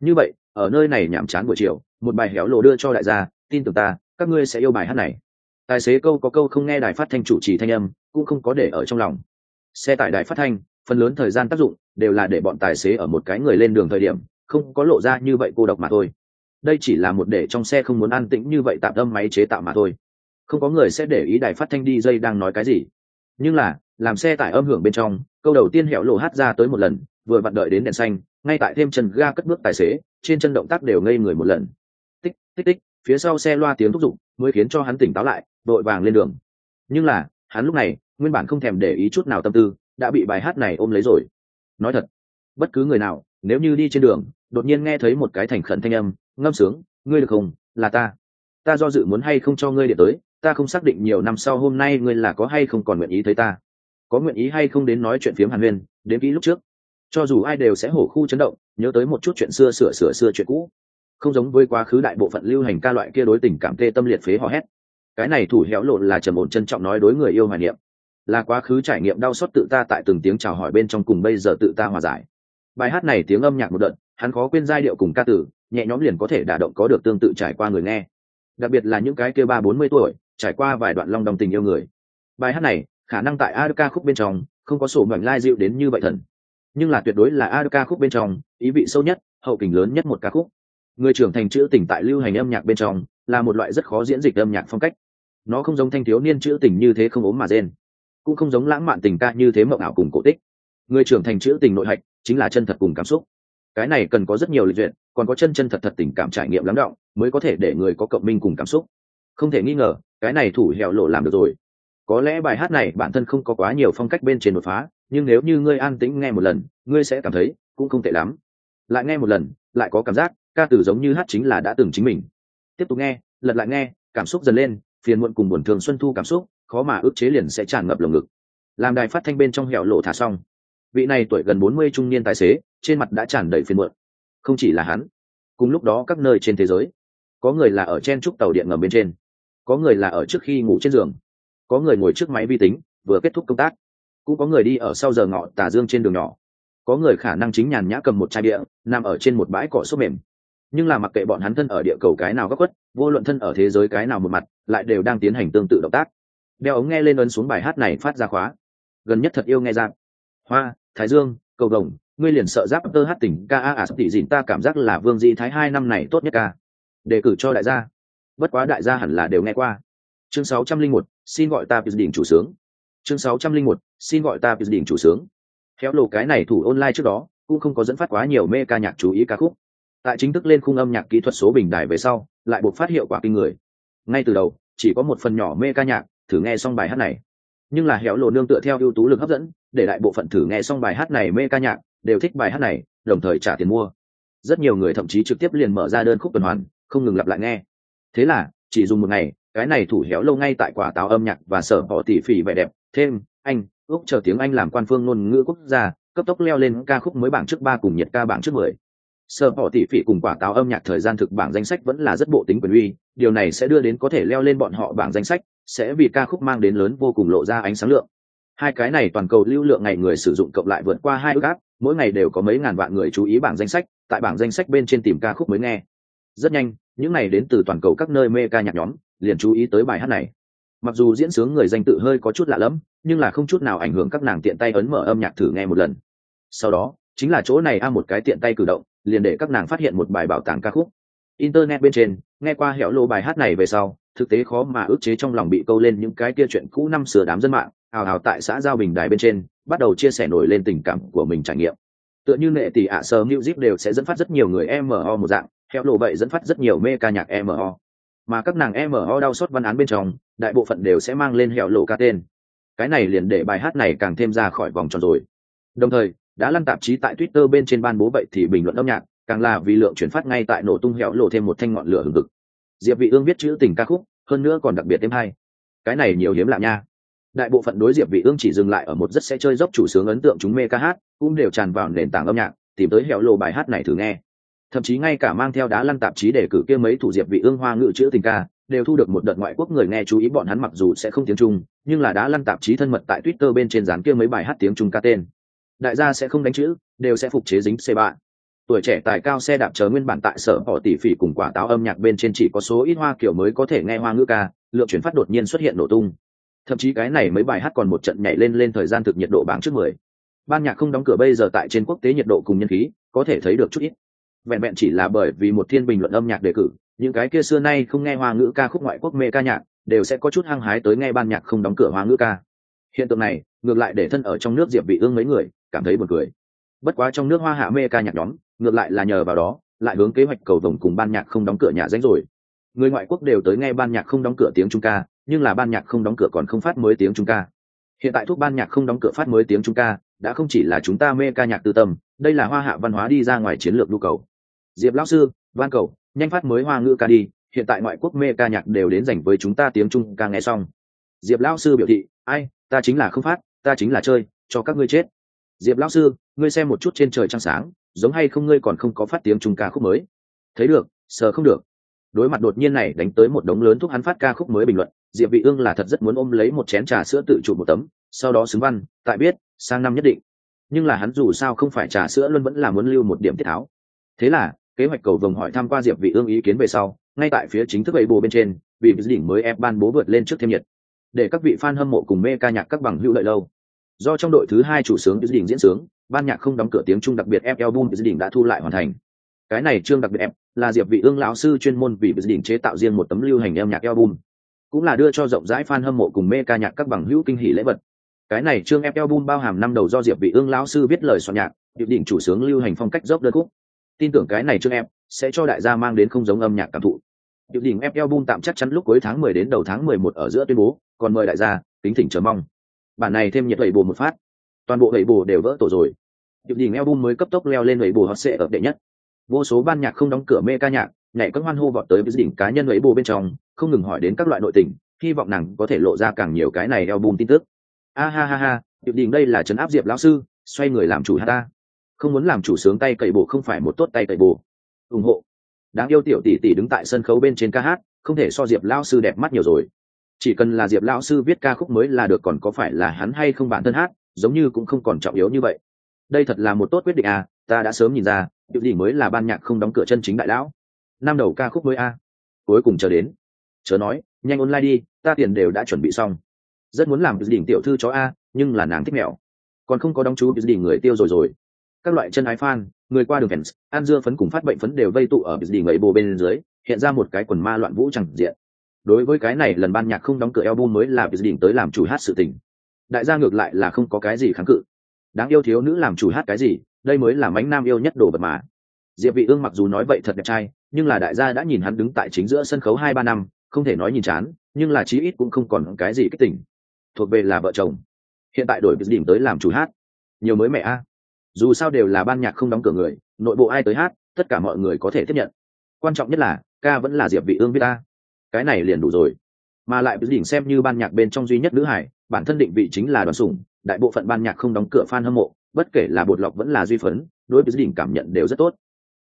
Như vậy ở nơi này nhảm chán buổi chiều, một bài héo lộ đưa cho đại gia, tin tưởng ta, các ngươi sẽ yêu bài hát này. Tài xế câu có câu không nghe đài phát thanh chủ trì thanh âm, cũng không có để ở trong lòng. Xe tải đài phát thanh, phần lớn thời gian tác dụng đều là để bọn tài xế ở một cái người lên đường thời điểm, không có lộ ra như vậy cô độc mà thôi. Đây chỉ là một để trong xe không muốn an tĩnh như vậy tạm âm máy chế tạo mà thôi. Không có người sẽ để ý đài phát thanh đi dây đang nói cái gì. Nhưng là, làm xe tải âm hưởng bên trong, câu đầu tiên hẻo lộ hát ra tới một lần, vừa vặn đợi đến đèn xanh ngay tại thêm chân ga cất bước tài xế, trên chân động tác đều ngây người một lần. Tích tích tích, phía sau xe loa tiếng thúc giục mới khiến cho hắn tỉnh táo lại đội vàng lên đường. Nhưng là, hắn lúc này, nguyên bản không thèm để ý chút nào tâm tư, đã bị bài hát này ôm lấy rồi. Nói thật, bất cứ người nào, nếu như đi trên đường, đột nhiên nghe thấy một cái thành khẩn thanh âm, ngâm sướng, ngươi được không? Là ta. Ta do dự muốn hay không cho ngươi điện tới, ta không xác định nhiều năm sau hôm nay ngươi là có hay không còn nguyện ý thấy ta. Có nguyện ý hay không đến nói chuyện phiếm hàn huyên đến kỹ lúc trước cho dù ai đều sẽ hổ khu chấn động, nhớ tới một chút chuyện xưa sửa sửa xưa chuyện cũ. Không giống với quá khứ đại bộ phận lưu hành ca loại kia đối tình cảm tê tâm liệt phế hò hét. Cái này thủ héo lộn là trầm ổn trân trọng nói đối người yêu hoài niệm. Là quá khứ trải nghiệm đau xót tự ta tại từng tiếng chào hỏi bên trong cùng bây giờ tự ta hòa giải. Bài hát này tiếng âm nhạc một đợt, hắn khó quên giai điệu cùng ca tử, nhẹ nhõm liền có thể đả động có được tương tự trải qua người nghe. Đặc biệt là những cái kia ba bốn mươi tuổi, trải qua vài đoạn long đồng tình yêu người. Bài hát này, khả năng tại a ca khúc bên trong, không có sổ mảnh lai dịu đến như vậy thần nhưng là tuyệt đối là a ca khúc bên trong, ý vị sâu nhất, hậu kình lớn nhất một ca khúc. Người trưởng thành chữ tình tại lưu hành âm nhạc bên trong, là một loại rất khó diễn dịch âm nhạc phong cách. Nó không giống thanh thiếu niên chữ tình như thế không ốm mà rên, cũng không giống lãng mạn tình ca như thế mộng ảo cùng cổ tích. Người trưởng thành chữ tình nội hạch, chính là chân thật cùng cảm xúc. Cái này cần có rất nhiều lịch duyệt, còn có chân chân thật thật tình cảm trải nghiệm lắng động, mới có thể để người có cộng minh cùng cảm xúc. Không thể nghi ngờ, cái này thủ hẹo lộ làm được rồi. Có lẽ bài hát này bản thân không có quá nhiều phong cách bên trên đột phá nhưng nếu như ngươi an tĩnh nghe một lần, ngươi sẽ cảm thấy cũng không tệ lắm. Lại nghe một lần, lại có cảm giác ca từ giống như hát chính là đã từng chính mình. Tiếp tục nghe, lật lại nghe, cảm xúc dần lên, phiền muộn cùng buồn thường xuân thu cảm xúc, khó mà ức chế liền sẽ tràn ngập lồng ngực. Làm đài phát thanh bên trong hẻo lộ thả xong. Vị này tuổi gần bốn mươi trung niên tài xế, trên mặt đã tràn đầy phiền muộn. Không chỉ là hắn, cùng lúc đó các nơi trên thế giới, có người là ở trên trúc tàu điện ngầm bên trên, có người là ở trước khi ngủ trên giường, có người ngồi trước máy vi tính, vừa kết thúc công tác cũng có người đi ở sau giờ ngọ tà dương trên đường nhỏ. Có người khả năng chính nhàn nhã cầm một chai địa nằm ở trên một bãi cỏ xốp mềm. Nhưng là mặc kệ bọn hắn thân ở địa cầu cái nào góc quất vô luận thân ở thế giới cái nào một mặt, lại đều đang tiến hành tương tự động tác. Đeo ống nghe lên ấn xuống bài hát này phát ra khóa. Gần nhất thật yêu nghe giáp hoa, thái dương, cầu đồng, ngươi liền sợ giáp tơ hát tỉnh ca a à tỷ dìn ta cảm giác là vương di thái hai năm này tốt nhất ca. Đề cử cho đại gia. Bất quá đại gia hẳn là đều nghe qua. Chương sáu trăm linh một, xin gọi ta đỉnh chủ sướng chương sáu trăm linh một, xin gọi ta đỉnh chủ sướng. Khéo lộ cái này thủ online trước đó, cũng không có dẫn phát quá nhiều mê ca nhạc chú ý ca khúc. Tại chính thức lên khung âm nhạc kỹ thuật số bình đài về sau, lại buộc phát hiệu quả kinh người. Ngay từ đầu, chỉ có một phần nhỏ mê ca nhạc, thử nghe xong bài hát này. Nhưng là héo lộ nương tựa theo ưu tú lực hấp dẫn, để đại bộ phận thử nghe xong bài hát này mê ca nhạc, đều thích bài hát này, đồng thời trả tiền mua. Rất nhiều người thậm chí trực tiếp liền mở ra đơn khúc tuần hoàn, không ngừng lặp lại nghe. Thế là, chỉ dùng một ngày, cái này thủ héo lâu ngay tại quả táo âm nhạc và sở họ tỉ phỉ vẻ đẹp thêm, anh úc chờ tiếng anh làm quan phương ngôn ngữ quốc gia, cấp tốc leo lên ca khúc mới bảng trước ba cùng nhiệt ca bảng trước mười. Sở bỏ tỉ phỉ cùng quả táo âm nhạc thời gian thực bảng danh sách vẫn là rất bộ tính quyền uy, điều này sẽ đưa đến có thể leo lên bọn họ bảng danh sách, sẽ vì ca khúc mang đến lớn vô cùng lộ ra ánh sáng lượng. Hai cái này toàn cầu lưu lượng ngày người sử dụng cộng lại vượt qua hai ước áp, mỗi ngày đều có mấy ngàn vạn người chú ý bảng danh sách, tại bảng danh sách bên trên tìm ca khúc mới nghe. Rất nhanh, những này đến từ toàn cầu các nơi mê ca nhạc nhóm, liền chú ý tới bài hát này mặc dù diễn sướng người danh tự hơi có chút lạ lẫm, nhưng là không chút nào ảnh hưởng các nàng tiện tay ấn mở âm nhạc thử nghe một lần. Sau đó, chính là chỗ này a một cái tiện tay cử động, liền để các nàng phát hiện một bài bảo tàng ca khúc. Internet bên trên, nghe qua hẻo lô bài hát này về sau, thực tế khó mà ức chế trong lòng bị câu lên những cái kia chuyện cũ năm sửa đám dân mạng, hào hào tại xã giao bình đài bên trên, bắt đầu chia sẻ nổi lên tình cảm của mình trải nghiệm. Tựa như nệ tỷ ạ sơ zip đều sẽ dẫn phát rất nhiều người mo một dạng, hẻo lộ vậy dẫn phát rất nhiều mê ca nhạc mo mà các nàng mo đau xót văn án bên trong đại bộ phận đều sẽ mang lên hẻo lộ ca tên. Cái này liền để bài hát này càng thêm ra khỏi vòng tròn rồi. Đồng thời, đã lăn tạp chí tại twitter bên trên ban bố vậy thì bình luận âm nhạc, càng là vì lượng chuyển phát ngay tại nổ tung hẻo lộ thêm một thanh ngọn lửa hừng hực. Diệp vị ương viết chữ tình ca khúc, hơn nữa còn đặc biệt thêm hay. Cái này nhiều hiếm lạ nha. Đại bộ phận đối diệp vị ương chỉ dừng lại ở một rất sẽ chơi dốc chủ sướng ấn tượng chúng mê ca hát, cũng đều tràn vào nền tảng âm nhạc, tìm tới hẻo lộ bài hát này thử nghe. Thậm chí ngay cả mang theo đá lăn tạp chí để cử kia mấy thủ diệp vị ương hoa ngữ chữ tình ca đều thu được một đợt ngoại quốc người nghe chú ý, bọn hắn mặc dù sẽ không tiếng trung, nhưng là đã lăn tạp chí thân mật tại twitter bên trên dán kia mấy bài hát tiếng trung ca tên. Đại gia sẽ không đánh chữ, đều sẽ phục chế dính c ba tuổi trẻ tài cao xe đạp chờ nguyên bản tại sở họ tỷ phỉ cùng quả táo âm nhạc bên trên chỉ có số ít hoa kiểu mới có thể nghe hoa ngữ ca, lượng chuyển phát đột nhiên xuất hiện nổ tung. Thậm chí cái này mấy bài hát còn một trận nhảy lên lên thời gian thực nhiệt độ bảng trước mười. Ban nhạc không đóng cửa bây giờ tại trên quốc tế nhiệt độ cùng nhân khí, có thể thấy được chút ít. Vẹn vẹn chỉ là bởi vì một thiên bình luận âm nhạc đề cử những cái kia xưa nay không nghe hoa ngữ ca khúc ngoại quốc mê ca nhạc, đều sẽ có chút hăng hái tới nghe ban nhạc không đóng cửa hoa ngữ ca. Hiện tượng này, ngược lại để thân ở trong nước diệp vị ương mấy người, cảm thấy buồn cười. Bất quá trong nước hoa hạ mê ca nhạc nhóm, ngược lại là nhờ vào đó, lại hướng kế hoạch cầu vồng cùng ban nhạc không đóng cửa nhà danh rồi. Người ngoại quốc đều tới nghe ban nhạc không đóng cửa tiếng trung ca, nhưng là ban nhạc không đóng cửa còn không phát mới tiếng trung ca. Hiện tại thuốc ban nhạc không đóng cửa phát mới tiếng trung ca, đã không chỉ là chúng ta mê ca nhạc tư tâm, đây là hoa hạ văn hóa đi ra ngoài chiến lược nhu cầu. Diệp lão sư van cầu nhanh phát mới hoa ngữ ca đi, hiện tại ngoại quốc mê ca nhạc đều đến dành với chúng ta tiếng trung ca nghe xong. Diệp lão sư biểu thị, ai, ta chính là không phát, ta chính là chơi, cho các ngươi chết. Diệp lão sư, ngươi xem một chút trên trời trăng sáng, giống hay không ngươi còn không có phát tiếng trung ca khúc mới? Thấy được, sờ không được. Đối mặt đột nhiên này đánh tới một đống lớn thuốc hắn phát ca khúc mới bình luận, diệp vị ương là thật rất muốn ôm lấy một chén trà sữa tự chủ một tấm, sau đó xứng văn, tại biết, sang năm nhất định. Nhưng là hắn dù sao không phải trà sữa luôn vẫn là muốn lưu một điểm tiết tháo. Thế là kế hoạch cầu vồng hỏi tham qua diệp vị ương ý kiến về sau, ngay tại phía chính thức ấy bồ bên trên, vì đỉnh mới ép ban bố vượt lên trước thêm nhiệt. Để các vị fan hâm mộ cùng mê ca nhạc các bằng hữu lợi lâu. Do trong đội thứ hai chủ sướng đỉnh diễn sướng, ban nhạc không đóng cửa tiếng trung đặc biệt ép album đỉnh đã thu lại hoàn thành. Cái này chương đặc biệt ép là diệp vị ương lão sư chuyên môn vì đỉnh chế tạo riêng một tấm lưu hành em nhạc album. Cũng là đưa cho rộng rãi fan hâm mộ cùng mê ca nhạc các bằng hữu kinh hỉ lễ vật. Cái này chương ép album bao hàm năm đầu do diệp vị ương lão sư viết lời soạn nhạc điệp đỉnh chủ sướng lưu hành phong cách dốc đơn khúc tin tưởng cái này chương em sẽ cho đại gia mang đến không giống âm nhạc cảm thụ. Điệu đỉnh ép album tạm chắc chắn lúc cuối tháng 10 đến đầu tháng 11 ở giữa tuyên bố, còn mời đại gia tính thỉnh chờ mong. Bản này thêm nhiệt lẩy bù một phát. Toàn bộ lẩy bù đều vỡ tổ rồi. Điệu đỉnh album mới cấp tốc leo lên lẩy bù hot sẽ ở đệ nhất. Vô số ban nhạc không đóng cửa mê ca nhạc, nhảy các hoan hô vọt tới với đỉnh cá nhân lẩy bù bên trong, không ngừng hỏi đến các loại nội tình, hy vọng nàng có thể lộ ra càng nhiều cái này album tin tức. A ha ha ha điệu đỉnh đây là trấn áp diệp lão sư, xoay người làm chủ ta không muốn làm chủ sướng tay cậy bồ không phải một tốt tay cậy bồ. ủng hộ. đáng yêu tiểu tỷ tỷ đứng tại sân khấu bên trên ca hát, không thể so diệp lão sư đẹp mắt nhiều rồi. chỉ cần là diệp lão sư viết ca khúc mới là được, còn có phải là hắn hay không bản thân hát, giống như cũng không còn trọng yếu như vậy. đây thật là một tốt quyết định à ta đã sớm nhìn ra điệp tỷ mới là ban nhạc không đóng cửa chân chính đại lão. năm đầu ca khúc mới a. cuối cùng chờ đến. chớ nói, nhanh online đi, ta tiền đều đã chuẩn bị xong. rất muốn làm đỉnh tiểu thư chó a, nhưng là nàng thích mèo còn không có đóng chú đỉnh người tiêu rồi rồi các loại chân ái fan người qua đường fans an dưa phấn cùng phát bệnh phấn đều vây tụ ở đỉnh ấy bồ bên dưới, hiện ra một cái quần ma loạn vũ chẳng diện. Đối với cái này, lần ban nhạc không đóng cửa album mới là đỉnh tới làm chủ hát sự tình. Đại gia ngược lại là không có cái gì kháng cự. Đáng yêu thiếu nữ làm chủ hát cái gì, đây mới là mánh nam yêu nhất đồ vật mà. Diệp vị ương mặc dù nói vậy thật đẹp trai, nhưng là đại gia đã nhìn hắn đứng tại chính giữa sân khấu hai ba năm, không thể nói nhìn chán, nhưng là chí ít cũng không còn cái gì kích tỉnh thuộc về là vợ chồng. Hiện tại đổi điểm tới làm chủ hát. Nhiều mới mẹ a dù sao đều là ban nhạc không đóng cửa người, nội bộ ai tới hát, tất cả mọi người có thể tiếp nhận. Quan trọng nhất là, ca vẫn là diệp vị ương với ta cái này liền đủ rồi. Mà lại đỉnh xem như ban nhạc bên trong duy nhất nữ hải, bản thân định vị chính là đoàn sủng, đại bộ phận ban nhạc không đóng cửa fan hâm mộ, bất kể là bột lọc vẫn là duy phấn, đối với đỉnh cảm nhận đều rất tốt.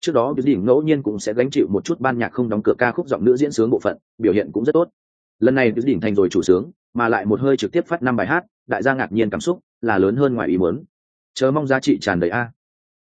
Trước đó cái đỉnh ngẫu nhiên cũng sẽ gánh chịu một chút ban nhạc không đóng cửa ca khúc giọng nữ diễn sướng bộ phận, biểu hiện cũng rất tốt. Lần này cái đỉnh thành rồi chủ sướng, mà lại một hơi trực tiếp phát năm bài hát, đại gia ngạc nhiên cảm xúc là lớn hơn ngoài ý muốn chờ mong giá trị tràn đầy a.